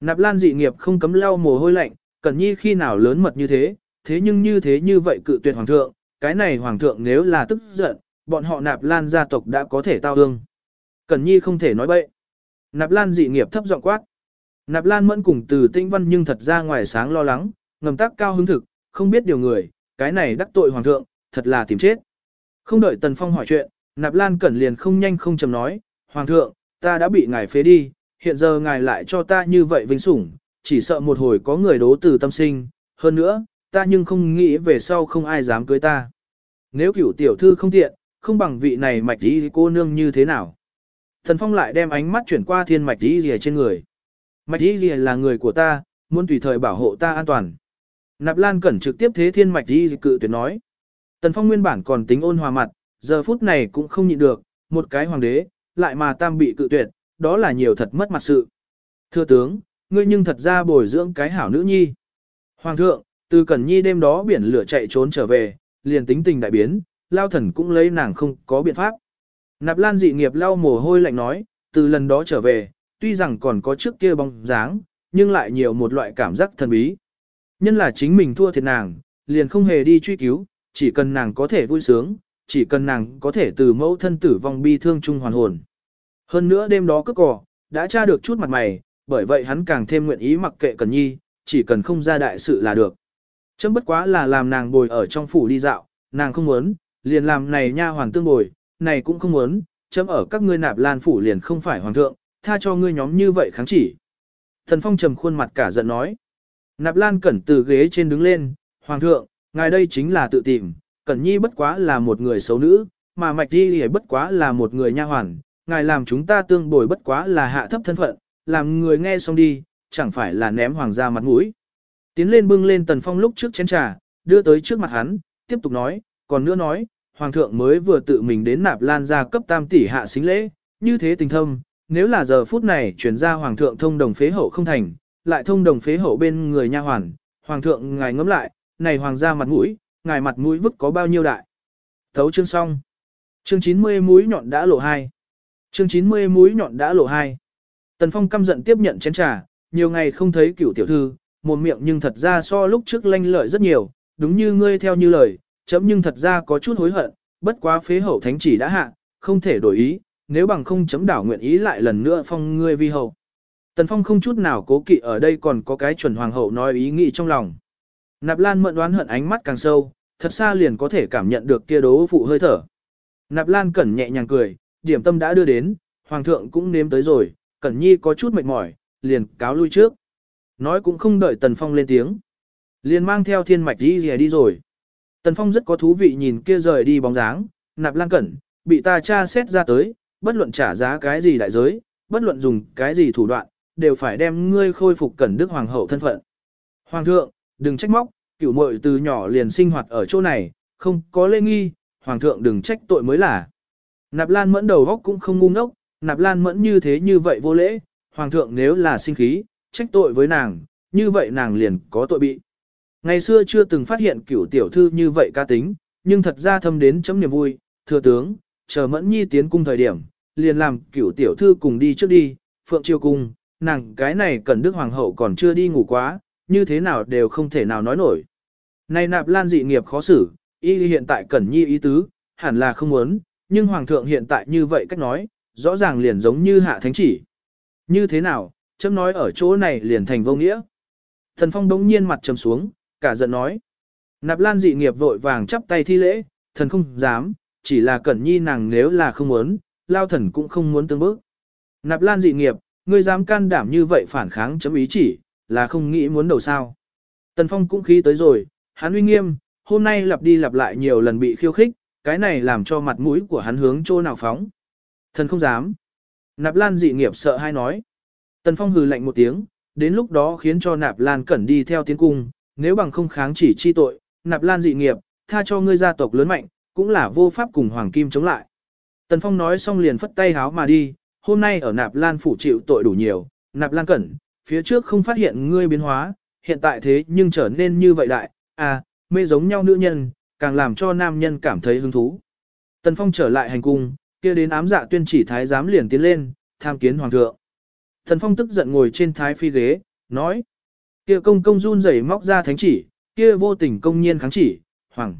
Nạp Lan dị nghiệp không cấm lau mồ hôi lạnh, Cẩn Nhi khi nào lớn mật như thế, thế nhưng như thế như vậy cự tuyệt hoàng thượng, cái này hoàng thượng nếu là tức giận, bọn họ Nạp Lan gia tộc đã có thể tao ương. Cẩn Nhi không thể nói bậy. Nạp Lan dị nghiệp thấp giọng quát. Nạp Lan mẫn cùng từ tinh văn nhưng thật ra ngoài sáng lo lắng, ngầm tác cao hứng thực, không biết điều người, cái này đắc tội hoàng thượng, thật là tìm chết. Không đợi Tần Phong hỏi chuyện, Nạp Lan cẩn liền không nhanh không chầm nói, Hoàng thượng, ta đã bị ngài phế đi, hiện giờ ngài lại cho ta như vậy vinh sủng, chỉ sợ một hồi có người đố từ tâm sinh, hơn nữa, ta nhưng không nghĩ về sau không ai dám cưới ta. Nếu cửu tiểu thư không tiện, không bằng vị này mạch đi cô nương như thế nào. Thần Phong lại đem ánh mắt chuyển qua thiên mạch đi rìa trên người. Mạch Y Lìa là người của ta, muốn tùy thời bảo hộ ta an toàn. Nạp Lan Cẩn trực tiếp thế thiên mạch đi cự tuyệt nói. Tần Phong nguyên bản còn tính ôn hòa mặt, giờ phút này cũng không nhịn được, một cái hoàng đế, lại mà tam bị cự tuyệt, đó là nhiều thật mất mặt sự. Thưa tướng, ngươi nhưng thật ra bồi dưỡng cái hảo nữ nhi. Hoàng thượng, từ Cẩn Nhi đêm đó biển lửa chạy trốn trở về, liền tính tình đại biến, lao thần cũng lấy nàng không có biện pháp. Nạp Lan dị nghiệp lau mồ hôi lạnh nói, từ lần đó trở về, tuy rằng còn có trước kia bóng dáng, nhưng lại nhiều một loại cảm giác thần bí. Nhân là chính mình thua thiệt nàng, liền không hề đi truy cứu, chỉ cần nàng có thể vui sướng, chỉ cần nàng có thể từ mẫu thân tử vong bi thương chung hoàn hồn. Hơn nữa đêm đó cất cỏ, đã tra được chút mặt mày, bởi vậy hắn càng thêm nguyện ý mặc kệ Cần Nhi, chỉ cần không ra đại sự là được. Chấm bất quá là làm nàng bồi ở trong phủ đi dạo, nàng không muốn, liền làm này nha hoàng tương bồi, này cũng không muốn, chấm ở các ngươi nạp lan phủ liền không phải hoàng thượng, tha cho ngươi nhóm như vậy kháng chỉ. Thần Phong trầm khuôn mặt cả giận nói. Nạp lan cẩn từ ghế trên đứng lên, hoàng thượng, ngài đây chính là tự tìm, cẩn nhi bất quá là một người xấu nữ, mà mạch đi bất quá là một người nha hoàn, ngài làm chúng ta tương bồi bất quá là hạ thấp thân phận, làm người nghe xong đi, chẳng phải là ném hoàng gia mặt mũi. Tiến lên bưng lên tần phong lúc trước chén trà, đưa tới trước mặt hắn, tiếp tục nói, còn nữa nói, hoàng thượng mới vừa tự mình đến nạp lan gia cấp tam tỷ hạ xính lễ, như thế tình thâm, nếu là giờ phút này chuyển ra hoàng thượng thông đồng phế hậu không thành, lại thông đồng phế hậu bên người nha hoàn, hoàng thượng ngài ngẫm lại, này hoàng gia mặt mũi, ngài mặt mũi vứt có bao nhiêu đại. Thấu chương xong. Chương 90 mũi nhọn đã lộ hai. Chương 90 mũi nhọn đã lộ hai. Tần Phong căm giận tiếp nhận chén trà, nhiều ngày không thấy cửu tiểu thư, một miệng nhưng thật ra so lúc trước lanh lợi rất nhiều, đúng như ngươi theo như lời, chấm nhưng thật ra có chút hối hận, bất quá phế hậu thánh chỉ đã hạ, không thể đổi ý, nếu bằng không chấm đảo nguyện ý lại lần nữa phong ngươi vi hậu. Tần Phong không chút nào cố kỵ ở đây còn có cái chuẩn hoàng hậu nói ý nghĩ trong lòng. Nạp Lan mượn đoán hận ánh mắt càng sâu, thật xa liền có thể cảm nhận được kia đố phụ hơi thở. Nạp Lan cẩn nhẹ nhàng cười, điểm tâm đã đưa đến, hoàng thượng cũng nếm tới rồi, cẩn nhi có chút mệt mỏi, liền cáo lui trước. Nói cũng không đợi Tần Phong lên tiếng. Liền mang theo thiên mạch đi rìa đi rồi. Tần Phong rất có thú vị nhìn kia rời đi bóng dáng, nạp lan cẩn, bị ta tra xét ra tới, bất luận trả giá cái gì đại giới, bất luận dùng cái gì thủ đoạn, đều phải đem ngươi khôi phục cẩn đức hoàng hậu thân phận. Hoàng thượng, đừng trách móc, cửu muội từ nhỏ liền sinh hoạt ở chỗ này, không có lễ nghi, hoàng thượng đừng trách tội mới là. Nạp Lan Mẫn đầu góc cũng không ngu ngốc, Nạp Lan Mẫn như thế như vậy vô lễ, hoàng thượng nếu là sinh khí, trách tội với nàng, như vậy nàng liền có tội bị. Ngày xưa chưa từng phát hiện cửu tiểu thư như vậy ca tính, nhưng thật ra thâm đến chấm niềm vui, thừa tướng, chờ Mẫn Nhi tiến cung thời điểm, liền làm cửu tiểu thư cùng đi trước đi, phượng chiêu cung, nàng cái này cần đức hoàng hậu còn chưa đi ngủ quá, như thế nào đều không thể nào nói nổi. Này nạp lan dị nghiệp khó xử, y hiện tại cẩn nhi ý tứ, hẳn là không muốn, nhưng hoàng thượng hiện tại như vậy cách nói, rõ ràng liền giống như hạ thánh chỉ. Như thế nào, chấm nói ở chỗ này liền thành vô nghĩa. Thần phong đống nhiên mặt trầm xuống, cả giận nói. Nạp lan dị nghiệp vội vàng chắp tay thi lễ, thần không dám, chỉ là cẩn nhi nàng nếu là không muốn, lao thần cũng không muốn tương bước. Nạp lan dị nghiệp, ngươi dám can đảm như vậy phản kháng chấm ý chỉ, là không nghĩ muốn đầu sao. Tần phong cũng khí tới rồi, hắn uy nghiêm, hôm nay lặp đi lặp lại nhiều lần bị khiêu khích, cái này làm cho mặt mũi của hắn hướng chỗ nào phóng. Thần không dám. Nạp Lan dị nghiệp sợ hai nói. Tần Phong hừ lạnh một tiếng, đến lúc đó khiến cho Nạp Lan cẩn đi theo tiến cung, nếu bằng không kháng chỉ chi tội, Nạp Lan dị nghiệp, tha cho ngươi gia tộc lớn mạnh, cũng là vô pháp cùng Hoàng Kim chống lại. Tần Phong nói xong liền phất tay háo mà đi, hôm nay ở Nạp Lan phủ chịu tội đủ nhiều, Nạp Lan cẩn, phía trước không phát hiện ngươi biến hóa, hiện tại thế nhưng trở nên như vậy đại, à, mê giống nhau nữ nhân, càng làm cho nam nhân cảm thấy hứng thú. Tần Phong trở lại hành cung, kia đến ám dạ tuyên chỉ thái giám liền tiến lên, tham kiến hoàng thượng. Tần Phong tức giận ngồi trên thái phi ghế, nói: "Kia công công run rẩy móc ra thánh chỉ, kia vô tình công nhiên kháng chỉ, hoàng."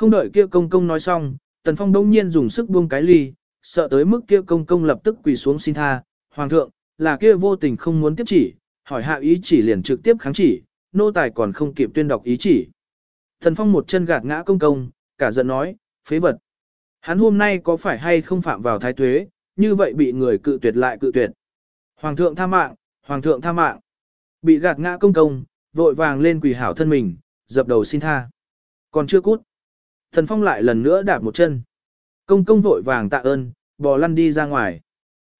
Không đợi kia công công nói xong, Tần Phong đông nhiên dùng sức buông cái ly, sợ tới mức kia công công lập tức quỳ xuống xin tha, "Hoàng thượng, là kia vô tình không muốn tiếp chỉ, hỏi hạ ý chỉ liền trực tiếp kháng chỉ, nô tài còn không kịp tuyên đọc ý chỉ." Tần Phong một chân gạt ngã công công, cả giận nói, phế vật. Hắn hôm nay có phải hay không phạm vào thái tuế, như vậy bị người cự tuyệt lại cự tuyệt. Hoàng thượng tha mạng, hoàng thượng tha mạng. Bị gạt ngã công công, vội vàng lên quỳ hảo thân mình, dập đầu xin tha. Còn chưa cút. Thần Phong lại lần nữa đạp một chân. Công công vội vàng tạ ơn, bò lăn đi ra ngoài.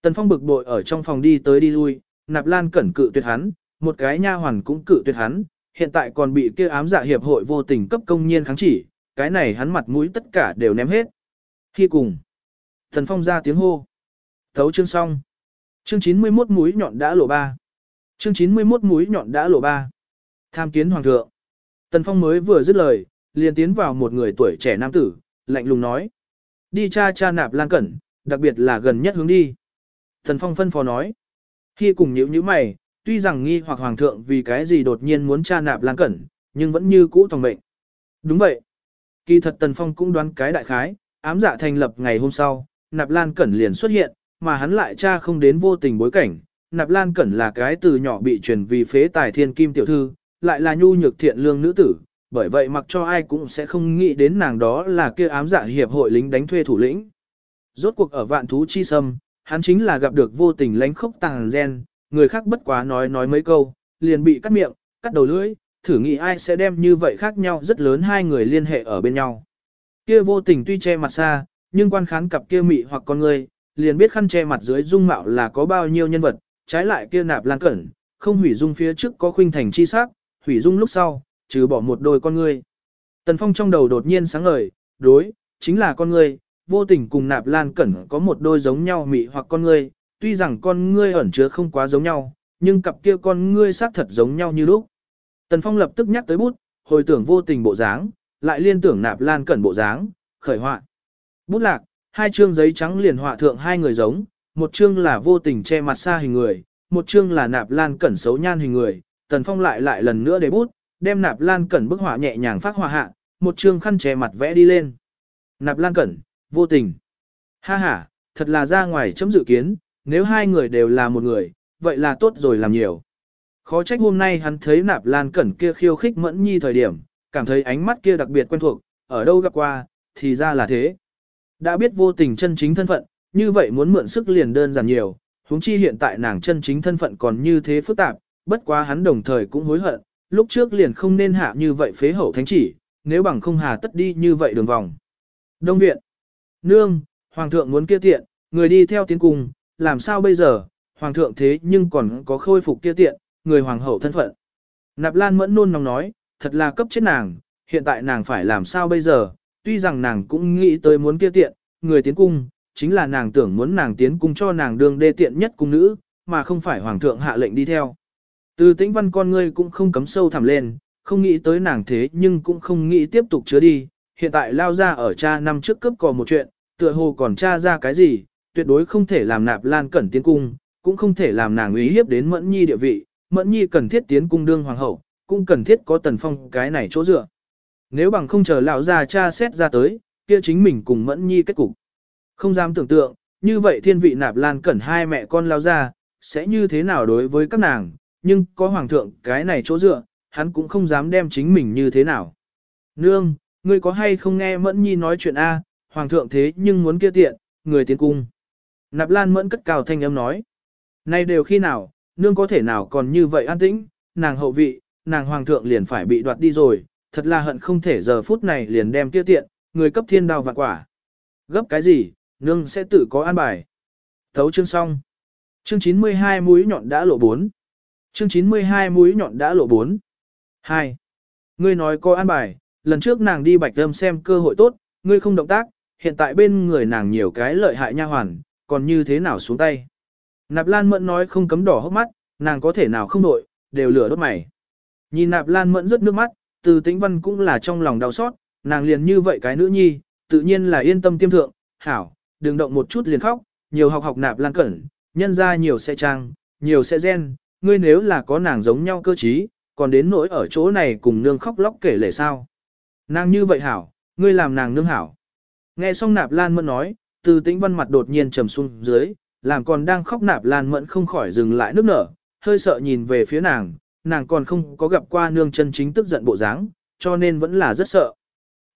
Tần Phong bực bội ở trong phòng đi tới đi lui, nạp lan cẩn cự tuyệt hắn, một cái nha hoàn cũng cự tuyệt hắn, hiện tại còn bị kia ám dạ hiệp hội vô tình cấp công nhiên kháng chỉ, cái này hắn mặt mũi tất cả đều ném hết. Khi cùng, Tần phong ra tiếng hô. Thấu chương xong. Chương 91 mũi nhọn đã lộ ba. Chương 91 mũi nhọn đã lộ ba. Tham kiến hoàng thượng. Tần phong mới vừa dứt lời, liền tiến vào một người tuổi trẻ nam tử, lạnh lùng nói. Đi cha cha nạp lan cẩn, đặc biệt là gần nhất hướng đi. Tần phong phân phó nói. Khi cùng nhữ như mày, tuy rằng nghi hoặc hoàng thượng vì cái gì đột nhiên muốn tra nạp lan cẩn, nhưng vẫn như cũ tòng mệnh. Đúng vậy. Kỳ thật Tần Phong cũng đoán cái đại khái, ám dạ thành lập ngày hôm sau, nạp lan cẩn liền xuất hiện, mà hắn lại tra không đến vô tình bối cảnh. Nạp lan cẩn là cái từ nhỏ bị truyền vì phế tài thiên kim tiểu thư, lại là nhu nhược thiện lương nữ tử, bởi vậy mặc cho ai cũng sẽ không nghĩ đến nàng đó là kia ám dạ hiệp hội lính đánh thuê thủ lĩnh. Rốt cuộc ở vạn thú chi sâm, hắn chính là gặp được vô tình lánh khốc tàng gen, người khác bất quá nói nói mấy câu, liền bị cắt miệng, cắt đầu lưỡi, thử nghĩ ai sẽ đem như vậy khác nhau rất lớn hai người liên hệ ở bên nhau. Kia vô tình tuy che mặt xa, nhưng quan khán cặp kia mị hoặc con người, liền biết khăn che mặt dưới dung mạo là có bao nhiêu nhân vật, trái lại kia nạp lan cẩn, không hủy dung phía trước có khuynh thành chi sắc, hủy dung lúc sau, trừ bỏ một đôi con ngươi. Tần Phong trong đầu đột nhiên sáng ngời, đối, chính là con ngươi, vô tình cùng nạp lan cẩn có một đôi giống nhau mị hoặc con ngươi, tuy rằng con ngươi ẩn chứa không quá giống nhau, nhưng cặp kia con ngươi xác thật giống nhau như lúc. Tần Phong lập tức nhắc tới bút, hồi tưởng vô tình bộ dáng, lại liên tưởng nạp lan cẩn bộ dáng, khởi họa. Bút lạc, hai chương giấy trắng liền họa thượng hai người giống, một chương là vô tình che mặt xa hình người, một chương là nạp lan cẩn xấu nhan hình người. Tần Phong lại lại lần nữa để bút, đem nạp lan cẩn bức họa nhẹ nhàng phát họa hạ, một chương khăn che mặt vẽ đi lên. Nạp lan cẩn, vô tình. Ha ha, thật là ra ngoài chấm dự kiến, nếu hai người đều là một người, vậy là tốt rồi làm nhiều. Khó trách hôm nay hắn thấy nạp lan cẩn kia khiêu khích mẫn nhi thời điểm, cảm thấy ánh mắt kia đặc biệt quen thuộc, ở đâu gặp qua, thì ra là thế. Đã biết vô tình chân chính thân phận, như vậy muốn mượn sức liền đơn giản nhiều, huống chi hiện tại nàng chân chính thân phận còn như thế phức tạp, bất quá hắn đồng thời cũng hối hận, lúc trước liền không nên hạ như vậy phế hậu thánh chỉ, nếu bằng không hà tất đi như vậy đường vòng. Đông viện, nương, hoàng thượng muốn kia tiện, người đi theo tiến cùng, làm sao bây giờ, hoàng thượng thế nhưng còn có khôi phục kia tiện, người hoàng hậu thân phận. Nạp Lan mẫn nôn nóng nói, thật là cấp chết nàng, hiện tại nàng phải làm sao bây giờ, tuy rằng nàng cũng nghĩ tới muốn kia tiện, người tiến cung, chính là nàng tưởng muốn nàng tiến cung cho nàng đường đê tiện nhất cung nữ, mà không phải hoàng thượng hạ lệnh đi theo. Từ tĩnh văn con ngươi cũng không cấm sâu thẳm lên, không nghĩ tới nàng thế nhưng cũng không nghĩ tiếp tục chứa đi, hiện tại lao ra ở cha năm trước cấp cò một chuyện, tựa hồ còn tra ra cái gì, tuyệt đối không thể làm nạp lan cẩn tiến cung, cũng không thể làm nàng ý hiếp đến mẫn nhi địa vị, mẫn nhi cần thiết tiến cung đương hoàng hậu, cũng cần thiết có tần phong cái này chỗ dựa. Nếu bằng không chờ lão ra cha xét ra tới, kia chính mình cùng mẫn nhi kết cục. Không dám tưởng tượng, như vậy thiên vị nạp lan cẩn hai mẹ con lao ra, sẽ như thế nào đối với các nàng, nhưng có hoàng thượng cái này chỗ dựa, hắn cũng không dám đem chính mình như thế nào. Nương, ngươi có hay không nghe mẫn nhi nói chuyện A, hoàng thượng thế nhưng muốn kia tiện, người tiến cung. Nạp lan mẫn cất cao thanh âm nói. Nay đều khi nào, nương có thể nào còn như vậy an tĩnh, nàng hậu vị, nàng hoàng thượng liền phải bị đoạt đi rồi, thật là hận không thể giờ phút này liền đem kia tiện, người cấp thiên đao vạn quả. Gấp cái gì, nương sẽ tự có an bài. Thấu chương xong. Chương 92 mũi nhọn đã lộ 4. Chương 92 mũi nhọn đã lộ 4. 2. Ngươi nói có an bài, lần trước nàng đi bạch âm xem cơ hội tốt, ngươi không động tác, hiện tại bên người nàng nhiều cái lợi hại nha hoàn, còn như thế nào xuống tay. Nạp Lan Mẫn nói không cấm đỏ hốc mắt, nàng có thể nào không đội, đều lửa đốt mày. Nhìn Nạp Lan Mẫn rớt nước mắt, từ tĩnh văn cũng là trong lòng đau xót, nàng liền như vậy cái nữ nhi, tự nhiên là yên tâm tiêm thượng, hảo, đừng động một chút liền khóc, nhiều học học Nạp Lan cẩn, nhân ra nhiều sẽ trang, nhiều sẽ gen, ngươi nếu là có nàng giống nhau cơ trí, còn đến nỗi ở chỗ này cùng nương khóc lóc kể lể sao. Nàng như vậy hảo, ngươi làm nàng nương hảo. Nghe xong Nạp Lan Mẫn nói, từ tĩnh văn mặt đột nhiên trầm xuống dưới, làm còn đang khóc nạp lan mẫn không khỏi dừng lại nước nở, hơi sợ nhìn về phía nàng, nàng còn không có gặp qua nương chân chính tức giận bộ dáng, cho nên vẫn là rất sợ.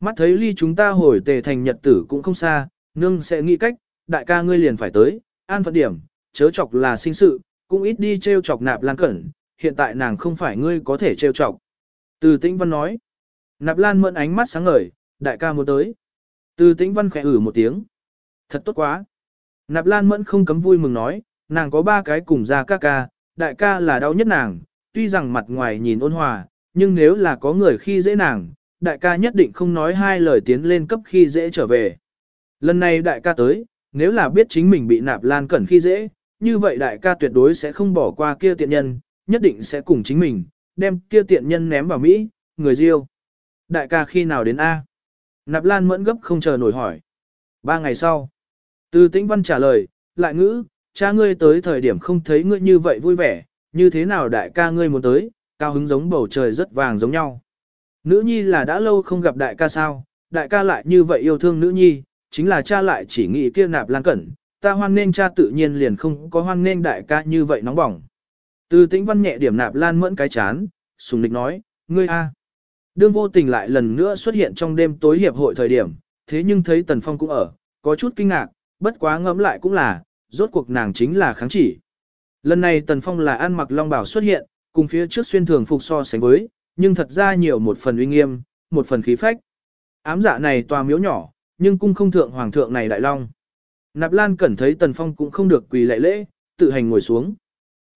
Mắt thấy ly chúng ta hồi tề thành nhật tử cũng không xa, nương sẽ nghĩ cách, đại ca ngươi liền phải tới, an phận điểm, chớ chọc là sinh sự, cũng ít đi trêu chọc nạp lan cẩn, hiện tại nàng không phải ngươi có thể trêu chọc. Từ tĩnh văn nói, nạp lan mẫn ánh mắt sáng ngời, đại ca muốn tới. Từ tĩnh văn khẽ ử một tiếng, thật tốt quá. Nạp Lan Mẫn không cấm vui mừng nói, nàng có ba cái cùng ra ca ca, đại ca là đau nhất nàng, tuy rằng mặt ngoài nhìn ôn hòa, nhưng nếu là có người khi dễ nàng, đại ca nhất định không nói hai lời tiến lên cấp khi dễ trở về. Lần này đại ca tới, nếu là biết chính mình bị Nạp Lan Cẩn khi dễ, như vậy đại ca tuyệt đối sẽ không bỏ qua kia tiện nhân, nhất định sẽ cùng chính mình, đem kia tiện nhân ném vào Mỹ, người riêu. Đại ca khi nào đến A? Nạp Lan mẫn gấp không chờ nổi hỏi. Ba ngày sau, từ tĩnh văn trả lời, lại ngữ, cha ngươi tới thời điểm không thấy ngươi như vậy vui vẻ, như thế nào đại ca ngươi muốn tới, cao hứng giống bầu trời rất vàng giống nhau. Nữ nhi là đã lâu không gặp đại ca sao, đại ca lại như vậy yêu thương nữ nhi, chính là cha lại chỉ nghĩ kia nạp lan cẩn, ta hoan nên cha tự nhiên liền không có hoan nên đại ca như vậy nóng bỏng. Từ tĩnh văn nhẹ điểm nạp lan mẫn cái chán, sùng địch nói, ngươi a. Đương vô tình lại lần nữa xuất hiện trong đêm tối hiệp hội thời điểm, thế nhưng thấy Tần Phong cũng ở, có chút kinh ngạc, bất quá ngẫm lại cũng là, rốt cuộc nàng chính là kháng chỉ. Lần này Tần Phong là ăn mặc long bảo xuất hiện, cùng phía trước xuyên thường phục so sánh với, nhưng thật ra nhiều một phần uy nghiêm, một phần khí phách. Ám dạ này tòa miếu nhỏ, nhưng cung không thượng hoàng thượng này đại long. Nạp Lan Cẩn thấy Tần Phong cũng không được quỳ lạy lễ, tự hành ngồi xuống.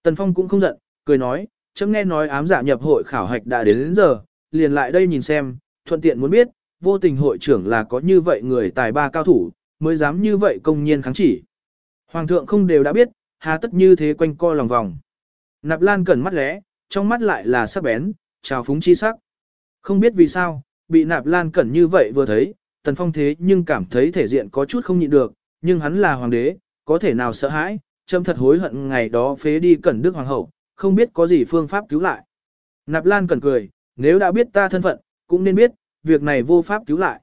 Tần Phong cũng không giận, cười nói, chấm nghe nói ám giả nhập hội khảo hạch đã đến, đến giờ, liền lại đây nhìn xem, thuận tiện muốn biết, vô tình hội trưởng là có như vậy người tài ba cao thủ, mới dám như vậy công nhiên kháng chỉ. Hoàng thượng không đều đã biết, hà tất như thế quanh co lòng vòng. Nạp Lan Cẩn mắt lẽ, trong mắt lại là sắc bén, trào phúng chi sắc. Không biết vì sao, bị Nạp Lan Cẩn như vậy vừa thấy, Tần Phong thế nhưng cảm thấy thể diện có chút không nhịn được, nhưng hắn là hoàng đế, có thể nào sợ hãi, châm thật hối hận ngày đó phế đi Cẩn Đức Hoàng hậu, không biết có gì phương pháp cứu lại. Nạp Lan Cẩn cười, nếu đã biết ta thân phận, cũng nên biết, việc này vô pháp cứu lại.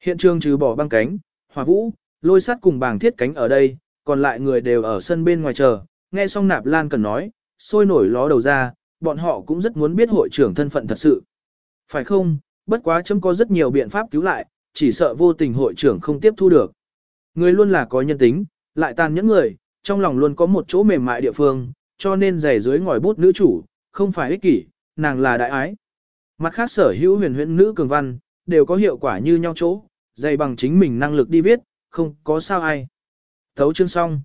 Hiện trường trừ bỏ băng cánh, hòa vũ, lôi sắt cùng bảng thiết cánh ở đây, còn lại người đều ở sân bên ngoài chờ, nghe xong Nạp Lan Cẩn nói, sôi nổi ló đầu ra, bọn họ cũng rất muốn biết hội trưởng thân phận thật sự. Phải không, bất quá chấm có rất nhiều biện pháp cứu lại, chỉ sợ vô tình hội trưởng không tiếp thu được. Người luôn là có nhân tính, lại tàn nhẫn người, trong lòng luôn có một chỗ mềm mại địa phương, cho nên giày dưới ngòi bút nữ chủ, không phải ích kỷ, nàng là đại ái. Mặt khác sở hữu huyền huyễn nữ cường văn, đều có hiệu quả như nhau chỗ, dày bằng chính mình năng lực đi viết, không có sao ai. Thấu chương xong.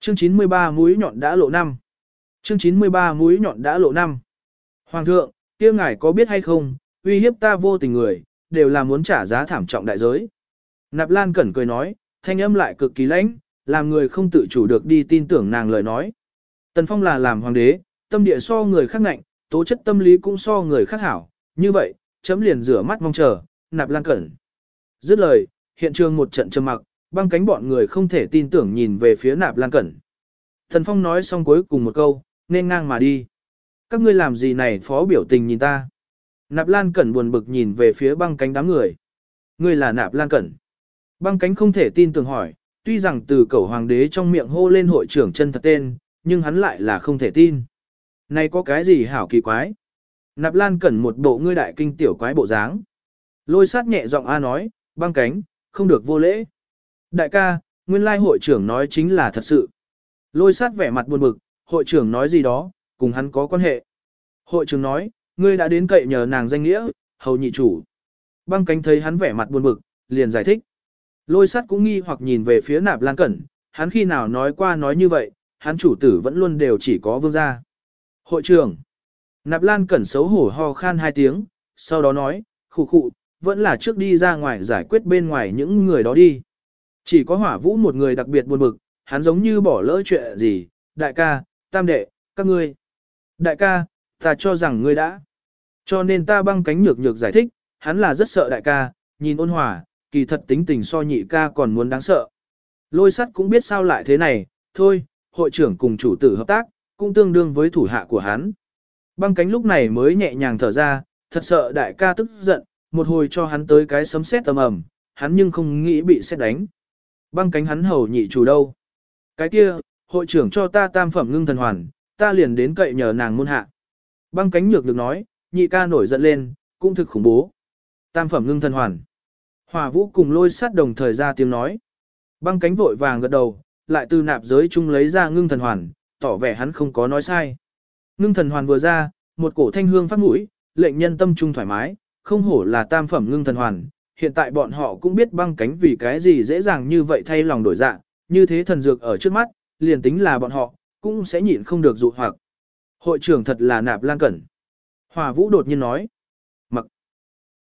Chương 93 mũi nhọn đã lộ năm. Chương 93 mũi nhọn đã lộ năm. Hoàng thượng, kia ngài có biết hay không, uy hiếp ta vô tình người, đều là muốn trả giá thảm trọng đại giới. Nạp Lan Cẩn cười nói, thanh âm lại cực kỳ lãnh, làm người không tự chủ được đi tin tưởng nàng lời nói. Tần Phong là làm hoàng đế, tâm địa so người khác ngạnh, tố chất tâm lý cũng so người khác hảo, như vậy, chấm liền rửa mắt mong chờ, Nạp Lan Cẩn. Dứt lời, hiện trường một trận trầm mặc, băng cánh bọn người không thể tin tưởng nhìn về phía Nạp Lan Cẩn. Tần Phong nói xong cuối cùng một câu, nên ngang mà đi. Các ngươi làm gì này phó biểu tình nhìn ta. Nạp Lan Cẩn buồn bực nhìn về phía băng cánh đám người. Ngươi là Nạp Lan Cẩn. Băng cánh không thể tin tưởng hỏi, tuy rằng từ cầu hoàng đế trong miệng hô lên hội trưởng chân thật tên, nhưng hắn lại là không thể tin. Này có cái gì hảo kỳ quái? Nạp Lan Cẩn một bộ ngươi đại kinh tiểu quái bộ dáng. Lôi sát nhẹ giọng A nói, băng cánh, không được vô lễ. Đại ca, nguyên lai hội trưởng nói chính là thật sự. Lôi sát vẻ mặt buồn bực, hội trưởng nói gì đó, cùng hắn có quan hệ. Hội trưởng nói, ngươi đã đến cậy nhờ nàng danh nghĩa, hầu nhị chủ. Băng cánh thấy hắn vẻ mặt buồn bực, liền giải thích. Lôi sắt cũng nghi hoặc nhìn về phía nạp lan cẩn, hắn khi nào nói qua nói như vậy, hắn chủ tử vẫn luôn đều chỉ có vương gia. Hội trưởng. Nạp lan cẩn xấu hổ ho khan hai tiếng, sau đó nói, khụ khụ, vẫn là trước đi ra ngoài giải quyết bên ngoài những người đó đi. Chỉ có hỏa vũ một người đặc biệt buồn bực, hắn giống như bỏ lỡ chuyện gì, đại ca, tam đệ, các ngươi. Đại ca, ta cho rằng ngươi đã. Cho nên ta băng cánh nhược nhược giải thích, hắn là rất sợ đại ca, nhìn ôn hòa, kỳ thật tính tình so nhị ca còn muốn đáng sợ. Lôi sắt cũng biết sao lại thế này, thôi, hội trưởng cùng chủ tử hợp tác, cũng tương đương với thủ hạ của hắn. Băng cánh lúc này mới nhẹ nhàng thở ra, thật sợ đại ca tức giận, một hồi cho hắn tới cái sấm sét tầm ầm, hắn nhưng không nghĩ bị xét đánh. Băng cánh hắn hầu nhị chủ đâu. Cái kia, hội trưởng cho ta tam phẩm ngưng thần hoàn, ta liền đến cậy nhờ nàng môn hạ. Băng cánh nhược được nói, nhị ca nổi giận lên, cũng thực khủng bố. Tam phẩm ngưng thần hoàn. Hòa vũ cùng lôi sát đồng thời ra tiếng nói. Băng cánh vội vàng gật đầu, lại từ nạp giới chung lấy ra ngưng thần hoàn, tỏ vẻ hắn không có nói sai. Ngưng thần hoàn vừa ra, một cổ thanh hương phát mũi, lệnh nhân tâm trung thoải mái, không hổ là tam phẩm ngưng thần hoàn. Hiện tại bọn họ cũng biết băng cánh vì cái gì dễ dàng như vậy thay lòng đổi dạng, như thế thần dược ở trước mắt, liền tính là bọn họ, cũng sẽ nhịn không được dụ hoặc. Hội trưởng thật là nạp lan cẩn. Hòa vũ đột nhiên nói.